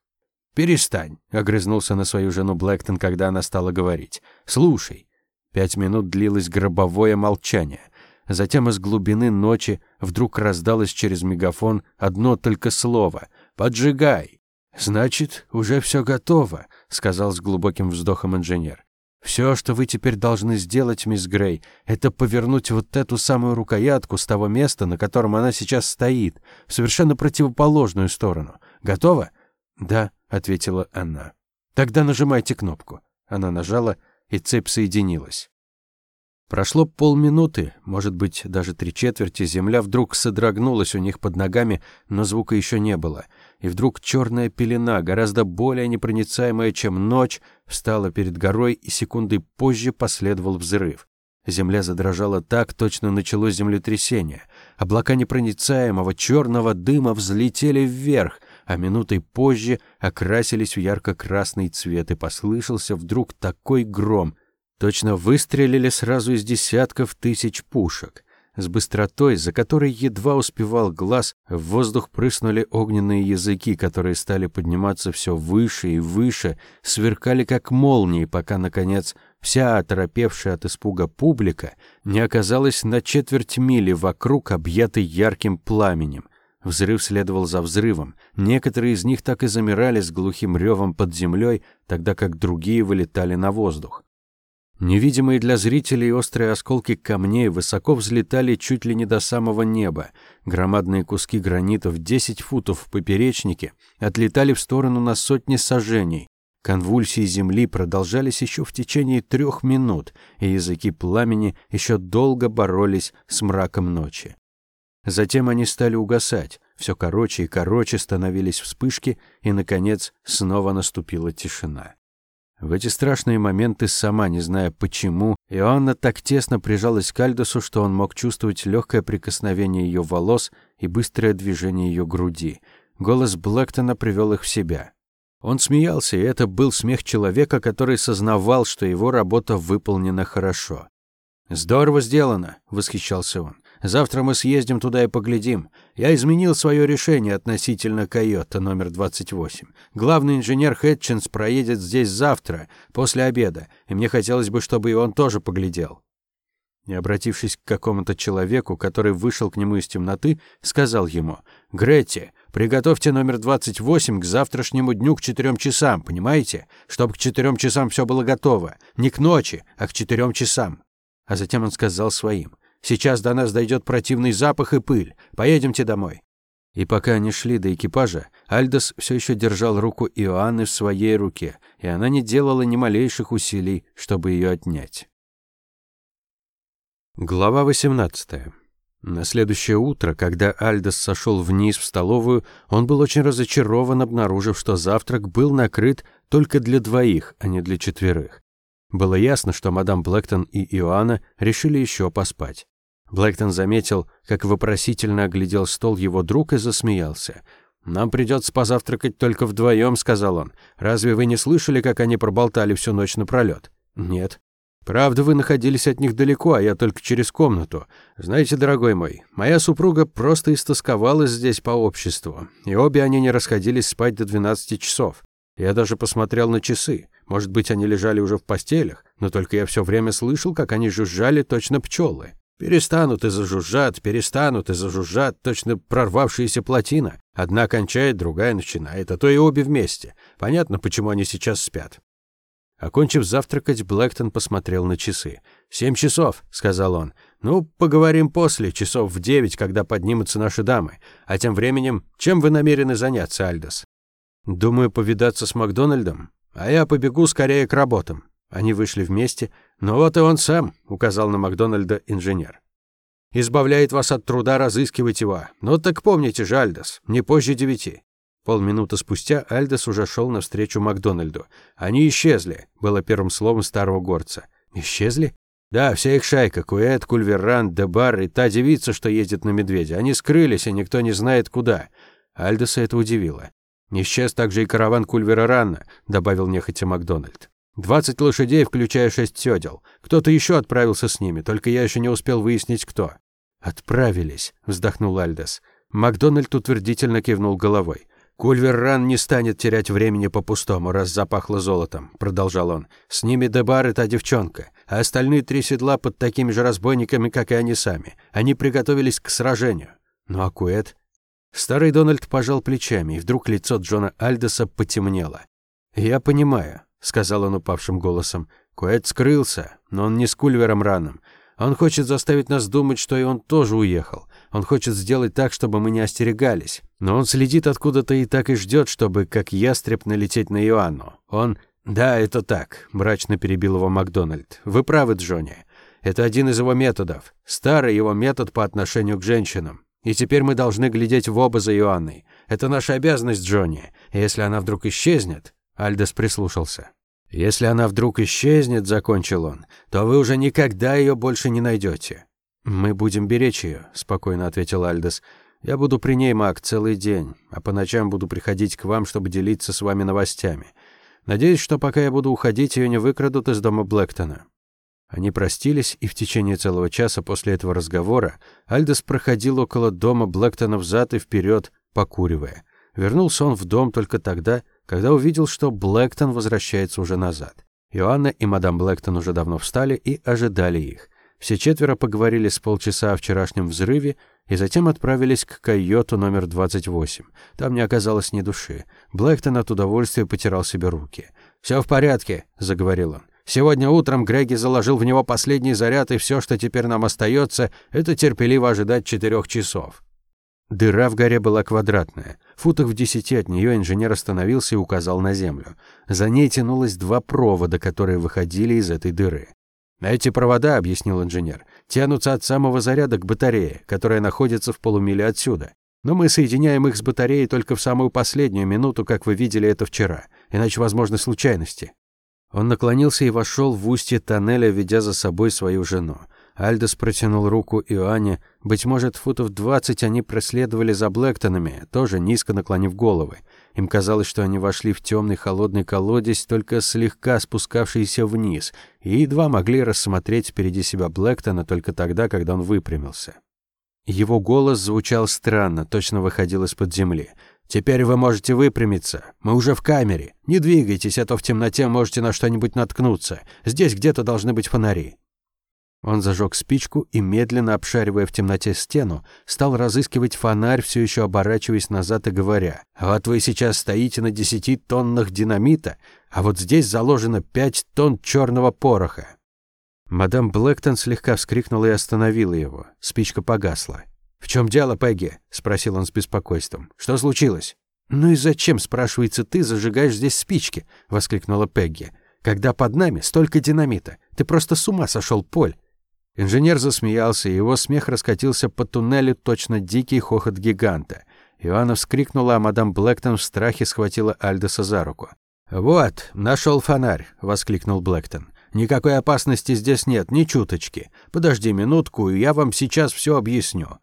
«Перестань», — огрызнулся на свою жену Блэктон, когда она стала говорить. «Слушай». Пять минут длилось гробовое молчание. Затем из глубины ночи вдруг раздалось через мегафон одно только слово «Поджигай!» «Значит, уже все готово», — сказал с глубоким вздохом инженер. «Все, что вы теперь должны сделать, мисс Грей, это повернуть вот эту самую рукоятку с того места, на котором она сейчас стоит, в совершенно противоположную сторону. Готово?» «Да», — ответила она. «Тогда нажимайте кнопку». Она нажала, и цепь соединилась. Прошло полминуты, может быть, даже три четверти, земля вдруг содрогнулась у них под ногами, но звука еще не было. И вдруг черная пелена, гораздо более непроницаемая, чем ночь, встала перед горой, и секунды позже последовал взрыв. Земля задрожала так, точно началось землетрясение. Облака непроницаемого черного дыма взлетели вверх, а минутой позже окрасились в ярко-красный цвет, и послышался вдруг такой гром, Точно выстрелили сразу из десятков тысяч пушек. С быстротой, за которой едва успевал глаз, в воздух прыснули огненные языки, которые стали подниматься все выше и выше, сверкали как молнии, пока, наконец, вся оторопевшая от испуга публика не оказалась на четверть мили вокруг, объятой ярким пламенем. Взрыв следовал за взрывом. Некоторые из них так и замирали с глухим ревом под землей, тогда как другие вылетали на воздух. Невидимые для зрителей острые осколки камней высоко взлетали чуть ли не до самого неба. Громадные куски гранита в 10 футов в поперечнике отлетали в сторону на сотни сажений. Конвульсии земли продолжались еще в течение трех минут, и языки пламени еще долго боролись с мраком ночи. Затем они стали угасать, все короче и короче становились вспышки, и, наконец, снова наступила тишина. В эти страшные моменты, сама не зная почему, Иоанна так тесно прижалась к Альдосу, что он мог чувствовать легкое прикосновение ее волос и быстрое движение ее груди. Голос Блэктона привел их в себя. Он смеялся, и это был смех человека, который сознавал, что его работа выполнена хорошо. «Здорово сделано!» — восхищался он. Завтра мы съездим туда и поглядим. Я изменил свое решение относительно Койота номер 28. Главный инженер Хэтчинс проедет здесь завтра, после обеда, и мне хотелось бы, чтобы и он тоже поглядел». И, обратившись к какому-то человеку, который вышел к нему из темноты, сказал ему, «Гретти, приготовьте номер 28 к завтрашнему дню к четырем часам, понимаете? Чтобы к четырем часам все было готово. Не к ночи, а к четырем часам». А затем он сказал своим, Сейчас до нас дойдет противный запах и пыль. Поедемте домой». И пока они шли до экипажа, Альдос все еще держал руку Иоанны в своей руке, и она не делала ни малейших усилий, чтобы ее отнять. Глава 18. На следующее утро, когда Альдос сошел вниз в столовую, он был очень разочарован, обнаружив, что завтрак был накрыт только для двоих, а не для четверых. Было ясно, что мадам Блэктон и Иоанна решили еще поспать. Блэктон заметил, как вопросительно оглядел стол его друг и засмеялся. «Нам придется позавтракать только вдвоем», — сказал он. «Разве вы не слышали, как они проболтали всю ночь напролет?» «Нет». «Правда, вы находились от них далеко, а я только через комнату. Знаете, дорогой мой, моя супруга просто истосковалась здесь по обществу, и обе они не расходились спать до 12 часов. Я даже посмотрел на часы. Может быть, они лежали уже в постелях, но только я все время слышал, как они жужжали точно пчелы. Перестанут и зажужжат, перестанут и зажужжат, точно прорвавшаяся плотина. Одна кончает, другая начинает, а то и обе вместе. Понятно, почему они сейчас спят. Окончив завтракать, Блэктон посмотрел на часы. «Семь часов», — сказал он. «Ну, поговорим после, часов в девять, когда поднимутся наши дамы. А тем временем, чем вы намерены заняться, Альдос?» Думаю, повидаться с Макдональдом, а я побегу скорее к работам. Они вышли вместе. «Ну вот и он сам», — указал на Макдональда инженер. «Избавляет вас от труда разыскивать его. Ну так помните же, Альдос, не позже девяти». Полминуты спустя Альдос уже шел навстречу Макдональду. «Они исчезли», — было первым словом старого горца. «Исчезли?» «Да, вся их шайка, Куэт, Кульверран, Дебар и та девица, что ездит на медведя. Они скрылись, и никто не знает куда». Альдоса это удивило. «Исчез также и караван Кульверрана», — добавил нехотя Макдональд. Двадцать лошадей, включая шесть сёдел. Кто-то еще отправился с ними, только я еще не успел выяснить, кто. «Отправились», — вздохнул Альдес. Макдональд утвердительно кивнул головой. «Кульверран не станет терять времени по-пустому, раз запахло золотом», — продолжал он. «С ними Дебар и та девчонка, а остальные три седла под такими же разбойниками, как и они сами. Они приготовились к сражению. Ну а Куэт?» Старый Дональд пожал плечами, и вдруг лицо Джона Альдеса потемнело. «Я понимаю сказал он упавшим голосом. Куэт скрылся, но он не с Кульвером раном. Он хочет заставить нас думать, что и он тоже уехал. Он хочет сделать так, чтобы мы не остерегались. Но он следит откуда-то и так и ждет, чтобы, как ястреб, налететь на Иоанну. Он... «Да, это так», — мрачно перебил его Макдональд. «Вы правы, Джонни. Это один из его методов. Старый его метод по отношению к женщинам. И теперь мы должны глядеть в оба за Иоанной. Это наша обязанность, Джонни. И если она вдруг исчезнет, Альдес прислушался. «Если она вдруг исчезнет», — закончил он, — «то вы уже никогда ее больше не найдете». «Мы будем беречь ее», — спокойно ответил Альдес. «Я буду при ней, Мак, целый день, а по ночам буду приходить к вам, чтобы делиться с вами новостями. Надеюсь, что пока я буду уходить, ее не выкрадут из дома Блэктона». Они простились, и в течение целого часа после этого разговора Альдес проходил около дома Блэктона взад и вперед, покуривая. Вернулся он в дом только тогда, когда увидел, что Блэктон возвращается уже назад. Иоанна и мадам Блэктон уже давно встали и ожидали их. Все четверо поговорили с полчаса о вчерашнем взрыве и затем отправились к койоту номер 28. Там не оказалось ни души. Блэктон от удовольствия потирал себе руки. «Все в порядке», — заговорил он. «Сегодня утром Греги заложил в него последний заряд, и все, что теперь нам остается, это терпеливо ожидать четырех часов». Дыра в горе была квадратная. Футах в десяти от нее инженер остановился и указал на землю. За ней тянулось два провода, которые выходили из этой дыры. «Эти провода, — объяснил инженер, — тянутся от самого заряда к батарее, которая находится в полумиле отсюда. Но мы соединяем их с батареей только в самую последнюю минуту, как вы видели это вчера, иначе возможны случайности». Он наклонился и вошел в устье тоннеля, ведя за собой свою жену. Альдос протянул руку Иоанне. Быть может, футов двадцать они проследовали за Блэктонами, тоже низко наклонив головы. Им казалось, что они вошли в темный холодный колодец, только слегка спускавшийся вниз, и едва могли рассмотреть впереди себя Блэктона только тогда, когда он выпрямился. Его голос звучал странно, точно выходил из-под земли. «Теперь вы можете выпрямиться. Мы уже в камере. Не двигайтесь, а то в темноте можете на что-нибудь наткнуться. Здесь где-то должны быть фонари». Он зажег спичку и, медленно обшаривая в темноте стену, стал разыскивать фонарь, все еще оборачиваясь назад и говоря, «Вот вы сейчас стоите на десяти тоннах динамита, а вот здесь заложено пять тонн черного пороха». Мадам Блэктон слегка вскрикнула и остановила его. Спичка погасла. «В чем дело, Пегги?» — спросил он с беспокойством. «Что случилось?» «Ну и зачем, спрашивается, ты зажигаешь здесь спички?» — воскликнула Пегги. «Когда под нами столько динамита. Ты просто с ума сошел, Поль. Инженер засмеялся, и его смех раскатился по туннелю точно дикий хохот гиганта. Иоанна вскрикнула, а мадам Блэктон в страхе схватила Альдоса за руку. «Вот, нашел фонарь!» — воскликнул Блэктон. «Никакой опасности здесь нет, ни чуточки. Подожди минутку, и я вам сейчас все объясню».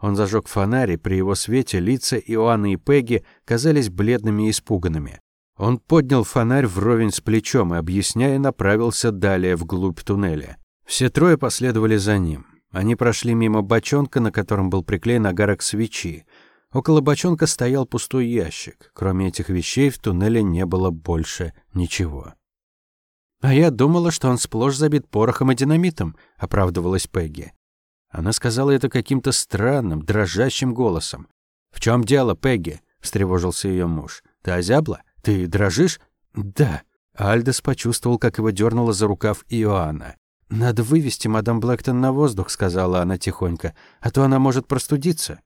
Он зажег фонарь, и при его свете лица Иоанны и Пегги казались бледными и испуганными. Он поднял фонарь вровень с плечом и, объясняя, направился далее вглубь туннеля. Все трое последовали за ним. Они прошли мимо бочонка, на котором был приклеен агарок свечи. Около бочонка стоял пустой ящик. Кроме этих вещей в туннеле не было больше ничего. «А я думала, что он сплошь забит порохом и динамитом», — оправдывалась Пегги. Она сказала это каким-то странным, дрожащим голосом. «В чем дело, Пегги?» — встревожился ее муж. «Ты озябла? Ты дрожишь?» «Да». Альдес почувствовал, как его дернула за рукав Иоанна. «Надо вывести мадам Блэктон на воздух», — сказала она тихонько, «а то она может простудиться».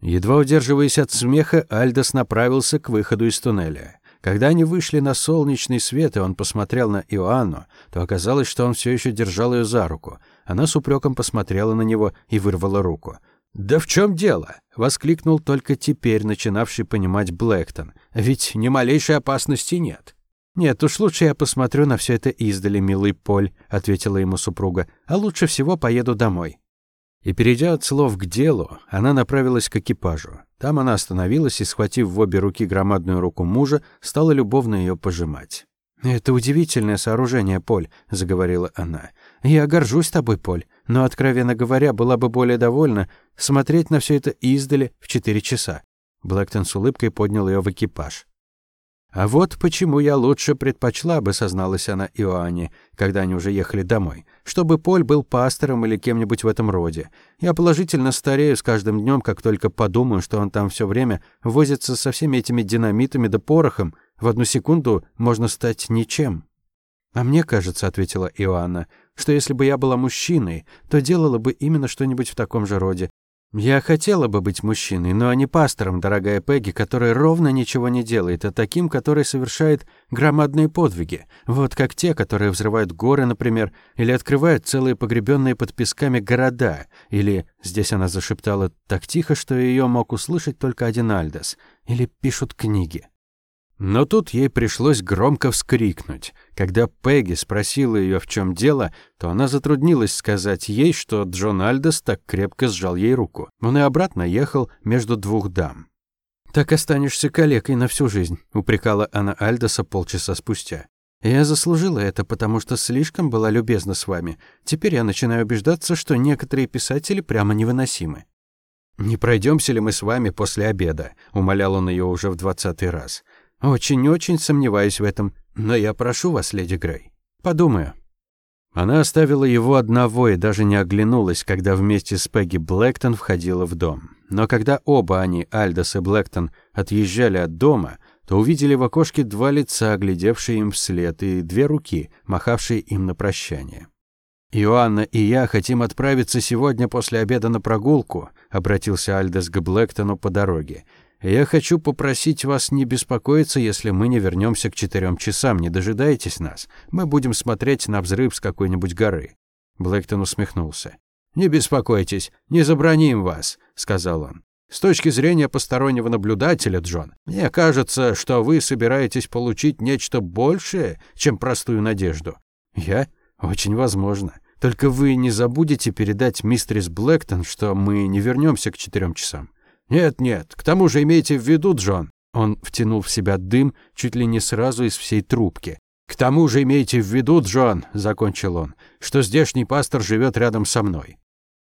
Едва удерживаясь от смеха, Альдос направился к выходу из туннеля. Когда они вышли на солнечный свет, и он посмотрел на Иоанну, то оказалось, что он все еще держал ее за руку. Она с упреком посмотрела на него и вырвала руку. «Да в чем дело?» — воскликнул только теперь начинавший понимать Блэктон. «Ведь ни малейшей опасности нет». «Нет, уж лучше я посмотрю на все это издали, милый Поль», — ответила ему супруга. «А лучше всего поеду домой». И, перейдя от слов к делу, она направилась к экипажу. Там она остановилась и, схватив в обе руки громадную руку мужа, стала любовно ее пожимать. «Это удивительное сооружение, Поль», — заговорила она. «Я горжусь тобой, Поль, но, откровенно говоря, была бы более довольна смотреть на все это издали в четыре часа». Блэктон с улыбкой поднял ее в экипаж. «А вот почему я лучше предпочла бы», — созналась она Иоанне, когда они уже ехали домой, «чтобы Поль был пастором или кем-нибудь в этом роде. Я положительно старею с каждым днем, как только подумаю, что он там все время возится со всеми этими динамитами да порохом. В одну секунду можно стать ничем». «А мне кажется», — ответила Иоанна, «что если бы я была мужчиной, то делала бы именно что-нибудь в таком же роде. Я хотела бы быть мужчиной, но не пастором, дорогая Пегги, который ровно ничего не делает, а таким, который совершает громадные подвиги. Вот как те, которые взрывают горы, например, или открывают целые погребенные под песками города, или, здесь она зашептала так тихо, что ее мог услышать только один Альдос, или пишут книги. Но тут ей пришлось громко вскрикнуть. Когда Пегги спросила ее, в чем дело, то она затруднилась сказать ей, что Джон Альдос так крепко сжал ей руку. Он и обратно ехал между двух дам. «Так останешься калекой на всю жизнь», — упрекала она Альдоса полчаса спустя. «Я заслужила это, потому что слишком была любезна с вами. Теперь я начинаю убеждаться, что некоторые писатели прямо невыносимы». «Не пройдемся ли мы с вами после обеда?» — умолял он ее уже в двадцатый раз. Очень-очень сомневаюсь в этом, но я прошу вас, леди Грей. Подумаю. Она оставила его одного и даже не оглянулась, когда вместе с Пегги Блэктон входила в дом. Но когда оба они, Альдос и Блэктон, отъезжали от дома, то увидели в окошке два лица, глядевшие им вслед, и две руки, махавшие им на прощание. «Иоанна и я хотим отправиться сегодня после обеда на прогулку», — обратился Альдос к Блэктону по дороге. Я хочу попросить вас не беспокоиться, если мы не вернемся к четырем часам. Не дожидайтесь нас. Мы будем смотреть на взрыв с какой-нибудь горы. Блэктон усмехнулся. Не беспокойтесь, не забраним вас, сказал он. С точки зрения постороннего наблюдателя, Джон, мне кажется, что вы собираетесь получить нечто большее, чем простую надежду. Я? Очень возможно. Только вы не забудете передать мистерис Блэктон, что мы не вернемся к четырем часам. «Нет-нет, к тому же имейте в виду, Джон». Он втянул в себя дым чуть ли не сразу из всей трубки. «К тому же имейте в виду, Джон», — закончил он, «что здешний пастор живет рядом со мной».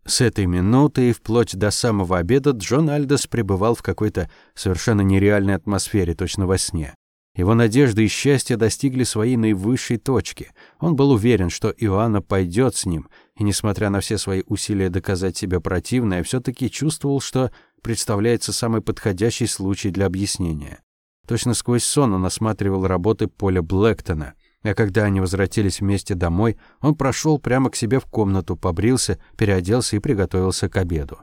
С этой минуты и вплоть до самого обеда Джон Альдос пребывал в какой-то совершенно нереальной атмосфере, точно во сне. Его надежды и счастье достигли своей наивысшей точки. Он был уверен, что Иоанна пойдет с ним, и, несмотря на все свои усилия доказать себя противное, все таки чувствовал, что представляется самый подходящий случай для объяснения. Точно сквозь сон он осматривал работы Поля Блэктона, а когда они возвратились вместе домой, он прошел прямо к себе в комнату, побрился, переоделся и приготовился к обеду.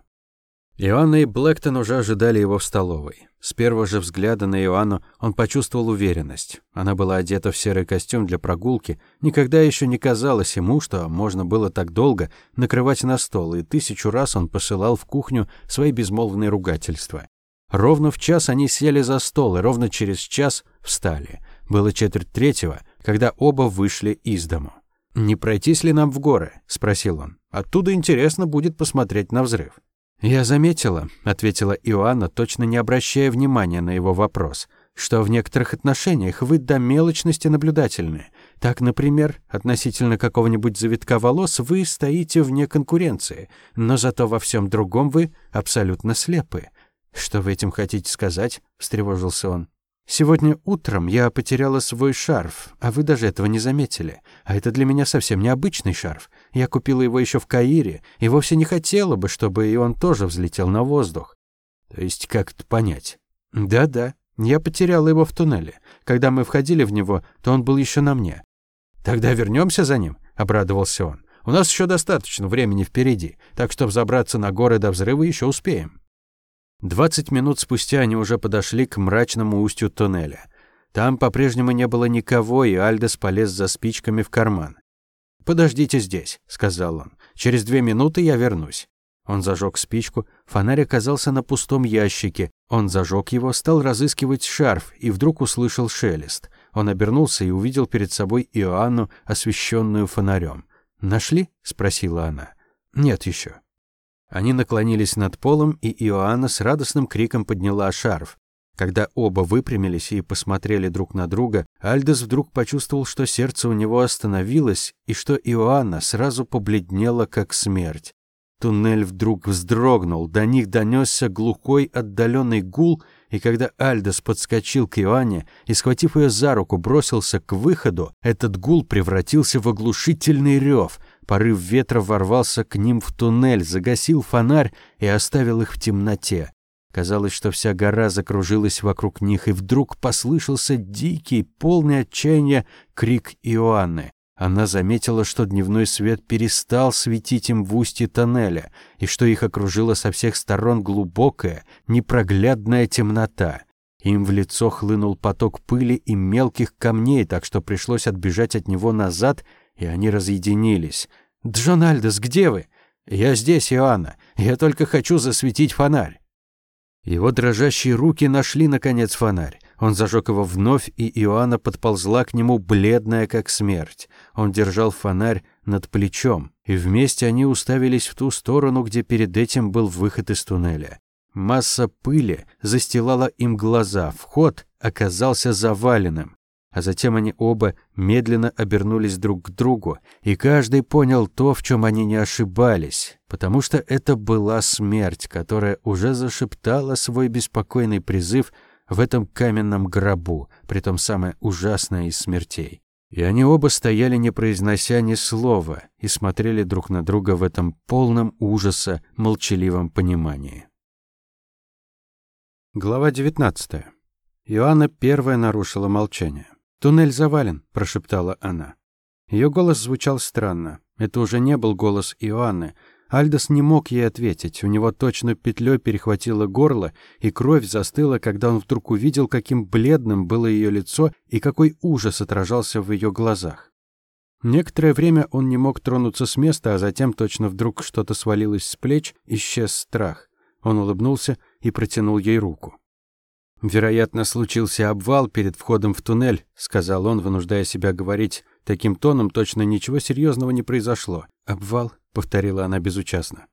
Иоанна и Блэктон уже ожидали его в столовой. С первого же взгляда на Иоанну он почувствовал уверенность. Она была одета в серый костюм для прогулки. Никогда еще не казалось ему, что можно было так долго накрывать на стол, и тысячу раз он посылал в кухню свои безмолвные ругательства. Ровно в час они сели за стол, и ровно через час встали. Было четверть третьего, когда оба вышли из дому. «Не пройтись ли нам в горы?» — спросил он. «Оттуда интересно будет посмотреть на взрыв». «Я заметила», — ответила Иоанна, точно не обращая внимания на его вопрос, «что в некоторых отношениях вы до мелочности наблюдательны. Так, например, относительно какого-нибудь завитка волос вы стоите вне конкуренции, но зато во всем другом вы абсолютно слепы. Что вы этим хотите сказать?» — встревожился он. Сегодня утром я потеряла свой шарф, а вы даже этого не заметили. А это для меня совсем необычный шарф. Я купила его еще в Каире и вовсе не хотела бы, чтобы и он тоже взлетел на воздух. То есть как это понять? Да-да, я потеряла его в туннеле. Когда мы входили в него, то он был еще на мне. Тогда вернемся за ним, обрадовался он. У нас еще достаточно времени впереди, так что взобраться на горы до взрыва еще успеем. Двадцать минут спустя они уже подошли к мрачному устью туннеля. Там по-прежнему не было никого, и Альдес полез за спичками в карман. «Подождите здесь», — сказал он. «Через две минуты я вернусь». Он зажег спичку, фонарь оказался на пустом ящике. Он зажег его, стал разыскивать шарф и вдруг услышал шелест. Он обернулся и увидел перед собой Иоанну, освещенную фонарем. «Нашли?» — спросила она. «Нет еще». Они наклонились над полом, и Иоанна с радостным криком подняла шарф. Когда оба выпрямились и посмотрели друг на друга, Альдес вдруг почувствовал, что сердце у него остановилось, и что Иоанна сразу побледнела, как смерть. Туннель вдруг вздрогнул, до них донесся глухой отдаленный гул, и когда Альдос подскочил к Иоанне и, схватив ее за руку, бросился к выходу, этот гул превратился в оглушительный рев. Порыв ветра ворвался к ним в туннель, загасил фонарь и оставил их в темноте. Казалось, что вся гора закружилась вокруг них, и вдруг послышался дикий, полный отчаяния крик Иоанны. Она заметила, что дневной свет перестал светить им в устье тоннеля, и что их окружила со всех сторон глубокая, непроглядная темнота. Им в лицо хлынул поток пыли и мелких камней, так что пришлось отбежать от него назад, и они разъединились. «Джон Альдес, где вы?» «Я здесь, Иоанна. Я только хочу засветить фонарь». Его дрожащие руки нашли, наконец, фонарь. Он зажег его вновь, и Иоанна подползла к нему, бледная как смерть. Он держал фонарь над плечом, и вместе они уставились в ту сторону, где перед этим был выход из туннеля. Масса пыли застилала им глаза, вход оказался заваленным. А затем они оба медленно обернулись друг к другу, и каждый понял то, в чем они не ошибались, потому что это была смерть, которая уже зашептала свой беспокойный призыв – в этом каменном гробу, притом самое ужасное из смертей. И они оба стояли, не произнося ни слова, и смотрели друг на друга в этом полном ужаса, молчаливом понимании. Глава 19. Иоанна первая нарушила молчание. «Туннель завален», — прошептала она. Ее голос звучал странно. Это уже не был голос Иоанны, Альдос не мог ей ответить. У него точно петлей перехватило горло, и кровь застыла, когда он вдруг увидел, каким бледным было ее лицо и какой ужас отражался в ее глазах. Некоторое время он не мог тронуться с места, а затем точно вдруг что-то свалилось с плеч, исчез страх. Он улыбнулся и протянул ей руку. «Вероятно, случился обвал перед входом в туннель», — сказал он, вынуждая себя говорить таким тоном, точно ничего серьезного не произошло. «Обвал?» — повторила она безучастно.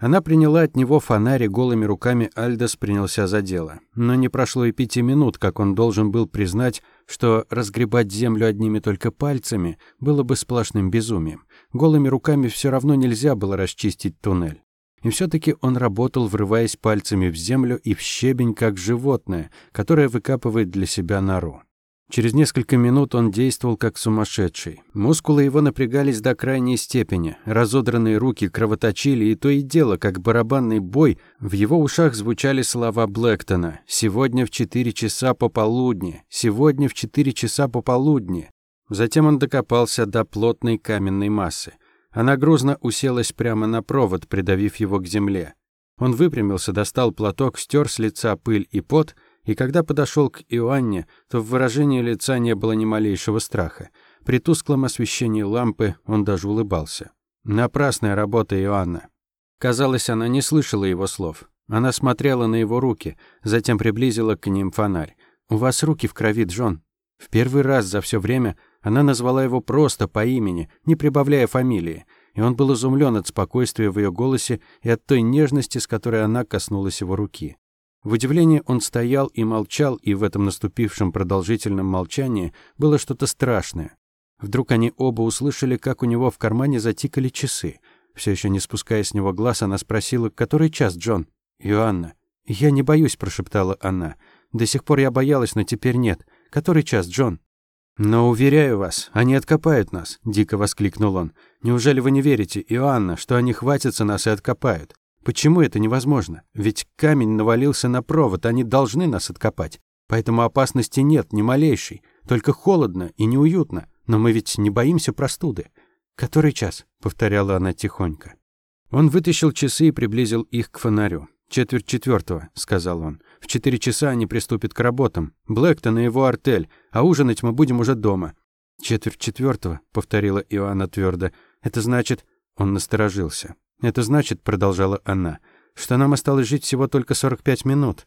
Она приняла от него фонарь, и голыми руками Альдос принялся за дело. Но не прошло и пяти минут, как он должен был признать, что разгребать землю одними только пальцами было бы сплошным безумием. Голыми руками все равно нельзя было расчистить туннель. И все-таки он работал, врываясь пальцами в землю и в щебень, как животное, которое выкапывает для себя нору. Через несколько минут он действовал как сумасшедший. Мускулы его напрягались до крайней степени, разодранные руки кровоточили, и то и дело, как барабанный бой, в его ушах звучали слова Блэктона «Сегодня в четыре часа пополудни! Сегодня в четыре часа пополудни!» Затем он докопался до плотной каменной массы. Она грузно уселась прямо на провод, придавив его к земле. Он выпрямился, достал платок, стер с лица пыль и пот — и когда подошел к Иоанне, то в выражении лица не было ни малейшего страха. При тусклом освещении лампы он даже улыбался. Напрасная работа Иоанна. Казалось, она не слышала его слов. Она смотрела на его руки, затем приблизила к ним фонарь. «У вас руки в крови, Джон». В первый раз за все время она назвала его просто по имени, не прибавляя фамилии, и он был изумлен от спокойствия в ее голосе и от той нежности, с которой она коснулась его руки. В удивлении он стоял и молчал, и в этом наступившем продолжительном молчании было что-то страшное. Вдруг они оба услышали, как у него в кармане затикали часы. Все еще не спуская с него глаз, она спросила, «Который час, Джон?» «Иоанна». «Я не боюсь», — прошептала она. «До сих пор я боялась, но теперь нет. Который час, Джон?» «Но, уверяю вас, они откопают нас», — дико воскликнул он. «Неужели вы не верите, Иоанна, что они хватятся нас и откопают? Почему это невозможно? Ведь камень навалился на провод, они должны нас откопать. Поэтому опасности нет, ни малейшей. Только холодно и неуютно. Но мы ведь не боимся простуды. «Который час?» — повторяла она тихонько. Он вытащил часы и приблизил их к фонарю. «Четверть четвертого», — сказал он. «В четыре часа они приступят к работам. Блэктон и его артель, а ужинать мы будем уже дома». «Четверть четвертого», — повторила Иоанна твердо. «Это значит...» Он насторожился. «Это значит», — продолжала она, — «что нам осталось жить всего только 45 минут».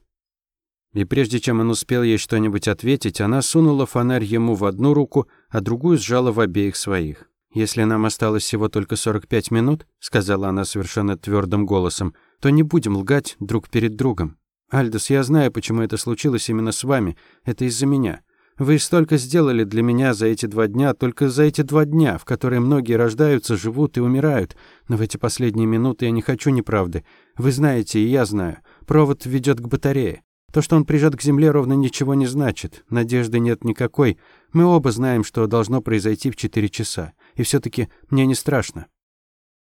И прежде чем он успел ей что-нибудь ответить, она сунула фонарь ему в одну руку, а другую сжала в обеих своих. «Если нам осталось всего только 45 минут», — сказала она совершенно твердым голосом, «то не будем лгать друг перед другом. Альдос, я знаю, почему это случилось именно с вами. Это из-за меня. Вы столько сделали для меня за эти два дня, только за эти два дня, в которые многие рождаются, живут и умирают. Но в эти последние минуты я не хочу неправды. Вы знаете, и я знаю. Провод ведет к батарее. То, что он прижат к земле, ровно ничего не значит. Надежды нет никакой. Мы оба знаем, что должно произойти в четыре часа. И все таки мне не страшно».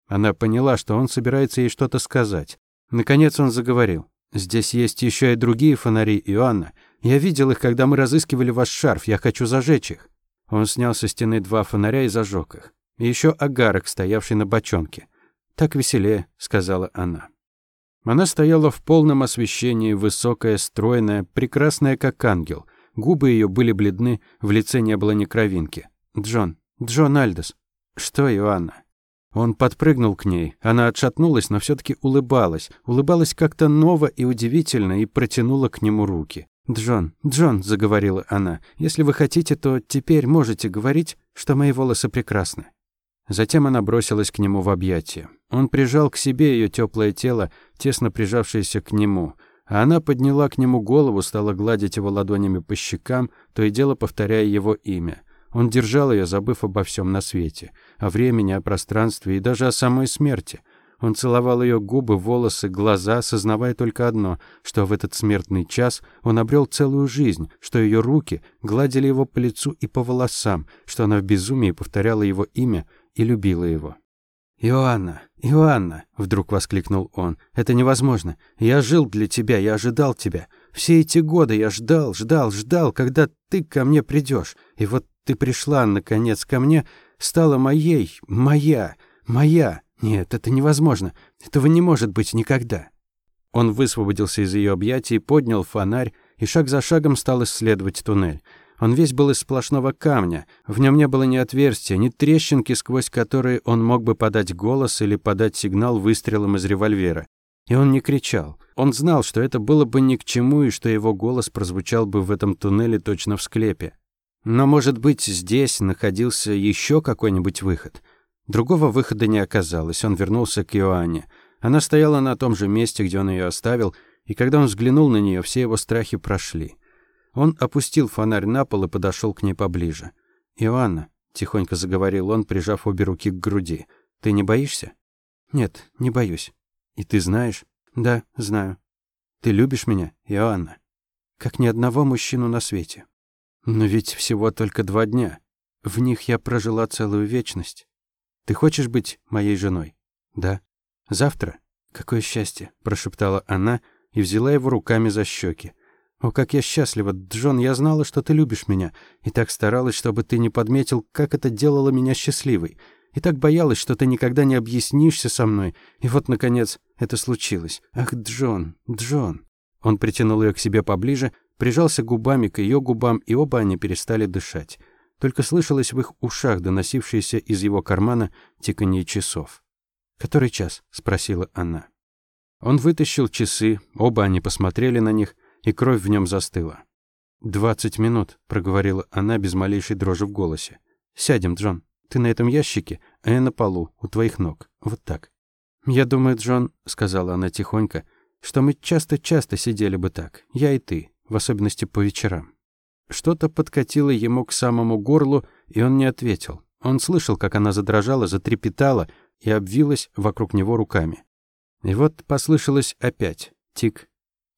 Она поняла, что он собирается ей что-то сказать. Наконец он заговорил. «Здесь есть еще и другие фонари, Иоанна. Я видел их, когда мы разыскивали ваш шарф. Я хочу зажечь их». Он снял со стены два фонаря и зажег их. И еще агарок, стоявший на бочонке. «Так веселее», — сказала она. Она стояла в полном освещении, высокая, стройная, прекрасная, как ангел. Губы ее были бледны, в лице не было ни кровинки. «Джон, Джон Альдос». «Что, Иоанна?» Он подпрыгнул к ней. Она отшатнулась, но все таки улыбалась. Улыбалась как-то ново и удивительно и протянула к нему руки. «Джон, Джон», — заговорила она, — «если вы хотите, то теперь можете говорить, что мои волосы прекрасны». Затем она бросилась к нему в объятия. Он прижал к себе ее теплое тело, тесно прижавшееся к нему, а она подняла к нему голову, стала гладить его ладонями по щекам, то и дело повторяя его имя. Он держал ее, забыв обо всем на свете, о времени, о пространстве и даже о самой смерти. Он целовал ее губы, волосы, глаза, сознавая только одно, что в этот смертный час он обрел целую жизнь, что ее руки гладили его по лицу и по волосам, что она в безумии повторяла его имя и любила его. «Иоанна, Иоанна!» — вдруг воскликнул он. «Это невозможно. Я жил для тебя, я ожидал тебя. Все эти годы я ждал, ждал, ждал, когда ты ко мне придешь. И вот ты пришла, наконец, ко мне, стала моей, моя, моя. Нет, это невозможно. Этого не может быть никогда». Он высвободился из ее объятий, поднял фонарь и шаг за шагом стал исследовать туннель. Он весь был из сплошного камня. В нем не было ни отверстия, ни трещинки, сквозь которые он мог бы подать голос или подать сигнал выстрелом из револьвера. И он не кричал. Он знал, что это было бы ни к чему, и что его голос прозвучал бы в этом туннеле точно в склепе. Но, может быть, здесь находился еще какой-нибудь выход. Другого выхода не оказалось. Он вернулся к Иоанне. Она стояла на том же месте, где он ее оставил, и когда он взглянул на нее, все его страхи прошли. Он опустил фонарь на пол и подошел к ней поближе. «Иоанна», — тихонько заговорил он, прижав обе руки к груди, — «ты не боишься?» «Нет, не боюсь». «И ты знаешь?» «Да, знаю». «Ты любишь меня, Иоанна?» «Как ни одного мужчину на свете». «Но ведь всего только два дня. В них я прожила целую вечность. Ты хочешь быть моей женой?» «Да». «Завтра?» «Какое счастье!» — прошептала она и взяла его руками за щеки. «О, как я счастлива, Джон, я знала, что ты любишь меня, и так старалась, чтобы ты не подметил, как это делало меня счастливой, и так боялась, что ты никогда не объяснишься со мной, и вот, наконец, это случилось. Ах, Джон, Джон!» Он притянул ее к себе поближе, прижался губами к ее губам, и оба они перестали дышать. Только слышалось в их ушах доносившееся из его кармана тиканье часов. «Который час?» — спросила она. Он вытащил часы, оба они посмотрели на них, и кровь в нем застыла. «Двадцать минут», — проговорила она без малейшей дрожи в голосе. «Сядем, Джон. Ты на этом ящике, а я на полу, у твоих ног. Вот так». «Я думаю, Джон», — сказала она тихонько, «что мы часто-часто сидели бы так, я и ты, в особенности по вечерам». Что-то подкатило ему к самому горлу, и он не ответил. Он слышал, как она задрожала, затрепетала и обвилась вокруг него руками. И вот послышалось опять тик,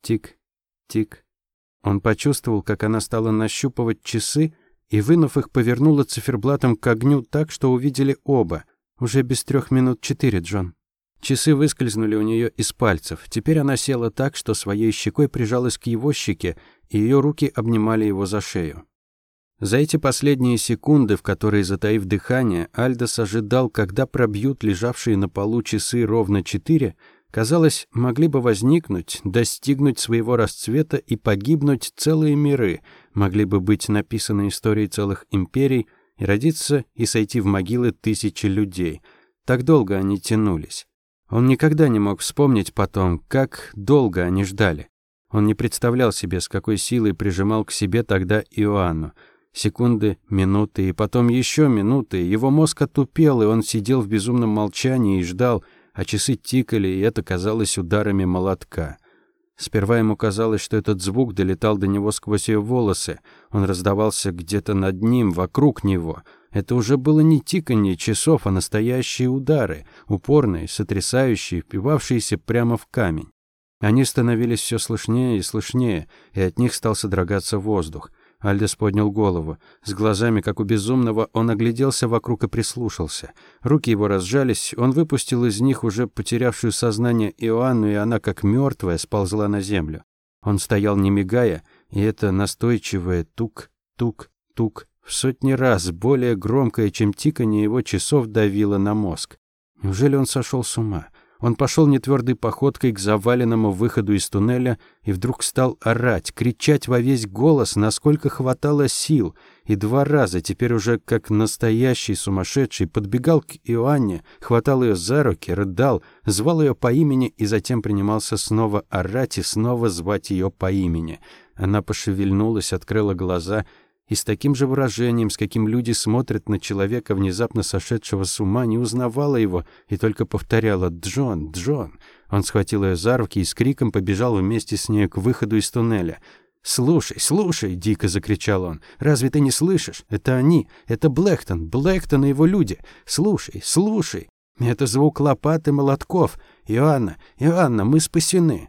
тик, Тик. Он почувствовал, как она стала нащупывать часы и, вынув их, повернула циферблатом к огню так, что увидели оба. Уже без трех минут четыре, Джон. Часы выскользнули у нее из пальцев. Теперь она села так, что своей щекой прижалась к его щеке, и ее руки обнимали его за шею. За эти последние секунды, в которые, затаив дыхание, Альдос ожидал, когда пробьют лежавшие на полу часы ровно четыре, Казалось, могли бы возникнуть, достигнуть своего расцвета и погибнуть целые миры, могли бы быть написаны истории целых империй и родиться и сойти в могилы тысячи людей. Так долго они тянулись. Он никогда не мог вспомнить потом, как долго они ждали. Он не представлял себе, с какой силой прижимал к себе тогда Иоанну. Секунды, минуты и потом еще минуты. Его мозг отупел, и он сидел в безумном молчании и ждал, а часы тикали, и это казалось ударами молотка. Сперва ему казалось, что этот звук долетал до него сквозь ее волосы. Он раздавался где-то над ним, вокруг него. Это уже было не тиканье часов, а настоящие удары, упорные, сотрясающие, впивавшиеся прямо в камень. Они становились все слышнее и слышнее, и от них стал содрогаться воздух. Альдес поднял голову. С глазами, как у безумного, он огляделся вокруг и прислушался. Руки его разжались, он выпустил из них уже потерявшую сознание Иоанну, и она, как мертвая, сползла на землю. Он стоял не мигая, и это настойчивое тук-тук-тук в сотни раз более громкое, чем тиканье его часов давило на мозг. Неужели он сошел с ума? Он пошел нетвердой походкой к заваленному выходу из туннеля и вдруг стал орать, кричать во весь голос, насколько хватало сил, и два раза, теперь уже как настоящий сумасшедший, подбегал к Иоанне, хватал ее за руки, рыдал, звал ее по имени и затем принимался снова орать и снова звать ее по имени. Она пошевельнулась, открыла глаза — и с таким же выражением, с каким люди смотрят на человека, внезапно сошедшего с ума, не узнавала его и только повторяла «Джон, Джон». Он схватил ее за руки и с криком побежал вместе с ней к выходу из туннеля. «Слушай, слушай!» — дико закричал он. «Разве ты не слышишь? Это они! Это Блэктон! Блэктон и его люди! Слушай, слушай! Это звук лопат и молотков! Иоанна, Иоанна, мы спасены!»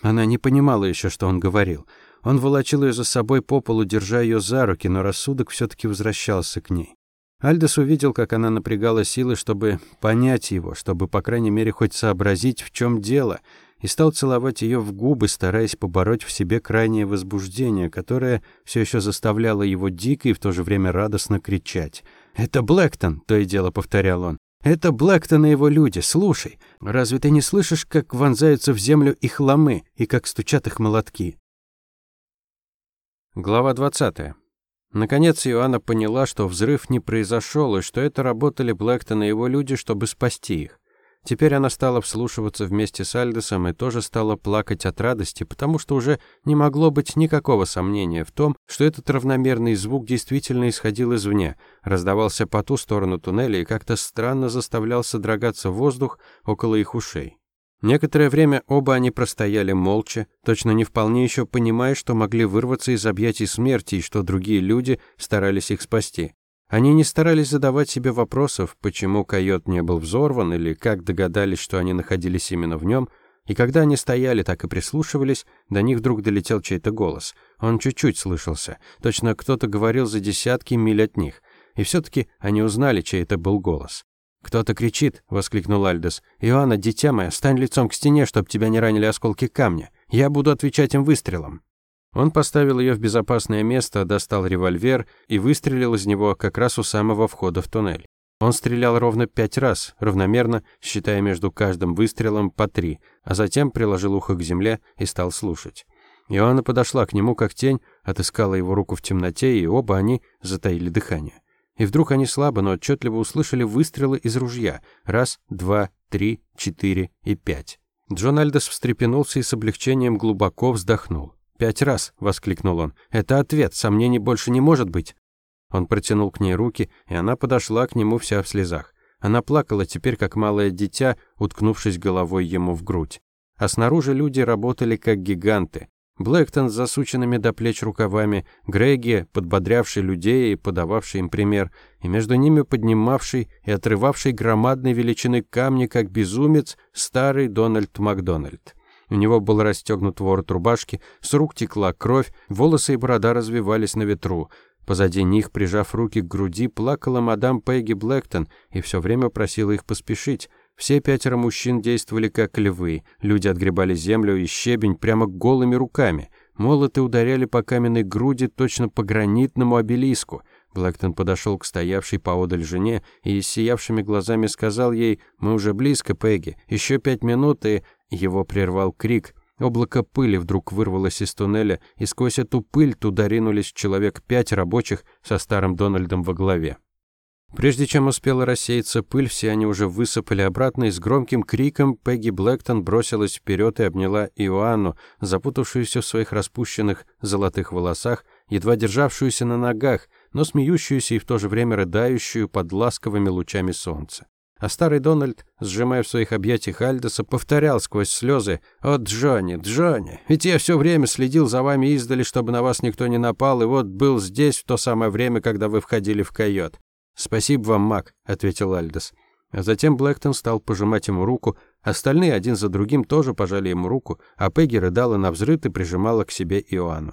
Она не понимала еще, что он говорил. Он волочил ее за собой по полу, держа ее за руки, но рассудок все таки возвращался к ней. Альдос увидел, как она напрягала силы, чтобы понять его, чтобы, по крайней мере, хоть сообразить, в чем дело, и стал целовать ее в губы, стараясь побороть в себе крайнее возбуждение, которое все еще заставляло его дико и в то же время радостно кричать. «Это Блэктон!» — то и дело повторял он. «Это Блэктон и его люди! Слушай, разве ты не слышишь, как вонзаются в землю их ломы и как стучат их молотки?» Глава 20. Наконец Иоанна поняла, что взрыв не произошел, и что это работали Блэктон и его люди, чтобы спасти их. Теперь она стала вслушиваться вместе с Альдесом и тоже стала плакать от радости, потому что уже не могло быть никакого сомнения в том, что этот равномерный звук действительно исходил извне, раздавался по ту сторону туннеля и как-то странно заставлял содрогаться воздух около их ушей. Некоторое время оба они простояли молча, точно не вполне еще понимая, что могли вырваться из объятий смерти и что другие люди старались их спасти. Они не старались задавать себе вопросов, почему койот не был взорван или как догадались, что они находились именно в нем, и когда они стояли так и прислушивались, до них вдруг долетел чей-то голос. Он чуть-чуть слышался, точно кто-то говорил за десятки миль от них, и все-таки они узнали, чей это был голос. «Кто-то кричит!» — воскликнул Альдес. «Иоанна, дитя мое, стань лицом к стене, чтоб тебя не ранили осколки камня. Я буду отвечать им выстрелом». Он поставил ее в безопасное место, достал револьвер и выстрелил из него как раз у самого входа в туннель. Он стрелял ровно пять раз, равномерно, считая между каждым выстрелом по три, а затем приложил ухо к земле и стал слушать. Иоанна подошла к нему как тень, отыскала его руку в темноте, и оба они затаили дыхание. И вдруг они слабо, но отчетливо услышали выстрелы из ружья. Раз, два, три, четыре и пять. Джон Альдес встрепенулся и с облегчением глубоко вздохнул. «Пять раз!» — воскликнул он. «Это ответ, сомнений больше не может быть!» Он протянул к ней руки, и она подошла к нему вся в слезах. Она плакала теперь, как малое дитя, уткнувшись головой ему в грудь. А снаружи люди работали как гиганты. Блэктон с засученными до плеч рукавами, Греги, подбодрявший людей и подававший им пример, и между ними поднимавший и отрывавший громадной величины камни, как безумец, старый Дональд Макдональд. У него был расстегнут ворот рубашки, с рук текла кровь, волосы и борода развивались на ветру. Позади них, прижав руки к груди, плакала мадам Пегги Блэктон и все время просила их поспешить. Все пятеро мужчин действовали как львы. Люди отгребали землю и щебень прямо голыми руками. Молоты ударяли по каменной груди точно по гранитному обелиску. Блэктон подошел к стоявшей поодаль жене и с сиявшими глазами сказал ей «Мы уже близко, Пегги, еще пять минут», и его прервал крик. Облако пыли вдруг вырвалось из туннеля, и сквозь эту пыль туда ринулись человек пять рабочих со старым Дональдом во главе. Прежде чем успела рассеяться пыль, все они уже высыпали обратно, и с громким криком Пегги Блэктон бросилась вперед и обняла Иоанну, запутавшуюся в своих распущенных золотых волосах, едва державшуюся на ногах, но смеющуюся и в то же время рыдающую под ласковыми лучами солнца. А старый Дональд, сжимая в своих объятиях Альдоса, повторял сквозь слезы «О, Джонни, Джонни, ведь я все время следил за вами издали, чтобы на вас никто не напал, и вот был здесь в то самое время, когда вы входили в койот. «Спасибо вам, Мак», — ответил Альдос. А затем Блэктон стал пожимать ему руку, остальные один за другим тоже пожали ему руку, а Пегги рыдала на взрыв и прижимала к себе Иоанну.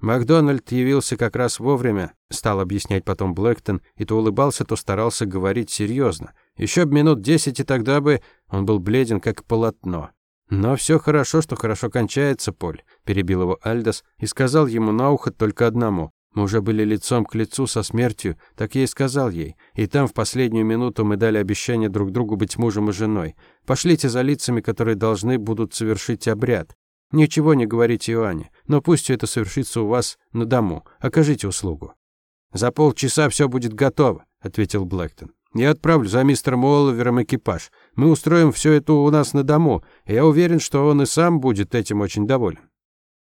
Макдональд явился как раз вовремя, стал объяснять потом Блэктон, и то улыбался, то старался говорить серьезно. Еще б минут десять, и тогда бы он был бледен, как полотно. «Но все хорошо, что хорошо кончается, Поль», — перебил его Альдос и сказал ему на ухо только одному. Мы уже были лицом к лицу со смертью, так я и сказал ей. И там в последнюю минуту мы дали обещание друг другу быть мужем и женой. Пошлите за лицами, которые должны будут совершить обряд. Ничего не говорите Иоанне, но пусть это совершится у вас на дому. Окажите услугу. За полчаса все будет готово, ответил Блэктон. Я отправлю за мистером Уолвером экипаж. Мы устроим все это у нас на дому, я уверен, что он и сам будет этим очень доволен.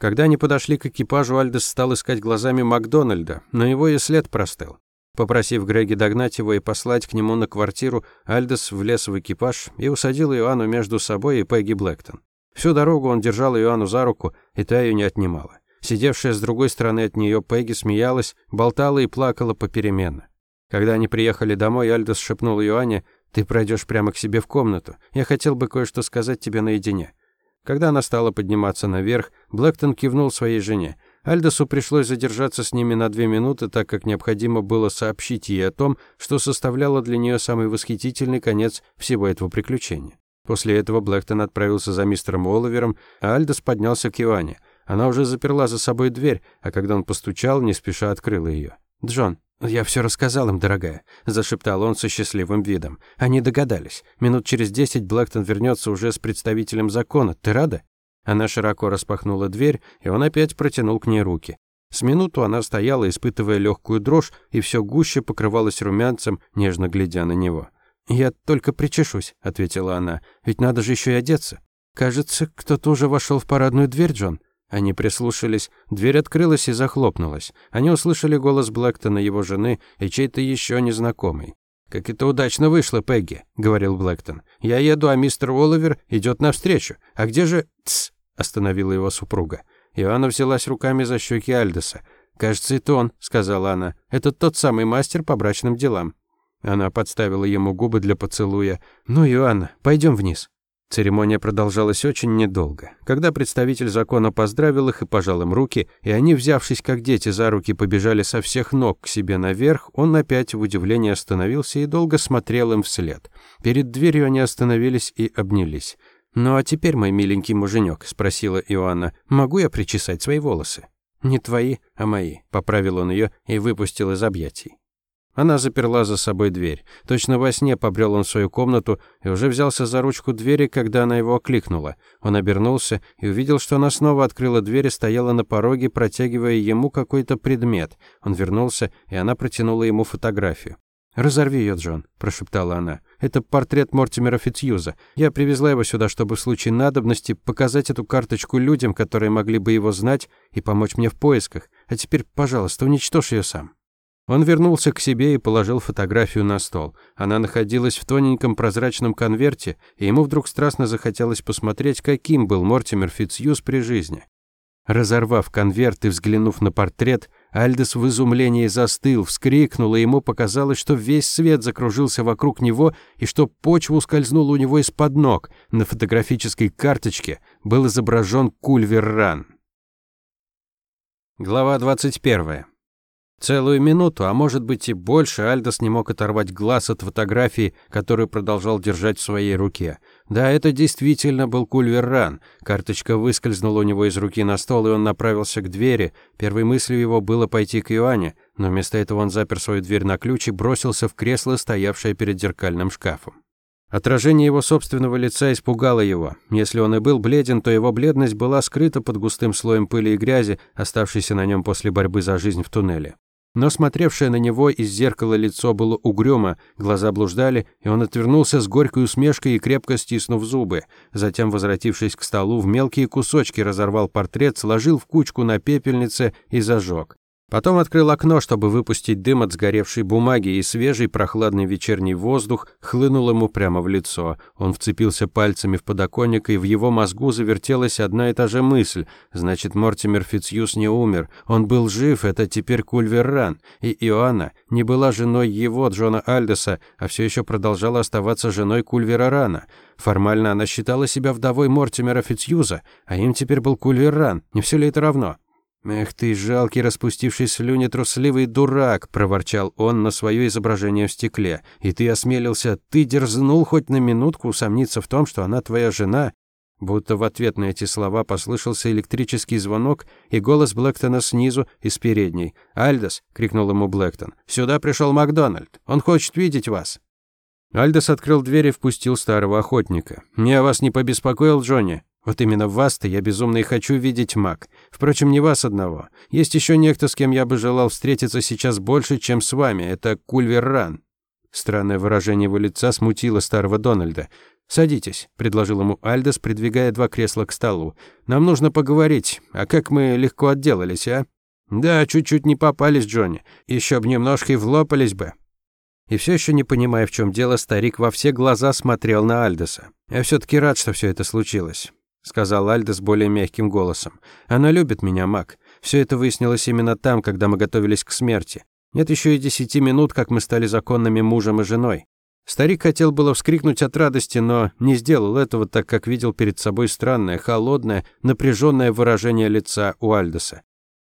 Когда они подошли к экипажу, Альдес стал искать глазами Макдональда, но его и след простыл. Попросив Греги догнать его и послать к нему на квартиру, Альдес влез в экипаж и усадил Иоанну между собой и Пегги Блэктон. Всю дорогу он держал Иоанну за руку, и та ее не отнимала. Сидевшая с другой стороны от нее Пегги смеялась, болтала и плакала попеременно. Когда они приехали домой, Альдес шепнул Иоанне, «Ты пройдешь прямо к себе в комнату. Я хотел бы кое-что сказать тебе наедине». Когда она стала подниматься наверх, Блэктон кивнул своей жене. Альдосу пришлось задержаться с ними на две минуты, так как необходимо было сообщить ей о том, что составляло для нее самый восхитительный конец всего этого приключения. После этого Блэктон отправился за мистером Оловером, а Альдос поднялся к Иоанне. Она уже заперла за собой дверь, а когда он постучал, не спеша открыла ее. «Джон, «Я все рассказал им, дорогая», — зашептал он со счастливым видом. «Они догадались. Минут через десять Блэктон вернется уже с представителем закона. Ты рада?» Она широко распахнула дверь, и он опять протянул к ней руки. С минуту она стояла, испытывая легкую дрожь, и все гуще покрывалась румянцем, нежно глядя на него. «Я только причешусь», — ответила она. «Ведь надо же еще и одеться». «Кажется, кто-то уже вошел в парадную дверь, Джон». Они прислушались, дверь открылась и захлопнулась. Они услышали голос Блэктона, его жены, и чей-то еще незнакомый. «Как это удачно вышло, Пегги», — говорил Блэктон. «Я еду, а мистер Уолловер идет навстречу. А где же...» «Тсс», — остановила его супруга. Иоанна взялась руками за щеки Альдоса. «Кажется, это он», — сказала она. «Это тот самый мастер по брачным делам». Она подставила ему губы для поцелуя. «Ну, Иоанна, пойдем вниз». Церемония продолжалась очень недолго. Когда представитель закона поздравил их и пожал им руки, и они, взявшись как дети за руки, побежали со всех ног к себе наверх, он опять в удивлении остановился и долго смотрел им вслед. Перед дверью они остановились и обнялись. «Ну а теперь, мой миленький муженек», — спросила Иоанна, — «могу я причесать свои волосы?» «Не твои, а мои», — поправил он ее и выпустил из объятий. Она заперла за собой дверь. Точно во сне побрел он в свою комнату и уже взялся за ручку двери, когда она его окликнула. Он обернулся и увидел, что она снова открыла дверь и стояла на пороге, протягивая ему какой-то предмет. Он вернулся, и она протянула ему фотографию. «Разорви ее, Джон», – прошептала она. «Это портрет Мортимера Фитцьюза. Я привезла его сюда, чтобы в случае надобности показать эту карточку людям, которые могли бы его знать и помочь мне в поисках. А теперь, пожалуйста, уничтожь ее сам». Он вернулся к себе и положил фотографию на стол. Она находилась в тоненьком прозрачном конверте, и ему вдруг страстно захотелось посмотреть, каким был Мортимер Фитцьюз при жизни. Разорвав конверт и взглянув на портрет, Альдес в изумлении застыл, вскрикнул, и ему показалось, что весь свет закружился вокруг него и что почва ускользнула у него из-под ног. На фотографической карточке был изображен Кульвер Ран. Глава 21. Целую минуту, а может быть и больше, Альдос не мог оторвать глаз от фотографии, которую продолжал держать в своей руке. Да, это действительно был Кульверран. Карточка выскользнула у него из руки на стол, и он направился к двери. Первой мыслью его было пойти к Иоанне, но вместо этого он запер свою дверь на ключ и бросился в кресло, стоявшее перед зеркальным шкафом. Отражение его собственного лица испугало его. Если он и был бледен, то его бледность была скрыта под густым слоем пыли и грязи, оставшейся на нем после борьбы за жизнь в туннеле. Но смотревшее на него из зеркала лицо было угрюмо, глаза блуждали, и он отвернулся с горькой усмешкой и крепко стиснув зубы. Затем, возвратившись к столу, в мелкие кусочки разорвал портрет, сложил в кучку на пепельнице и зажег. Потом открыл окно, чтобы выпустить дым от сгоревшей бумаги, и свежий прохладный вечерний воздух хлынул ему прямо в лицо. Он вцепился пальцами в подоконник, и в его мозгу завертелась одна и та же мысль. Значит, Мортимер Фицьюс не умер. Он был жив, это теперь Кульвер Ран. И Иоанна не была женой его, Джона Альдеса, а все еще продолжала оставаться женой Кульвера Рана. Формально она считала себя вдовой Мортимера Фицьюза, а им теперь был Кульвер Ран. Не все ли это равно? «Эх ты, жалкий распустивший слюни трусливый дурак!» — проворчал он на свое изображение в стекле. «И ты осмелился, ты дерзнул хоть на минутку усомниться в том, что она твоя жена?» Будто в ответ на эти слова послышался электрический звонок, и голос Блэктона снизу, из передней. «Альдос!» — крикнул ему Блэктон. «Сюда пришел Макдональд! Он хочет видеть вас!» Альдос открыл дверь и впустил старого охотника. «Я вас не побеспокоил, Джонни?» Вот именно вас-то я безумно и хочу видеть, Мак. Впрочем, не вас одного. Есть еще некто, с кем я бы желал встретиться сейчас больше, чем с вами. Это Кульвер Ран. Странное выражение его лица смутило старого Дональда. «Садитесь», — предложил ему Альдес, придвигая два кресла к столу. «Нам нужно поговорить. А как мы легко отделались, а?» «Да, чуть-чуть не попались, Джонни. Еще б немножко и влопались бы». И все еще не понимая, в чем дело, старик во все глаза смотрел на Альдеса. «Я все-таки рад, что все это случилось. — сказал Альдес более мягким голосом. «Она любит меня, Мак. Все это выяснилось именно там, когда мы готовились к смерти. Нет еще и десяти минут, как мы стали законными мужем и женой». Старик хотел было вскрикнуть от радости, но не сделал этого, так как видел перед собой странное, холодное, напряженное выражение лица у Альдеса.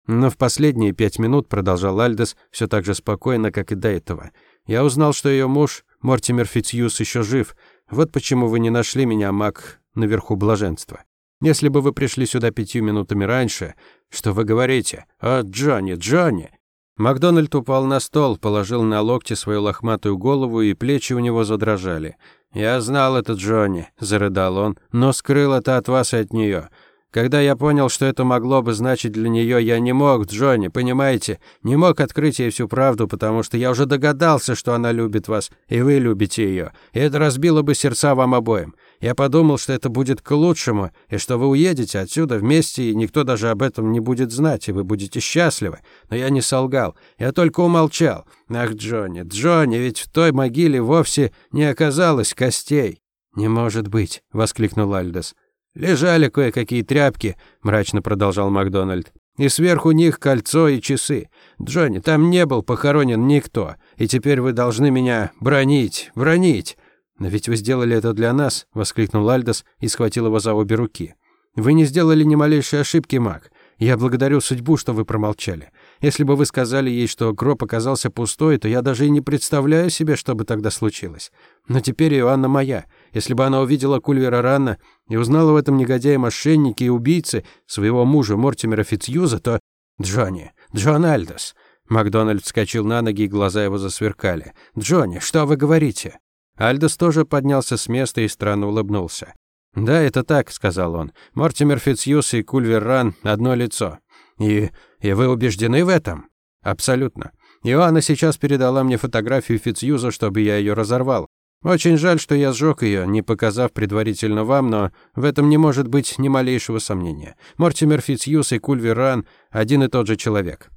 Но в последние пять минут, продолжал Альдес, все так же спокойно, как и до этого, я узнал, что ее муж, Мортимер Фитцьюс, еще жив. Вот почему вы не нашли меня, Мак, наверху блаженства. Если бы вы пришли сюда пятью минутами раньше, что вы говорите? А, Джонни, Джонни!» Макдональд упал на стол, положил на локти свою лохматую голову, и плечи у него задрожали. «Я знал это, Джонни», — зарыдал он, — «но скрыл это от вас и от нее. Когда я понял, что это могло бы значить для нее, я не мог, Джонни, понимаете? Не мог открыть ей всю правду, потому что я уже догадался, что она любит вас, и вы любите ее. И это разбило бы сердца вам обоим. Я подумал, что это будет к лучшему, и что вы уедете отсюда вместе, и никто даже об этом не будет знать, и вы будете счастливы. Но я не солгал, я только умолчал. Ах, Джонни, Джонни, ведь в той могиле вовсе не оказалось костей. «Не может быть!» — воскликнул Альдес. «Лежали кое-какие тряпки», — мрачно продолжал Макдональд. «И сверху них кольцо и часы. Джонни, там не был похоронен никто, и теперь вы должны меня бронить, бронить». «Но ведь вы сделали это для нас», — воскликнул Альдос и схватил его за обе руки. «Вы не сделали ни малейшей ошибки, Мак. Я благодарю судьбу, что вы промолчали. Если бы вы сказали ей, что гроб оказался пустой, то я даже и не представляю себе, что бы тогда случилось. Но теперь Иоанна моя. Если бы она увидела Кульвера рано и узнала в этом негодяе-мошеннике и убийце своего мужа Мортимера Фицьюза, то... Джонни, Джон Альдос. Макдональд вскочил на ноги, и глаза его засверкали. «Джонни, что вы говорите?» Альдос тоже поднялся с места и странно улыбнулся. «Да, это так», — сказал он. «Мортимер Фицьюс и Кульвер Ран — одно лицо. И... и вы убеждены в этом?» «Абсолютно. Иоанна сейчас передала мне фотографию Фицьюза, чтобы я ее разорвал. Очень жаль, что я сжег ее, не показав предварительно вам, но в этом не может быть ни малейшего сомнения. Мортимер Фицьюс и Кульвер Ран — один и тот же человек.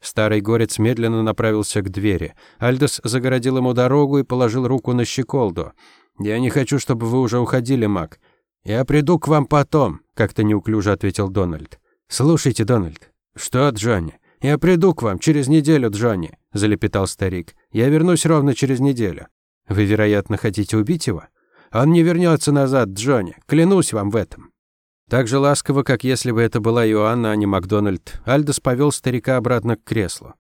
Старый горец медленно направился к двери. Альдос загородил ему дорогу и положил руку на щеколду. «Я не хочу, чтобы вы уже уходили, маг. Я приду к вам потом», — как-то неуклюже ответил Дональд. «Слушайте, Дональд». «Что, Джонни?» «Я приду к вам через неделю, Джонни», — залепетал старик. «Я вернусь ровно через неделю». «Вы, вероятно, хотите убить его?» «Он не вернется назад, Джонни. Клянусь вам в этом». Так же ласково, как если бы это была Иоанна, а не Макдональд, Альдос повел старика обратно к креслу.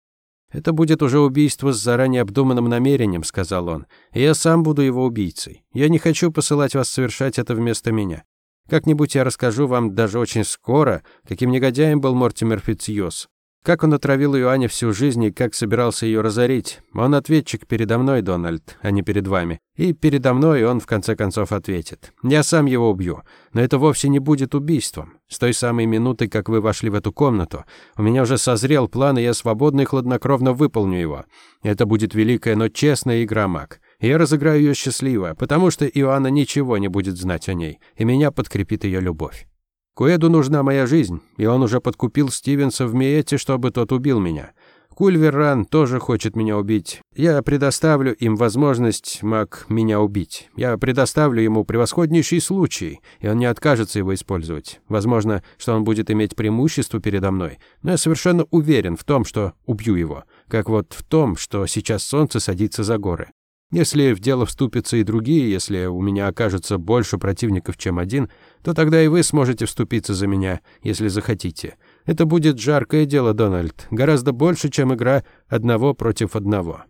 «Это будет уже убийство с заранее обдуманным намерением», — сказал он. «И я сам буду его убийцей. Я не хочу посылать вас совершать это вместо меня. Как-нибудь я расскажу вам даже очень скоро, каким негодяем был Мортимер Фитцьюс. Как он отравил Иоанне всю жизнь и как собирался ее разорить. Он ответчик передо мной, Дональд, а не перед вами. И передо мной он в конце концов ответит. Я сам его убью. Но это вовсе не будет убийством. С той самой минуты, как вы вошли в эту комнату, у меня уже созрел план, и я свободно и хладнокровно выполню его. Это будет великая, но честная игра, Мак. Я разыграю ее счастливо, потому что Иоанна ничего не будет знать о ней, и меня подкрепит ее любовь. Куэду нужна моя жизнь, и он уже подкупил Стивенса в Миете, чтобы тот убил меня. Кульверран тоже хочет меня убить. Я предоставлю им возможность, Мак, меня убить. Я предоставлю ему превосходнейший случай, и он не откажется его использовать. Возможно, что он будет иметь преимущество передо мной, но я совершенно уверен в том, что убью его, как вот в том, что сейчас солнце садится за горы. Если в дело вступятся и другие, если у меня окажется больше противников, чем один, то тогда и вы сможете вступиться за меня, если захотите. Это будет жаркое дело, Дональд, гораздо больше, чем игра одного против одного».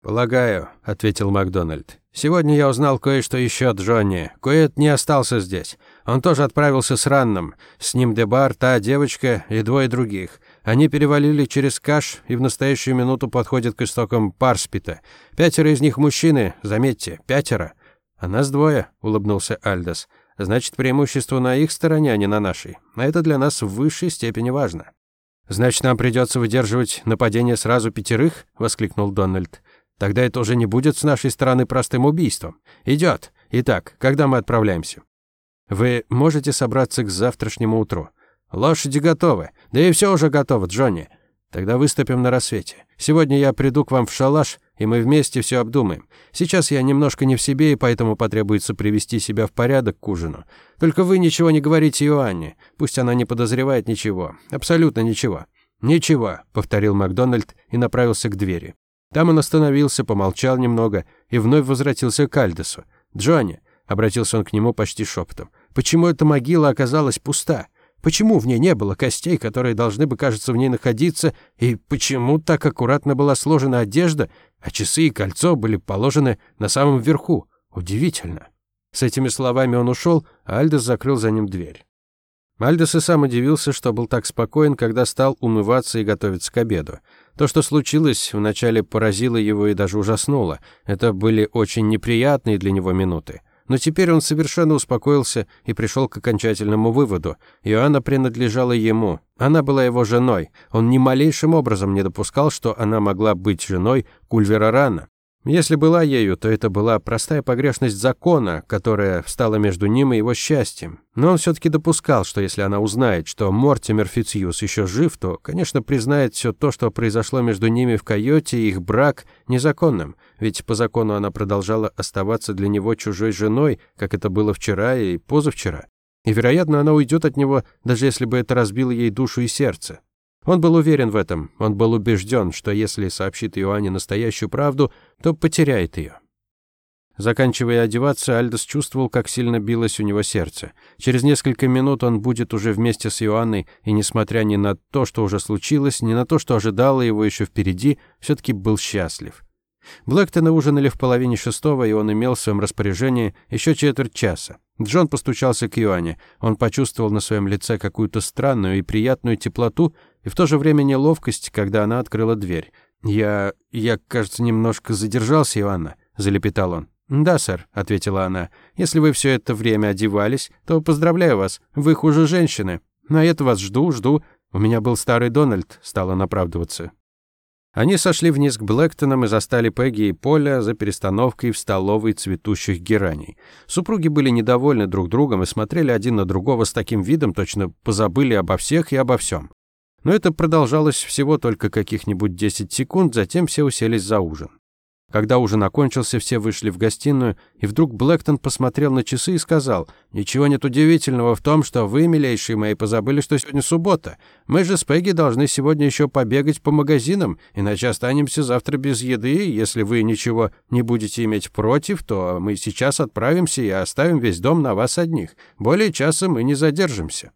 «Полагаю», — ответил Макдональд. «Сегодня я узнал кое-что еще от Джонни. Кое-то не остался здесь. Он тоже отправился с Ранном. С ним Дебар, та девочка и двое других. Они перевалили через Каш и в настоящую минуту подходят к истокам Парспита. Пятеро из них мужчины, заметьте, пятеро. А нас двое, улыбнулся Альдос. Значит, преимущество на их стороне, а не на нашей. А это для нас в высшей степени важно. Значит, нам придется выдерживать нападение сразу пятерых, воскликнул Дональд. Тогда это уже не будет с нашей стороны простым убийством. Идет. Итак, когда мы отправляемся? Вы можете собраться к завтрашнему утру. Лошади готовы. Да и все уже готово, Джонни. Тогда выступим на рассвете. Сегодня я приду к вам в шалаш, и мы вместе все обдумаем. Сейчас я немножко не в себе, и поэтому потребуется привести себя в порядок к ужину. Только вы ничего не говорите Иоанне. Пусть она не подозревает ничего. Абсолютно ничего. «Ничего», — повторил Макдональд и направился к двери. Там он остановился, помолчал немного и вновь возвратился к Альдесу. «Джонни», — обратился он к нему почти шепотом, — «почему эта могила оказалась пуста?» Почему в ней не было костей, которые должны бы, кажется, в ней находиться, и почему так аккуратно была сложена одежда, а часы и кольцо были положены на самом верху? Удивительно. С этими словами он ушел, а Альдос закрыл за ним дверь. Альдос и сам удивился, что был так спокоен, когда стал умываться и готовиться к обеду. То, что случилось, вначале поразило его и даже ужаснуло. Это были очень неприятные для него минуты. Но теперь он совершенно успокоился и пришел к окончательному выводу. Иоанна принадлежала ему. Она была его женой. Он ни малейшим образом не допускал, что она могла быть женой Кульвера Рана. Если была ею, то это была простая погрешность закона, которая встала между ним и его счастьем. Но он все-таки допускал, что если она узнает, что Мортимер Фициус еще жив, то, конечно, признает все то, что произошло между ними в койоте, их брак незаконным. Ведь по закону она продолжала оставаться для него чужой женой, как это было вчера и позавчера. И, вероятно, она уйдет от него, даже если бы это разбило ей душу и сердце. Он был уверен в этом, он был убежден, что если сообщит Иоанне настоящую правду, то потеряет ее. Заканчивая одеваться, Альдос чувствовал, как сильно билось у него сердце. Через несколько минут он будет уже вместе с Иоанной, и, несмотря ни на то, что уже случилось, ни на то, что ожидало его еще впереди, все-таки был счастлив. Блэктоны ужинали в половине шестого, и он имел в своем распоряжении еще четверть часа. Джон постучался к Иоанне. Он почувствовал на своем лице какую-то странную и приятную теплоту, и в то же время неловкость, когда она открыла дверь. «Я... я, кажется, немножко задержался, Иоанна», — залепетал он. «Да, сэр», — ответила она. «Если вы все это время одевались, то поздравляю вас, вы хуже женщины. На это вас жду, жду. У меня был старый Дональд», — стала оправдываться. Они сошли вниз к Блэктонам и застали Пегги и Поля за перестановкой в столовой цветущих гераний. Супруги были недовольны друг другом и смотрели один на другого с таким видом, точно позабыли обо всех и обо всем. Но это продолжалось всего только каких-нибудь 10 секунд, затем все уселись за ужин. Когда ужин окончился, все вышли в гостиную, и вдруг Блэктон посмотрел на часы и сказал, «Ничего нет удивительного в том, что вы, милейшие мои, позабыли, что сегодня суббота. Мы же с Пегги должны сегодня еще побегать по магазинам, иначе останемся завтра без еды. Если вы ничего не будете иметь против, то мы сейчас отправимся и оставим весь дом на вас одних. Более часа мы не задержимся».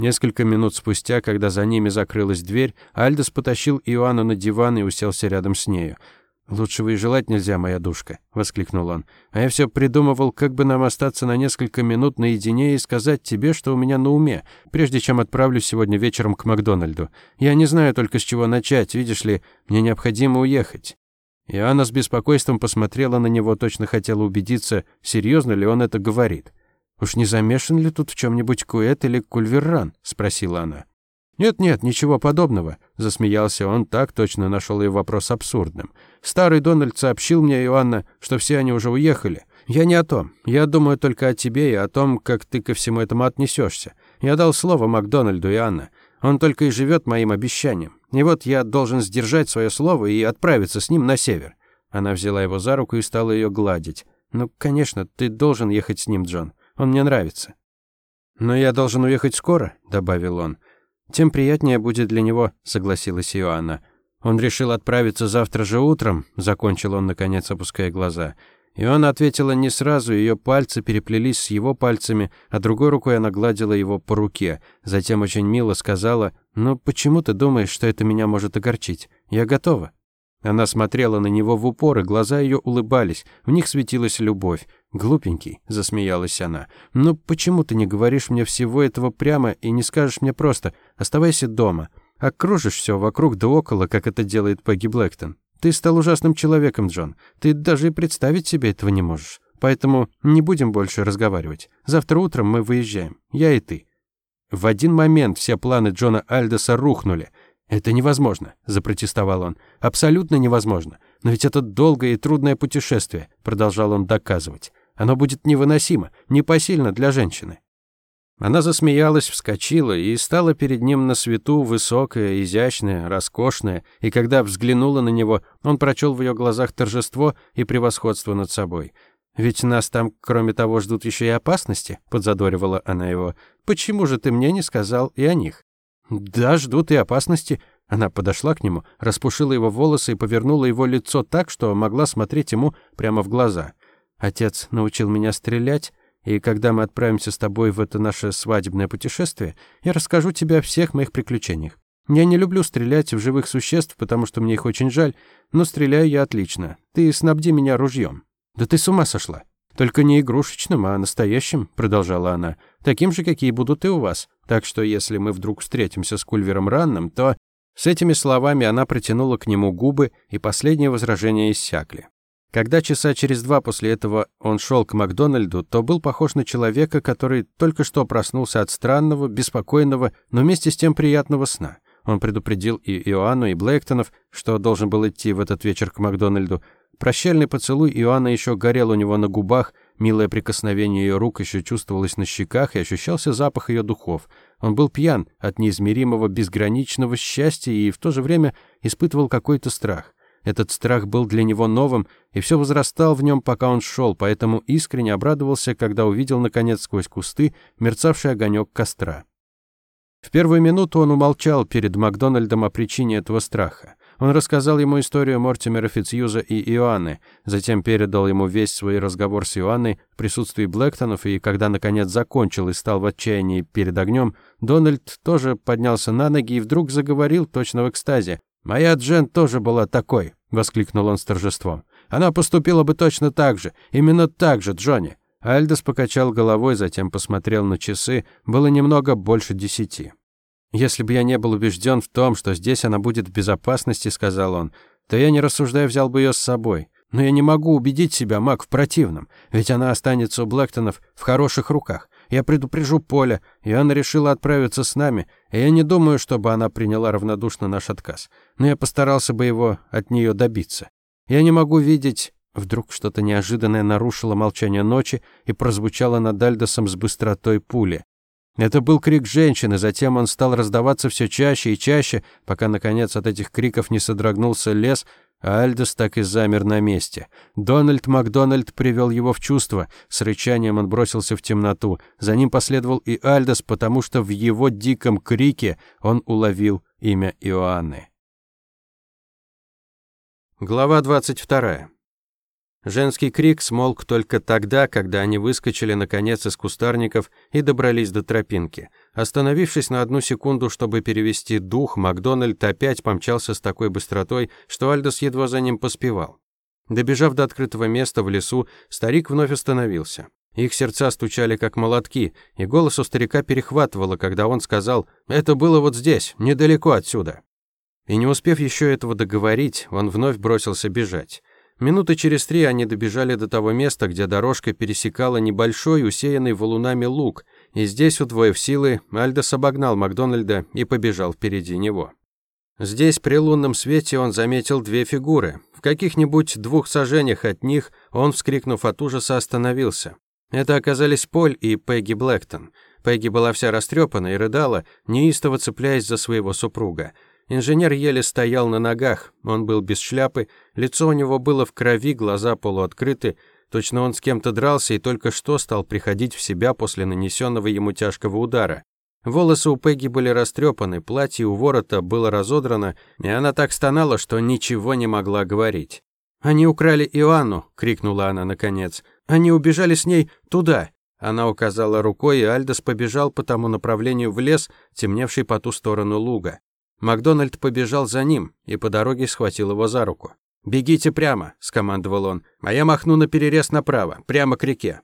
Несколько минут спустя, когда за ними закрылась дверь, Альдос потащил Иоанну на диван и уселся рядом с нею. «Лучшего и желать нельзя, моя душка», — воскликнул он. «А я все придумывал, как бы нам остаться на несколько минут наедине и сказать тебе, что у меня на уме, прежде чем отправлюсь сегодня вечером к Макдональду. Я не знаю только с чего начать, видишь ли, мне необходимо уехать». Иоанна с беспокойством посмотрела на него, точно хотела убедиться, серьезно ли он это говорит. «Уж не замешан ли тут в чем-нибудь Куэт или Кульверран?» — спросила она. «Нет-нет, ничего подобного», — засмеялся он, так точно нашел ее вопрос абсурдным. «Старый Дональд сообщил мне, Иоанна, что все они уже уехали. Я не о том. Я думаю только о тебе и о том, как ты ко всему этому отнесешься. Я дал слово Макдональду, Иоанна. Он только и живет моим обещанием. И вот я должен сдержать свое слово и отправиться с ним на север». Она взяла его за руку и стала ее гладить. «Ну, конечно, ты должен ехать с ним, Джон. Он мне нравится». «Но я должен уехать скоро», — добавил он. «Тем приятнее будет для него», — согласилась Иоанна. «Он решил отправиться завтра же утром», — закончил он, наконец, опуская глаза. Иоанна ответила не сразу, ее пальцы переплелись с его пальцами, а другой рукой она гладила его по руке. Затем очень мило сказала, «Ну, почему ты думаешь, что это меня может огорчить? Я готова». Она смотрела на него в упор, и глаза ее улыбались, в них светилась любовь. «Глупенький», — засмеялась она. «Ну почему ты не говоришь мне всего этого прямо и не скажешь мне просто «оставайся дома», а кружишь все вокруг да около, как это делает Пегги Блэктон? Ты стал ужасным человеком, Джон. Ты даже и представить себе этого не можешь. Поэтому не будем больше разговаривать. Завтра утром мы выезжаем. Я и ты». В один момент все планы Джона Альдоса рухнули — «Это невозможно», — запротестовал он. «Абсолютно невозможно. Но ведь это долгое и трудное путешествие», — продолжал он доказывать. «Оно будет невыносимо, непосильно для женщины». Она засмеялась, вскочила и стала перед ним на свету, высокая, изящная, роскошная, и когда взглянула на него, он прочел в ее глазах торжество и превосходство над собой. «Ведь нас там, кроме того, ждут еще и опасности», — подзадоривала она его. «Почему же ты мне не сказал и о них?» «Да, ждут и опасности». Она подошла к нему, распушила его волосы и повернула его лицо так, что могла смотреть ему прямо в глаза. «Отец научил меня стрелять, и когда мы отправимся с тобой в это наше свадебное путешествие, я расскажу тебе о всех моих приключениях. Я не люблю стрелять в живых существ, потому что мне их очень жаль, но стреляю я отлично. Ты снабди меня ружьем». «Да ты с ума сошла!» «Только не игрушечным, а настоящим», — продолжала она. «Таким же, какие будут и у вас. Так что если мы вдруг встретимся с Кульвером Ранным, то...» С этими словами она протянула к нему губы, и последние возражения иссякли. Когда часа через два после этого он шел к Макдональду, то был похож на человека, который только что проснулся от странного, беспокойного, но вместе с тем приятного сна. Он предупредил и Иоанну, и Блэктонов, что должен был идти в этот вечер к Макдональду, Прощальный поцелуй Иоанна еще горел у него на губах, милое прикосновение ее рук еще чувствовалось на щеках и ощущался запах ее духов. Он был пьян от неизмеримого безграничного счастья и в то же время испытывал какой-то страх. Этот страх был для него новым, и все возрастал в нем, пока он шел, поэтому искренне обрадовался, когда увидел, наконец, сквозь кусты мерцавший огонек костра. В первую минуту он умолчал перед Макдональдом о причине этого страха. Он рассказал ему историю Мортимера Фицьюза и Иоанны, затем передал ему весь свой разговор с Иоанной в присутствии Блэктонов, и когда, наконец, закончил и стал в отчаянии перед огнем, Дональд тоже поднялся на ноги и вдруг заговорил точно в экстазе. «Моя Джен тоже была такой», — воскликнул он с торжеством. «Она поступила бы точно так же, именно так же, Джонни». Альдос покачал головой, затем посмотрел на часы, было немного больше десяти. «Если бы я не был убежден в том, что здесь она будет в безопасности», — сказал он, «то я, не рассуждая, взял бы ее с собой. Но я не могу убедить себя, Мак, в противном, ведь она останется у Блэктонов в хороших руках. Я предупрежу Поля, и она решила отправиться с нами, и я не думаю, чтобы она приняла равнодушно наш отказ. Но я постарался бы его от нее добиться. Я не могу видеть...» Вдруг что-то неожиданное нарушило молчание ночи и прозвучало над Альдосом с быстротой пули. Это был крик женщины, затем он стал раздаваться все чаще и чаще, пока, наконец, от этих криков не содрогнулся лес, а Альдос так и замер на месте. Дональд Макдональд привел его в чувство. С рычанием он бросился в темноту. За ним последовал и Альдос, потому что в его диком крике он уловил имя Иоанны. Глава двадцать вторая. Женский крик смолк только тогда, когда они выскочили наконец из кустарников и добрались до тропинки. Остановившись на одну секунду, чтобы перевести дух, Макдональд опять помчался с такой быстротой, что Альдос едва за ним поспевал. Добежав до открытого места в лесу, старик вновь остановился. Их сердца стучали как молотки, и голос у старика перехватывало, когда он сказал «Это было вот здесь, недалеко отсюда». И не успев еще этого договорить, он вновь бросился бежать. Минуты через три они добежали до того места, где дорожка пересекала небольшой, усеянный валунами луг, и здесь, удвоив силы, Альдос обогнал Макдональда и побежал впереди него. Здесь, при лунном свете, он заметил две фигуры. В каких-нибудь двух сажениях от них он, вскрикнув от ужаса, остановился. Это оказались Поль и Пегги Блэктон. Пегги была вся растрепана и рыдала, неистово цепляясь за своего супруга. Инженер еле стоял на ногах, он был без шляпы, лицо у него было в крови, глаза полуоткрыты, точно он с кем-то дрался и только что стал приходить в себя после нанесенного ему тяжкого удара. Волосы у Пегги были растрепаны, платье у ворота было разодрано, и она так стонала, что ничего не могла говорить. «Они украли Иоанну!» — крикнула она наконец. «Они убежали с ней туда!» Она указала рукой, и Альдос побежал по тому направлению в лес, темневший по ту сторону луга. Макдональд побежал за ним и по дороге схватил его за руку. «Бегите прямо», — скомандовал он, — «а я махну на перерез направо, прямо к реке».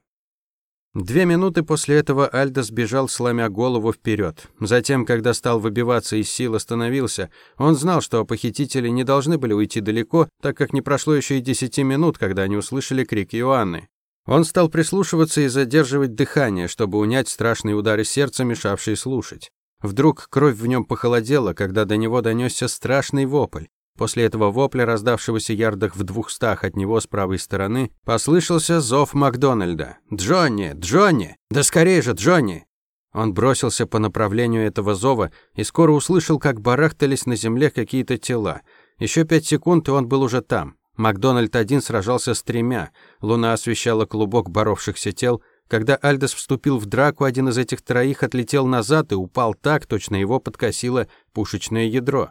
Две минуты после этого Альдос бежал, сломя голову вперед. Затем, когда стал выбиваться из сил, остановился. Он знал, что похитители не должны были уйти далеко, так как не прошло еще и десяти минут, когда они услышали крик Иоанны. Он стал прислушиваться и задерживать дыхание, чтобы унять страшные удары сердца, мешавшие слушать. Вдруг кровь в нем похолодела, когда до него донесся страшный вопль. После этого вопля, раздавшегося ярдах в двухстах от него с правой стороны, послышался зов Макдональда. «Джонни! Джонни! Да скорее же, Джонни!» Он бросился по направлению этого зова и скоро услышал, как барахтались на земле какие-то тела. Еще пять секунд, и он был уже там. Макдональд один сражался с тремя. Луна освещала клубок боровшихся тел, когда Альдос вступил в драку, один из этих троих отлетел назад и упал так, точно его подкосило пушечное ядро.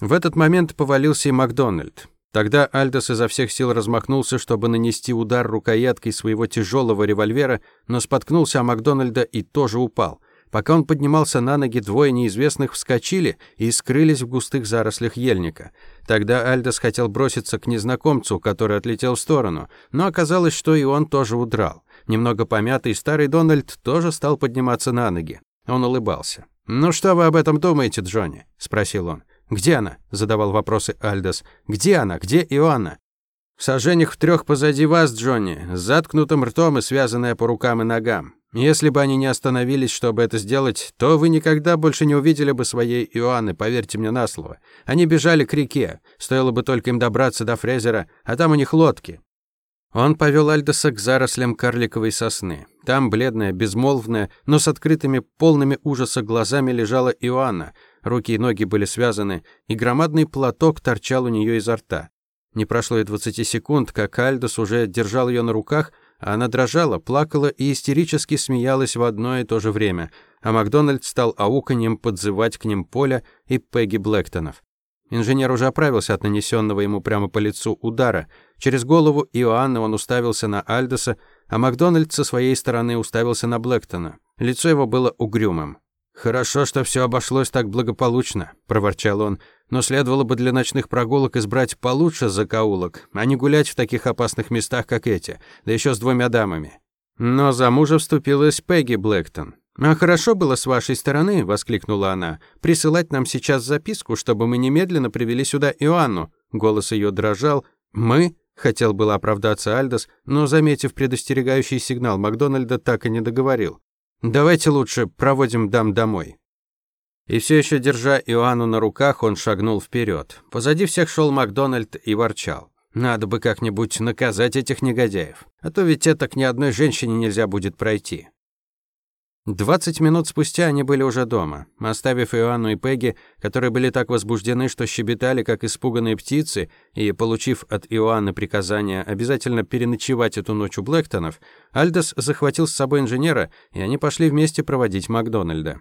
В этот момент повалился и Макдональд. Тогда Альдос изо всех сил размахнулся, чтобы нанести удар рукояткой своего тяжелого револьвера, но споткнулся о Макдональда и тоже упал. Пока он поднимался на ноги, двое неизвестных вскочили и скрылись в густых зарослях ельника. Тогда Альдос хотел броситься к незнакомцу, который отлетел в сторону, но оказалось, что и он тоже удрал. Немного помятый старый Дональд тоже стал подниматься на ноги. Он улыбался. «Ну что вы об этом думаете, Джонни?» – спросил он. «Где она?» – задавал вопросы Альдос. «Где она? Где Иоанна?» «В сожжениях в трех позади вас, Джонни, с заткнутым ртом и связанная по рукам и ногам. Если бы они не остановились, чтобы это сделать, то вы никогда больше не увидели бы своей Иоанны, поверьте мне на слово. Они бежали к реке, стоило бы только им добраться до Фрезера, а там у них лодки. Он повел Альдоса к зарослям карликовой сосны. Там, бледная, безмолвная, но с открытыми, полными ужаса глазами лежала Иоанна. Руки и ноги были связаны, и громадный платок торчал у нее изо рта. Не прошло и двадцати секунд, как Альдос уже держал ее на руках, а она дрожала, плакала и истерически смеялась в одно и то же время, а Макдональд стал ауканьем подзывать к ним Поля и Пегги Блэктонов. Инженер уже оправился от нанесенного ему прямо по лицу удара. Через голову Иоанна он уставился на Альдоса, а Макдональд со своей стороны уставился на Блэктона. Лицо его было угрюмым. «Хорошо, что все обошлось так благополучно», — проворчал он. «Но следовало бы для ночных прогулок избрать получше закоулок, а не гулять в таких опасных местах, как эти, да еще с двумя дамами». Но за мужа вступилась Пегги Блэктон. «А хорошо было с вашей стороны», — воскликнула она, «присылать нам сейчас записку, чтобы мы немедленно привели сюда Иоанну». Голос ее дрожал. «Мы?» — хотел было оправдаться Альдос, но, заметив предостерегающий сигнал Макдональда, так и не договорил. «Давайте лучше проводим дам домой». И все еще держа Иоанну на руках, он шагнул вперед. Позади всех шел Макдональд и ворчал. «Надо бы как-нибудь наказать этих негодяев, а то ведь это к ни одной женщине нельзя будет пройти». Двадцать минут спустя они были уже дома, оставив Иоанну и Пегги, которые были так возбуждены, что щебетали, как испуганные птицы, и, получив от Иоанны приказание обязательно переночевать эту ночь у Блэктонов, Альдос захватил с собой инженера, и они пошли вместе проводить Макдональда.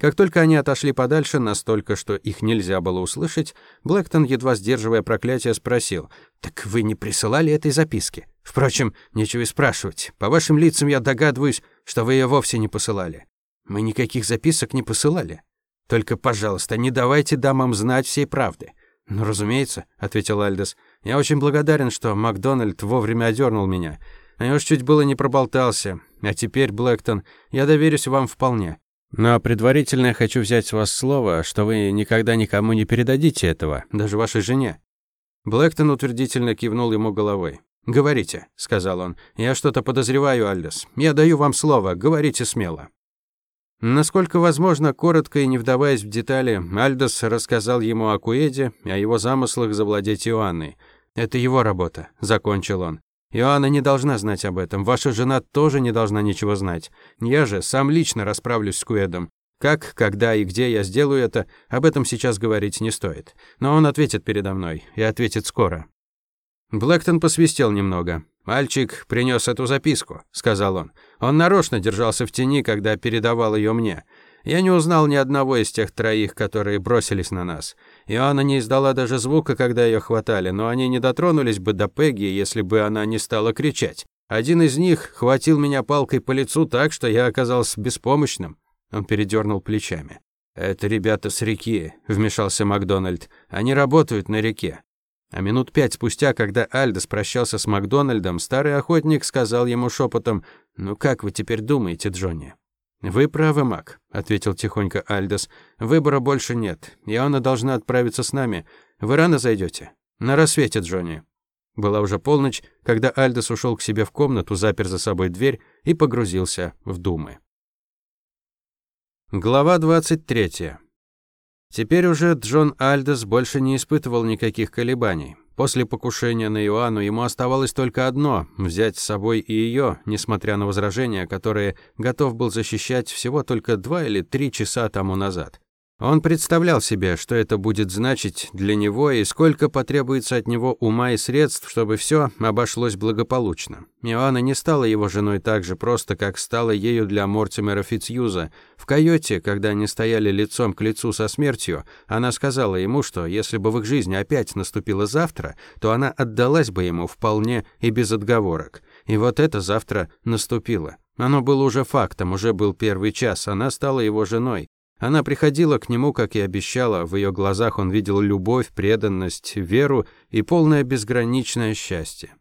Как только они отошли подальше, настолько, что их нельзя было услышать, Блэктон, едва сдерживая проклятие, спросил, «Так вы не присылали этой записки? Впрочем, нечего и спрашивать. По вашим лицам я догадываюсь, что вы ее вовсе не посылали. Мы никаких записок не посылали. Только, пожалуйста, не давайте дамам знать всей правды». «Ну, разумеется», — ответил Альдес. «Я очень благодарен, что Макдональд вовремя одернул меня. Я уж чуть было не проболтался. А теперь, Блэктон, я доверюсь вам вполне. Но предварительно я хочу взять с вас слово, что вы никогда никому не передадите этого, даже вашей жене». Блэктон утвердительно кивнул ему головой. «Говорите», — сказал он. «Я что-то подозреваю, Альдес. Я даю вам слово. Говорите смело». Насколько возможно, коротко и не вдаваясь в детали, Альдос рассказал ему о Куэде о его замыслах завладеть Иоанной. «Это его работа», — закончил он. Иоанна не должна знать об этом. Ваша жена тоже не должна ничего знать. Я же сам лично расправлюсь с Куэдом. Как, когда и где я сделаю это, об этом сейчас говорить не стоит. Но он ответит передо мной, и ответит скоро. Блэктон посвистел немного. «Мальчик принес эту записку», — сказал он. «Он нарочно держался в тени, когда передавал ее мне. Я не узнал ни одного из тех троих, которые бросились на нас. Иоанна не издала даже звука, когда ее хватали, но они не дотронулись бы до Пегги, если бы она не стала кричать. Один из них хватил меня палкой по лицу так, что я оказался беспомощным. Он передернул плечами. «Это ребята с реки», — вмешался Макдональд. «Они работают на реке». А минут пять спустя, когда Альдос прощался с Макдональдом, старый охотник сказал ему шепотом, «Ну как вы теперь думаете, Джонни?» «Вы правы, Мак», — ответил тихонько Альдос. «Выбора больше нет. И она должна отправиться с нами. Вы рано зайдете?» «На рассвете, Джонни». Была уже полночь, когда Альдос ушел к себе в комнату, запер за собой дверь и погрузился в думы. Глава 23. Теперь уже Джон Альдос больше не испытывал никаких колебаний. После покушения на Иоанну ему оставалось только одно – взять с собой и ее, несмотря на возражения, которые готов был защищать всего только два или три часа тому назад. Он представлял себе, что это будет значить для него и сколько потребуется от него ума и средств, чтобы все обошлось благополучно. Иоанна не стала его женой так же просто, как стала ею для Мортимера Фитцьюза. В койоте, когда они стояли лицом к лицу со смертью, она сказала ему, что если бы в их жизни опять наступило завтра, то она отдалась бы ему вполне и без отговорок. И вот это завтра наступило. Оно было уже фактом, уже был первый час, она стала его женой. Она приходила к нему, как и обещала, в ее глазах он видел любовь, преданность, веру и полное безграничное счастье.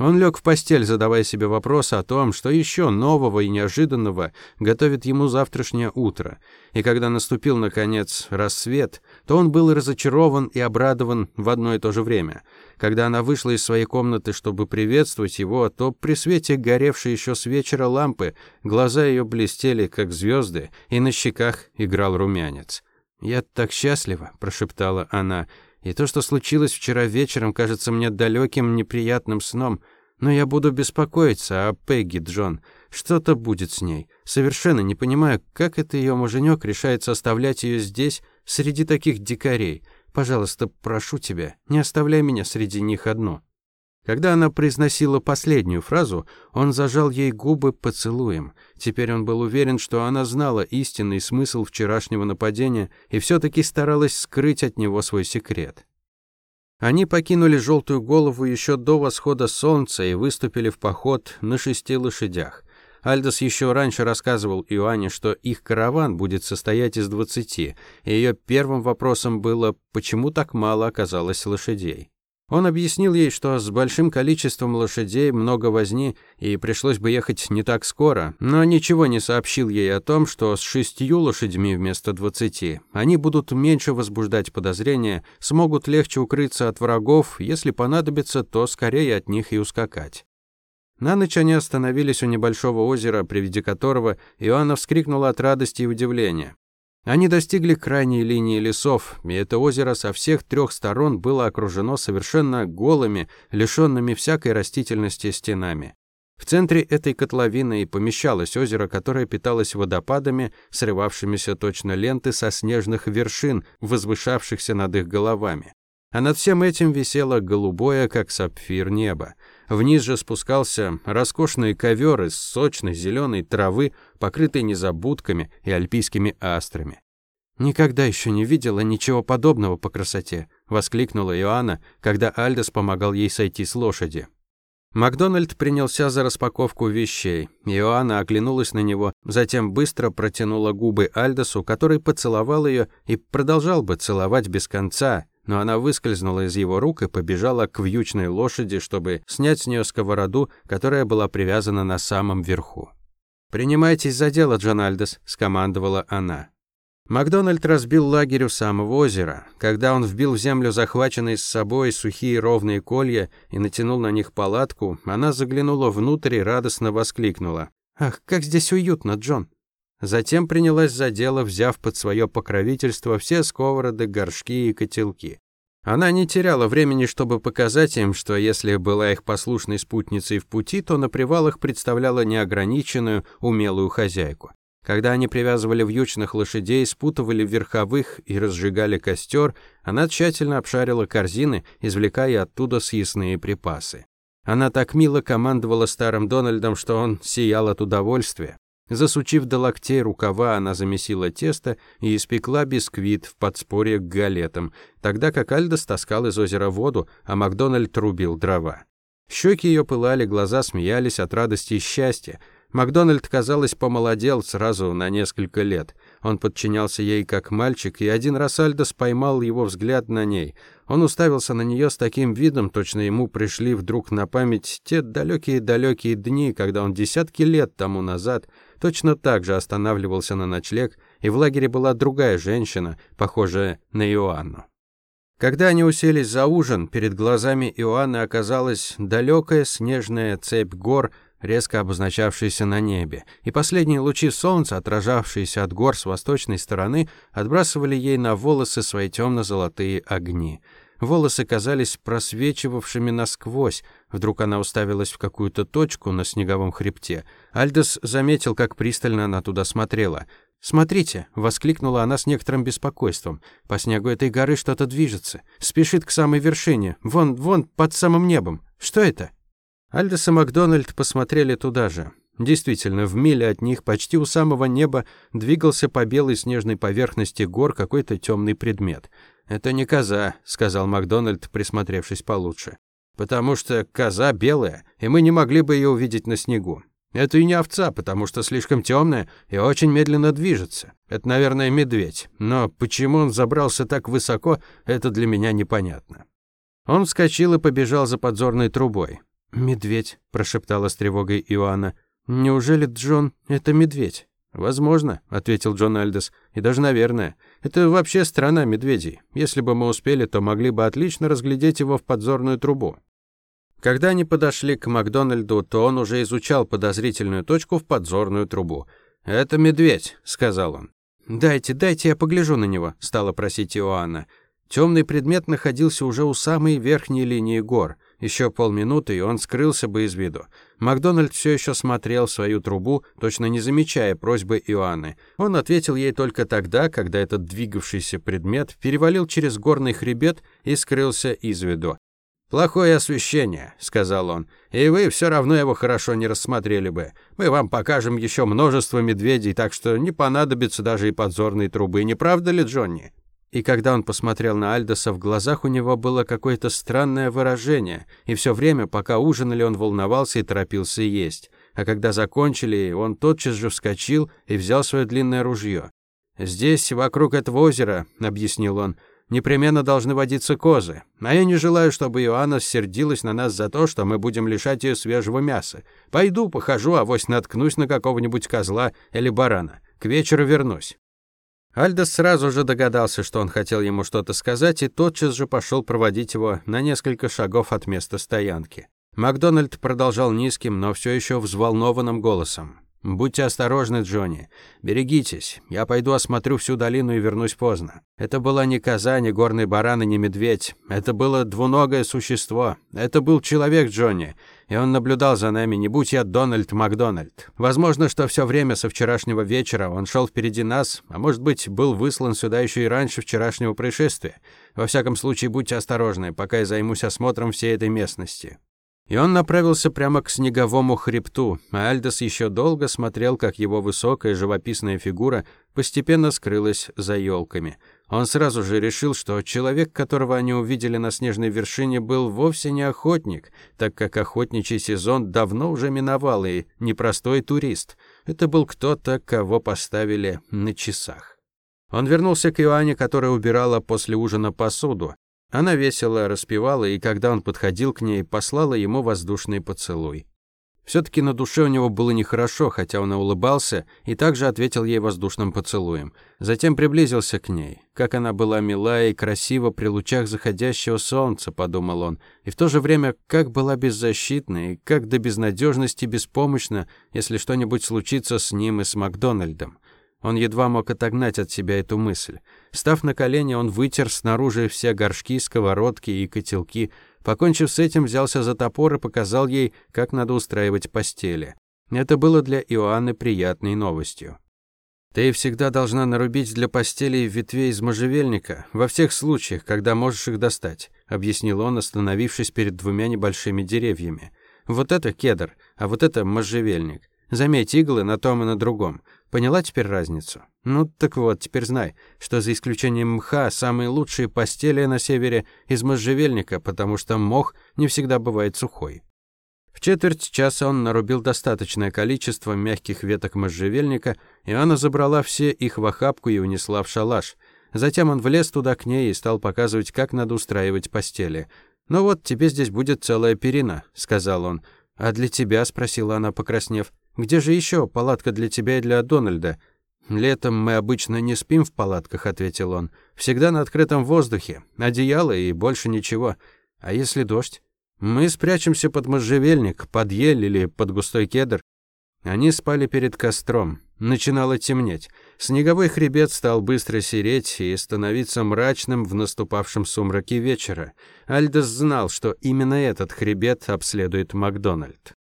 Он лег в постель, задавая себе вопрос о том, что еще нового и неожиданного готовит ему завтрашнее утро. И когда наступил, наконец, рассвет, то он был разочарован и обрадован в одно и то же время. Когда она вышла из своей комнаты, чтобы приветствовать его, то при свете горевшей еще с вечера лампы глаза ее блестели, как звезды, и на щеках играл румянец. «Я так счастлива», — прошептала она, — и то, что случилось вчера вечером, кажется мне далеким, неприятным сном. Но я буду беспокоиться о Пегги, Джон. Что-то будет с ней. Совершенно не понимаю, как это ее муженек решается оставлять ее здесь, среди таких дикарей. Пожалуйста, прошу тебя, не оставляй меня среди них одну». Когда она произносила последнюю фразу, он зажал ей губы поцелуем. Теперь он был уверен, что она знала истинный смысл вчерашнего нападения и все-таки старалась скрыть от него свой секрет. Они покинули желтую голову еще до восхода солнца и выступили в поход на шести лошадях. Альдос еще раньше рассказывал Иоанне, что их караван будет состоять из двадцати, и ее первым вопросом было, почему так мало оказалось лошадей. Он объяснил ей, что с большим количеством лошадей много возни, и пришлось бы ехать не так скоро, но ничего не сообщил ей о том, что с шестью лошадьми вместо двадцати они будут меньше возбуждать подозрения, смогут легче укрыться от врагов, если понадобится, то скорее от них и ускакать. На ночь они остановились у небольшого озера, при виде которого Иоанна вскрикнула от радости и удивления. Они достигли крайней линии лесов, и это озеро со всех трех сторон было окружено совершенно голыми, лишенными всякой растительности стенами. В центре этой котловины и помещалось озеро, которое питалось водопадами, срывавшимися точно ленты со снежных вершин, возвышавшихся над их головами. А над всем этим висело голубое, как сапфир, небо. Вниз же спускался роскошный ковер из сочной зеленой травы, покрытый незабудками и альпийскими астрами. «Никогда еще не видела ничего подобного по красоте», — воскликнула Иоанна, когда Альдос помогал ей сойти с лошади. Макдональд принялся за распаковку вещей. Иоанна оглянулась на него, затем быстро протянула губы Альдосу, который поцеловал ее и продолжал бы целовать без конца, но она выскользнула из его рук и побежала к вьючной лошади, чтобы снять с нее сковороду, которая была привязана на самом верху. «Принимайтесь за дело, Джон Альдос», — скомандовала она. Макдональд разбил лагерь у самого озера. Когда он вбил в землю захваченные с собой сухие ровные колья и натянул на них палатку, она заглянула внутрь и радостно воскликнула. «Ах, как здесь уютно, Джон!» Затем принялась за дело, взяв под свое покровительство все сковороды, горшки и котелки. Она не теряла времени, чтобы показать им, что если была их послушной спутницей в пути, то на привалах представляла неограниченную, умелую хозяйку. Когда они привязывали вьючных лошадей, спутывали верховых и разжигали костер, она тщательно обшарила корзины, извлекая оттуда съестные припасы. Она так мило командовала старым Дональдом, что он сиял от удовольствия. Засучив до локтей рукава, она замесила тесто и испекла бисквит в подспорье к галетам, тогда как Альдос таскал из озера воду, а Макдональд рубил дрова. Щеки ее пылали, глаза смеялись от радости и счастья. Макдональд, казалось, помолодел сразу на несколько лет. Он подчинялся ей как мальчик, и один раз Альдос поймал его взгляд на ней. Он уставился на нее с таким видом, точно ему пришли вдруг на память те далекие-далекие дни, когда он десятки лет тому назад точно так же останавливался на ночлег, и в лагере была другая женщина, похожая на Иоанну. Когда они уселись за ужин, перед глазами Иоанны оказалась далекая снежная цепь гор, резко обозначавшиеся на небе, и последние лучи солнца, отражавшиеся от гор с восточной стороны, отбрасывали ей на волосы свои темно-золотые огни. Волосы казались просвечивавшими насквозь. Вдруг она уставилась в какую-то точку на снеговом хребте. Альдос заметил, как пристально она туда смотрела. «Смотрите!» — воскликнула она с некоторым беспокойством. «По снегу этой горы что-то движется. Спешит к самой вершине. Вон, вон, под самым небом. Что это?» Альдес и Макдональд посмотрели туда же. Действительно, в миле от них, почти у самого неба, двигался по белой снежной поверхности гор какой-то темный предмет. «Это не коза», — сказал Макдональд, присмотревшись получше. «Потому что коза белая, и мы не могли бы ее увидеть на снегу. Это и не овца, потому что слишком темная и очень медленно движется. Это, наверное, медведь. Но почему он забрался так высоко, это для меня непонятно». Он вскочил и побежал за подзорной трубой. «Медведь», — прошептала с тревогой Иоанна. «Неужели Джон — это медведь?» «Возможно», — ответил Джон Альдес. «И даже наверное. Это вообще страна медведей. Если бы мы успели, то могли бы отлично разглядеть его в подзорную трубу». Когда они подошли к Макдональду, то он уже изучал подозрительную точку в подзорную трубу. «Это медведь», — сказал он. «Дайте, дайте я погляжу на него», — стала просить Иоанна. Темный предмет находился уже у самой верхней линии гор — еще полминуты, и он скрылся бы из виду. Макдональд все еще смотрел свою трубу, точно не замечая просьбы Иоанны. Он ответил ей только тогда, когда этот двигавшийся предмет перевалил через горный хребет и скрылся из виду. «Плохое освещение», — сказал он, — «и вы все равно его хорошо не рассмотрели бы. Мы вам покажем еще множество медведей, так что не понадобится даже и подзорной трубы, не правда ли, Джонни?» И когда он посмотрел на Альдоса, в глазах у него было какое-то странное выражение, и все время, пока ужинали, он волновался и торопился есть. А когда закончили, он тотчас же вскочил и взял свое длинное ружье. «Здесь, вокруг этого озера», — объяснил он, — «непременно должны водиться козы. А я не желаю, чтобы Иоанна сердилась на нас за то, что мы будем лишать ее свежего мяса. Пойду, похожу, авось наткнусь на какого-нибудь козла или барана. К вечеру вернусь». Альдос сразу же догадался, что он хотел ему что-то сказать, и тотчас же пошел проводить его на несколько шагов от места стоянки. Макдональд продолжал низким, но все еще взволнованным голосом. «Будьте осторожны, Джонни. Берегитесь. Я пойду осмотрю всю долину и вернусь поздно. Это была не коза, не горный баран и не медведь. Это было двуногое существо. Это был человек, Джонни. И он наблюдал за нами, не будь я Дональд Макдональд. Возможно, что все время со вчерашнего вечера он шел впереди нас, а может быть, был выслан сюда еще и раньше вчерашнего происшествия. Во всяком случае, будьте осторожны, пока я займусь осмотром всей этой местности». И он направился прямо к снеговому хребту, а Альдос еще долго смотрел, как его высокая живописная фигура постепенно скрылась за елками. Он сразу же решил, что человек, которого они увидели на снежной вершине, был вовсе не охотник, так как охотничий сезон давно уже миновал и непростой турист. Это был кто-то, кого поставили на часах. Он вернулся к Иоанне, которая убирала после ужина посуду. Она весело распевала, и когда он подходил к ней, послала ему воздушный поцелуй. Все-таки на душе у него было нехорошо, хотя он и улыбался, и также ответил ей воздушным поцелуем. Затем приблизился к ней. Как она была мила и красива при лучах заходящего солнца, подумал он, и в то же время как была беззащитна и как до безнадежности беспомощна, если что-нибудь случится с ним и с Макдональдом. Он едва мог отогнать от себя эту мысль. Став на колени, он вытер снаружи все горшки, сковородки и котелки, Покончив с этим, взялся за топор и показал ей, как надо устраивать постели. Это было для Иоанны приятной новостью. «Ты всегда должна нарубить для постели ветвей из можжевельника, во всех случаях, когда можешь их достать», объяснил он, остановившись перед двумя небольшими деревьями. «Вот это кедр, а вот это можжевельник. Заметь иглы на том и на другом. Поняла теперь разницу? Ну, так вот, теперь знай, что за исключением мха, самые лучшие постели на севере из можжевельника, потому что мох не всегда бывает сухой. В четверть часа он нарубил достаточное количество мягких веток можжевельника, и она забрала все их в охапку и унесла в шалаш. Затем он влез туда к ней и стал показывать, как надо устраивать постели. «Ну вот, тебе здесь будет целая перина», — сказал он. «А для тебя?» — спросила она, покраснев. Где же еще палатка для тебя и для Дональда? Летом мы обычно не спим в палатках, ответил он. Всегда на открытом воздухе, одеяло и больше ничего. А если дождь? Мы спрячемся под можжевельник, под ель или под густой кедр. Они спали перед костром. Начинало темнеть. Снеговой хребет стал быстро сереть и становиться мрачным в наступавшем сумраке вечера. Альдос знал, что именно этот хребет обследует Макдональд.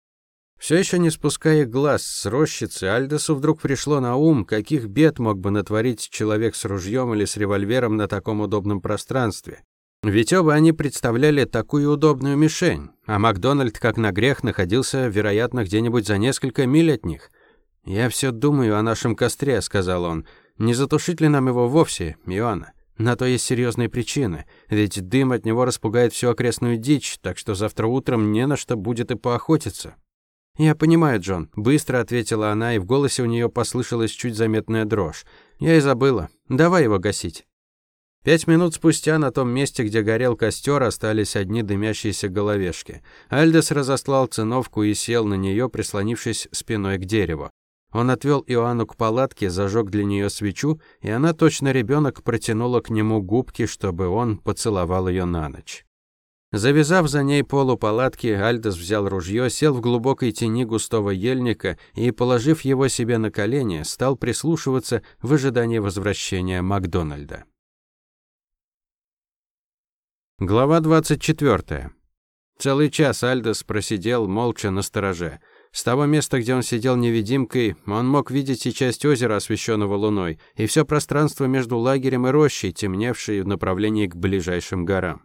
Все еще не спуская глаз с рощицы, Альдосу вдруг пришло на ум, каких бед мог бы натворить человек с ружьем или с револьвером на таком удобном пространстве. Ведь оба они представляли такую удобную мишень, а Макдональд, как на грех, находился, вероятно, где-нибудь за несколько миль от них. «Я все думаю о нашем костре», — сказал он. «Не затушить ли нам его вовсе, Иоанна? На то есть серьезные причины, ведь дым от него распугает всю окрестную дичь, так что завтра утром не на что будет и поохотиться». «Я понимаю, Джон», — быстро ответила она, и в голосе у нее послышалась чуть заметная дрожь. «Я и забыла. Давай его гасить». Пять минут спустя на том месте, где горел костер, остались одни дымящиеся головешки. Альдес разослал циновку и сел на нее, прислонившись спиной к дереву. Он отвел Иоанну к палатке, зажег для нее свечу, и она, точно ребенок, протянула к нему губки, чтобы он поцеловал ее на ночь. Завязав за ней полу палатки, Альдос взял ружье, сел в глубокой тени густого ельника и, положив его себе на колени, стал прислушиваться в ожидании возвращения Макдональда. Глава 24. Целый час Альдос просидел молча на стороже. С того места, где он сидел невидимкой, он мог видеть и часть озера, освещенного луной, и все пространство между лагерем и рощей, темневшей в направлении к ближайшим горам.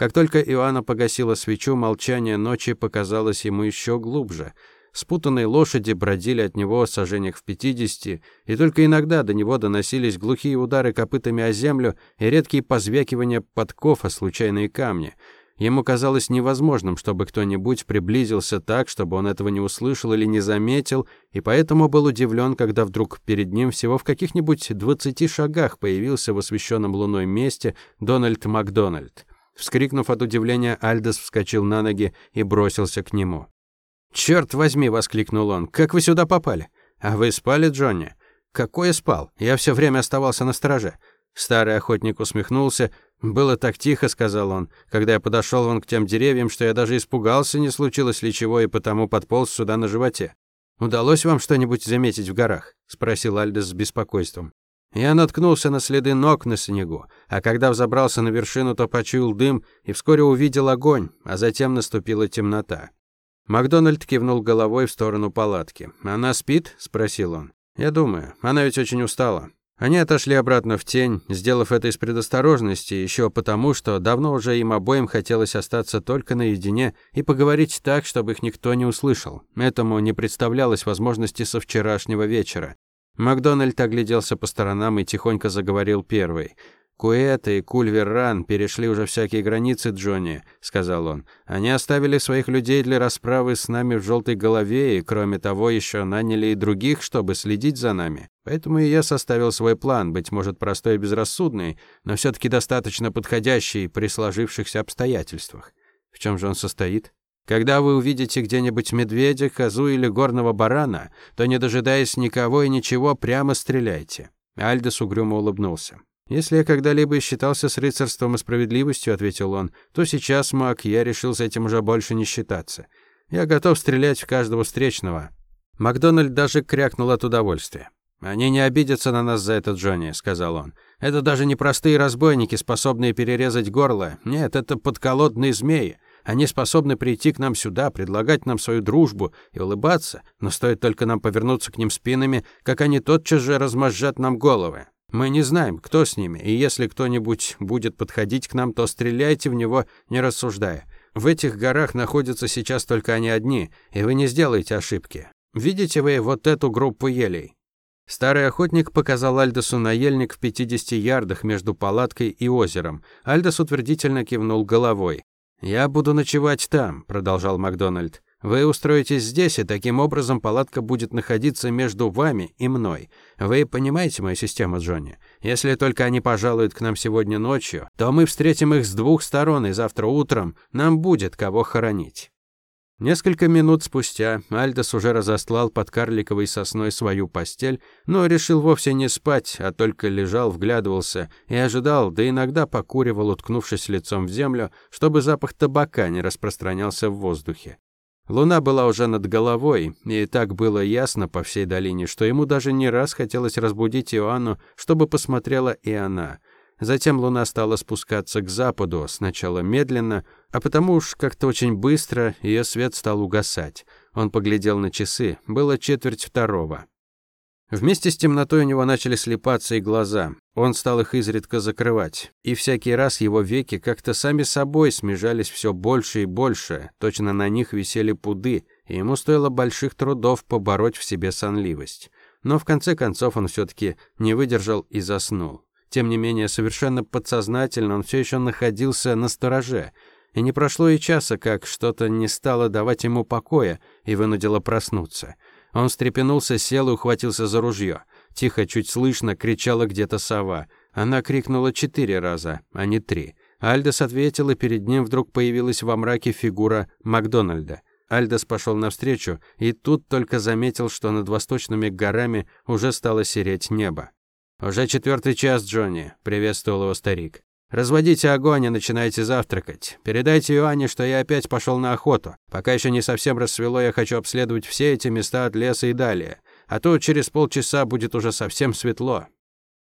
Как только Иоанна погасила свечу, молчание ночи показалось ему еще глубже. Спутанные лошади бродили от него в сажениях в пятидесяти, и только иногда до него доносились глухие удары копытами о землю и редкие позвякивания подков о случайные камни. Ему казалось невозможным, чтобы кто-нибудь приблизился так, чтобы он этого не услышал или не заметил, и поэтому был удивлен, когда вдруг перед ним всего в каких-нибудь двадцати шагах появился в освещенном луной месте Дональд Макдональд. Вскрикнув от удивления, Альдос вскочил на ноги и бросился к нему. «Черт возьми!» — воскликнул он. «Как вы сюда попали? А вы спали, Джонни?» «Какой я спал? Я все время оставался на страже». Старый охотник усмехнулся. «Было так тихо», — сказал он. «Когда я подошел вон к тем деревьям, что я даже испугался, не случилось ли чего, и потому подполз сюда на животе». «Удалось вам что-нибудь заметить в горах?» — спросил Альдес с беспокойством. Я наткнулся на следы ног на снегу, а когда взобрался на вершину, то почуял дым и вскоре увидел огонь, а затем наступила темнота. Макдональд кивнул головой в сторону палатки. «Она спит?» — спросил он. «Я думаю. Она ведь очень устала». Они отошли обратно в тень, сделав это из предосторожности, еще потому, что давно уже им обоим хотелось остаться только наедине и поговорить так, чтобы их никто не услышал. Этому не представлялось возможности со вчерашнего вечера. Макдональд огляделся по сторонам и тихонько заговорил первый. «Куэта и Кульверран перешли уже всякие границы, Джонни», — сказал он. «Они оставили своих людей для расправы с нами в желтой голове, и, кроме того, еще наняли и других, чтобы следить за нами. Поэтому и я составил свой план, быть может, простой и безрассудный, но все-таки достаточно подходящий при сложившихся обстоятельствах. В чем же он состоит?» Когда вы увидите где-нибудь медведя, козу или горного барана, то, не дожидаясь никого и ничего, прямо стреляйте». Альдес угрюмо улыбнулся. «Если я когда-либо считался с рыцарством и справедливостью», — ответил он, «то сейчас, маг, я решил с этим уже больше не считаться. Я готов стрелять в каждого встречного». Макдональд даже крякнул от удовольствия. «Они не обидятся на нас за это, Джонни», — сказал он. «Это даже не простые разбойники, способные перерезать горло. Нет, это подколодные змеи. Они способны прийти к нам сюда, предлагать нам свою дружбу и улыбаться, но стоит только нам повернуться к ним спинами, как они тотчас же размозжат нам головы. Мы не знаем, кто с ними, и если кто-нибудь будет подходить к нам, то стреляйте в него, не рассуждая. В этих горах находятся сейчас только они одни, и вы не сделаете ошибки. Видите вы вот эту группу елей? Старый охотник показал Альдосу на ельник в 50 ярдах между палаткой и озером. Альдос утвердительно кивнул головой. «Я буду ночевать там», — продолжал Макдональд. Вы устроитесь здесь, и таким образом палатка будет находиться между вами и мной. Вы понимаете мою систему, Джонни? Если только они пожалуют к нам сегодня ночью, то мы встретим их с двух сторон, и завтра утром нам будет кого хоронить. Несколько минут спустя Альдос уже разостлал под карликовой сосной свою постель, но решил вовсе не спать, а только лежал, вглядывался и ожидал, да иногда покуривал, уткнувшись лицом в землю, чтобы запах табака не распространялся в воздухе. Луна была уже над головой, и так было ясно по всей долине, что ему даже не раз хотелось разбудить Иоанну, чтобы посмотрела и она. Затем луна стала спускаться к западу, сначала медленно, а потому уж как-то очень быстро ее свет стал угасать. Он поглядел на часы, было четверть второго. Вместе с темнотой у него начали слепаться и глаза. Он стал их изредка закрывать, и всякий раз его веки как-то сами собой смежались все больше и больше, точно на них висели пуды, и ему стоило больших трудов побороть в себе сонливость. Но в конце концов он все-таки не выдержал и заснул. Тем не менее, совершенно подсознательно он все еще находился на стороже, и не прошло и часа, как что-то не стало давать ему покоя и вынудило проснуться – он встрепенулся, сел и ухватился за ружье. Тихо, чуть слышно, кричала где-то сова. Она крикнула четыре раза, а не три. Альдес ответил, и перед ним вдруг появилась во мраке фигура Макдональда. Альдес пошел навстречу, и тут только заметил, что над восточными горами уже стало сереть небо. «Уже четвертый час, Джонни», — приветствовал его старик. Разводите огонь и начинайте завтракать. Передайте Иоанне, что я опять пошел на охоту. Пока еще не совсем рассвело, я хочу обследовать все эти места от леса и далее. А то через полчаса будет уже совсем светло.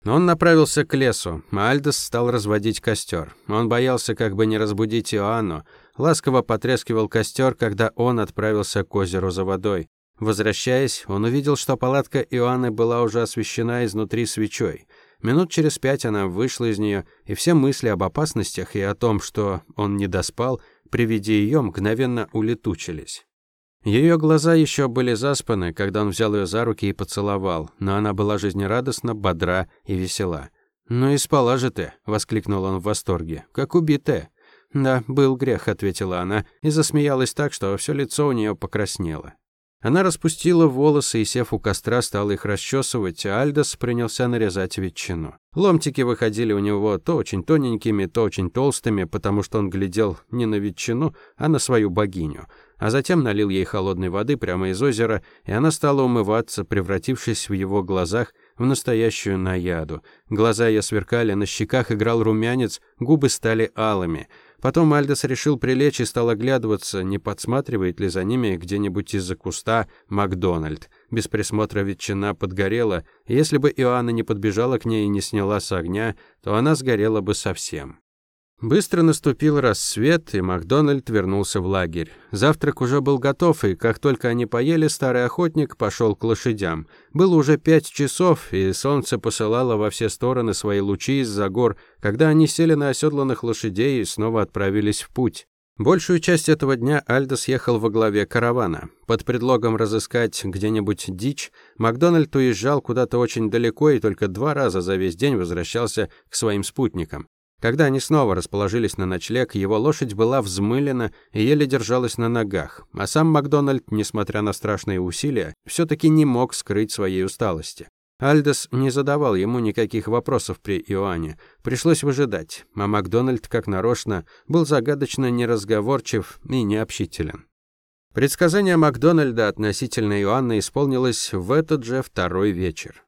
Но он направился к лесу, а Альдос стал разводить костер. Он боялся как бы не разбудить Иоанну. Ласково потрескивал костер, когда он отправился к озеру за водой. Возвращаясь, он увидел, что палатка Иоанны была уже освещена изнутри свечой. Минут через пять она вышла из нее, и все мысли об опасностях и о том, что он не доспал, при виде ее мгновенно улетучились. Ее глаза еще были заспаны, когда он взял ее за руки и поцеловал, но она была жизнерадостна, бодра и весела. «Ну и спала же ты!» — воскликнул он в восторге. «Как убитая!» «Да, был грех», — ответила она, и засмеялась так, что все лицо у нее покраснело. Она распустила волосы и, сев у костра, стала их расчесывать, а Альдос принялся нарезать ветчину. Ломтики выходили у него то очень тоненькими, то очень толстыми, потому что он глядел не на ветчину, а на свою богиню. А затем налил ей холодной воды прямо из озера, и она стала умываться, превратившись в его глазах в настоящую наяду. Глаза ее сверкали, на щеках играл румянец, губы стали алыми — Потом Альдес решил прилечь и стал оглядываться, не подсматривает ли за ними где-нибудь из-за куста Макдональд. Без присмотра ветчина подгорела, и если бы Иоанна не подбежала к ней и не сняла с огня, то она сгорела бы совсем. Быстро наступил рассвет, и Макдональд вернулся в лагерь. Завтрак уже был готов, и как только они поели, старый охотник пошел к лошадям. Было уже пять часов, и солнце посылало во все стороны свои лучи из-за гор, когда они сели на оседланных лошадей и снова отправились в путь. Большую часть этого дня Альдос ехал во главе каравана. Под предлогом разыскать где-нибудь дичь, Макдональд уезжал куда-то очень далеко и только два раза за весь день возвращался к своим спутникам. Когда они снова расположились на ночлег, его лошадь была взмылена и еле держалась на ногах, а сам Макдональд, несмотря на страшные усилия, все-таки не мог скрыть своей усталости. Альдес не задавал ему никаких вопросов при Иоанне. Пришлось выжидать, а Макдональд, как нарочно, был загадочно неразговорчив и необщителен. Предсказание Макдональда относительно Иоанна исполнилось в этот же второй вечер.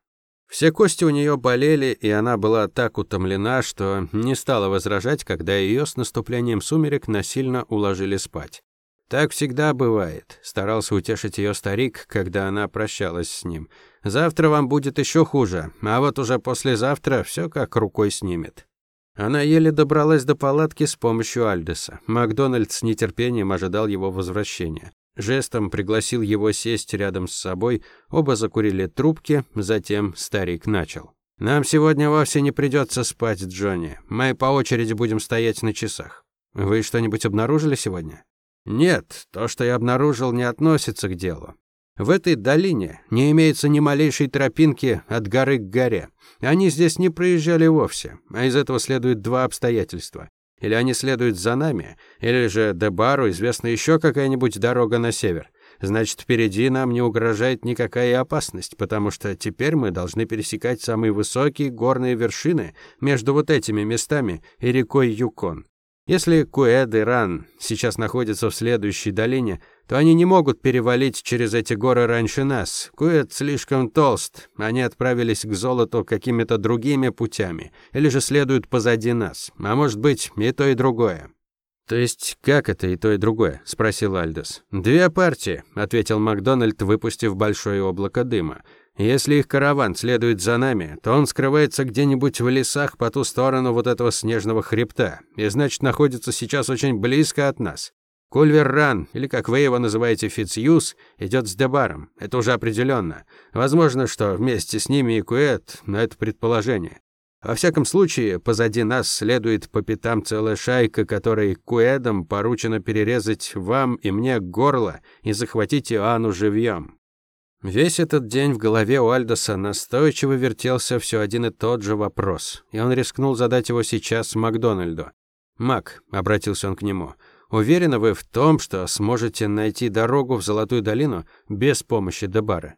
Все кости у нее болели, и она была так утомлена, что не стала возражать, когда ее с наступлением сумерек насильно уложили спать. Так всегда бывает, старался утешить ее старик, когда она прощалась с ним. Завтра вам будет еще хуже, а вот уже послезавтра все как рукой снимет. Она еле добралась до палатки с помощью Альдеса. Макдональд с нетерпением ожидал его возвращения. Жестом пригласил его сесть рядом с собой, оба закурили трубки, затем старик начал. «Нам сегодня вовсе не придется спать, Джонни. Мы по очереди будем стоять на часах. Вы что-нибудь обнаружили сегодня?» «Нет, то, что я обнаружил, не относится к делу. В этой долине не имеется ни малейшей тропинки от горы к горе. Они здесь не проезжали вовсе, а из этого следует два обстоятельства. Или они следуют за нами, или же Дебару известна еще какая-нибудь дорога на север. Значит, впереди нам не угрожает никакая опасность, потому что теперь мы должны пересекать самые высокие горные вершины между вот этими местами и рекой Юкон. Если Куэд и Ран сейчас находятся в следующей долине, то они не могут перевалить через эти горы раньше нас. Куэд слишком толст. Они отправились к золоту какими-то другими путями, или же следуют позади нас. А может быть, и то, и другое. То есть, как это и то, и другое, спросил Альдос. Две партии, ответил Макдональд, выпустив большое облако дыма. Если их караван следует за нами, то он скрывается где-нибудь в лесах по ту сторону вот этого снежного хребта, и значит находится сейчас очень близко от нас. Кульвер Ран, или как вы его называете, Фицьюз, идет с Дебаром. Это уже определенно. Возможно, что вместе с ними и Куэт, но это предположение. Во всяком случае, позади нас следует по пятам целая шайка, которой Куэдом поручено перерезать вам и мне горло и захватить Иоанну живьем. Весь этот день в голове у Альдоса настойчиво вертелся все один и тот же вопрос, и он рискнул задать его сейчас Макдональду. «Мак», — обратился он к нему, — «уверены вы в том, что сможете найти дорогу в Золотую долину без помощи Дебара?»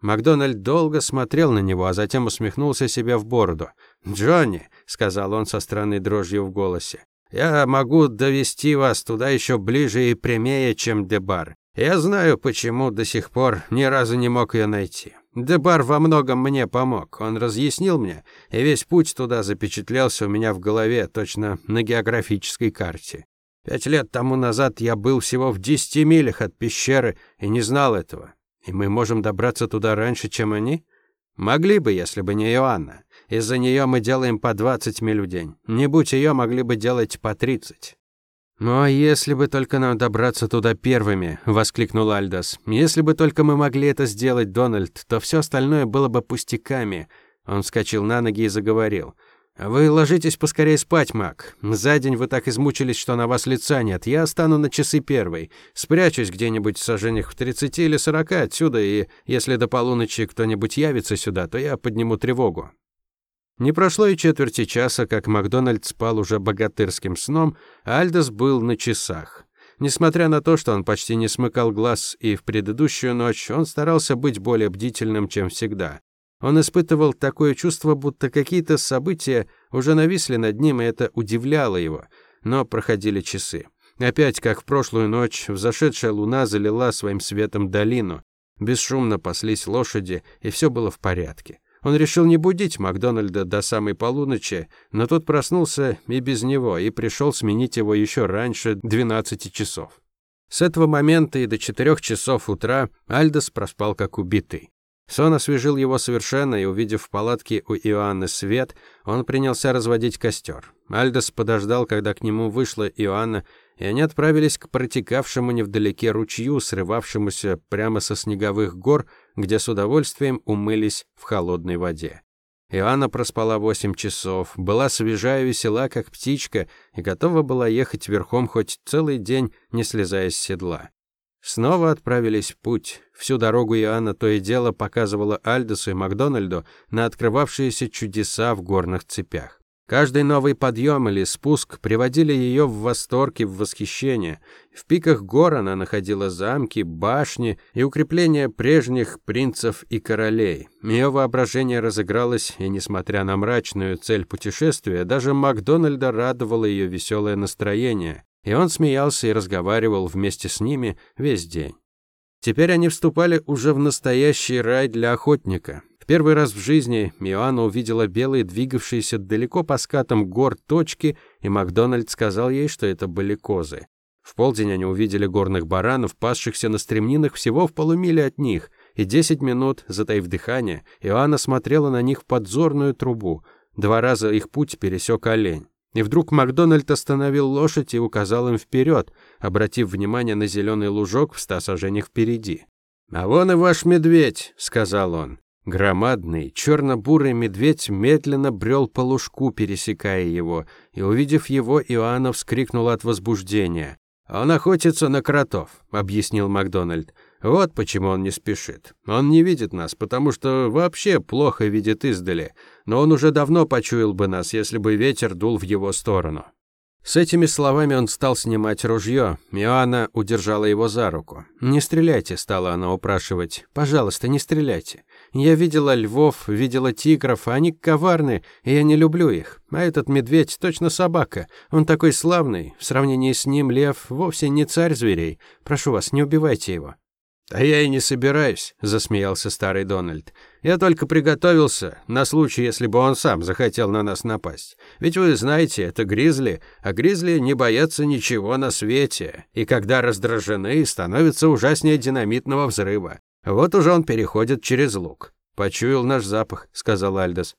Макдональд долго смотрел на него, а затем усмехнулся себе в бороду. «Джонни», — сказал он со странной дрожью в голосе, — «я могу довести вас туда еще ближе и прямее, чем Дебар. Я знаю, почему до сих пор ни разу не мог ее найти. Дебар во многом мне помог. Он разъяснил мне, и весь путь туда запечатлелся у меня в голове, точно на географической карте. Пять лет тому назад я был всего в десяти милях от пещеры и не знал этого. И мы можем добраться туда раньше, чем они? Могли бы, если бы не Иоанна. Из-за нее мы делаем по 20 миль в день. Не будь ее, могли бы делать по 30. «Ну а если бы только нам добраться туда первыми!» — воскликнул Альдас. «Если бы только мы могли это сделать, Дональд, то все остальное было бы пустяками!» Он вскочил на ноги и заговорил. «Вы ложитесь поскорее спать, Мак. За день вы так измучились, что на вас лица нет. Я остану на часы первой. Спрячусь где-нибудь в сажениях в тридцати или сорока отсюда, и если до полуночи кто-нибудь явится сюда, то я подниму тревогу. Не прошло и четверти часа, как Макдональд спал уже богатырским сном, а Альдос был на часах. Несмотря на то, что он почти не смыкал глаз и в предыдущую ночь, он старался быть более бдительным, чем всегда. Он испытывал такое чувство, будто какие-то события уже нависли над ним, и это удивляло его. Но проходили часы. Опять, как в прошлую ночь, взошедшая луна залила своим светом долину. Бесшумно паслись лошади, и все было в порядке. Он решил не будить Макдональда до самой полуночи, но тот проснулся и без него, и пришел сменить его еще раньше 12 часов. С этого момента и до 4 часов утра Альдос проспал как убитый. Сон освежил его совершенно, и, увидев в палатке у Иоанны свет, он принялся разводить костер. Альдос подождал, когда к нему вышла Иоанна, и они отправились к протекавшему невдалеке ручью, срывавшемуся прямо со снеговых гор, где с удовольствием умылись в холодной воде. Иоанна проспала восемь часов, была свежая и весела, как птичка, и готова была ехать верхом хоть целый день, не слезая с седла. Снова отправились в путь. Всю дорогу Иоанна то и дело показывала Альдосу и Макдональду на открывавшиеся чудеса в горных цепях. Каждый новый подъем или спуск приводили ее в восторг и в восхищение. В пиках гор она находила замки, башни и укрепления прежних принцев и королей. Ее воображение разыгралось, и, несмотря на мрачную цель путешествия, даже Макдональда радовало ее веселое настроение, и он смеялся и разговаривал вместе с ними весь день. Теперь они вступали уже в настоящий рай для охотника. Первый раз в жизни Иоанна увидела белые, двигавшиеся далеко по скатам гор точки, и Макдональд сказал ей, что это были козы. В полдень они увидели горных баранов, пасшихся на стремнинах всего в полумиле от них, и десять минут, затаив дыхание, Иоанна смотрела на них в подзорную трубу. Два раза их путь пересек олень. И вдруг Макдональд остановил лошадь и указал им вперед, обратив внимание на зеленый лужок в ста сажениях впереди. «А вон и ваш медведь», — сказал он. Громадный, черно-бурый медведь медленно брел по лужку, пересекая его, и, увидев его, Иоанна вскрикнула от возбуждения. «Он охотится на кротов», — объяснил Макдональд. «Вот почему он не спешит. Он не видит нас, потому что вообще плохо видит издали, но он уже давно почуял бы нас, если бы ветер дул в его сторону». С этими словами он стал снимать ружье. Иоанна удержала его за руку. «Не стреляйте», — стала она упрашивать. «Пожалуйста, не стреляйте. Я видела львов, видела тигров, а они коварны, и я не люблю их. А этот медведь точно собака. Он такой славный. В сравнении с ним лев вовсе не царь зверей. Прошу вас, не убивайте его». «А я и не собираюсь», — засмеялся старый Дональд. «Я только приготовился на случай, если бы он сам захотел на нас напасть. Ведь вы знаете, это гризли, а гризли не боятся ничего на свете, и когда раздражены, становятся ужаснее динамитного взрыва. Вот уже он переходит через луг». «Почуял наш запах», — сказал Альдос.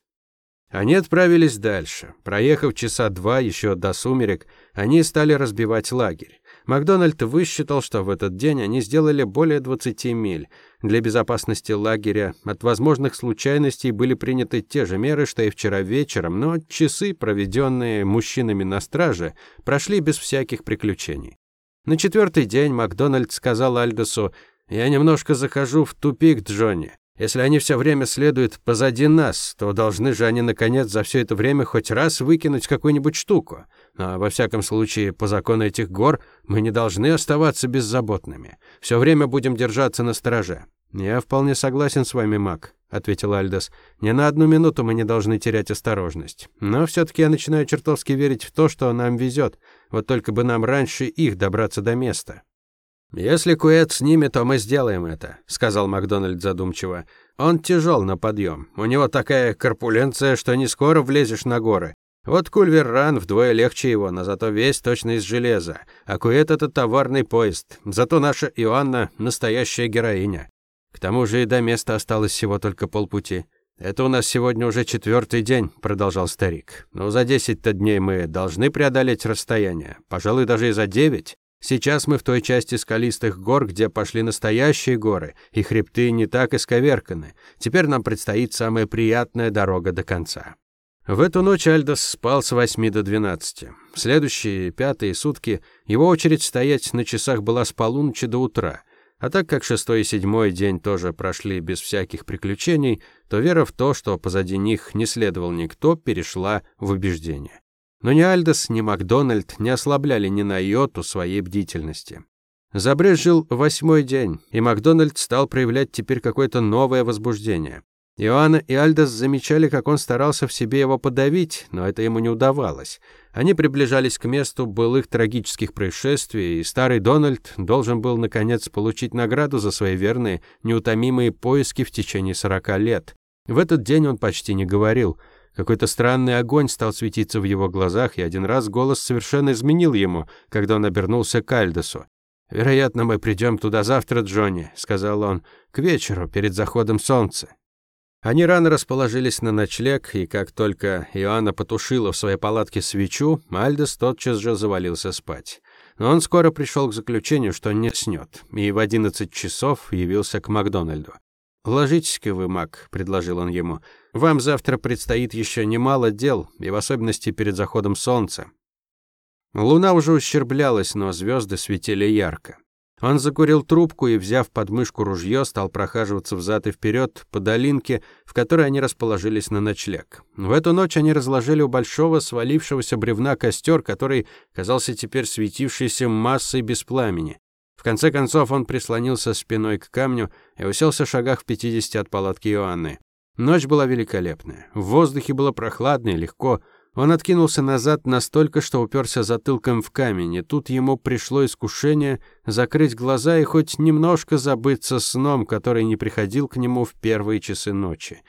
Они отправились дальше. Проехав часа два еще до сумерек, они стали разбивать лагерь. Макдональд высчитал, что в этот день они сделали более 20 миль. Для безопасности лагеря от возможных случайностей были приняты те же меры, что и вчера вечером, но часы, проведенные мужчинами на страже, прошли без всяких приключений. На четвертый день Макдональд сказал Альдосу, «Я немножко захожу в тупик, Джонни. Если они все время следуют позади нас, то должны же они, наконец, за все это время хоть раз выкинуть какую-нибудь штуку. Но, во всяком случае, по закону этих гор, мы не должны оставаться беззаботными. Все время будем держаться на стороже». «Я вполне согласен с вами, Мак», — ответил Альдос. «Ни на одну минуту мы не должны терять осторожность. Но все-таки я начинаю чертовски верить в то, что нам везет. Вот только бы нам раньше их добраться до места». «Если Куэт с ними, то мы сделаем это», — сказал Макдональд задумчиво. «Он тяжел на подъем. У него такая корпуленция, что не скоро влезешь на горы. Вот Кульверран вдвое легче его, но зато весь точно из железа. А Куэт — это товарный поезд. Зато наша Иоанна — настоящая героиня. К тому же и до места осталось всего только полпути. «Это у нас сегодня уже четвертый день», — продолжал старик. «Но за десять-то дней мы должны преодолеть расстояние. Пожалуй, даже и за девять. Сейчас мы в той части скалистых гор, где пошли настоящие горы, и хребты не так исковерканы. Теперь нам предстоит самая приятная дорога до конца. В эту ночь Альдос спал с 8 до 12. В следующие пятые сутки его очередь стоять на часах была с полуночи до утра. А так как шестой и седьмой день тоже прошли без всяких приключений, то вера в то, что позади них не следовал никто, перешла в убеждение. Но ни Альдос, ни Макдональд не ослабляли ни на йоту своей бдительности. Забрежил восьмой день, и Макдональд стал проявлять теперь какое-то новое возбуждение. Иоанна и Альдос замечали, как он старался в себе его подавить, но это ему не удавалось. Они приближались к месту былых трагических происшествий, и старый Дональд должен был, наконец, получить награду за свои верные, неутомимые поиски в течение сорока лет. В этот день он почти не говорил – какой-то странный огонь стал светиться в его глазах, и один раз голос совершенно изменил ему, когда он обернулся к Альдосу. «Вероятно, мы придем туда завтра, Джонни», — сказал он, — «к вечеру, перед заходом солнца». Они рано расположились на ночлег, и как только Иоанна потушила в своей палатке свечу, Альдес тотчас же завалился спать. Но он скоро пришел к заключению, что не снет, и в одиннадцать часов явился к Макдональду. «Ложитесь-ка вы, Мак», — предложил он ему. «Вам завтра предстоит еще немало дел, и в особенности перед заходом солнца». Луна уже ущерблялась, но звезды светили ярко. Он закурил трубку и, взяв под мышку ружье, стал прохаживаться взад и вперед по долинке, в которой они расположились на ночлег. В эту ночь они разложили у большого свалившегося бревна костер, который казался теперь светившейся массой без пламени. В конце концов он прислонился спиной к камню и уселся в шагах в пятидесяти от палатки Иоанны. Ночь была великолепная. В воздухе было прохладно и легко, он откинулся назад настолько, что уперся затылком в камень, и тут ему пришло искушение закрыть глаза и хоть немножко забыться сном, который не приходил к нему в первые часы ночи.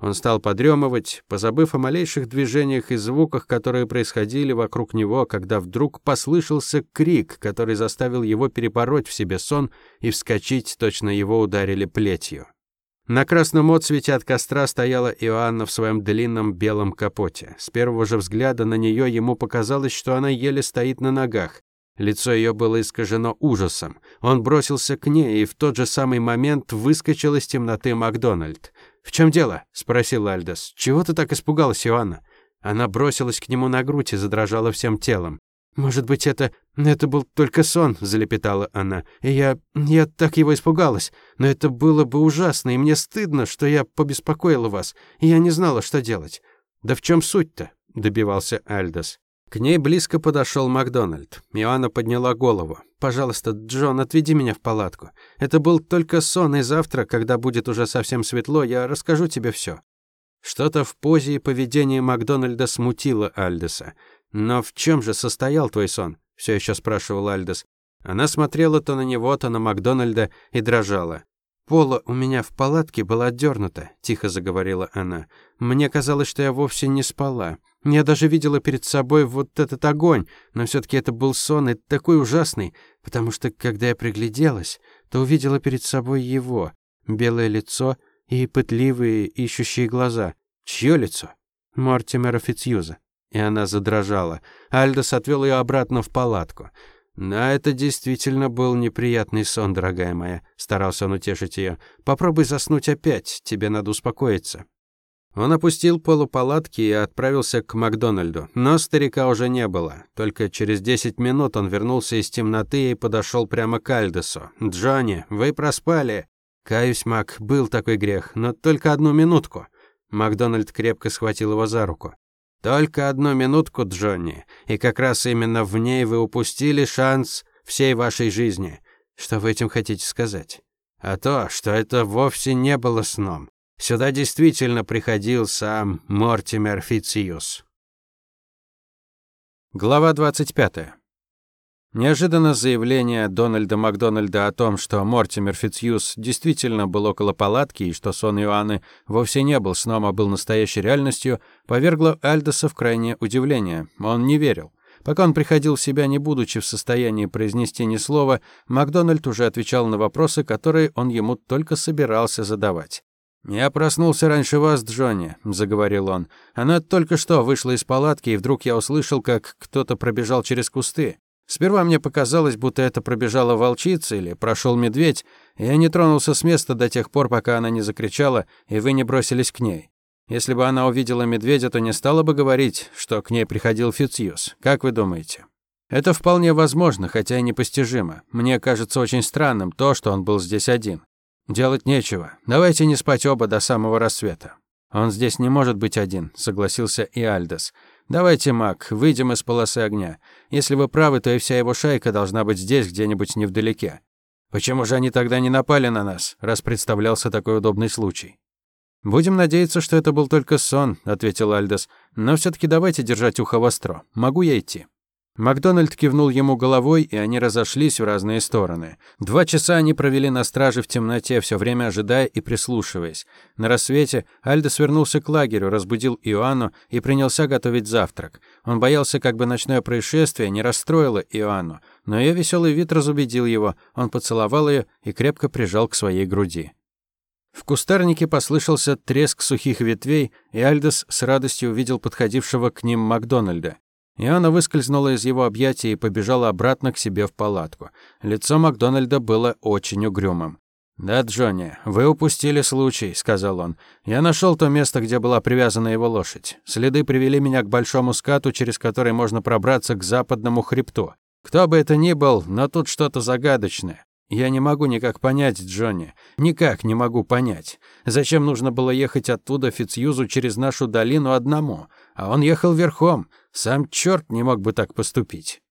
Он стал подремывать, позабыв о малейших движениях и звуках, которые происходили вокруг него, когда вдруг послышался крик, который заставил его перепороть в себе сон и вскочить, точно его ударили плетью. На красном отсвете от костра стояла Иоанна в своем длинном белом капоте. С первого же взгляда на нее ему показалось, что она еле стоит на ногах. Лицо ее было искажено ужасом. Он бросился к ней, и в тот же самый момент выскочил из темноты Макдональд. «В чем дело?» — спросил Альдос. «Чего ты так испугалась, Иоанна?» Она бросилась к нему на грудь и задрожала всем телом. «Может быть, это... это был только сон», — залепетала она. «И я... я так его испугалась. Но это было бы ужасно, и мне стыдно, что я побеспокоила вас, и я не знала, что делать». «Да в чем суть-то?» — добивался Альдос. К ней близко подошел Макдональд. Иоанна подняла голову. «Пожалуйста, Джон, отведи меня в палатку. Это был только сон, и завтра, когда будет уже совсем светло, я расскажу тебе все. Что-то в позе и поведении Макдональда смутило Альдеса. «Но в чем же состоял твой сон?» — все еще спрашивал Альдес. Она смотрела то на него, то на Макдональда и дрожала. «Пола у меня в палатке была отдернута», — тихо заговорила она. «Мне казалось, что я вовсе не спала. Я даже видела перед собой вот этот огонь, но все таки это был сон и такой ужасный, потому что, когда я пригляделась, то увидела перед собой его, белое лицо и пытливые ищущие глаза. Чье лицо? Мортимера Фицьюза. И она задрожала. Альдос отвел ее обратно в палатку. «Да, это действительно был неприятный сон, дорогая моя», — старался он утешить ее. «Попробуй заснуть опять, тебе надо успокоиться». Он опустил полупалатки и отправился к Макдональду, но старика уже не было. Только через десять минут он вернулся из темноты и подошел прямо к Альдесу. «Джонни, вы проспали!» «Каюсь, Мак, был такой грех, но только одну минутку». Макдональд крепко схватил его за руку. Только одну минутку, Джонни, и как раз именно в ней вы упустили шанс всей вашей жизни. Что вы этим хотите сказать? А то, что это вовсе не было сном. Сюда действительно приходил сам Мортимер Фициус. Глава 25. Неожиданно заявление Дональда Макдональда о том, что Мортимер Фитцьюз действительно был около палатки и что сон Иоанны вовсе не был сном, а был настоящей реальностью, повергло Альдоса в крайнее удивление. Он не верил. Пока он приходил в себя, не будучи в состоянии произнести ни слова, Макдональд уже отвечал на вопросы, которые он ему только собирался задавать. «Я проснулся раньше вас, Джонни», — заговорил он. «Она только что вышла из палатки, и вдруг я услышал, как кто-то пробежал через кусты. Сперва мне показалось, будто это пробежала волчица или прошел медведь, и я не тронулся с места до тех пор, пока она не закричала, и вы не бросились к ней. Если бы она увидела медведя, то не стала бы говорить, что к ней приходил Фицьюс. Как вы думаете? Это вполне возможно, хотя и непостижимо. Мне кажется очень странным то, что он был здесь один. Делать нечего. Давайте не спать оба до самого рассвета. Он здесь не может быть один, согласился и Альдес. «Давайте, Мак, выйдем из полосы огня. Если вы правы, то и вся его шайка должна быть здесь, где-нибудь невдалеке. Почему же они тогда не напали на нас, раз представлялся такой удобный случай?» «Будем надеяться, что это был только сон», — ответил Альдес. «Но все таки давайте держать ухо востро. Могу я идти?» Макдональд кивнул ему головой, и они разошлись в разные стороны. Два часа они провели на страже в темноте, все время ожидая и прислушиваясь. На рассвете Альдос вернулся к лагерю, разбудил Иоанну и принялся готовить завтрак. Он боялся, как бы ночное происшествие не расстроило Иоанну, Но ее веселый вид разубедил его. Он поцеловал ее и крепко прижал к своей груди. В кустарнике послышался треск сухих ветвей, и Альдес с радостью увидел подходившего к ним Макдональда. И она выскользнула из его объятий и побежала обратно к себе в палатку. Лицо Макдональда было очень угрюмым. «Да, Джонни, вы упустили случай», — сказал он. «Я нашел то место, где была привязана его лошадь. Следы привели меня к большому скату, через который можно пробраться к западному хребту. Кто бы это ни был, но тут что-то загадочное. Я не могу никак понять, Джонни. Никак не могу понять. Зачем нужно было ехать оттуда Фицьюзу через нашу долину одному? А он ехал верхом. Сам черт не мог бы так поступить.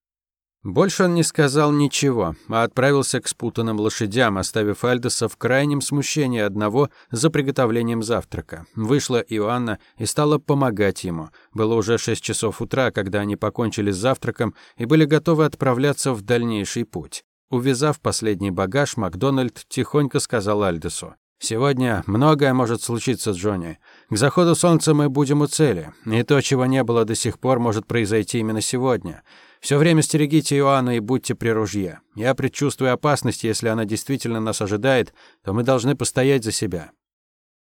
Больше он не сказал ничего, а отправился к спутанным лошадям, оставив Альдоса в крайнем смущении одного за приготовлением завтрака. Вышла Иоанна и стала помогать ему. Было уже шесть часов утра, когда они покончили с завтраком и были готовы отправляться в дальнейший путь. Увязав последний багаж, Макдональд тихонько сказал Альдосу. «Сегодня многое может случиться, Джонни. К заходу солнца мы будем у цели, и то, чего не было до сих пор, может произойти именно сегодня. Все время стерегите Иоанну и будьте при ружье. Я предчувствую опасность, если она действительно нас ожидает, то мы должны постоять за себя.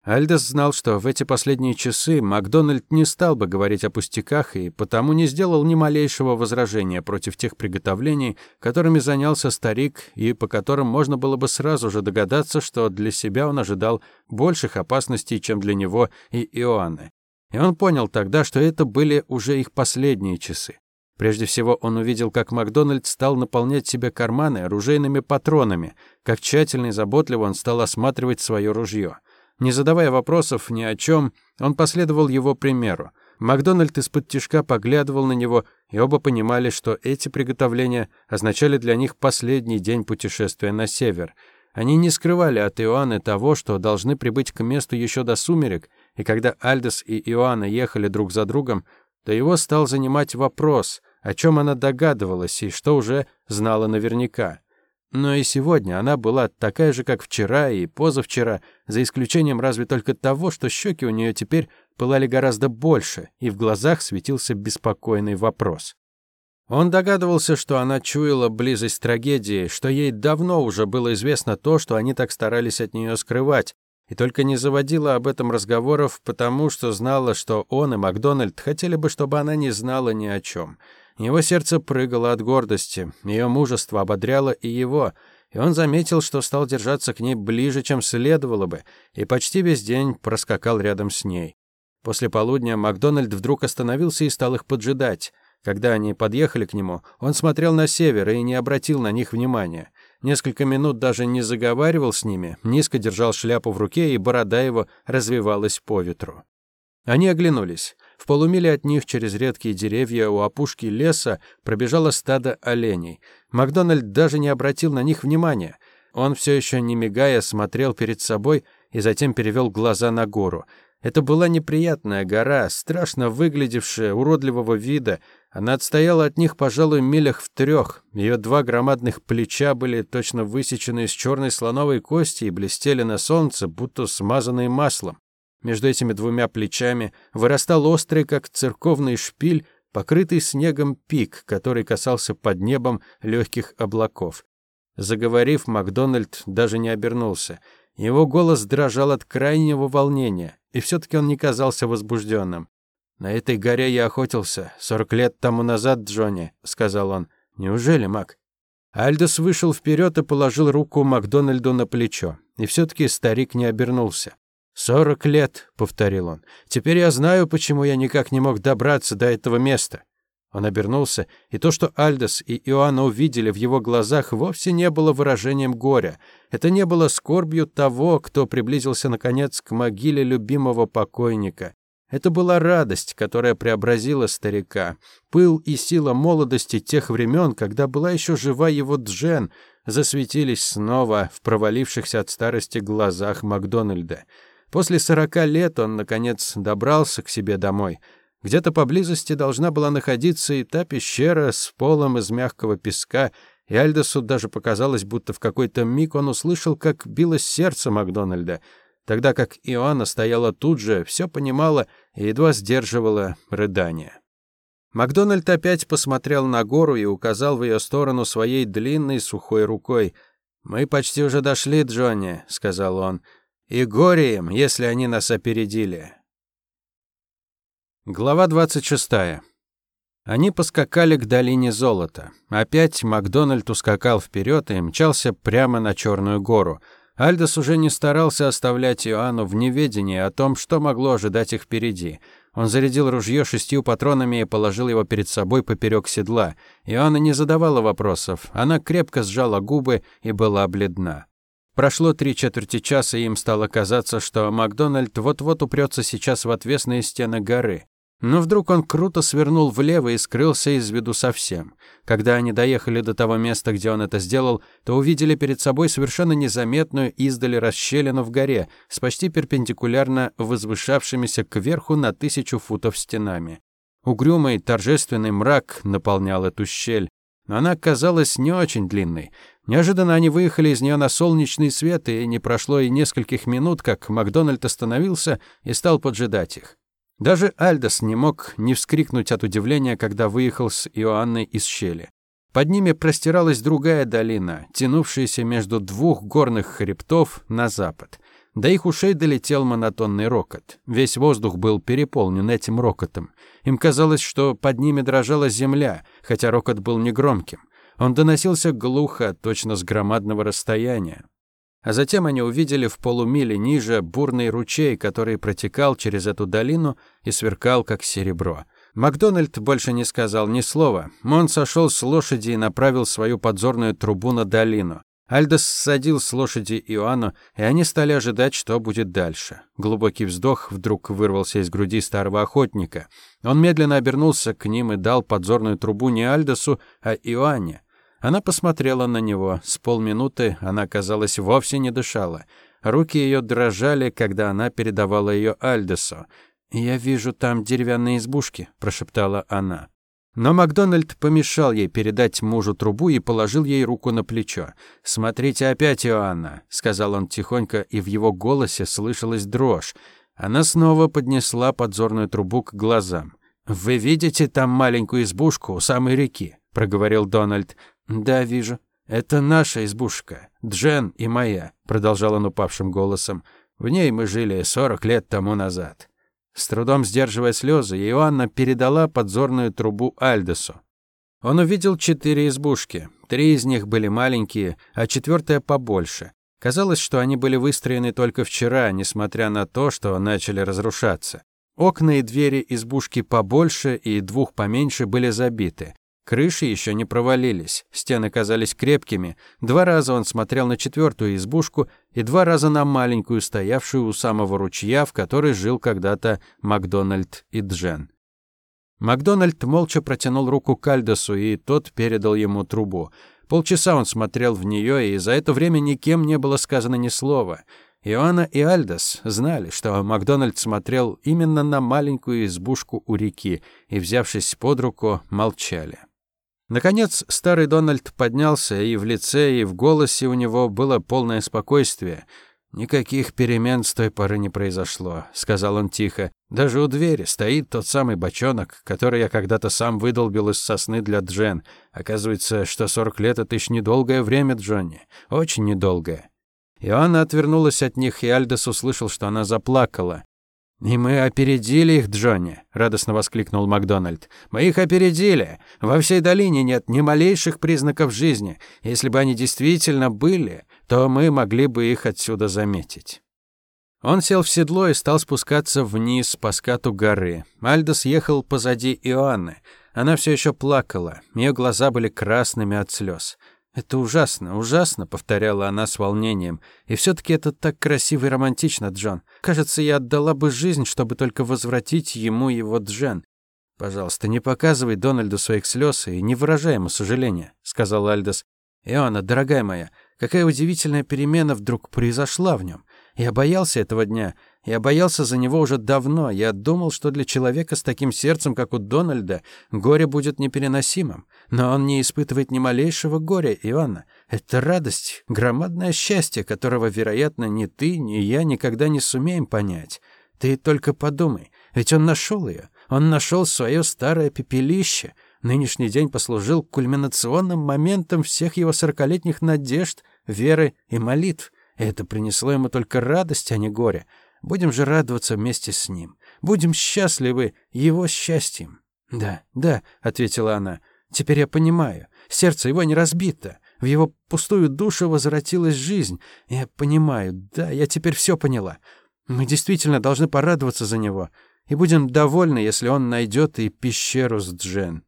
Альдес знал, что в эти последние часы Макдональд не стал бы говорить о пустяках и потому не сделал ни малейшего возражения против тех приготовлений, которыми занялся старик и по которым можно было бы сразу же догадаться, что для себя он ожидал больших опасностей, чем для него и Иоанны. И он понял тогда, что это были уже их последние часы. Прежде всего он увидел, как Макдональд стал наполнять себе карманы оружейными патронами, как тщательно и заботливо он стал осматривать свое ружье. Не задавая вопросов ни о чем, он последовал его примеру. Макдональд из-под тишка поглядывал на него, и оба понимали, что эти приготовления означали для них последний день путешествия на север. Они не скрывали от Иоанны того, что должны прибыть к месту еще до сумерек, и когда Альдес и Иоанна ехали друг за другом, то его стал занимать вопрос — о чем она догадывалась и что уже знала наверняка. Но и сегодня она была такая же, как вчера и позавчера, за исключением разве только того, что щеки у нее теперь пылали гораздо больше, и в глазах светился беспокойный вопрос. Он догадывался, что она чуяла близость трагедии, что ей давно уже было известно то, что они так старались от нее скрывать, и только не заводила об этом разговоров, потому что знала, что он и Макдональд хотели бы, чтобы она не знала ни о чем — его сердце прыгало от гордости, ее мужество ободряло и его, и он заметил, что стал держаться к ней ближе, чем следовало бы, и почти весь день проскакал рядом с ней. После полудня Макдональд вдруг остановился и стал их поджидать. Когда они подъехали к нему, он смотрел на север и не обратил на них внимания. Несколько минут даже не заговаривал с ними, низко держал шляпу в руке, и борода его развивалась по ветру. Они оглянулись. В полумиле от них через редкие деревья у опушки леса пробежало стадо оленей. Макдональд даже не обратил на них внимания. Он все еще не мигая смотрел перед собой и затем перевел глаза на гору. Это была неприятная гора, страшно выглядевшая, уродливого вида. Она отстояла от них, пожалуй, милях в трех. Ее два громадных плеча были точно высечены из черной слоновой кости и блестели на солнце, будто смазанные маслом. Между этими двумя плечами вырастал острый, как церковный шпиль, покрытый снегом пик, который касался под небом легких облаков. Заговорив, Макдональд даже не обернулся. Его голос дрожал от крайнего волнения, и все-таки он не казался возбужденным. «На этой горе я охотился сорок лет тому назад, Джонни», — сказал он. «Неужели, Мак?» Альдос вышел вперед и положил руку Макдональду на плечо, и все-таки старик не обернулся. «Сорок лет», — повторил он. «Теперь я знаю, почему я никак не мог добраться до этого места». Он обернулся, и то, что Альдос и Иоанна увидели в его глазах, вовсе не было выражением горя. Это не было скорбью того, кто приблизился, наконец, к могиле любимого покойника. Это была радость, которая преобразила старика. Пыл и сила молодости тех времен, когда была еще жива его Джен, засветились снова в провалившихся от старости глазах Макдональда. После сорока лет он, наконец, добрался к себе домой. Где-то поблизости должна была находиться и та пещера с полом из мягкого песка, и Альдосу даже показалось, будто в какой-то миг он услышал, как билось сердце Макдональда, тогда как Иоанна стояла тут же, все понимала и едва сдерживала рыдание. Макдональд опять посмотрел на гору и указал в ее сторону своей длинной сухой рукой. «Мы почти уже дошли, Джонни», — сказал он. «И горе им, если они нас опередили». Глава 26. Они поскакали к долине золота. Опять Макдональд ускакал вперед и мчался прямо на Черную гору. Альдос уже не старался оставлять Иоанну в неведении о том, что могло ожидать их впереди. Он зарядил ружье шестью патронами и положил его перед собой поперек седла. Иоанна не задавала вопросов. Она крепко сжала губы и была бледна. Прошло три четверти часа, и им стало казаться, что Макдональд вот-вот упрется сейчас в отвесные стены горы. Но вдруг он круто свернул влево и скрылся из виду совсем. Когда они доехали до того места, где он это сделал, то увидели перед собой совершенно незаметную издали расщелину в горе с почти перпендикулярно возвышавшимися кверху на тысячу футов стенами. Угрюмый торжественный мрак наполнял эту щель, но она казалась не очень длинной. Неожиданно они выехали из нее на солнечный свет, и не прошло и нескольких минут, как Макдональд остановился и стал поджидать их. Даже Альдос не мог не вскрикнуть от удивления, когда выехал с Иоанной из щели. Под ними простиралась другая долина, тянувшаяся между двух горных хребтов на запад. До их ушей долетел монотонный рокот. Весь воздух был переполнен этим рокотом. Им казалось, что под ними дрожала земля, хотя рокот был негромким. Он доносился глухо, точно с громадного расстояния. А затем они увидели в полумиле ниже бурный ручей, который протекал через эту долину и сверкал, как серебро. Макдональд больше не сказал ни слова. Он сошел с лошади и направил свою подзорную трубу на долину. Альдос садил с лошади Иоанну, и они стали ожидать, что будет дальше. Глубокий вздох вдруг вырвался из груди старого охотника. Он медленно обернулся к ним и дал подзорную трубу не Альдосу, а Иоанне. Она посмотрела на него. С полминуты она, казалось, вовсе не дышала. Руки ее дрожали, когда она передавала ее Альдесу. «Я вижу там деревянные избушки», — прошептала она. Но Макдональд помешал ей передать мужу трубу и положил ей руку на плечо. «Смотрите опять, Иоанна», — сказал он тихонько, и в его голосе слышалась дрожь. Она снова поднесла подзорную трубу к глазам. «Вы видите там маленькую избушку у самой реки?» — проговорил Дональд. «Да, вижу. Это наша избушка, Джен и моя», — продолжал он упавшим голосом. «В ней мы жили сорок лет тому назад». С трудом сдерживая слезы, Иоанна передала подзорную трубу Альдесу. Он увидел четыре избушки. Три из них были маленькие, а четвертая побольше. Казалось, что они были выстроены только вчера, несмотря на то, что начали разрушаться. Окна и двери избушки побольше и двух поменьше были забиты. Крыши еще не провалились, стены казались крепкими. Два раза он смотрел на четвертую избушку и два раза на маленькую, стоявшую у самого ручья, в которой жил когда-то Макдональд и Джен. Макдональд молча протянул руку к Альдосу, и тот передал ему трубу. Полчаса он смотрел в нее, и за это время никем не было сказано ни слова. Иоанна и Альдос знали, что Макдональд смотрел именно на маленькую избушку у реки, и, взявшись под руку, молчали. Наконец, старый Дональд поднялся, и в лице, и в голосе у него было полное спокойствие. «Никаких перемен с той поры не произошло», — сказал он тихо. «Даже у двери стоит тот самый бочонок, который я когда-то сам выдолбил из сосны для Джен. Оказывается, что сорок лет — это еще недолгое время, Джонни. Очень недолгое». Иоанна отвернулась от них, и Альдес услышал, что она заплакала. «И мы опередили их, Джонни!» — радостно воскликнул Макдональд. «Мы их опередили! Во всей долине нет ни малейших признаков жизни. Если бы они действительно были, то мы могли бы их отсюда заметить». Он сел в седло и стал спускаться вниз по скату горы. Альдос ехал позади Иоанны. Она все еще плакала. Ее глаза были красными от слез. «Это ужасно, ужасно», — повторяла она с волнением. «И все-таки это так красиво и романтично, Джон. Кажется, я отдала бы жизнь, чтобы только возвратить ему его Джен. «Пожалуйста, не показывай Дональду своих слез и не выражай ему сожаления», — сказал Альдос. «Иоанна, дорогая моя, какая удивительная перемена вдруг произошла в нем. Я боялся этого дня. Я боялся за него уже давно. Я думал, что для человека с таким сердцем, как у Дональда, горе будет непереносимым. Но он не испытывает ни малейшего горя, Ивана. Это радость, громадное счастье, которого, вероятно, ни ты, ни я никогда не сумеем понять. Ты только подумай, ведь он нашел ее. Он нашел свое старое пепелище. Нынешний день послужил кульминационным моментом всех его сорокалетних надежд, веры и молитв. И это принесло ему только радость, а не горе. Будем же радоваться вместе с ним. Будем счастливы его счастьем. «Да, да», — ответила она, — «теперь я понимаю. Сердце его не разбито. В его пустую душу возвратилась жизнь. Я понимаю, да, я теперь все поняла. Мы действительно должны порадоваться за него. И будем довольны, если он найдет и пещеру с Джен».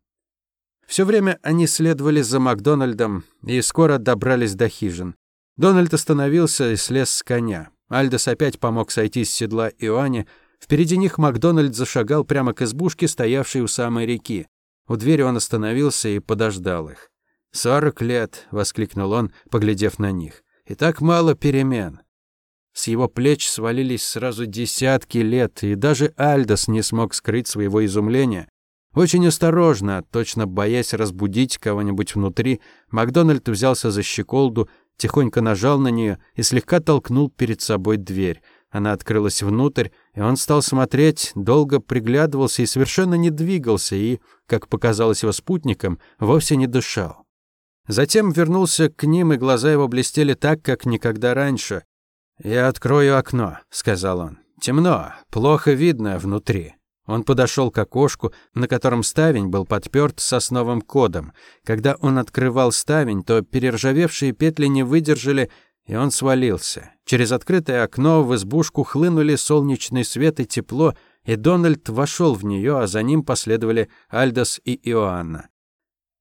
Все время они следовали за Макдональдом и скоро добрались до хижин. Дональд остановился и слез с коня. Альдос опять помог сойти с седла Иоанне. Впереди них Макдональд зашагал прямо к избушке, стоявшей у самой реки. У двери он остановился и подождал их. «Сорок лет!» — воскликнул он, поглядев на них. «И так мало перемен!» С его плеч свалились сразу десятки лет, и даже Альдос не смог скрыть своего изумления. Очень осторожно, точно боясь разбудить кого-нибудь внутри, Макдональд взялся за щеколду, тихонько нажал на нее и слегка толкнул перед собой дверь. Она открылась внутрь, и он стал смотреть, долго приглядывался и совершенно не двигался, и, как показалось его спутникам, вовсе не дышал. Затем вернулся к ним, и глаза его блестели так, как никогда раньше. «Я открою окно», — сказал он. «Темно, плохо видно внутри». Он подошел к окошку, на котором ставень был подперт сосновым кодом. Когда он открывал ставень, то перержавевшие петли не выдержали, и он свалился. Через открытое окно в избушку хлынули солнечный свет и тепло, и Дональд вошел в нее, а за ним последовали Альдос и Иоанна.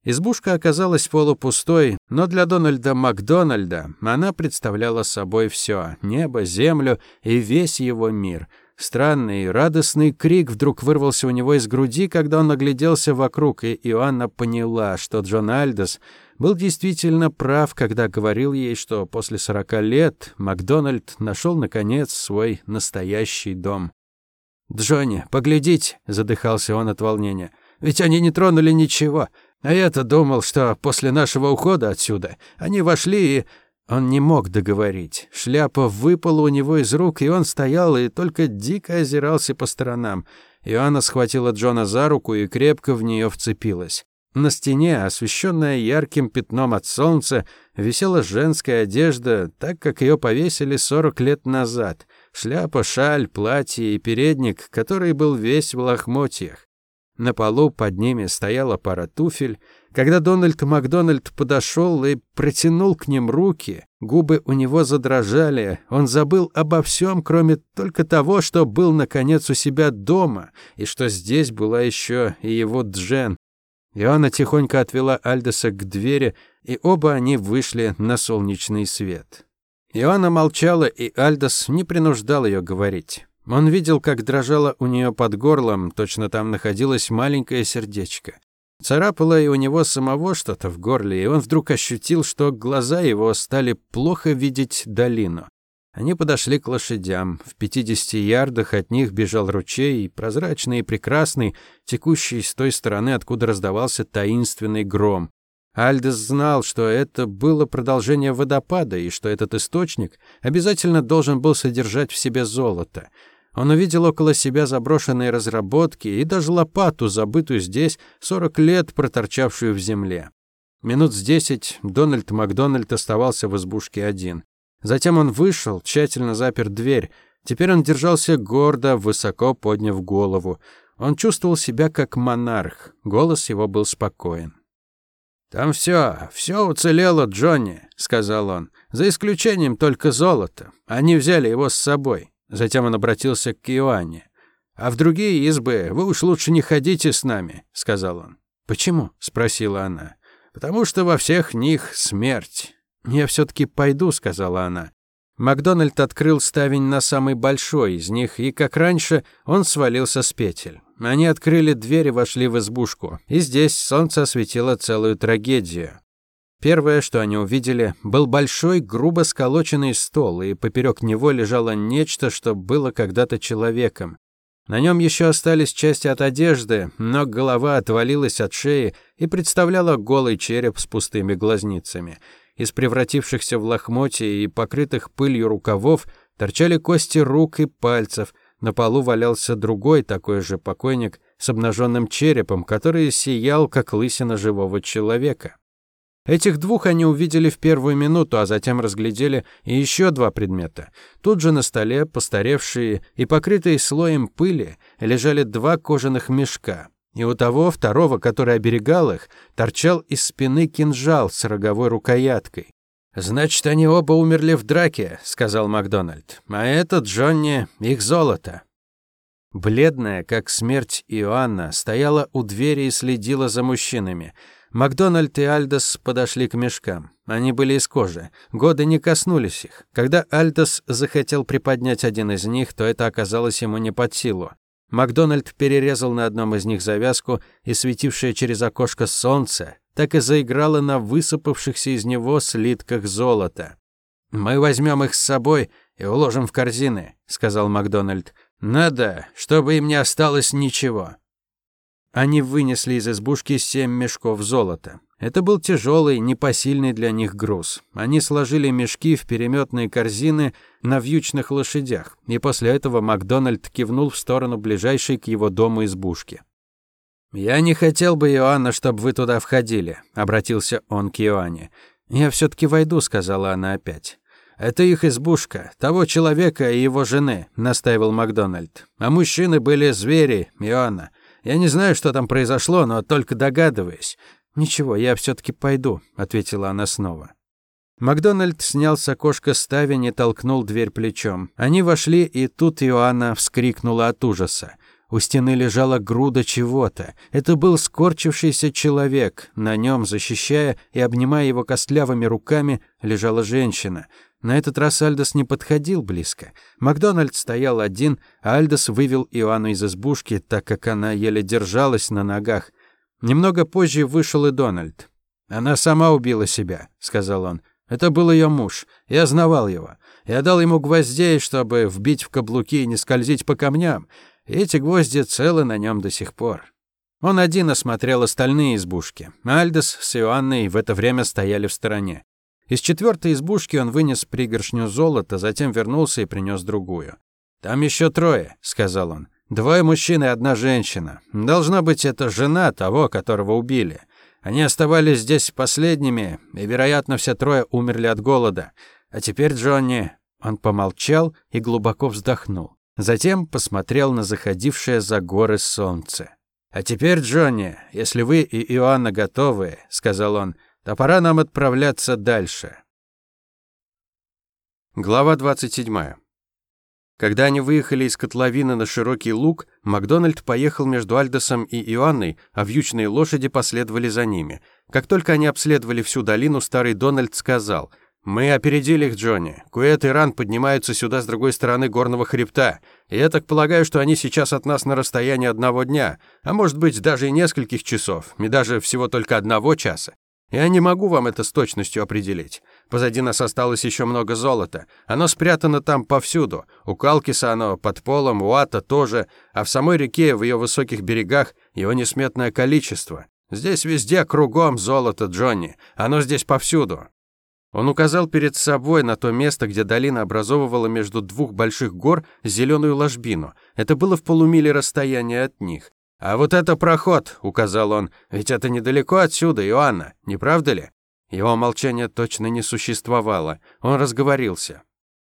Избушка оказалась полупустой, но для Дональда Макдональда она представляла собой все: небо, землю и весь его мир — Странный, радостный крик вдруг вырвался у него из груди, когда он огляделся вокруг, и Иоанна поняла, что Джон Альдос был действительно прав, когда говорил ей, что после сорока лет Макдональд нашел, наконец, свой настоящий дом. «Джонни, поглядите!» — задыхался он от волнения. «Ведь они не тронули ничего. А я-то думал, что после нашего ухода отсюда они вошли и он не мог договорить. Шляпа выпала у него из рук, и он стоял и только дико озирался по сторонам. Иоанна схватила Джона за руку и крепко в нее вцепилась. На стене, освещенная ярким пятном от солнца, висела женская одежда, так как ее повесили сорок лет назад. Шляпа, шаль, платье и передник, который был весь в лохмотьях. На полу под ними стояла пара туфель. Когда Дональд Макдональд подошел и протянул к ним руки, губы у него задрожали. Он забыл обо всем, кроме только того, что был, наконец, у себя дома, и что здесь была еще и его Джен. Иоанна тихонько отвела Альдоса к двери, и оба они вышли на солнечный свет. Иоанна молчала, и Альдос не принуждал ее говорить. Он видел, как дрожало у нее под горлом, точно там находилось маленькое сердечко. Царапало и у него самого что-то в горле, и он вдруг ощутил, что глаза его стали плохо видеть долину. Они подошли к лошадям. В пятидесяти ярдах от них бежал ручей, прозрачный и прекрасный, текущий с той стороны, откуда раздавался таинственный гром. Альдес знал, что это было продолжение водопада, и что этот источник обязательно должен был содержать в себе золото — он увидел около себя заброшенные разработки и даже лопату, забытую здесь, 40 лет проторчавшую в земле. Минут с десять Дональд Макдональд оставался в избушке один. Затем он вышел, тщательно запер дверь. Теперь он держался гордо, высоко подняв голову. Он чувствовал себя как монарх. Голос его был спокоен. «Там все, все уцелело, Джонни», — сказал он, — «за исключением только золота. Они взяли его с собой. Затем он обратился к Иоанне. «А в другие избы вы уж лучше не ходите с нами», — сказал он. «Почему?» — спросила она. «Потому что во всех них смерть». «Я все-таки пойду», — сказала она. Макдональд открыл ставень на самый большой из них, и, как раньше, он свалился с петель. Они открыли дверь и вошли в избушку. И здесь солнце осветило целую трагедию. Первое, что они увидели, был большой, грубо сколоченный стол, и поперек него лежало нечто, что было когда-то человеком. На нем еще остались части от одежды, но голова отвалилась от шеи и представляла голый череп с пустыми глазницами. Из превратившихся в лохмотья и покрытых пылью рукавов торчали кости рук и пальцев. На полу валялся другой такой же покойник с обнаженным черепом, который сиял, как лысина живого человека. Этих двух они увидели в первую минуту, а затем разглядели и еще два предмета. Тут же на столе, постаревшие и покрытые слоем пыли, лежали два кожаных мешка. И у того второго, который оберегал их, торчал из спины кинжал с роговой рукояткой. «Значит, они оба умерли в драке», — сказал Макдональд. «А этот Джонни — их золото». Бледная, как смерть Иоанна, стояла у двери и следила за мужчинами — Макдональд и Альдос подошли к мешкам. Они были из кожи. Годы не коснулись их. Когда Альдос захотел приподнять один из них, то это оказалось ему не под силу. Макдональд перерезал на одном из них завязку, и светившее через окошко солнце так и заиграло на высыпавшихся из него слитках золота. «Мы возьмем их с собой и уложим в корзины», — сказал Макдональд. «Надо, чтобы им не осталось ничего». Они вынесли из избушки семь мешков золота. Это был тяжелый, непосильный для них груз. Они сложили мешки в переметные корзины на вьючных лошадях, и после этого Макдональд кивнул в сторону ближайшей к его дому избушки. «Я не хотел бы, Иоанна, чтобы вы туда входили», — обратился он к Иоанне. «Я все-таки войду», — сказала она опять. «Это их избушка, того человека и его жены», — настаивал Макдональд. «А мужчины были звери, Иоанна. Я не знаю, что там произошло, но только догадываюсь. Ничего, я все таки пойду, ответила она снова. Макдональд снял с окошка ставень и толкнул дверь плечом. Они вошли, и тут Иоанна вскрикнула от ужаса. У стены лежала груда чего-то. Это был скорчившийся человек. На нем, защищая и обнимая его костлявыми руками, лежала женщина. На этот раз Альдос не подходил близко. Макдональд стоял один, а Альдос вывел Иоанну из избушки, так как она еле держалась на ногах. Немного позже вышел и Дональд. «Она сама убила себя», — сказал он. «Это был ее муж. Я знавал его. Я дал ему гвоздей, чтобы вбить в каблуки и не скользить по камням. И эти гвозди целы на нем до сих пор». Он один осмотрел остальные избушки. Альдос с Иоанной в это время стояли в стороне. Из четвертой избушки он вынес пригоршню золота, затем вернулся и принес другую. «Там еще трое», — сказал он. «Двое мужчин и одна женщина. Должна быть, это жена того, которого убили. Они оставались здесь последними, и, вероятно, все трое умерли от голода. А теперь Джонни...» Он помолчал и глубоко вздохнул. Затем посмотрел на заходившее за горы солнце. «А теперь, Джонни, если вы и Иоанна готовы», — сказал он, — то пора нам отправляться дальше. Глава 27. Когда они выехали из котловины на широкий луг, Макдональд поехал между Альдосом и Иоанной, а вьючные лошади последовали за ними. Как только они обследовали всю долину, старый Дональд сказал – «Мы опередили их, Джонни. Куэт и Ран поднимаются сюда с другой стороны горного хребта. И я так полагаю, что они сейчас от нас на расстоянии одного дня, а может быть даже и нескольких часов, и даже всего только одного часа. Я не могу вам это с точностью определить. Позади нас осталось еще много золота. Оно спрятано там повсюду. У Калкиса оно под полом, у Ата тоже, а в самой реке, в ее высоких берегах, его несметное количество. Здесь везде кругом золото, Джонни. Оно здесь повсюду. Он указал перед собой на то место, где долина образовывала между двух больших гор зеленую ложбину. Это было в полумиле расстояния от них. «А вот это проход», — указал он, — «ведь это недалеко отсюда, Иоанна, не правда ли?» Его молчание точно не существовало, он разговорился.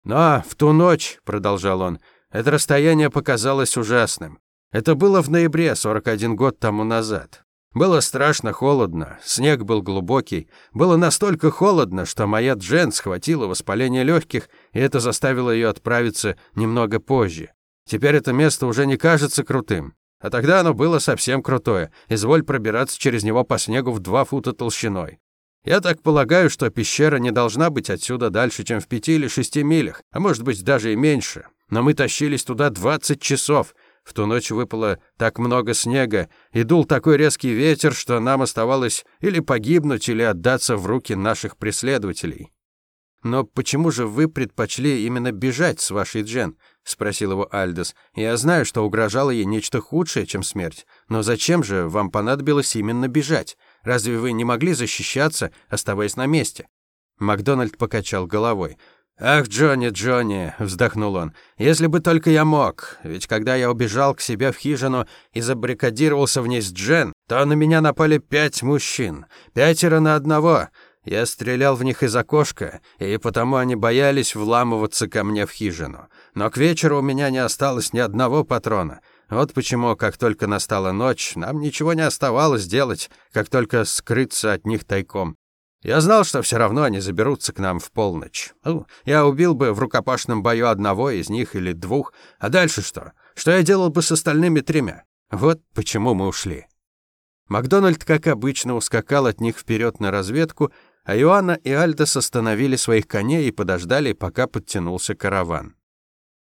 «Но в ту ночь», — продолжал он, — «это расстояние показалось ужасным. Это было в ноябре, 41 год тому назад. Было страшно холодно, снег был глубокий. Было настолько холодно, что моя Джен схватила воспаление легких, и это заставило ее отправиться немного позже. Теперь это место уже не кажется крутым. А тогда оно было совсем крутое. Изволь пробираться через него по снегу в два фута толщиной. Я так полагаю, что пещера не должна быть отсюда дальше, чем в пяти или шести милях, а может быть даже и меньше. Но мы тащились туда двадцать часов. В ту ночь выпало так много снега, и дул такой резкий ветер, что нам оставалось или погибнуть, или отдаться в руки наших преследователей. Но почему же вы предпочли именно бежать с вашей Джен? Спросил его Альдос. Я знаю, что угрожало ей нечто худшее, чем смерть. Но зачем же вам понадобилось именно бежать? Разве вы не могли защищаться, оставаясь на месте? Макдональд покачал головой. «Ах, Джонни, Джонни!» — вздохнул он. «Если бы только я мог! Ведь когда я убежал к себе в хижину и забаррикадировался в ней с Джен, то на меня напали пять мужчин. Пятеро на одного. Я стрелял в них из окошка, и потому они боялись вламываться ко мне в хижину. Но к вечеру у меня не осталось ни одного патрона. Вот почему, как только настала ночь, нам ничего не оставалось делать, как только скрыться от них тайком. Я знал, что все равно они заберутся к нам в полночь. Ну, я убил бы в рукопашном бою одного из них или двух. А дальше что? Что я делал бы с остальными тремя? Вот почему мы ушли. Макдональд, как обычно, ускакал от них вперед на разведку, а Иоанна и Альдос остановили своих коней и подождали, пока подтянулся караван.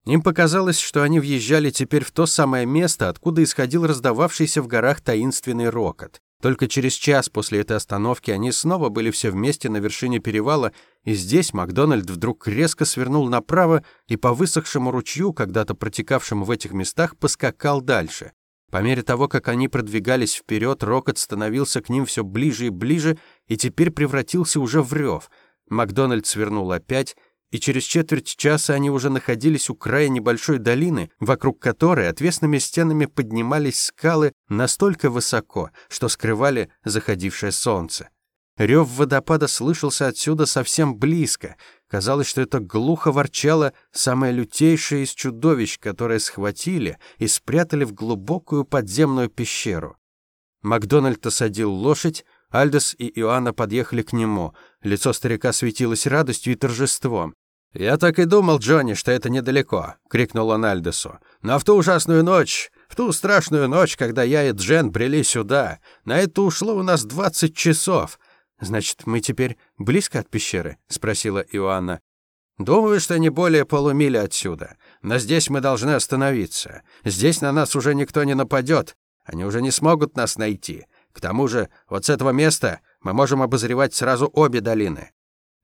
Им показалось, что они въезжали теперь в то самое место, откуда исходил раздававшийся в горах таинственный рокот. Только через час после этой остановки они снова были все вместе на вершине перевала, и здесь Макдональд вдруг резко свернул направо и по высохшему ручью, когда-то протекавшему в этих местах, поскакал дальше. По мере того, как они продвигались вперед, рокот становился к ним все ближе и ближе, и теперь превратился уже в рев. Макдональд свернул опять, и через четверть часа они уже находились у края небольшой долины, вокруг которой отвесными стенами поднимались скалы настолько высоко, что скрывали заходившее солнце. Рев водопада слышался отсюда совсем близко. Казалось, что это глухо ворчало самое лютейшее из чудовищ, которое схватили и спрятали в глубокую подземную пещеру. Макдональд осадил лошадь, Альдос и Иоанна подъехали к нему. Лицо старика светилось радостью и торжеством. «Я так и думал, Джонни, что это недалеко», — крикнул он Альдесу. «Но в ту ужасную ночь, в ту страшную ночь, когда я и Джен брели сюда, на это ушло у нас двадцать часов». «Значит, мы теперь близко от пещеры?» — спросила Иоанна. «Думаю, что не более полумили отсюда. Но здесь мы должны остановиться. Здесь на нас уже никто не нападет. Они уже не смогут нас найти. К тому же, вот с этого места мы можем обозревать сразу обе долины.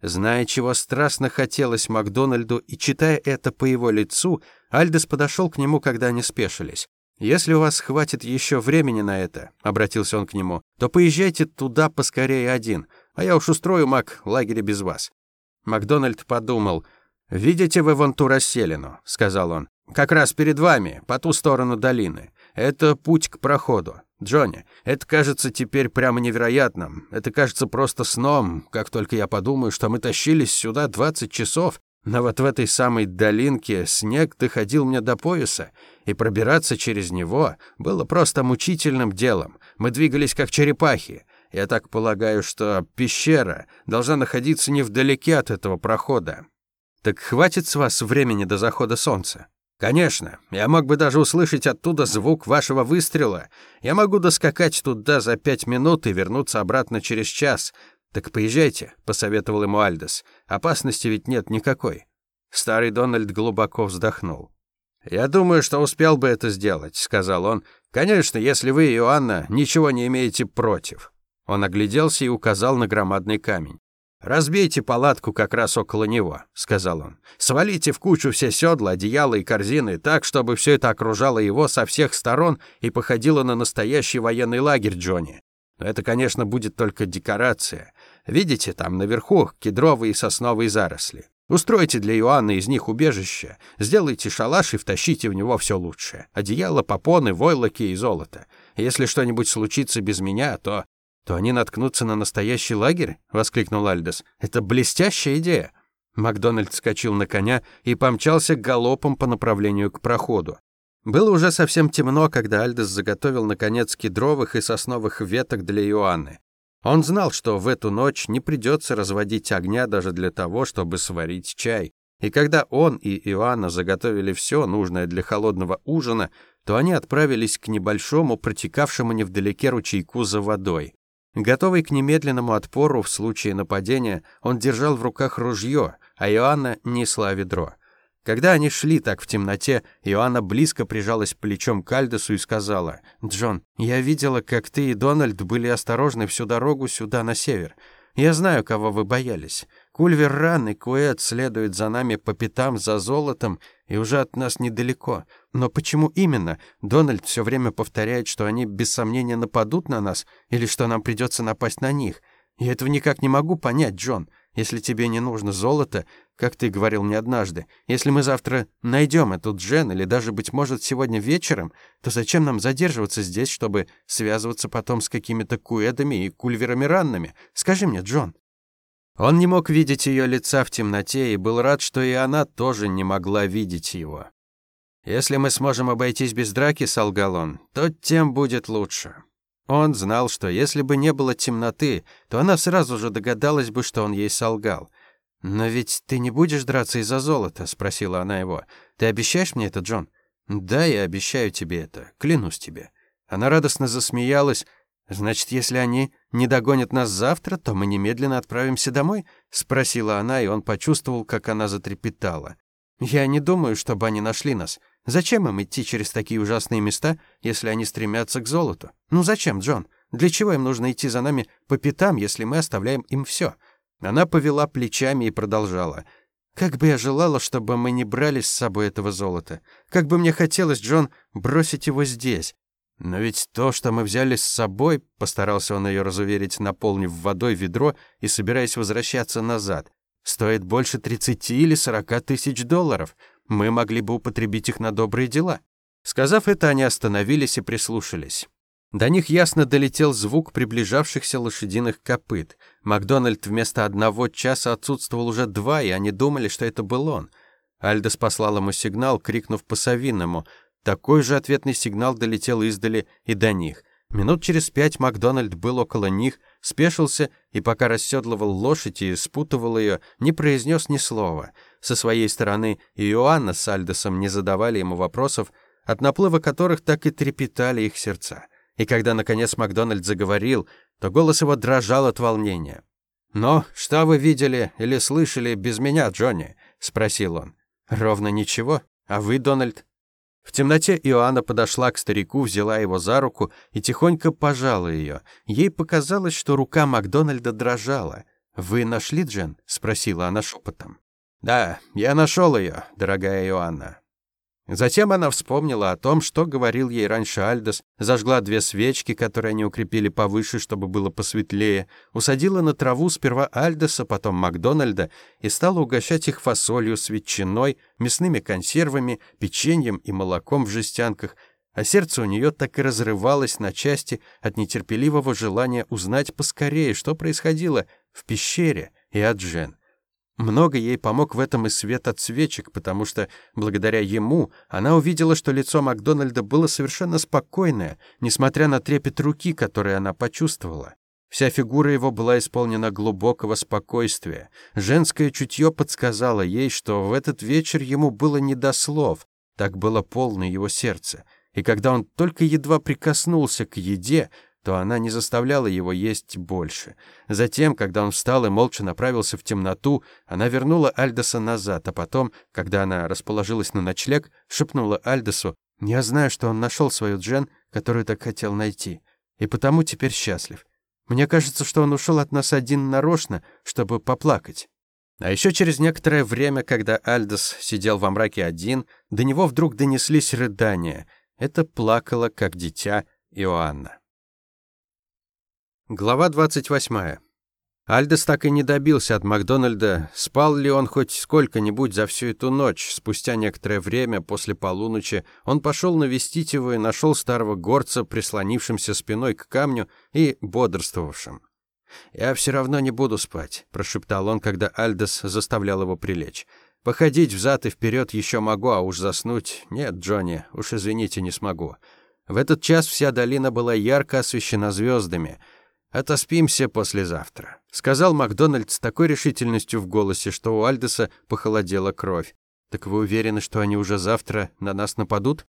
Зная, чего страстно хотелось Макдональду, и читая это по его лицу, Альдес подошел к нему, когда они спешились. «Если у вас хватит еще времени на это», — обратился он к нему, «то поезжайте туда поскорее один, а я уж устрою, Мак, лагерь без вас». Макдональд подумал. «Видите вы вон ту расселину?» — сказал он. «Как раз перед вами, по ту сторону долины. Это путь к проходу. Джонни, это кажется теперь прямо невероятным. Это кажется просто сном, как только я подумаю, что мы тащились сюда 20 часов, но вот в этой самой долинке снег доходил мне до пояса, и пробираться через него было просто мучительным делом. Мы двигались как черепахи. Я так полагаю, что пещера должна находиться невдалеке от этого прохода. Так хватит с вас времени до захода солнца? Конечно, я мог бы даже услышать оттуда звук вашего выстрела. Я могу доскакать туда за пять минут и вернуться обратно через час. Так поезжайте, посоветовал ему Альдес. Опасности ведь нет никакой. Старый Дональд глубоко вздохнул. Я думаю, что успел бы это сделать, сказал он. Конечно, если вы, Иоанна, ничего не имеете против. Он огляделся и указал на громадный камень. «Разбейте палатку как раз около него», — сказал он. «Свалите в кучу все седла, одеяла и корзины так, чтобы все это окружало его со всех сторон и походило на настоящий военный лагерь Джонни. Но это, конечно, будет только декорация. Видите, там наверху кедровые и сосновые заросли. Устройте для Иоанна из них убежище, сделайте шалаш и втащите в него все лучшее. Одеяло, попоны, войлоки и золото. Если что-нибудь случится без меня, то то они наткнутся на настоящий лагерь?» — воскликнул Альдес. «Это блестящая идея!» Макдональд скочил на коня и помчался галопом по направлению к проходу. Было уже совсем темно, когда Альдес заготовил, наконец, кедровых и сосновых веток для Иоанны. Он знал, что в эту ночь не придется разводить огня даже для того, чтобы сварить чай. И когда он и Иоанна заготовили все нужное для холодного ужина, то они отправились к небольшому, протекавшему невдалеке ручейку за водой. Готовый к немедленному отпору в случае нападения, он держал в руках ружье, а Иоанна несла ведро. Когда они шли так в темноте, Иоанна близко прижалась плечом к Альдесу и сказала, «Джон, я видела, как ты и Дональд были осторожны всю дорогу сюда, на север. Я знаю, кого вы боялись. Кульвер Ран и Куэт следуют за нами по пятам за золотом и уже от нас недалеко. Но почему именно? Дональд все время повторяет, что они без сомнения нападут на нас или что нам придется напасть на них. Я этого никак не могу понять, Джон. Если тебе не нужно золото, как ты говорил мне однажды, если мы завтра найдем эту Джен, или даже, быть может, сегодня вечером, то зачем нам задерживаться здесь, чтобы связываться потом с какими-то куэдами и кульверами ранными? Скажи мне, Джон». Он не мог видеть ее лица в темноте и был рад, что и она тоже не могла видеть его. «Если мы сможем обойтись без драки», — солгал он, — «то тем будет лучше». Он знал, что если бы не было темноты, то она сразу же догадалась бы, что он ей солгал. «Но ведь ты не будешь драться из-за золота?» — спросила она его. «Ты обещаешь мне это, Джон?» «Да, я обещаю тебе это. Клянусь тебе». Она радостно засмеялась. «Значит, если они не догонят нас завтра, то мы немедленно отправимся домой?» — спросила она, и он почувствовал, как она затрепетала. «Я не думаю, чтобы они нашли нас. Зачем им идти через такие ужасные места, если они стремятся к золоту? Ну зачем, Джон? Для чего им нужно идти за нами по пятам, если мы оставляем им все? Она повела плечами и продолжала. Как бы я желала, чтобы мы не брали с собой этого золота. Как бы мне хотелось, Джон, бросить его здесь. Но ведь то, что мы взяли с собой, постарался он ее разуверить, наполнив водой ведро и собираясь возвращаться назад, стоит больше 30 или 40 тысяч долларов. Мы могли бы употребить их на добрые дела. Сказав это, они остановились и прислушались. До них ясно долетел звук приближавшихся лошадиных копыт. Макдональд вместо одного часа отсутствовал уже два, и они думали, что это был он. Альдос послал ему сигнал, крикнув по-совиному. Такой же ответный сигнал долетел издали и до них. Минут через пять Макдональд был около них, спешился и, пока расседлывал лошадь и спутывал ее, не произнес ни слова. Со своей стороны Иоанна с Альдосом не задавали ему вопросов, от наплыва которых так и трепетали их сердца. И когда, наконец, Макдональд заговорил, то голос его дрожал от волнения. «Но что вы видели или слышали без меня, Джонни?» — спросил он. «Ровно ничего. А вы, Дональд?» В темноте Иоанна подошла к старику, взяла его за руку и тихонько пожала ее. Ей показалось, что рука Макдональда дрожала. «Вы нашли Джен?» — спросила она шепотом. «Да, я нашел ее, дорогая Иоанна. Затем она вспомнила о том, что говорил ей раньше Альдос, зажгла две свечки, которые они укрепили повыше, чтобы было посветлее, усадила на траву сперва Альдоса, потом Макдональда и стала угощать их фасолью с ветчиной, мясными консервами, печеньем и молоком в жестянках, а сердце у нее так и разрывалось на части от нетерпеливого желания узнать поскорее, что происходило в пещере и от Джен. Много ей помог в этом и свет от свечек, потому что благодаря ему она увидела, что лицо Макдональда было совершенно спокойное, несмотря на трепет руки, который она почувствовала. Вся фигура его была исполнена глубокого спокойствия. Женское чутье подсказало ей, что в этот вечер ему было не до слов, так было полно его сердце. И когда он только едва прикоснулся к еде, то она не заставляла его есть больше. Затем, когда он встал и молча направился в темноту, она вернула Альдоса назад, а потом, когда она расположилась на ночлег, шепнула Альдосу, «Я знаю, что он нашел свою Джен, которую так хотел найти, и потому теперь счастлив. Мне кажется, что он ушел от нас один нарочно, чтобы поплакать». А еще через некоторое время, когда Альдос сидел во мраке один, до него вдруг донеслись рыдания. Это плакала, как дитя, Иоанна. Глава 28. Альдес так и не добился от Макдональда, спал ли он хоть сколько-нибудь за всю эту ночь. Спустя некоторое время после полуночи он пошел навестить его и нашел старого горца, прислонившимся спиной к камню и бодрствовавшим. «Я все равно не буду спать», — прошептал он, когда Альдес заставлял его прилечь. «Походить взад и вперед еще могу, а уж заснуть... Нет, Джонни, уж извините, не смогу». В этот час вся долина была ярко освещена звездами — «Отоспимся послезавтра», — сказал Макдональд с такой решительностью в голосе, что у Альдеса похолодела кровь. «Так вы уверены, что они уже завтра на нас нападут?»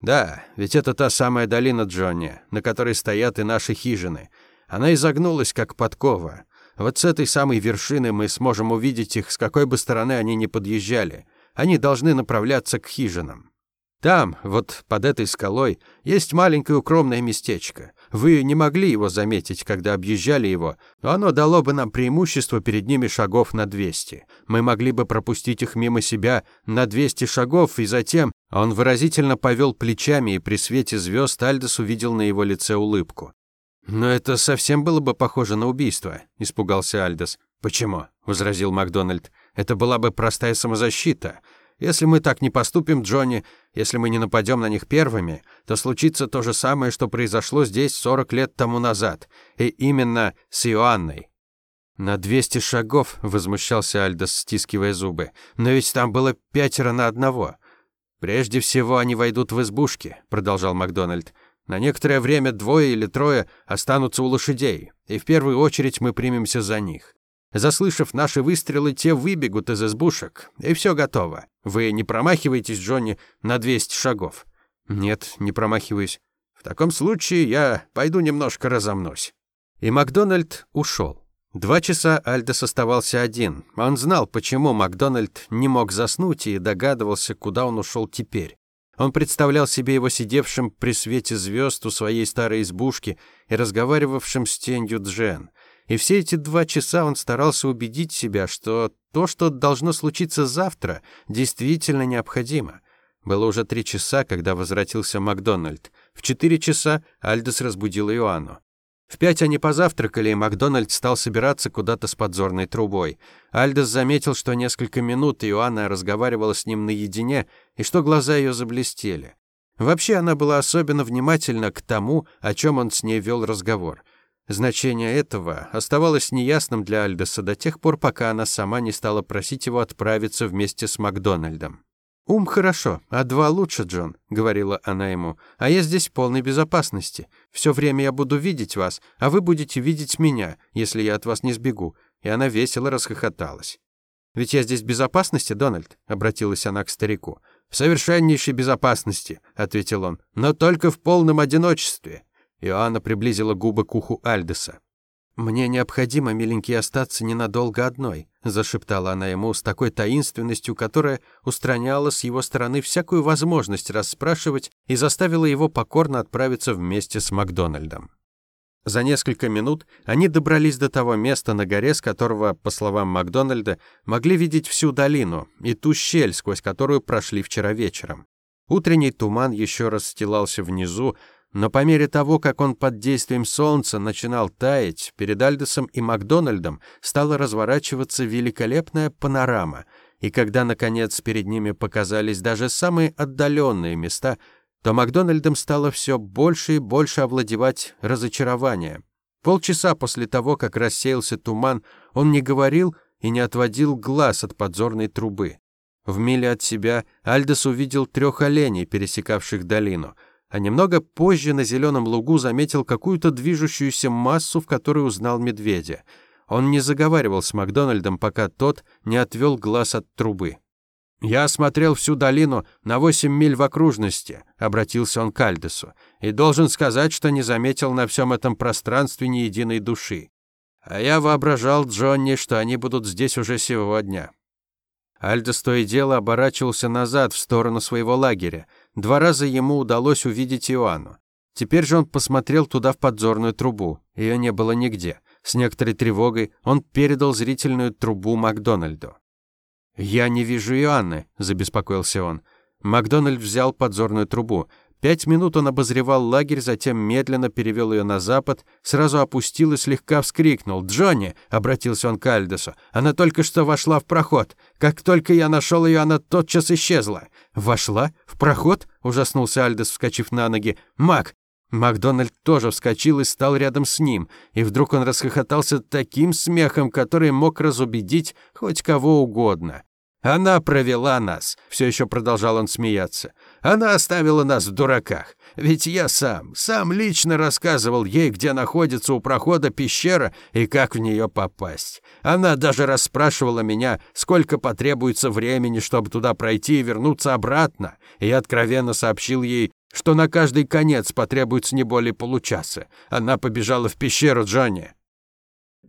«Да, ведь это та самая долина Джонни, на которой стоят и наши хижины. Она изогнулась, как подкова. Вот с этой самой вершины мы сможем увидеть их, с какой бы стороны они ни подъезжали. Они должны направляться к хижинам. Там, вот под этой скалой, есть маленькое укромное местечко. Вы не могли его заметить, когда объезжали его, но оно дало бы нам преимущество перед ними шагов на 200. Мы могли бы пропустить их мимо себя на 200 шагов, и затем он выразительно повел плечами, и при свете звезд Альдес увидел на его лице улыбку. «Но это совсем было бы похоже на убийство», — испугался Альдес. «Почему?» — возразил Макдональд. Это была бы простая самозащита. Если мы так не поступим, Джонни, если мы не нападем на них первыми, то случится то же самое, что произошло здесь 40 лет тому назад, и именно с Иоанной. На 200 шагов возмущался Альдос, стискивая зубы. Но ведь там было пятеро на одного. Прежде всего они войдут в избушки, продолжал Макдональд. На некоторое время двое или трое останутся у лошадей, и в первую очередь мы примемся за них. Заслышав наши выстрелы, те выбегут из избушек, и все готово. Вы не промахиваетесь, Джонни, на 200 шагов? Нет, не промахиваюсь. В таком случае я пойду немножко разомнусь. И Макдональд ушел. Два часа Альдос оставался один. Он знал, почему Макдональд не мог заснуть и догадывался, куда он ушел теперь. Он представлял себе его сидевшим при свете звезд у своей старой избушки и разговаривавшим с тенью Джен. И все эти два часа он старался убедить себя, что то, что должно случиться завтра, действительно необходимо. Было уже три часа, когда возвратился Макдональд. В четыре часа Альдос разбудил Иоанну. В пять они позавтракали, и Макдональд стал собираться куда-то с подзорной трубой. Альдос заметил, что несколько минут Иоанна разговаривала с ним наедине, и что глаза ее заблестели. Вообще она была особенно внимательна к тому, о чем он с ней вел разговор. Значение этого оставалось неясным для Альдоса до тех пор, пока она сама не стала просить его отправиться вместе с Макдональдом. «Ум хорошо, а два лучше, Джон», — говорила она ему. «А я здесь в полной безопасности. Все время я буду видеть вас, а вы будете видеть меня, если я от вас не сбегу». И она весело расхохоталась. «Ведь я здесь в безопасности, Дональд?» — обратилась она к старику. «В совершеннейшей безопасности», — ответил он, — «но только в полном одиночестве. Иоанна приблизила губы к уху Альдеса. «Мне необходимо, миленький, остаться ненадолго одной», зашептала она ему с такой таинственностью, которая устраняла с его стороны всякую возможность расспрашивать и заставила его покорно отправиться вместе с Макдональдом. За несколько минут они добрались до того места на горе, с которого, по словам Макдональда, могли видеть всю долину и ту щель, сквозь которую прошли вчера вечером. Утренний туман еще расстилался внизу, но по мере того, как он под действием солнца начинал таять, перед Альдосом и Макдональдом стала разворачиваться великолепная панорама, и когда, наконец, перед ними показались даже самые отдаленные места, то Макдональдом стало все больше и больше овладевать разочарование. Полчаса после того, как рассеялся туман, он не говорил и не отводил глаз от подзорной трубы. В миле от себя Альдос увидел трех оленей, пересекавших долину — а немного позже на зеленом лугу заметил какую-то движущуюся массу, в которой узнал медведя. Он не заговаривал с Макдональдом, пока тот не отвел глаз от трубы. «Я осмотрел всю долину на восемь миль в окружности», — обратился он к Альдесу, «и должен сказать, что не заметил на всем этом пространстве ни единой души. А я воображал, Джонни, что они будут здесь уже сегодня». Альдес то и дело оборачивался назад, в сторону своего лагеря. Два раза ему удалось увидеть Иоанну. Теперь же он посмотрел туда в подзорную трубу. Ее не было нигде. С некоторой тревогой он передал зрительную трубу Макдональду. «Я не вижу Иоанны», — забеспокоился он. Макдональд взял подзорную трубу. Пять минут он обозревал лагерь, затем медленно перевел ее на запад, сразу опустил и слегка вскрикнул. «Джонни!» — обратился он к Альдесу. «Она только что вошла в проход. Как только я нашел ее, она тотчас исчезла». «Вошла? В проход?» — ужаснулся Альдес, вскочив на ноги. «Мак!» Макдональд тоже вскочил и стал рядом с ним, и вдруг он расхохотался таким смехом, который мог разубедить хоть кого угодно. Она провела нас, все еще продолжал он смеяться. Она оставила нас в дураках. Ведь я сам, сам лично рассказывал ей, где находится у прохода пещера и как в нее попасть. Она даже расспрашивала меня, сколько потребуется времени, чтобы туда пройти и вернуться обратно. И откровенно сообщил ей, что на каждый конец потребуется не более получаса. Она побежала в пещеру Джонни.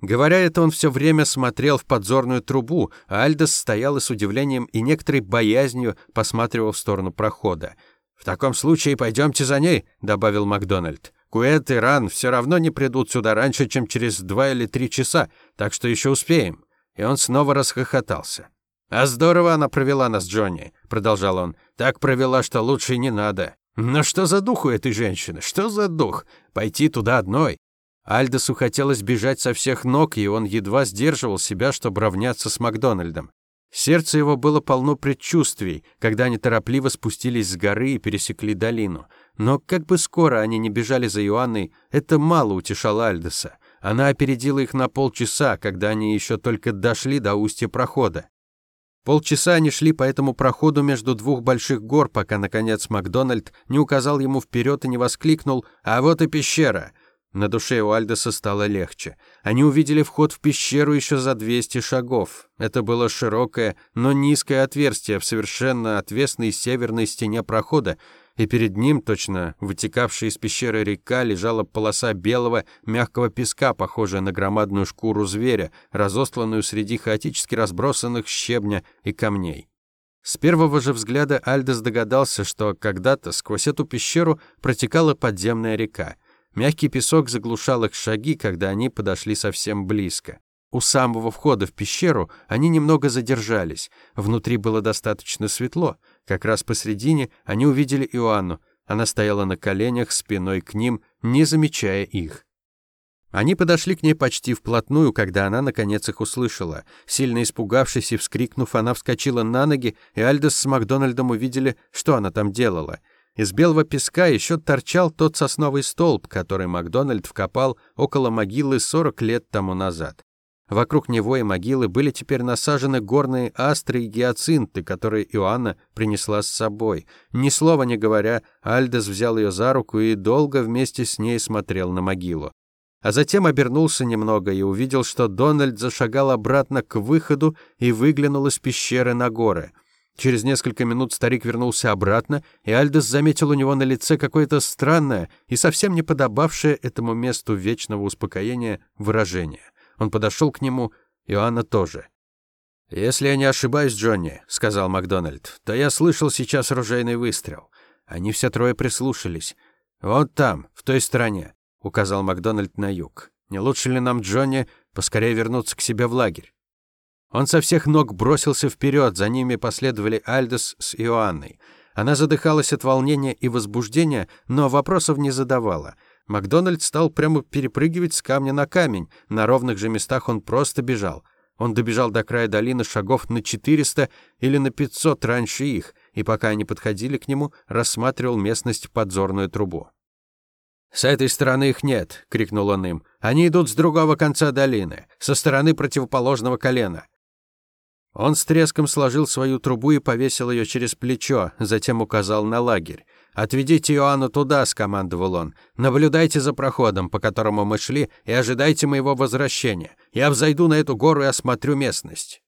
Говоря это, он все время смотрел в подзорную трубу, а Альдос стоял и с удивлением и некоторой боязнью посматривал в сторону прохода. «В таком случае пойдемте за ней», — добавил Макдональд. «Куэт и Ран все равно не придут сюда раньше, чем через два или три часа, так что еще успеем». И он снова расхохотался. «А здорово она провела нас, Джонни», — продолжал он. «Так провела, что лучше не надо». «Но что за дух у этой женщины? Что за дух? Пойти туда одной? Альдосу хотелось бежать со всех ног, и он едва сдерживал себя, чтобы равняться с Макдональдом. Сердце его было полно предчувствий, когда они торопливо спустились с горы и пересекли долину. Но как бы скоро они не бежали за Иоанной, это мало утешало Альдеса. Она опередила их на полчаса, когда они еще только дошли до устья прохода. Полчаса они шли по этому проходу между двух больших гор, пока, наконец, Макдональд не указал ему вперед и не воскликнул «А вот и пещера!». На душе у Альдеса стало легче. Они увидели вход в пещеру еще за 200 шагов. Это было широкое, но низкое отверстие в совершенно отвесной северной стене прохода, и перед ним, точно вытекавшая из пещеры река, лежала полоса белого мягкого песка, похожая на громадную шкуру зверя, разостланную среди хаотически разбросанных щебня и камней. С первого же взгляда Альдес догадался, что когда-то сквозь эту пещеру протекала подземная река. Мягкий песок заглушал их шаги, когда они подошли совсем близко. У самого входа в пещеру они немного задержались. Внутри было достаточно светло. Как раз посредине они увидели Иоанну. Она стояла на коленях, спиной к ним, не замечая их. Они подошли к ней почти вплотную, когда она, наконец, их услышала. Сильно испугавшись и вскрикнув, она вскочила на ноги, и Альдос с Макдональдом увидели, что она там делала. Из белого песка еще торчал тот сосновый столб, который Макдональд вкопал около могилы 40 лет тому назад. Вокруг него и могилы были теперь насажены горные астры и гиацинты, которые Иоанна принесла с собой. Ни слова не говоря, Альдес взял ее за руку и долго вместе с ней смотрел на могилу. А затем обернулся немного и увидел, что Дональд зашагал обратно к выходу и выглянул из пещеры на горы. Через несколько минут старик вернулся обратно, и Альдес заметил у него на лице какое-то странное и совсем не подобавшее этому месту вечного успокоения выражение. Он подошел к нему, Иоанна тоже. «Если я не ошибаюсь, Джонни», — сказал Макдональд, — «то я слышал сейчас ружейный выстрел». Они все трое прислушались. «Вот там, в той стороне», — указал Макдональд на юг. «Не лучше ли нам, Джонни, поскорее вернуться к себе в лагерь?» Он со всех ног бросился вперед, за ними последовали Альдес с Иоанной. Она задыхалась от волнения и возбуждения, но вопросов не задавала. Макдональд стал прямо перепрыгивать с камня на камень. На ровных же местах он просто бежал. Он добежал до края долины шагов на 400 или на 500 раньше их, и пока они подходили к нему, рассматривал местность подзорную трубу. «С этой стороны их нет!» — крикнул он им. «Они идут с другого конца долины, со стороны противоположного колена». Он с треском сложил свою трубу и повесил ее через плечо, затем указал на лагерь. «Отведите Иоанну туда», — скомандовал он. «Наблюдайте за проходом, по которому мы шли, и ожидайте моего возвращения. Я взойду на эту гору и осмотрю местность».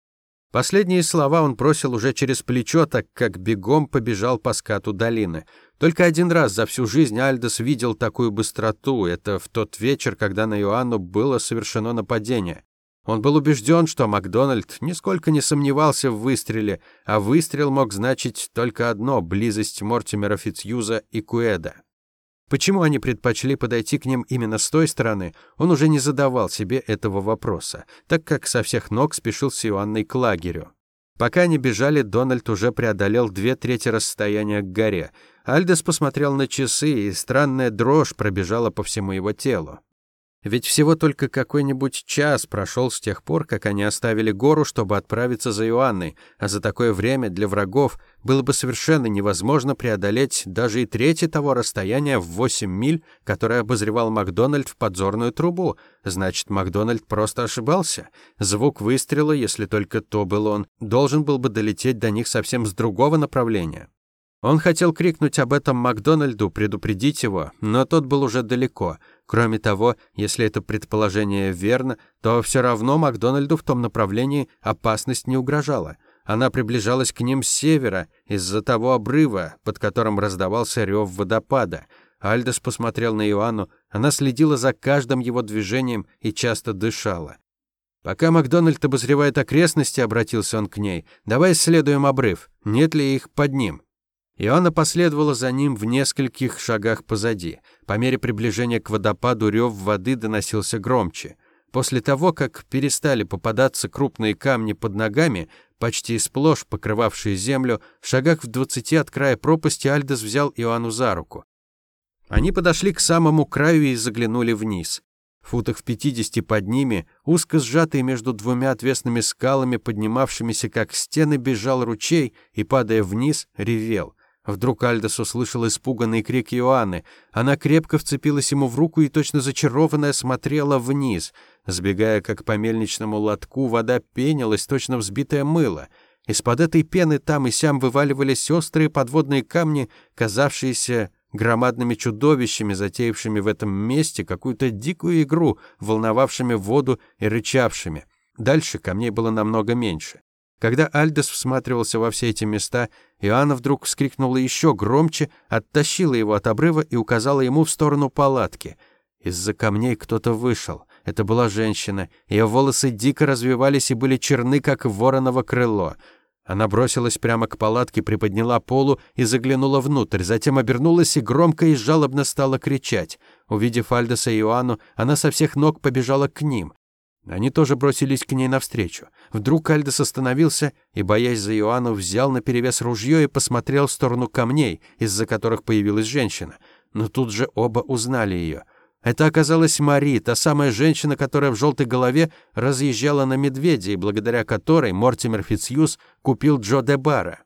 Последние слова он бросил уже через плечо, так как бегом побежал по скату долины. Только один раз за всю жизнь Альдос видел такую быстроту. Это в тот вечер, когда на Иоанну было совершено нападение. Он был убежден, что Макдональд нисколько не сомневался в выстреле, а выстрел мог значить только одно — близость Мортимера Фицьюза и Куэда. Почему они предпочли подойти к ним именно с той стороны, он уже не задавал себе этого вопроса, так как со всех ног спешил с Иоанной к лагерю. Пока они бежали, Дональд уже преодолел две трети расстояния к горе. Альдес посмотрел на часы, и странная дрожь пробежала по всему его телу. Ведь всего только какой-нибудь час прошел с тех пор, как они оставили гору, чтобы отправиться за Иоанной, а за такое время для врагов было бы совершенно невозможно преодолеть даже и третье того расстояния в 8 миль, которое обозревал Макдональд в подзорную трубу. Значит, Макдональд просто ошибался. Звук выстрела, если только то был он, должен был бы долететь до них совсем с другого направления. Он хотел крикнуть об этом Макдональду, предупредить его, но тот был уже далеко — Кроме того, если это предположение верно, то все равно Макдональду в том направлении опасность не угрожала. Она приближалась к ним с севера, из-за того обрыва, под которым раздавался рев водопада. Альдос посмотрел на Иоанну, она следила за каждым его движением и часто дышала. Пока Макдональд обозревает окрестности, обратился он к ней. Давай исследуем обрыв. Нет ли их под ним? Иоанна последовала за ним в нескольких шагах позади. По мере приближения к водопаду рев воды доносился громче. После того, как перестали попадаться крупные камни под ногами, почти сплошь покрывавшие землю, в шагах в двадцати от края пропасти Альдес взял Иоанну за руку. Они подошли к самому краю и заглянули вниз. Футах в пятидесяти под ними, узко сжатый между двумя отвесными скалами, поднимавшимися как стены, бежал ручей и, падая вниз, ревел. Вдруг Альдос услышал испуганный крик Иоанны. Она крепко вцепилась ему в руку и, точно зачарованная, смотрела вниз. Сбегая, как по мельничному лотку, вода пенилась, точно взбитое мыло. Из-под этой пены там и сям вываливались острые подводные камни, казавшиеся громадными чудовищами, затеявшими в этом месте какую-то дикую игру, волновавшими воду и рычавшими. Дальше камней было намного меньше. Когда Альдес всматривался во все эти места, Иоанна вдруг вскрикнула еще громче, оттащила его от обрыва и указала ему в сторону палатки. Из-за камней кто-то вышел. Это была женщина. Ее волосы дико развивались и были черны, как вороново крыло. Она бросилась прямо к палатке, приподняла полу и заглянула внутрь, затем обернулась и громко и жалобно стала кричать. Увидев Альдеса и Иоанну, она со всех ног побежала к ним. Они тоже бросились к ней навстречу. Вдруг Альдес остановился и, боясь за Иоанну, взял наперевес ружье и посмотрел в сторону камней, из-за которых появилась женщина. Но тут же оба узнали ее — это оказалась Мари, та самая женщина, которая в желтой голове разъезжала на медведя и благодаря которой Мортимер Фицьюз купил Джо де Бара.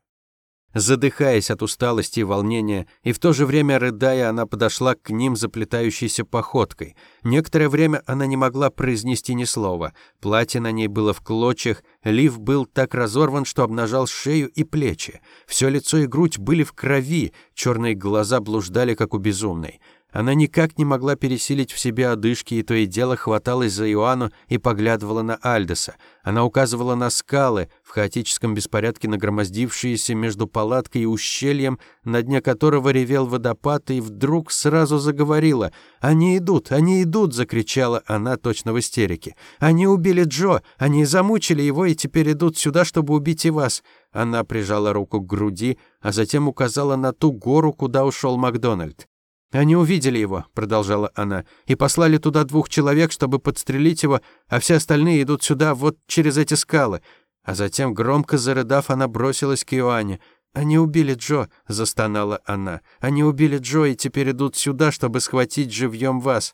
Задыхаясь от усталости и волнения, и в то же время рыдая, она подошла к ним заплетающейся походкой. Некоторое время она не могла произнести ни слова. Платье на ней было в клочьях, лиф был так разорван, что обнажал шею и плечи. Все лицо и грудь были в крови, черные глаза блуждали, как у безумной. Она никак не могла пересилить в себе одышки, и то и дело хваталась за Иоанну и поглядывала на Альдеса. Она указывала на скалы, в хаотическом беспорядке нагромоздившиеся между палаткой и ущельем, на дне которого ревел водопад, и вдруг сразу заговорила. «Они идут! Они идут!» — закричала она точно в истерике. «Они убили Джо! Они замучили его и теперь идут сюда, чтобы убить и вас!» Она прижала руку к груди, а затем указала на ту гору, куда ушел Макдональд. «Они увидели его», — продолжала она, «и послали туда двух человек, чтобы подстрелить его, а все остальные идут сюда, вот через эти скалы». А затем, громко зарыдав, она бросилась к Иоанне. «Они убили Джо», — застонала она. «Они убили Джо и теперь идут сюда, чтобы схватить живьем вас».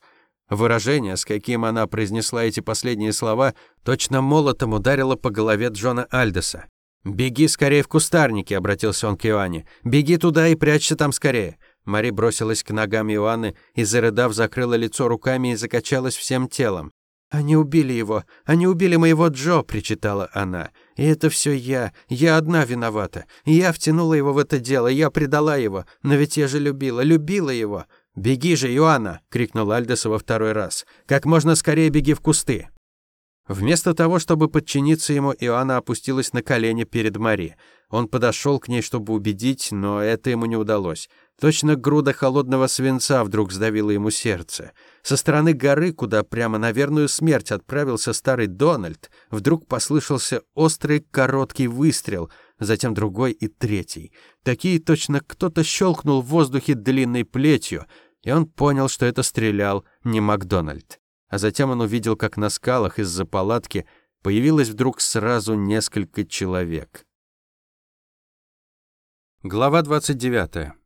Выражение, с каким она произнесла эти последние слова, точно молотом ударило по голове Джона Альдеса. «Беги скорее в кустарники», — обратился он к Иоанне. «Беги туда и прячься там скорее». Мари бросилась к ногам Иоанны и, зарыдав, закрыла лицо руками и закачалась всем телом. «Они убили его! Они убили моего Джо!» — причитала она. «И это все я! Я одна виновата! Я втянула его в это дело, я предала его! Но ведь я же любила, любила его!» «Беги же, Иоанна!» — крикнул Альдес во второй раз. «Как можно скорее беги в кусты!» Вместо того, чтобы подчиниться ему, Иоанна опустилась на колени перед Мари. Он подошел к ней, чтобы убедить, но это ему не удалось. Точно груда холодного свинца вдруг сдавила ему сердце. Со стороны горы, куда прямо на верную смерть отправился старый Дональд, вдруг послышался острый короткий выстрел, затем другой и третий. Такие точно кто-то щелкнул в воздухе длинной плетью, и он понял, что это стрелял не Макдональд. А затем он увидел, как на скалах из-за палатки появилось вдруг сразу несколько человек. Глава 29.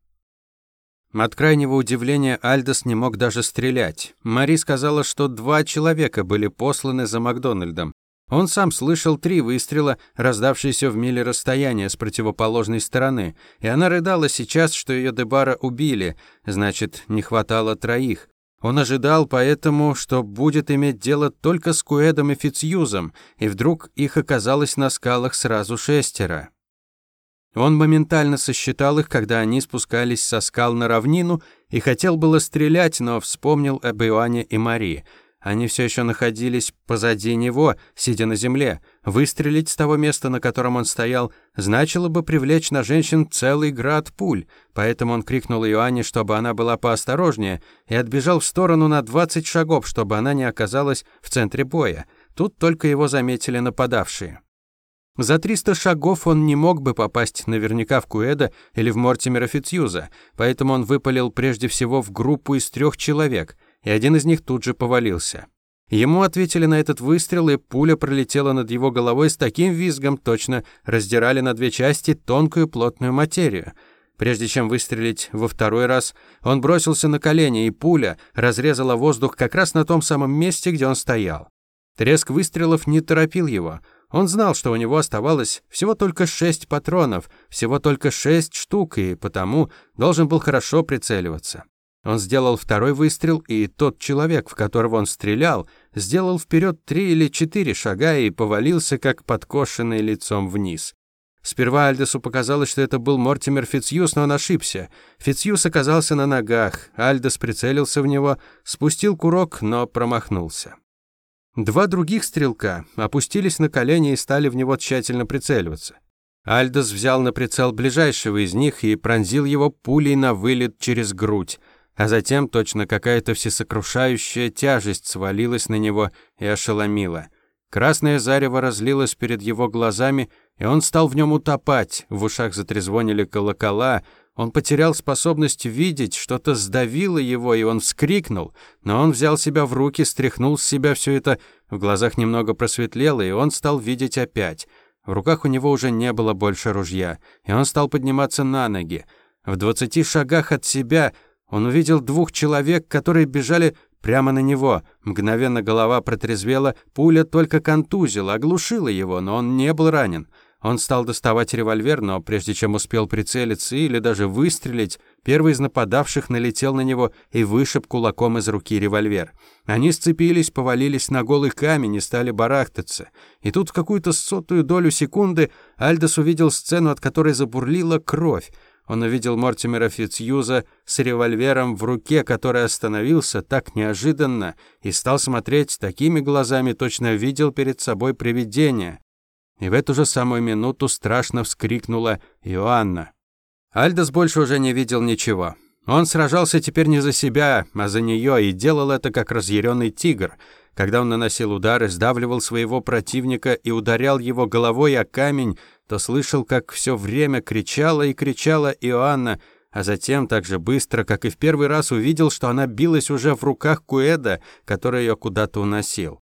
От крайнего удивления Альдос не мог даже стрелять. Мари сказала, что два человека были посланы за Макдональдом. Он сам слышал три выстрела, раздавшиеся в миле расстояния с противоположной стороны, и она рыдала сейчас, что ее Дебара убили, значит, не хватало троих. Он ожидал поэтому, что будет иметь дело только с Куэдом и Фицьюзом, и вдруг их оказалось на скалах сразу шестеро. Он моментально сосчитал их, когда они спускались со скал на равнину, и хотел было стрелять, но вспомнил об Иоанне и Марии. Они все еще находились позади него, сидя на земле. Выстрелить с того места, на котором он стоял, значило бы привлечь на женщин целый град пуль, поэтому он крикнул Иоанне, чтобы она была поосторожнее, и отбежал в сторону на 20 шагов, чтобы она не оказалась в центре боя. Тут только его заметили нападавшие. За 300 шагов он не мог бы попасть наверняка в Куэда или в Мортимера Фитцьюза, поэтому он выпалил прежде всего в группу из трех человек, и один из них тут же повалился. Ему ответили на этот выстрел, и пуля пролетела над его головой с таким визгом, точно раздирали на две части тонкую плотную материю. Прежде чем выстрелить во второй раз, он бросился на колени, и пуля разрезала воздух как раз на том самом месте, где он стоял. Треск выстрелов не торопил его. Он знал, что у него оставалось всего только шесть патронов, всего только шесть штук, и потому должен был хорошо прицеливаться. Он сделал второй выстрел, и тот человек, в которого он стрелял, сделал вперед три или четыре шага и повалился, как подкошенный лицом вниз. Сперва Альдесу показалось, что это был Мортимер Фицьюс, но он ошибся. Фицьюс оказался на ногах, Альдес прицелился в него, спустил курок, но промахнулся. Два других стрелка опустились на колени и стали в него тщательно прицеливаться. Альдес взял на прицел ближайшего из них и пронзил его пулей на вылет через грудь а затем точно какая-то всесокрушающая тяжесть свалилась на него и ошеломила. Красное зарево разлилось перед его глазами, и он стал в нем утопать, в ушах затрезвонили колокола, он потерял способность видеть, что-то сдавило его, и он вскрикнул, но он взял себя в руки, стряхнул с себя все это, в глазах немного просветлело, и он стал видеть опять. В руках у него уже не было больше ружья, и он стал подниматься на ноги. В двадцати шагах от себя – он увидел двух человек, которые бежали прямо на него. Мгновенно голова протрезвела, пуля только контузила, оглушила его, но он не был ранен. Он стал доставать револьвер, но прежде чем успел прицелиться или даже выстрелить, первый из нападавших налетел на него и вышиб кулаком из руки револьвер. Они сцепились, повалились на голый камень и стали барахтаться. И тут в какую-то сотую долю секунды Альдос увидел сцену, от которой забурлила кровь. Он увидел Мортимера Фицьюза с револьвером в руке, который остановился так неожиданно и стал смотреть такими глазами, точно видел перед собой привидение. И в эту же самую минуту страшно вскрикнула Иоанна. Альдос больше уже не видел ничего. Он сражался теперь не за себя, а за нее, и делал это как разъяренный тигр. Когда он наносил удары, сдавливал своего противника и ударял его головой о камень, то слышал, как все время кричала и кричала Иоанна, а затем так же быстро, как и в первый раз, увидел, что она билась уже в руках Куэда, который ее куда-то уносил.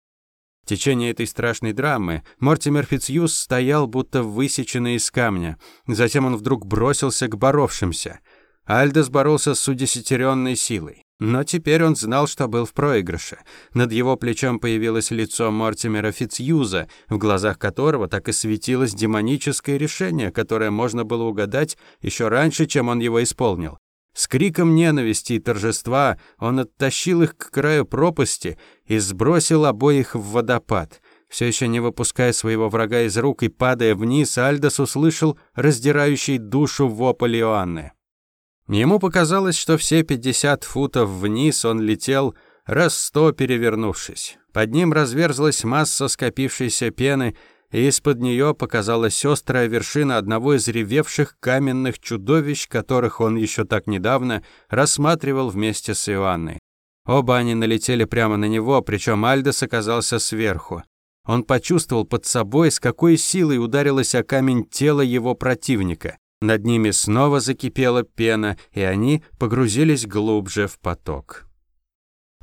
В течение этой страшной драмы Мортимер Фицьюс стоял, будто высеченный из камня. Затем он вдруг бросился к боровшимся. Альдес боролся с удесятеренной силой. Но теперь он знал, что был в проигрыше. Над его плечом появилось лицо Мортимера Фицьюза, в глазах которого так и светилось демоническое решение, которое можно было угадать еще раньше, чем он его исполнил. С криком ненависти и торжества он оттащил их к краю пропасти и сбросил обоих в водопад. Все еще не выпуская своего врага из рук и падая вниз, Альдос услышал раздирающий душу вопль Иоанны. Ему показалось, что все 50 футов вниз он летел, раз сто перевернувшись. Под ним разверзлась масса скопившейся пены, и из-под нее показалась острая вершина одного из ревевших каменных чудовищ, которых он еще так недавно рассматривал вместе с Иоанной. Оба они налетели прямо на него, причем Альдес оказался сверху. Он почувствовал под собой, с какой силой ударилось о камень тело его противника. Над ними снова закипела пена, и они погрузились глубже в поток.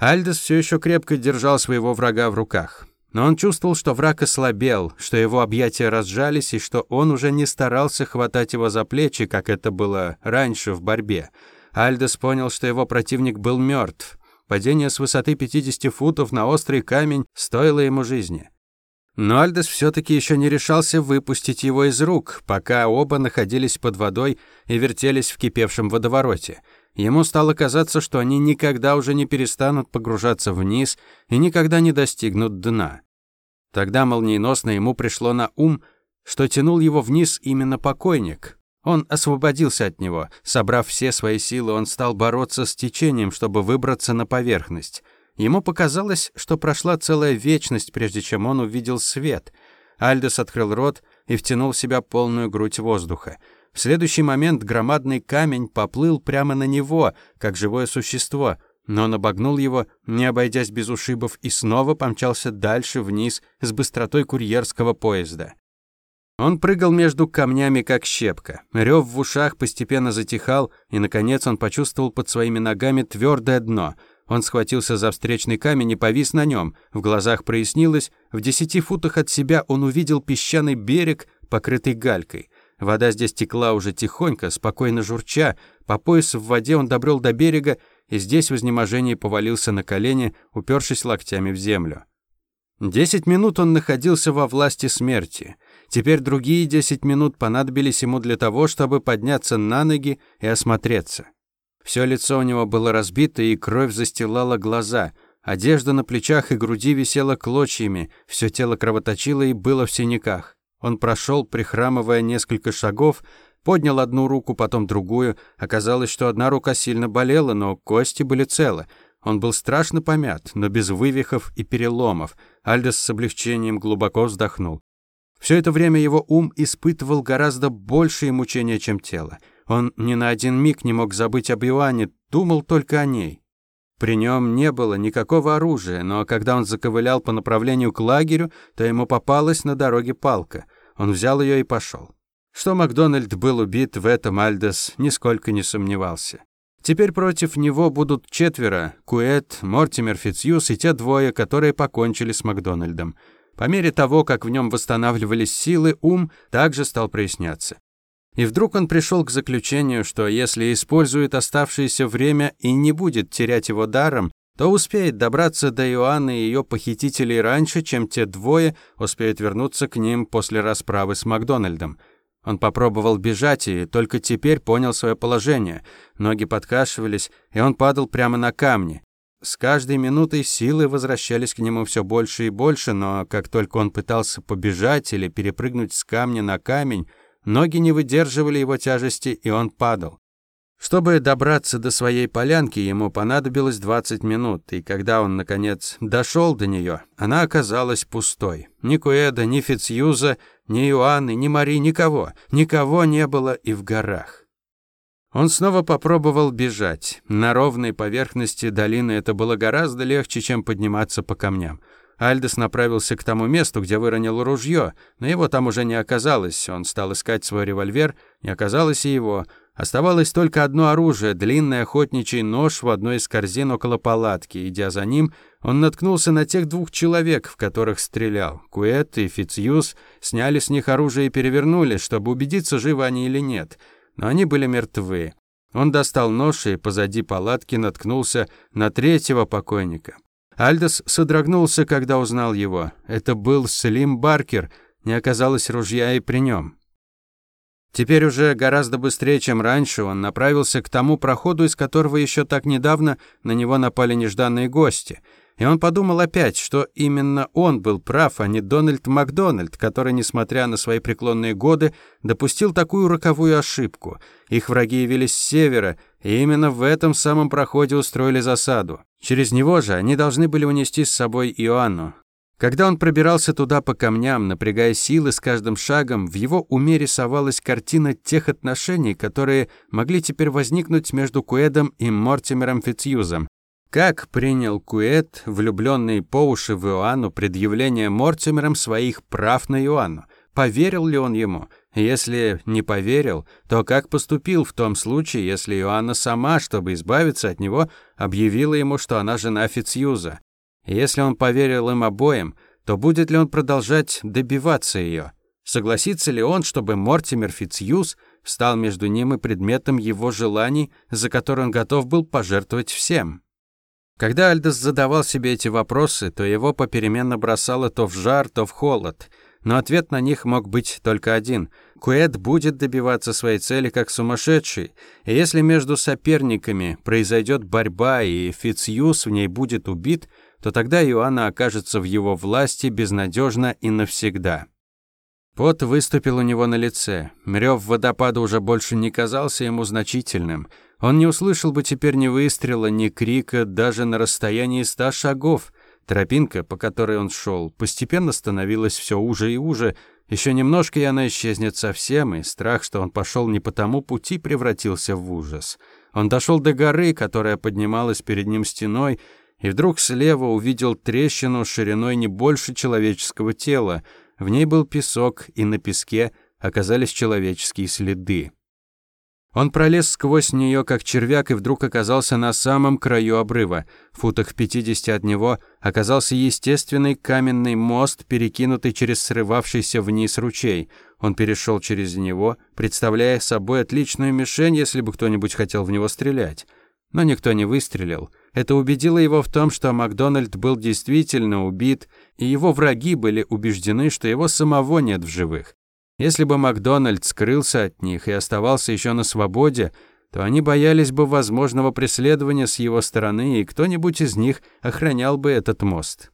Альдес все еще крепко держал своего врага в руках. Но он чувствовал, что враг ослабел, что его объятия разжались и что он уже не старался хватать его за плечи, как это было раньше в борьбе. Альдес понял, что его противник был мертв. Падение с высоты 50 футов на острый камень стоило ему жизни. Но Альдес все-таки еще не решался выпустить его из рук, пока оба находились под водой и вертелись в кипевшем водовороте. Ему стало казаться, что они никогда уже не перестанут погружаться вниз и никогда не достигнут дна. Тогда молниеносно ему пришло на ум, что тянул его вниз именно покойник. Он освободился от него. Собрав все свои силы, он стал бороться с течением, чтобы выбраться на поверхность. Ему показалось, что прошла целая вечность, прежде чем он увидел свет. Альдес открыл рот и втянул в себя полную грудь воздуха. В следующий момент громадный камень поплыл прямо на него, как живое существо, но он обогнул его, не обойдясь без ушибов, и снова помчался дальше вниз с быстротой курьерского поезда. Он прыгал между камнями, как щепка. Рев в ушах постепенно затихал, и, наконец, он почувствовал под своими ногами твердое дно — он схватился за встречный камень и повис на нем. В глазах прояснилось. В десяти футах от себя он увидел песчаный берег, покрытый галькой. Вода здесь текла уже тихонько, спокойно журча. По пояс в воде он добрел до берега и здесь в изнеможении повалился на колени, упершись локтями в землю. Десять минут он находился во власти смерти. Теперь другие десять минут понадобились ему для того, чтобы подняться на ноги и осмотреться. Все лицо у него было разбито, и кровь застилала глаза. Одежда на плечах и груди висела клочьями, все тело кровоточило и было в синяках. Он прошел, прихрамывая несколько шагов, поднял одну руку, потом другую. Оказалось, что одна рука сильно болела, но кости были целы. Он был страшно помят, но без вывихов и переломов. Альдес с облегчением глубоко вздохнул. Все это время его ум испытывал гораздо большие мучения, чем тело. Он ни на один миг не мог забыть об Иоанне, думал только о ней. При нем не было никакого оружия, но когда он заковылял по направлению к лагерю, то ему попалась на дороге палка. Он взял ее и пошел. Что Макдональд был убит, в этом Альдес нисколько не сомневался. Теперь против него будут четверо – Куэт, Мортимер Фитцьюс и те двое, которые покончили с Макдональдом. По мере того, как в нем восстанавливались силы, ум также стал проясняться. И вдруг он пришел к заключению, что если использует оставшееся время и не будет терять его даром, то успеет добраться до Иоанны и ее похитителей раньше, чем те двое успеют вернуться к ним после расправы с Макдональдом. Он попробовал бежать и только теперь понял свое положение. Ноги подкашивались, и он падал прямо на камни. С каждой минутой силы возвращались к нему все больше и больше, но как только он пытался побежать или перепрыгнуть с камня на камень, Ноги не выдерживали его тяжести, и он падал. Чтобы добраться до своей полянки, ему понадобилось 20 минут, и когда он, наконец, дошел до нее, она оказалась пустой. Ни Куэда, ни Фицьюза, ни Иоанны, ни Мари, никого. Никого не было и в горах. Он снова попробовал бежать. На ровной поверхности долины это было гораздо легче, чем подниматься по камням. Альдес направился к тому месту, где выронил ружье, но его там уже не оказалось. Он стал искать свой револьвер, не оказалось и его. Оставалось только одно оружие — длинный охотничий нож в одной из корзин около палатки. Идя за ним, он наткнулся на тех двух человек, в которых стрелял. Куэт и Фицьюз сняли с них оружие и перевернули, чтобы убедиться, живы они или нет. Но они были мертвы. Он достал нож и позади палатки наткнулся на третьего покойника. Альдос содрогнулся, когда узнал его. Это был Слим Баркер, не оказалось ружья и при нем. Теперь уже гораздо быстрее, чем раньше, он направился к тому проходу, из которого еще так недавно на него напали нежданные гости — и он подумал опять, что именно он был прав, а не Дональд Макдональд, который, несмотря на свои преклонные годы, допустил такую роковую ошибку. Их враги явились с севера, и именно в этом самом проходе устроили засаду. Через него же они должны были унести с собой Иоанну. Когда он пробирался туда по камням, напрягая силы с каждым шагом, в его уме рисовалась картина тех отношений, которые могли теперь возникнуть между Куэдом и Мортимером Фитцьюзом. Как принял Куэт, влюбленный по уши в Иоанну, предъявление Мортимером своих прав на Иоанну? Поверил ли он ему? Если не поверил, то как поступил в том случае, если Иоанна сама, чтобы избавиться от него, объявила ему, что она жена Фицьюза? Если он поверил им обоим, то будет ли он продолжать добиваться ее? Согласится ли он, чтобы Мортимер Фицьюз стал между ним и предметом его желаний, за которые он готов был пожертвовать всем? Когда Альдос задавал себе эти вопросы, то его попеременно бросало то в жар, то в холод. Но ответ на них мог быть только один. Куэт будет добиваться своей цели как сумасшедший. И если между соперниками произойдет борьба и Фицьюс в ней будет убит, то тогда Иоанна окажется в его власти безнадежно и навсегда. Пот выступил у него на лице. Рёв водопада уже больше не казался ему значительным — он не услышал бы теперь ни выстрела, ни крика, даже на расстоянии ста шагов. Тропинка, по которой он шел, постепенно становилась все уже и уже. Еще немножко, и она исчезнет совсем, и страх, что он пошел не по тому пути, превратился в ужас. Он дошел до горы, которая поднималась перед ним стеной, и вдруг слева увидел трещину шириной не больше человеческого тела. В ней был песок, и на песке оказались человеческие следы. Он пролез сквозь нее, как червяк, и вдруг оказался на самом краю обрыва. В футах в 50 от него оказался естественный каменный мост, перекинутый через срывавшийся вниз ручей. Он перешел через него, представляя собой отличную мишень, если бы кто-нибудь хотел в него стрелять. Но никто не выстрелил. Это убедило его в том, что Макдональд был действительно убит, и его враги были убеждены, что его самого нет в живых. Если бы Макдональд скрылся от них и оставался еще на свободе, то они боялись бы возможного преследования с его стороны, и кто-нибудь из них охранял бы этот мост.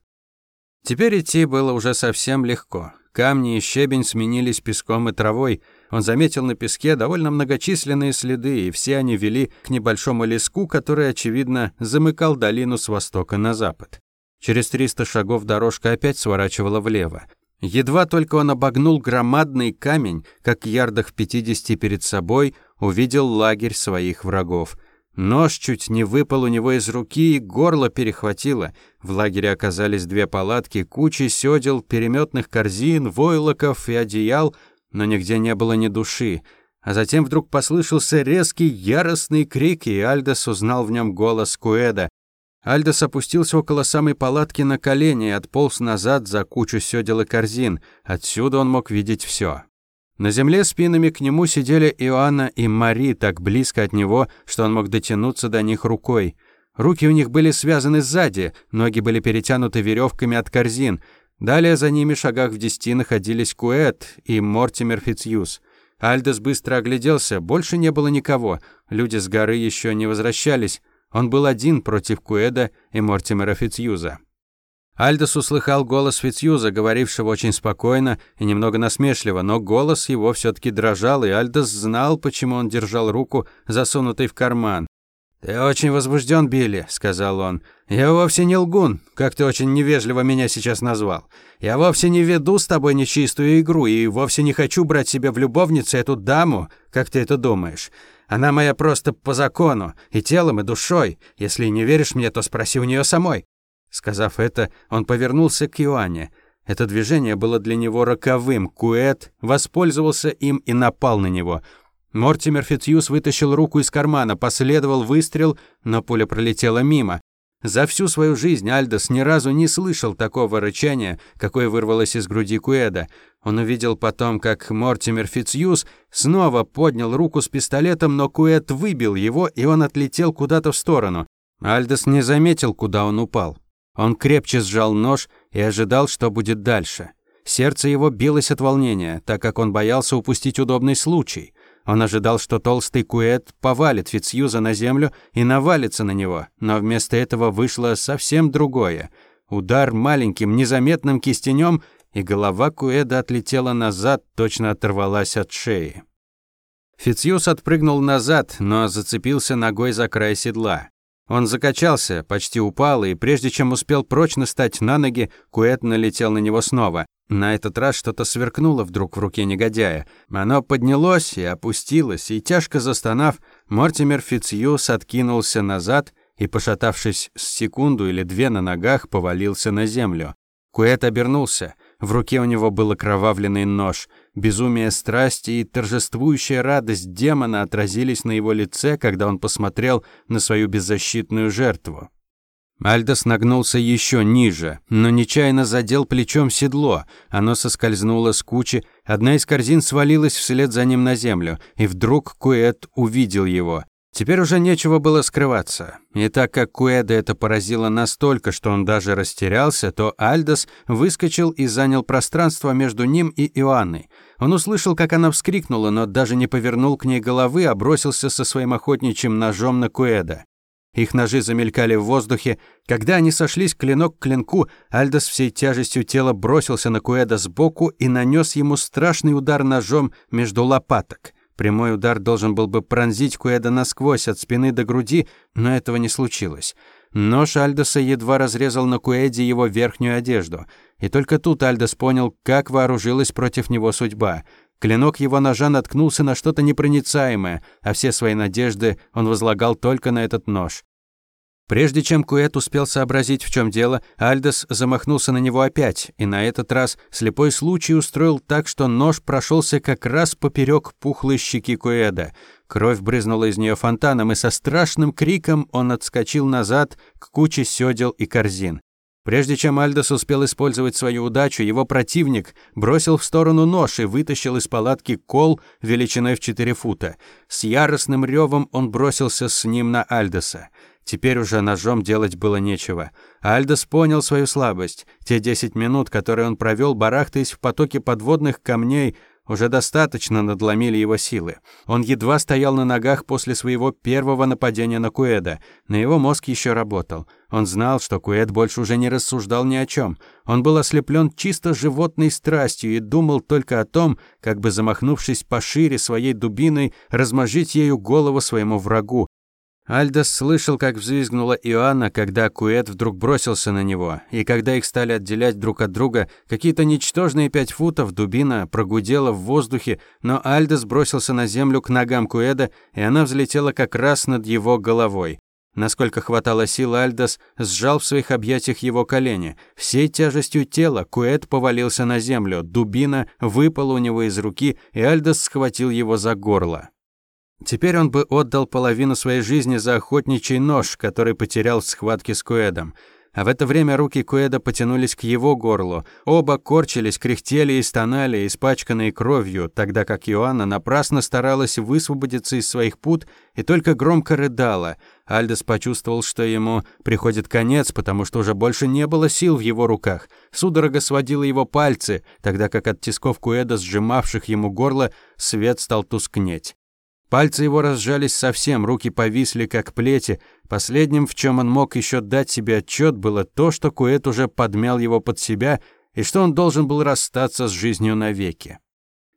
Теперь идти было уже совсем легко. Камни и щебень сменились песком и травой. Он заметил на песке довольно многочисленные следы, и все они вели к небольшому леску, который, очевидно, замыкал долину с востока на запад. Через 300 шагов дорожка опять сворачивала влево. Едва только он обогнул громадный камень, как ярдах в пятидесяти перед собой, увидел лагерь своих врагов. Нож чуть не выпал у него из руки и горло перехватило. В лагере оказались две палатки, кучи сёдел, переметных корзин, войлоков и одеял, но нигде не было ни души. А затем вдруг послышался резкий, яростный крик, и Альдос узнал в нем голос Куэда. Альдос опустился около самой палатки на колени и отполз назад за кучу сёдел и корзин. Отсюда он мог видеть все. На земле спинами к нему сидели Иоанна и Мари так близко от него, что он мог дотянуться до них рукой. Руки у них были связаны сзади, ноги были перетянуты веревками от корзин. Далее за ними шагах в десяти находились Куэт и Мортимер Фицьюз. Альдос быстро огляделся, больше не было никого. Люди с горы еще не возвращались. Он был один против Куэда и Мортимера Фицьюза. Альдос услыхал голос Фицьюза, говорившего очень спокойно и немного насмешливо, но голос его все таки дрожал, и Альдос знал, почему он держал руку, засунутой в карман. «Ты очень возбужден, Билли», — сказал он. «Я вовсе не лгун, как ты очень невежливо меня сейчас назвал. Я вовсе не веду с тобой нечистую игру и вовсе не хочу брать себе в любовницы эту даму, как ты это думаешь. Она моя просто по закону, и телом, и душой. Если не веришь мне, то спроси у нее самой». Сказав это, он повернулся к Иоанне. Это движение было для него роковым. Куэт воспользовался им и напал на него. Мортимер Фитьюс вытащил руку из кармана, последовал выстрел, но пуля пролетела мимо. За всю свою жизнь Альдос ни разу не слышал такого рычания, какое вырвалось из груди Куэда. Он увидел потом, как Мортимер Фицьюз снова поднял руку с пистолетом, но Куэд выбил его, и он отлетел куда-то в сторону. Альдос не заметил, куда он упал. Он крепче сжал нож и ожидал, что будет дальше. Сердце его билось от волнения, так как он боялся упустить удобный случай. Он ожидал, что толстый куэт повалит Фицьюза на землю и навалится на него, но вместо этого вышло совсем другое. Удар маленьким, незаметным кистенем, и голова куэда отлетела назад, точно оторвалась от шеи. Фицьюз отпрыгнул назад, но зацепился ногой за край седла. Он закачался, почти упал, и прежде чем успел прочно стать на ноги, Куэт налетел на него снова. На этот раз что-то сверкнуло вдруг в руке негодяя. Оно поднялось и опустилось, и, тяжко застонав, Мортимер Фицьюс откинулся назад и, пошатавшись с секунду или две на ногах, повалился на землю. Куэт обернулся. В руке у него был окровавленный нож. Безумие страсти и торжествующая радость демона отразились на его лице, когда он посмотрел на свою беззащитную жертву. Альдос нагнулся еще ниже, но нечаянно задел плечом седло. Оно соскользнуло с кучи, одна из корзин свалилась вслед за ним на землю, и вдруг Куэт увидел его. Теперь уже нечего было скрываться. И так как Куэда это поразило настолько, что он даже растерялся, то Альдос выскочил и занял пространство между ним и Иоанной. Он услышал, как она вскрикнула, но даже не повернул к ней головы, а бросился со своим охотничьим ножом на Куэда. Их ножи замелькали в воздухе. Когда они сошлись клинок к клинку, Альдос всей тяжестью тела бросился на Куэда сбоку и нанес ему страшный удар ножом между лопаток. Прямой удар должен был бы пронзить Куэда насквозь от спины до груди, но этого не случилось. Нож Альдоса едва разрезал на Куэде его верхнюю одежду. И только тут Альдос понял, как вооружилась против него судьба. Клинок его ножа наткнулся на что-то непроницаемое, а все свои надежды он возлагал только на этот нож. Прежде чем Куэт успел сообразить, в чем дело, Альдос замахнулся на него опять, и на этот раз слепой случай устроил так, что нож прошелся как раз поперек пухлой щеки Куэда. Кровь брызнула из нее фонтаном, и со страшным криком он отскочил назад к куче сёдел и корзин. Прежде чем Альдос успел использовать свою удачу, его противник бросил в сторону нож и вытащил из палатки кол величиной в 4 фута. С яростным ревом он бросился с ним на Альдоса. Теперь уже ножом делать было нечего. Альдос понял свою слабость. Те 10 минут, которые он провел, барахтаясь в потоке подводных камней, уже достаточно надломили его силы. Он едва стоял на ногах после своего первого нападения на Куэда, но его мозг еще работал. Он знал, что Куэд больше уже не рассуждал ни о чем. Он был ослеплен чисто животной страстью и думал только о том, как бы замахнувшись пошире своей дубиной, размажить ею голову своему врагу, Альдос слышал, как взвизгнула Иоанна, когда Куэт вдруг бросился на него, и когда их стали отделять друг от друга, какие-то ничтожные пять футов дубина прогудела в воздухе, но Альдос бросился на землю к ногам Куэда, и она взлетела как раз над его головой. Насколько хватало сил, Альдос сжал в своих объятиях его колени. Всей тяжестью тела Куэт повалился на землю, дубина выпала у него из руки, и Альдос схватил его за горло. Теперь он бы отдал половину своей жизни за охотничий нож, который потерял в схватке с Куэдом. А в это время руки Куэда потянулись к его горлу. Оба корчились, кряхтели и стонали, испачканные кровью, тогда как Иоанна напрасно старалась высвободиться из своих пут и только громко рыдала. Альдес почувствовал, что ему приходит конец, потому что уже больше не было сил в его руках. Судорога сводила его пальцы, тогда как от тисков Куэда, сжимавших ему горло, свет стал тускнеть. Пальцы его разжались совсем, руки повисли как плети. Последним, в чем он мог еще дать себе отчет, было то, что Куэт уже подмял его под себя и что он должен был расстаться с жизнью навеки.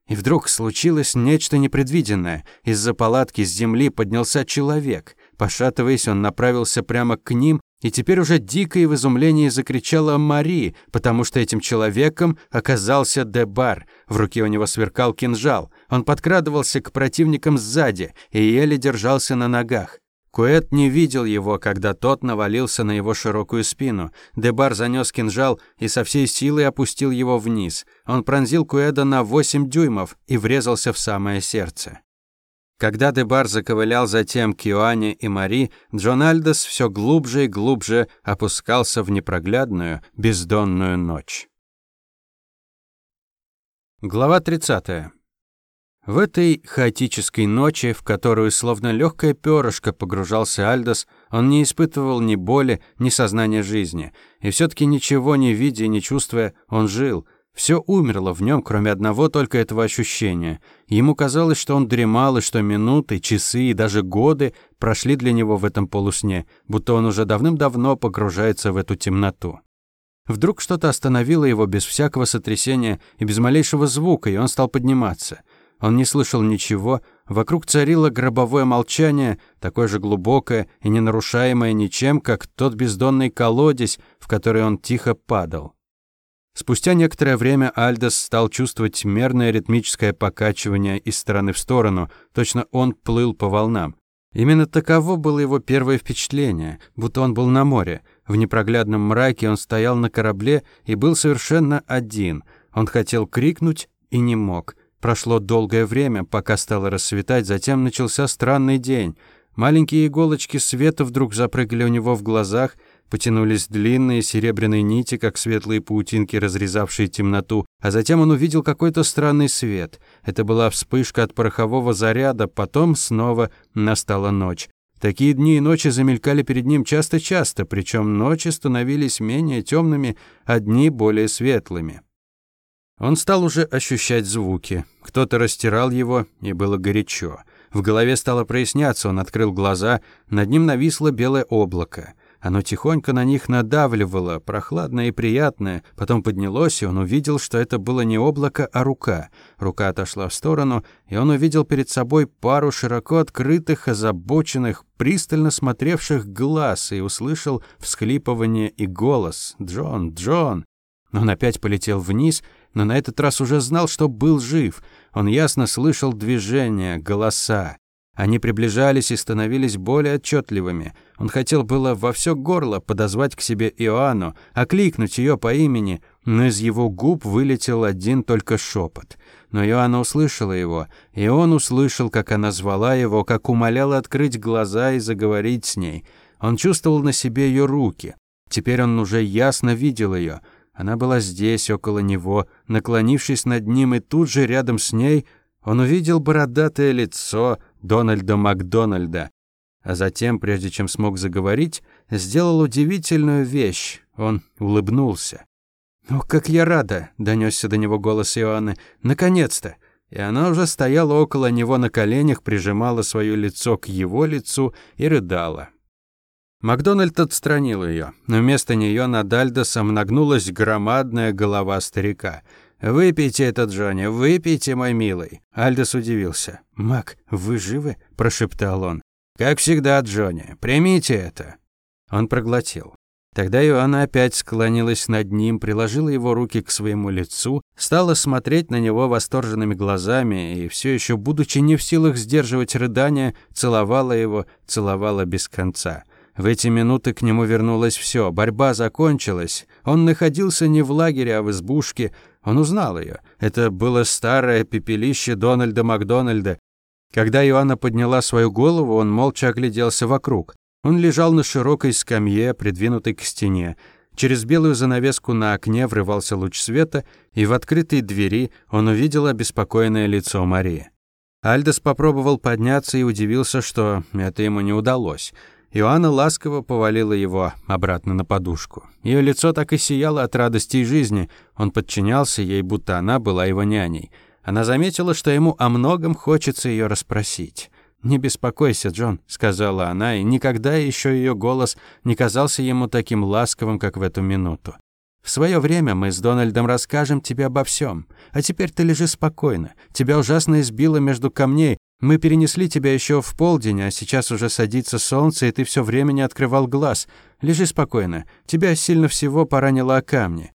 И вдруг случилось нечто непредвиденное. Из-за палатки с земли поднялся человек. Пошатываясь, он направился прямо к ним и теперь уже дико и в изумлении закричала Мари, потому что этим человеком оказался Дебар. В руке у него сверкал кинжал. Он подкрадывался к противникам сзади и еле держался на ногах. Куэт не видел его, когда тот навалился на его широкую спину. Дебар занёс кинжал и со всей силы опустил его вниз. Он пронзил Куэда на 8 дюймов и врезался в самое сердце. Когда Дебар заковылял затем к Иоанне и Мари, Джон Альдос все глубже и глубже опускался в непроглядную, бездонную ночь. Глава 30. В этой хаотической ночи, в которую словно легкое перышко погружался Альдос, он не испытывал ни боли, ни сознания жизни. И все таки ничего не видя и не чувствуя, он жил – все умерло в нем, кроме одного только этого ощущения. Ему казалось, что он дремал, и что минуты, часы и даже годы прошли для него в этом полусне, будто он уже давным-давно погружается в эту темноту. Вдруг что-то остановило его без всякого сотрясения и без малейшего звука, и он стал подниматься. Он не слышал ничего, вокруг царило гробовое молчание, такое же глубокое и не нарушаемое ничем, как тот бездонный колодец, в который он тихо падал. Спустя некоторое время Альдос стал чувствовать мерное ритмическое покачивание из стороны в сторону, точно он плыл по волнам. Именно таково было его первое впечатление, будто он был на море. В непроглядном мраке он стоял на корабле и был совершенно один. Он хотел крикнуть и не мог. Прошло долгое время, пока стало рассветать, затем начался странный день. Маленькие иголочки света вдруг запрыгали у него в глазах, Потянулись длинные серебряные нити, как светлые паутинки, разрезавшие темноту, а затем он увидел какой-то странный свет. Это была вспышка от порохового заряда, потом снова настала ночь. Такие дни и ночи замелькали перед ним часто-часто, причем ночи становились менее темными, а дни более светлыми. Он стал уже ощущать звуки. Кто-то растирал его, и было горячо. В голове стало проясняться, он открыл глаза, над ним нависло белое облако. Оно тихонько на них надавливало, прохладное и приятное. Потом поднялось, и он увидел, что это было не облако, а рука. Рука отошла в сторону, и он увидел перед собой пару широко открытых, озабоченных, пристально смотревших глаз и услышал всхлипывание и голос «Джон, Джон!». Он опять полетел вниз, но на этот раз уже знал, что был жив. Он ясно слышал движения, голоса. Они приближались и становились более отчетливыми. Он хотел было во все горло подозвать к себе Иоанну, окликнуть ее по имени, но из его губ вылетел один только шепот. Но Иоанна услышала его, и он услышал, как она звала его, как умоляла открыть глаза и заговорить с ней. Он чувствовал на себе ее руки. Теперь он уже ясно видел ее. Она была здесь, около него, наклонившись над ним, и тут же рядом с ней он увидел бородатое лицо, Дональда Макдональда. А затем, прежде чем смог заговорить, сделал удивительную вещь. Он улыбнулся. «О, как я рада!» — донесся до него голос Иоанны. «Наконец-то!» И она уже стояла около него на коленях, прижимала свое лицо к его лицу и рыдала. Макдональд отстранил ее. но Вместо нее над Альдосом нагнулась громадная голова старика — «Выпейте это, Джонни, выпейте, мой милый!» Альдос удивился. «Мак, вы живы?» – прошептал он. «Как всегда, Джонни, примите это!» Он проглотил. Тогда Иоанна опять склонилась над ним, приложила его руки к своему лицу, стала смотреть на него восторженными глазами и, все еще будучи не в силах сдерживать рыдания, целовала его, целовала без конца. В эти минуты к нему вернулось все. Борьба закончилась. Он находился не в лагере, а в избушке. Он узнал ее. Это было старое пепелище Дональда Макдональда. Когда Иоанна подняла свою голову, он молча огляделся вокруг. Он лежал на широкой скамье, придвинутой к стене. Через белую занавеску на окне врывался луч света, и в открытой двери он увидел обеспокоенное лицо Марии. Альдос попробовал подняться и удивился, что это ему не удалось. Иоанна ласково повалила его обратно на подушку. Ее лицо так и сияло от радости и жизни. Он подчинялся ей, будто она была его няней. Она заметила, что ему о многом хочется ее расспросить. «Не беспокойся, Джон», — сказала она, и никогда еще ее голос не казался ему таким ласковым, как в эту минуту. В свое время мы с Дональдом расскажем тебе обо всем. А теперь ты лежи спокойно. Тебя ужасно избило между камней, мы перенесли тебя еще в полдень, а сейчас уже садится солнце, и ты все время не открывал глаз. Лежи спокойно. Тебя сильно всего поранило о камни».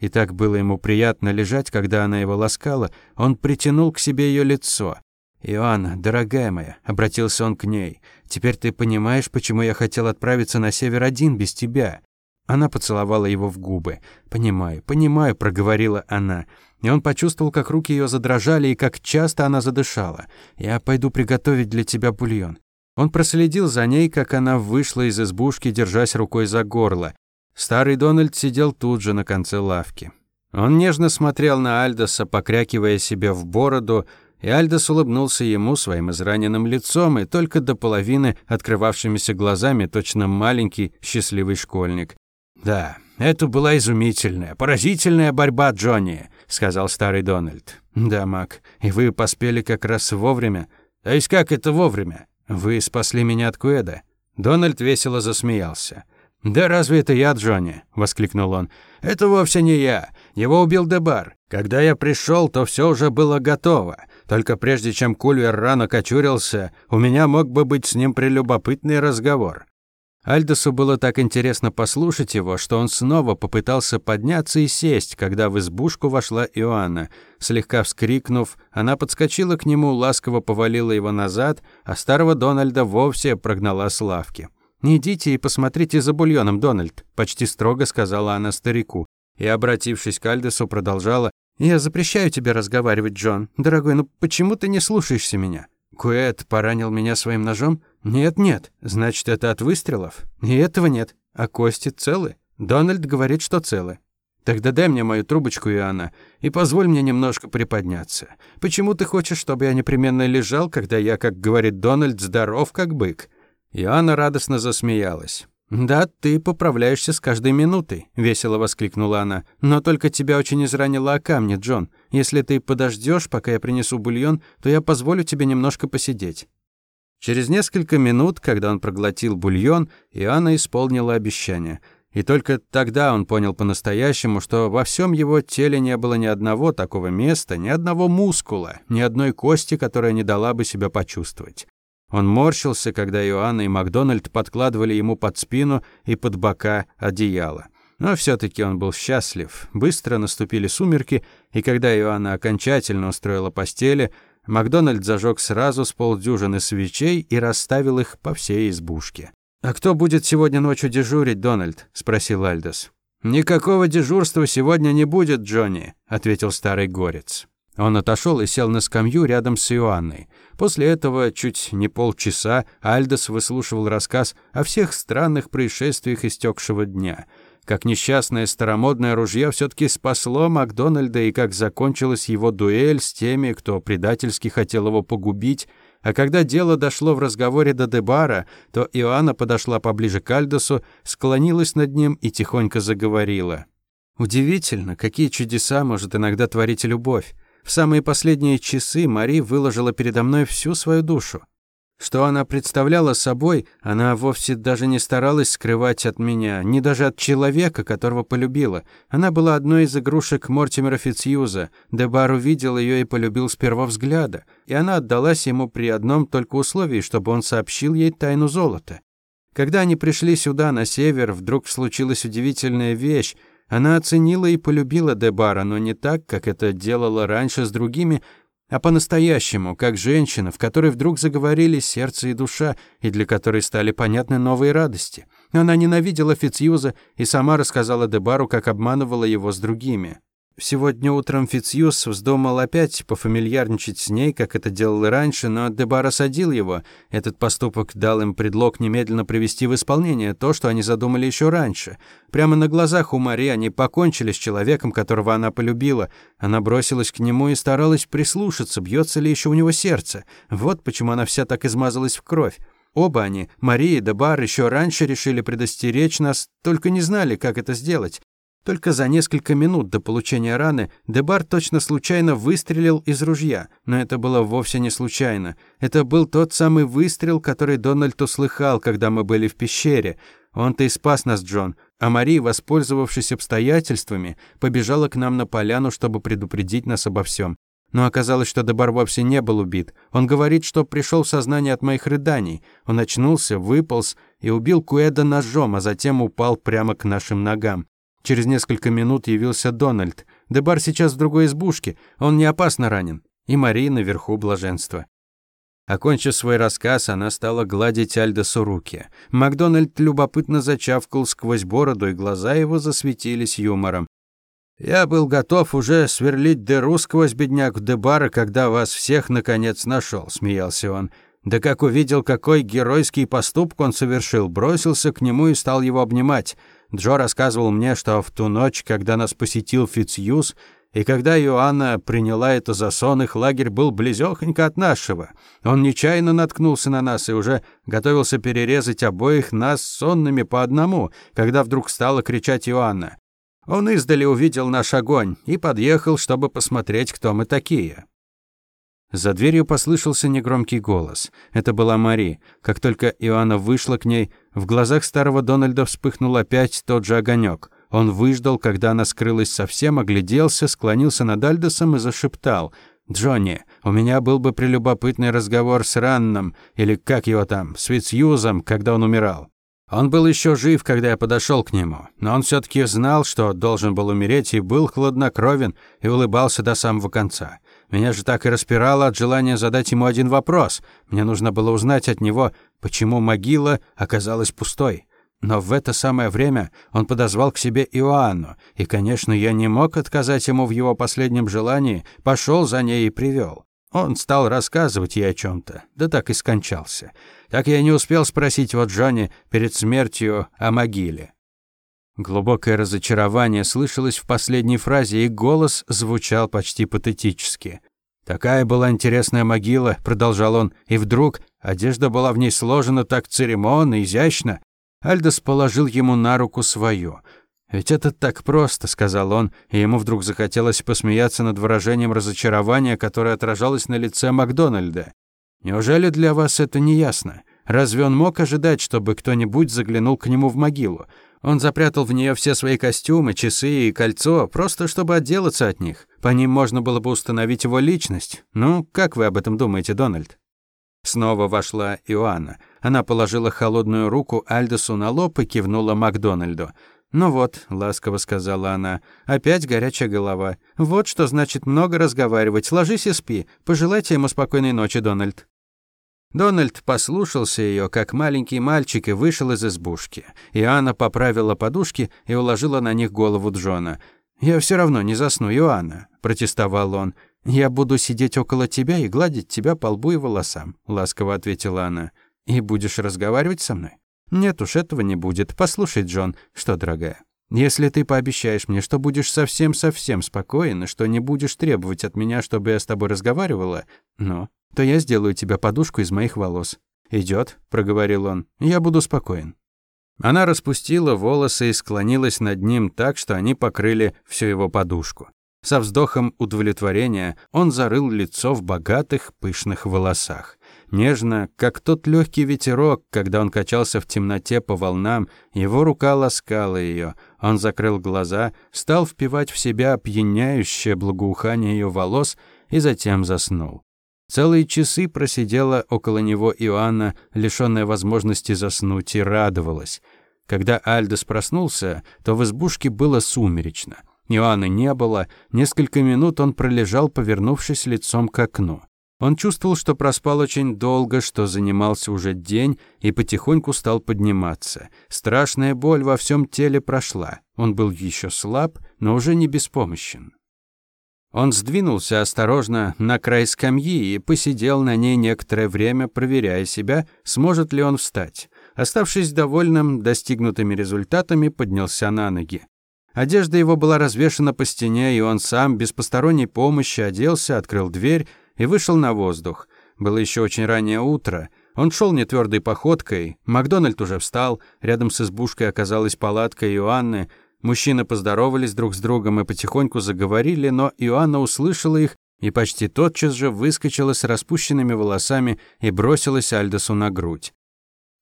И так было ему приятно лежать, когда она его ласкала, он притянул к себе ее лицо. «Иоанна, дорогая моя», — обратился он к ней, — «теперь ты понимаешь, почему я хотел отправиться на север один без тебя?» Она поцеловала его в губы. «Понимаю, понимаю», — проговорила она и он почувствовал, как руки ее задрожали и как часто она задышала. «Я пойду приготовить для тебя бульон». Он проследил за ней, как она вышла из избушки, держась рукой за горло. Старый Дональд сидел тут же на конце лавки. Он нежно смотрел на Альдоса, покрякивая себе в бороду, и Альдос улыбнулся ему своим израненным лицом и только до половины открывавшимися глазами, точно маленький счастливый школьник. «Да, это была изумительная, поразительная борьба, Джонни сказал старый Дональд. Да, Мак, и вы поспели как раз вовремя. А есть как это вовремя? Вы спасли меня от Куэда. Дональд весело засмеялся. «Да разве это я, Джонни?» — воскликнул он. «Это вовсе не я. Его убил Дебар. Когда я пришел, то все уже было готово. Только прежде чем Кульвер рано кочурился, у меня мог бы быть с ним прелюбопытный разговор. Альдосу было так интересно послушать его, что он снова попытался подняться и сесть, когда в избушку вошла Иоанна. Слегка вскрикнув, она подскочила к нему, ласково повалила его назад, а старого Дональда вовсе прогнала с лавки. «Идите и посмотрите за бульоном, Дональд», — почти строго сказала она старику. И, обратившись к Альдосу, продолжала. «Я запрещаю тебе разговаривать, Джон. Дорогой, ну почему ты не слушаешься меня? Куэт поранил меня своим ножом? Нет-нет, значит, это от выстрелов? И этого нет. А кости целы? Дональд говорит, что целы. Тогда дай мне мою трубочку, Иоанна, и позволь мне немножко приподняться. Почему ты хочешь, чтобы я непременно лежал, когда я, как говорит Дональд, здоров как бык?» Иоанна радостно засмеялась. «Да, ты поправляешься с каждой минутой», — весело воскликнула она. «Но только тебя очень изранило о камне, Джон. Если ты подождешь, пока я принесу бульон, то я позволю тебе немножко посидеть». Через несколько минут, когда он проглотил бульон, Иоанна исполнила обещание. И только тогда он понял по-настоящему, что во всем его теле не было ни одного такого места, ни одного мускула, ни одной кости, которая не дала бы себя почувствовать. Он морщился, когда Иоанна и Макдональд подкладывали ему под спину и под бока одеяло. Но все таки он был счастлив. Быстро наступили сумерки, и когда Иоанна окончательно устроила постели, Макдональд зажег сразу с полдюжины свечей и расставил их по всей избушке. «А кто будет сегодня ночью дежурить, Дональд?» – спросил Альдос. «Никакого дежурства сегодня не будет, Джонни», – ответил старый горец. Он отошел и сел на скамью рядом с Иоанной. После этого чуть не полчаса Альдос выслушивал рассказ о всех странных происшествиях истекшего дня – как несчастное старомодное ружье все-таки спасло Макдональда и как закончилась его дуэль с теми, кто предательски хотел его погубить. А когда дело дошло в разговоре до Дебара, то Иоанна подошла поближе к Альдосу, склонилась над ним и тихонько заговорила. «Удивительно, какие чудеса может иногда творить любовь. В самые последние часы Мари выложила передо мной всю свою душу. Что она представляла собой, она вовсе даже не старалась скрывать от меня, ни даже от человека, которого полюбила. Она была одной из игрушек Мортимера Фитцьюза. Дебар увидел ее и полюбил с первого взгляда. И она отдалась ему при одном только условии, чтобы он сообщил ей тайну золота. Когда они пришли сюда, на север, вдруг случилась удивительная вещь. Она оценила и полюбила Дебара, но не так, как это делала раньше с другими, а по-настоящему, как женщина, в которой вдруг заговорили сердце и душа, и для которой стали понятны новые радости. Она ненавидела Фицьюза и сама рассказала Дебару, как обманывала его с другими. Сегодня утром Фицьюс вздумал опять пофамильярничать с ней, как это делал и раньше, но Дебар осадил его. Этот поступок дал им предлог немедленно привести в исполнение то, что они задумали еще раньше. Прямо на глазах у Мари они покончили с человеком, которого она полюбила. Она бросилась к нему и старалась прислушаться, бьется ли еще у него сердце. Вот почему она вся так измазалась в кровь. Оба они, Мария и Дебар, еще раньше решили предостеречь нас, только не знали, как это сделать. Только за несколько минут до получения раны Дебар точно случайно выстрелил из ружья, но это было вовсе не случайно. Это был тот самый выстрел, который Дональд услыхал, когда мы были в пещере. Он-то и спас нас, Джон. А Мари, воспользовавшись обстоятельствами, побежала к нам на поляну, чтобы предупредить нас обо всем. Но оказалось, что Дебар вовсе не был убит. Он говорит, что пришел в сознание от моих рыданий. Он очнулся, выполз и убил Куэда ножом, а затем упал прямо к нашим ногам. Через несколько минут явился Дональд. Дебар сейчас в другой избушке, он не опасно ранен. И Мария наверху блаженства. Окончив свой рассказ, она стала гладить Альдосу руки. Макдональд любопытно зачавкал сквозь бороду, и глаза его засветились юмором. «Я был готов уже сверлить дыру сквозь бедняк Дебара, когда вас всех, наконец, нашел», — смеялся он. «Да как увидел, какой геройский поступок он совершил, бросился к нему и стал его обнимать. Джо рассказывал мне, что в ту ночь, когда нас посетил Фицьюз, и когда Иоанна приняла это за сон, их лагерь был близёхонько от нашего. Он нечаянно наткнулся на нас и уже готовился перерезать обоих нас сонными по одному, когда вдруг стала кричать Иоанна. Он издали увидел наш огонь и подъехал, чтобы посмотреть, кто мы такие. За дверью послышался негромкий голос. Это была Мари. Как только Иоанна вышла к ней, в глазах старого Дональда вспыхнул опять тот же огонек. Он выждал, когда она скрылась совсем, огляделся, склонился над Альдосом и зашептал. «Джонни, у меня был бы прелюбопытный разговор с Ранном, или как его там, с Вицьюзом, когда он умирал. Он был еще жив, когда я подошел к нему, но он все-таки знал, что должен был умереть, и был хладнокровен, и улыбался до самого конца. Меня же так и распирало от желания задать ему один вопрос. Мне нужно было узнать от него, почему могила оказалась пустой. Но в это самое время он подозвал к себе Иоанну, и, конечно, я не мог отказать ему в его последнем желании, пошел за ней и привел. Он стал рассказывать ей о чем то да так и скончался. Так я не успел спросить вот Джонни перед смертью о могиле. Глубокое разочарование слышалось в последней фразе, и голос звучал почти патетически. «Такая была интересная могила», — продолжал он, и вдруг одежда была в ней сложена так церемонно, изящно. Альдос положил ему на руку свою. «Ведь это так просто», — сказал он, и ему вдруг захотелось посмеяться над выражением разочарования, которое отражалось на лице Макдональда. «Неужели для вас это не ясно? Разве он мог ожидать, чтобы кто-нибудь заглянул к нему в могилу? Он запрятал в нее все свои костюмы, часы и кольцо, просто чтобы отделаться от них. По ним можно было бы установить его личность. Ну, как вы об этом думаете, Дональд? Снова вошла Иоанна. Она положила холодную руку Альдосу на лоб и кивнула Макдональду. «Ну вот», — ласково сказала она, — «опять горячая голова. Вот что значит много разговаривать. Ложись и спи. Пожелайте ему спокойной ночи, Дональд». Дональд послушался ее, как маленький мальчик, и вышел из избушки. И Анна поправила подушки и уложила на них голову Джона. «Я все равно не засну, Иоанна», — протестовал он. «Я буду сидеть около тебя и гладить тебя по лбу и волосам», — ласково ответила она. «И будешь разговаривать со мной?» «Нет уж, этого не будет. Послушай, Джон, что, дорогая, если ты пообещаешь мне, что будешь совсем-совсем спокоен и что не будешь требовать от меня, чтобы я с тобой разговаривала, ну, то я сделаю тебе подушку из моих волос». «Идёт», — проговорил он, — «я буду спокоен». Она распустила волосы и склонилась над ним так, что они покрыли всю его подушку. Со вздохом удовлетворения он зарыл лицо в богатых, пышных волосах. Нежно, как тот легкий ветерок, когда он качался в темноте по волнам, его рука ласкала ее. Он закрыл глаза, стал впивать в себя опьяняющее благоухание ее волос и затем заснул. Целые часы просидела около него Иоанна, лишённая возможности заснуть, и радовалась. Когда Альдос проснулся, то в избушке было сумеречно. Иоанна не было, несколько минут он пролежал, повернувшись лицом к окну. Он чувствовал, что проспал очень долго, что занимался уже день и потихоньку стал подниматься. Страшная боль во всем теле прошла. Он был еще слаб, но уже не беспомощен. Он сдвинулся осторожно на край скамьи и посидел на ней некоторое время, проверяя себя, сможет ли он встать. Оставшись довольным достигнутыми результатами, поднялся на ноги. Одежда его была развешана по стене, и он сам без посторонней помощи оделся, открыл дверь и вышел на воздух. Было еще очень раннее утро. Он шел нетвердой походкой. Макдональд уже встал. Рядом с избушкой оказалась палатка Иоанны. Мужчины поздоровались друг с другом и потихоньку заговорили, но Иоанна услышала их и почти тотчас же выскочила с распущенными волосами и бросилась Альдосу на грудь.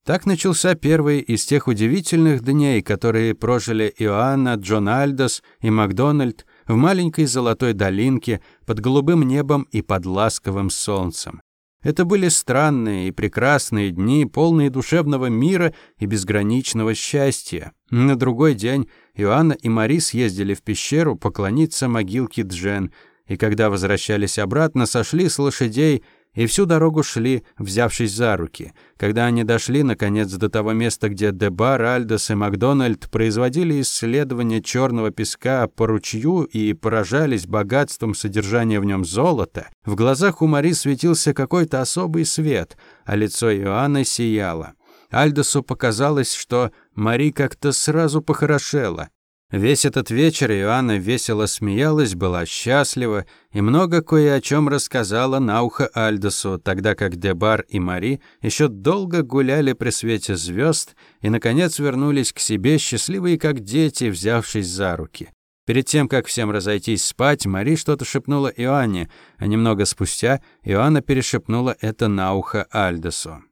Так начался первый из тех удивительных дней, которые прожили Иоанна, Джон Альдос и Макдональд в маленькой золотой долинке под голубым небом и под ласковым солнцем. Это были странные и прекрасные дни, полные душевного мира и безграничного счастья. На другой день Иоанна и Мари съездили в пещеру поклониться могилке Джен, и когда возвращались обратно, сошли с лошадей и всю дорогу шли, взявшись за руки. Когда они дошли, наконец, до того места, где Дебар, Альдос и Макдональд производили исследование черного песка по ручью и поражались богатством содержания в нем золота, в глазах у Мари светился какой-то особый свет, а лицо Иоанна сияло. Альдосу показалось, что Мари как-то сразу похорошела. Весь этот вечер Иоанна весело смеялась, была счастлива и много кое о чем рассказала на ухо Альдосу, тогда как Дебар и Мари еще долго гуляли при свете звезд и, наконец, вернулись к себе, счастливые как дети, взявшись за руки. Перед тем, как всем разойтись спать, Мари что-то шепнула Иоанне, а немного спустя Иоанна перешепнула это на ухо Альдосу.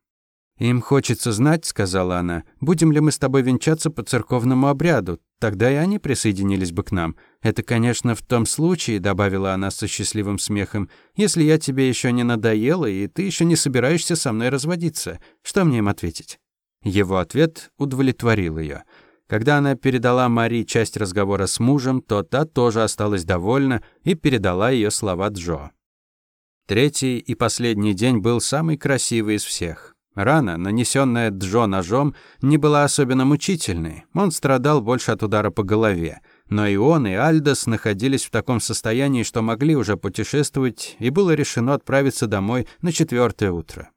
«Им хочется знать, — сказала она, — будем ли мы с тобой венчаться по церковному обряду. Тогда и они присоединились бы к нам. Это, конечно, в том случае, — добавила она со счастливым смехом, — если я тебе еще не надоела, и ты еще не собираешься со мной разводиться. Что мне им ответить?» Его ответ удовлетворил ее. Когда она передала Мари часть разговора с мужем, то та тоже осталась довольна и передала ее слова Джо. Третий и последний день был самый красивый из всех. Рана, нанесенная Джо ножом, не была особенно мучительной. Он страдал больше от удара по голове. Но и он, и Альдос находились в таком состоянии, что могли уже путешествовать, и было решено отправиться домой на четвертое утро.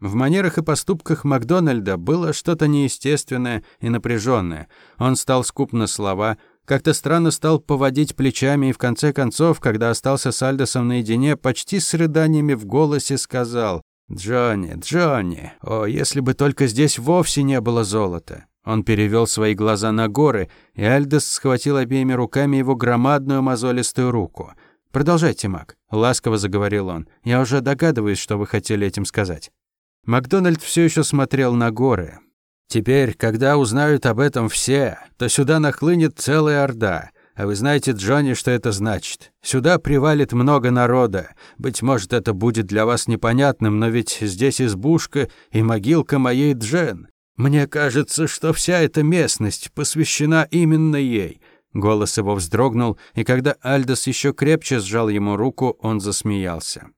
В манерах и поступках Макдональда было что-то неестественное и напряженное. Он стал скуп на слова, как-то странно стал поводить плечами и в конце концов, когда остался с Альдосом наедине, почти с рыданиями в голосе сказал «Джонни, Джонни, о, если бы только здесь вовсе не было золота!» Он перевел свои глаза на горы, и Альдес схватил обеими руками его громадную мозолистую руку. «Продолжайте, Мак», — ласково заговорил он. «Я уже догадываюсь, что вы хотели этим сказать». Макдональд все еще смотрел на горы. «Теперь, когда узнают об этом все, то сюда нахлынет целая орда. А вы знаете, Джонни, что это значит? Сюда привалит много народа. Быть может, это будет для вас непонятным, но ведь здесь избушка и могилка моей Джен. Мне кажется, что вся эта местность посвящена именно ей. Голос его вздрогнул, и когда Альдос еще крепче сжал ему руку, он засмеялся.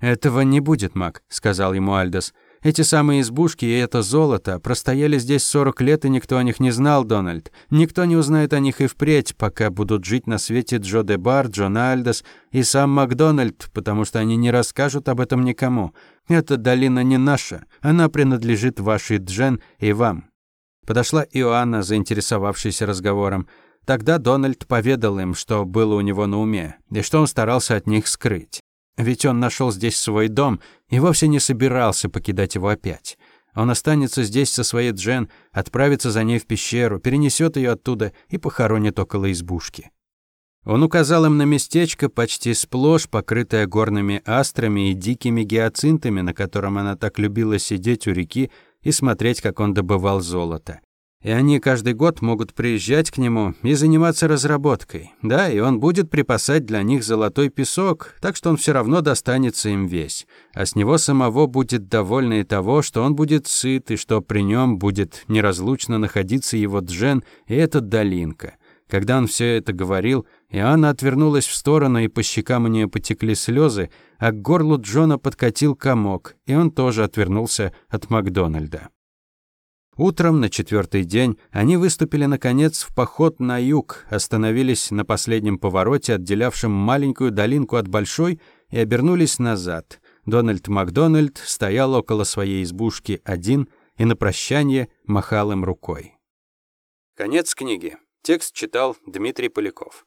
«Этого не будет, Мак», — сказал ему Альдос. Эти самые избушки и это золото простояли здесь 40 лет, и никто о них не знал, Дональд. Никто не узнает о них и впредь, пока будут жить на свете Джо де Бар, Джон Альдос и сам Макдональд, потому что они не расскажут об этом никому. Эта долина не наша, она принадлежит вашей Джен и вам». Подошла Иоанна, заинтересовавшаяся разговором. Тогда Дональд поведал им, что было у него на уме, и что он старался от них скрыть. Ведь он нашел здесь свой дом и вовсе не собирался покидать его опять. Он останется здесь со своей Джен, отправится за ней в пещеру, перенесет ее оттуда и похоронит около избушки. Он указал им на местечко, почти сплошь покрытое горными астрами и дикими гиацинтами, на котором она так любила сидеть у реки и смотреть, как он добывал золото. И они каждый год могут приезжать к нему и заниматься разработкой. Да, и он будет припасать для них золотой песок, так что он все равно достанется им весь. А с него самого будет довольно и того, что он будет сыт, и что при нем будет неразлучно находиться его Джен и эта долинка. Когда он все это говорил, Иоанна отвернулась в сторону, и по щекам у нее потекли слезы, а к горлу Джона подкатил комок, и он тоже отвернулся от Макдональда. Утром на четвертый день они выступили, наконец, в поход на юг, остановились на последнем повороте, отделявшем маленькую долинку от большой, и обернулись назад. Дональд Макдональд стоял около своей избушки один и на прощание махал им рукой. Конец книги. Текст читал Дмитрий Поляков.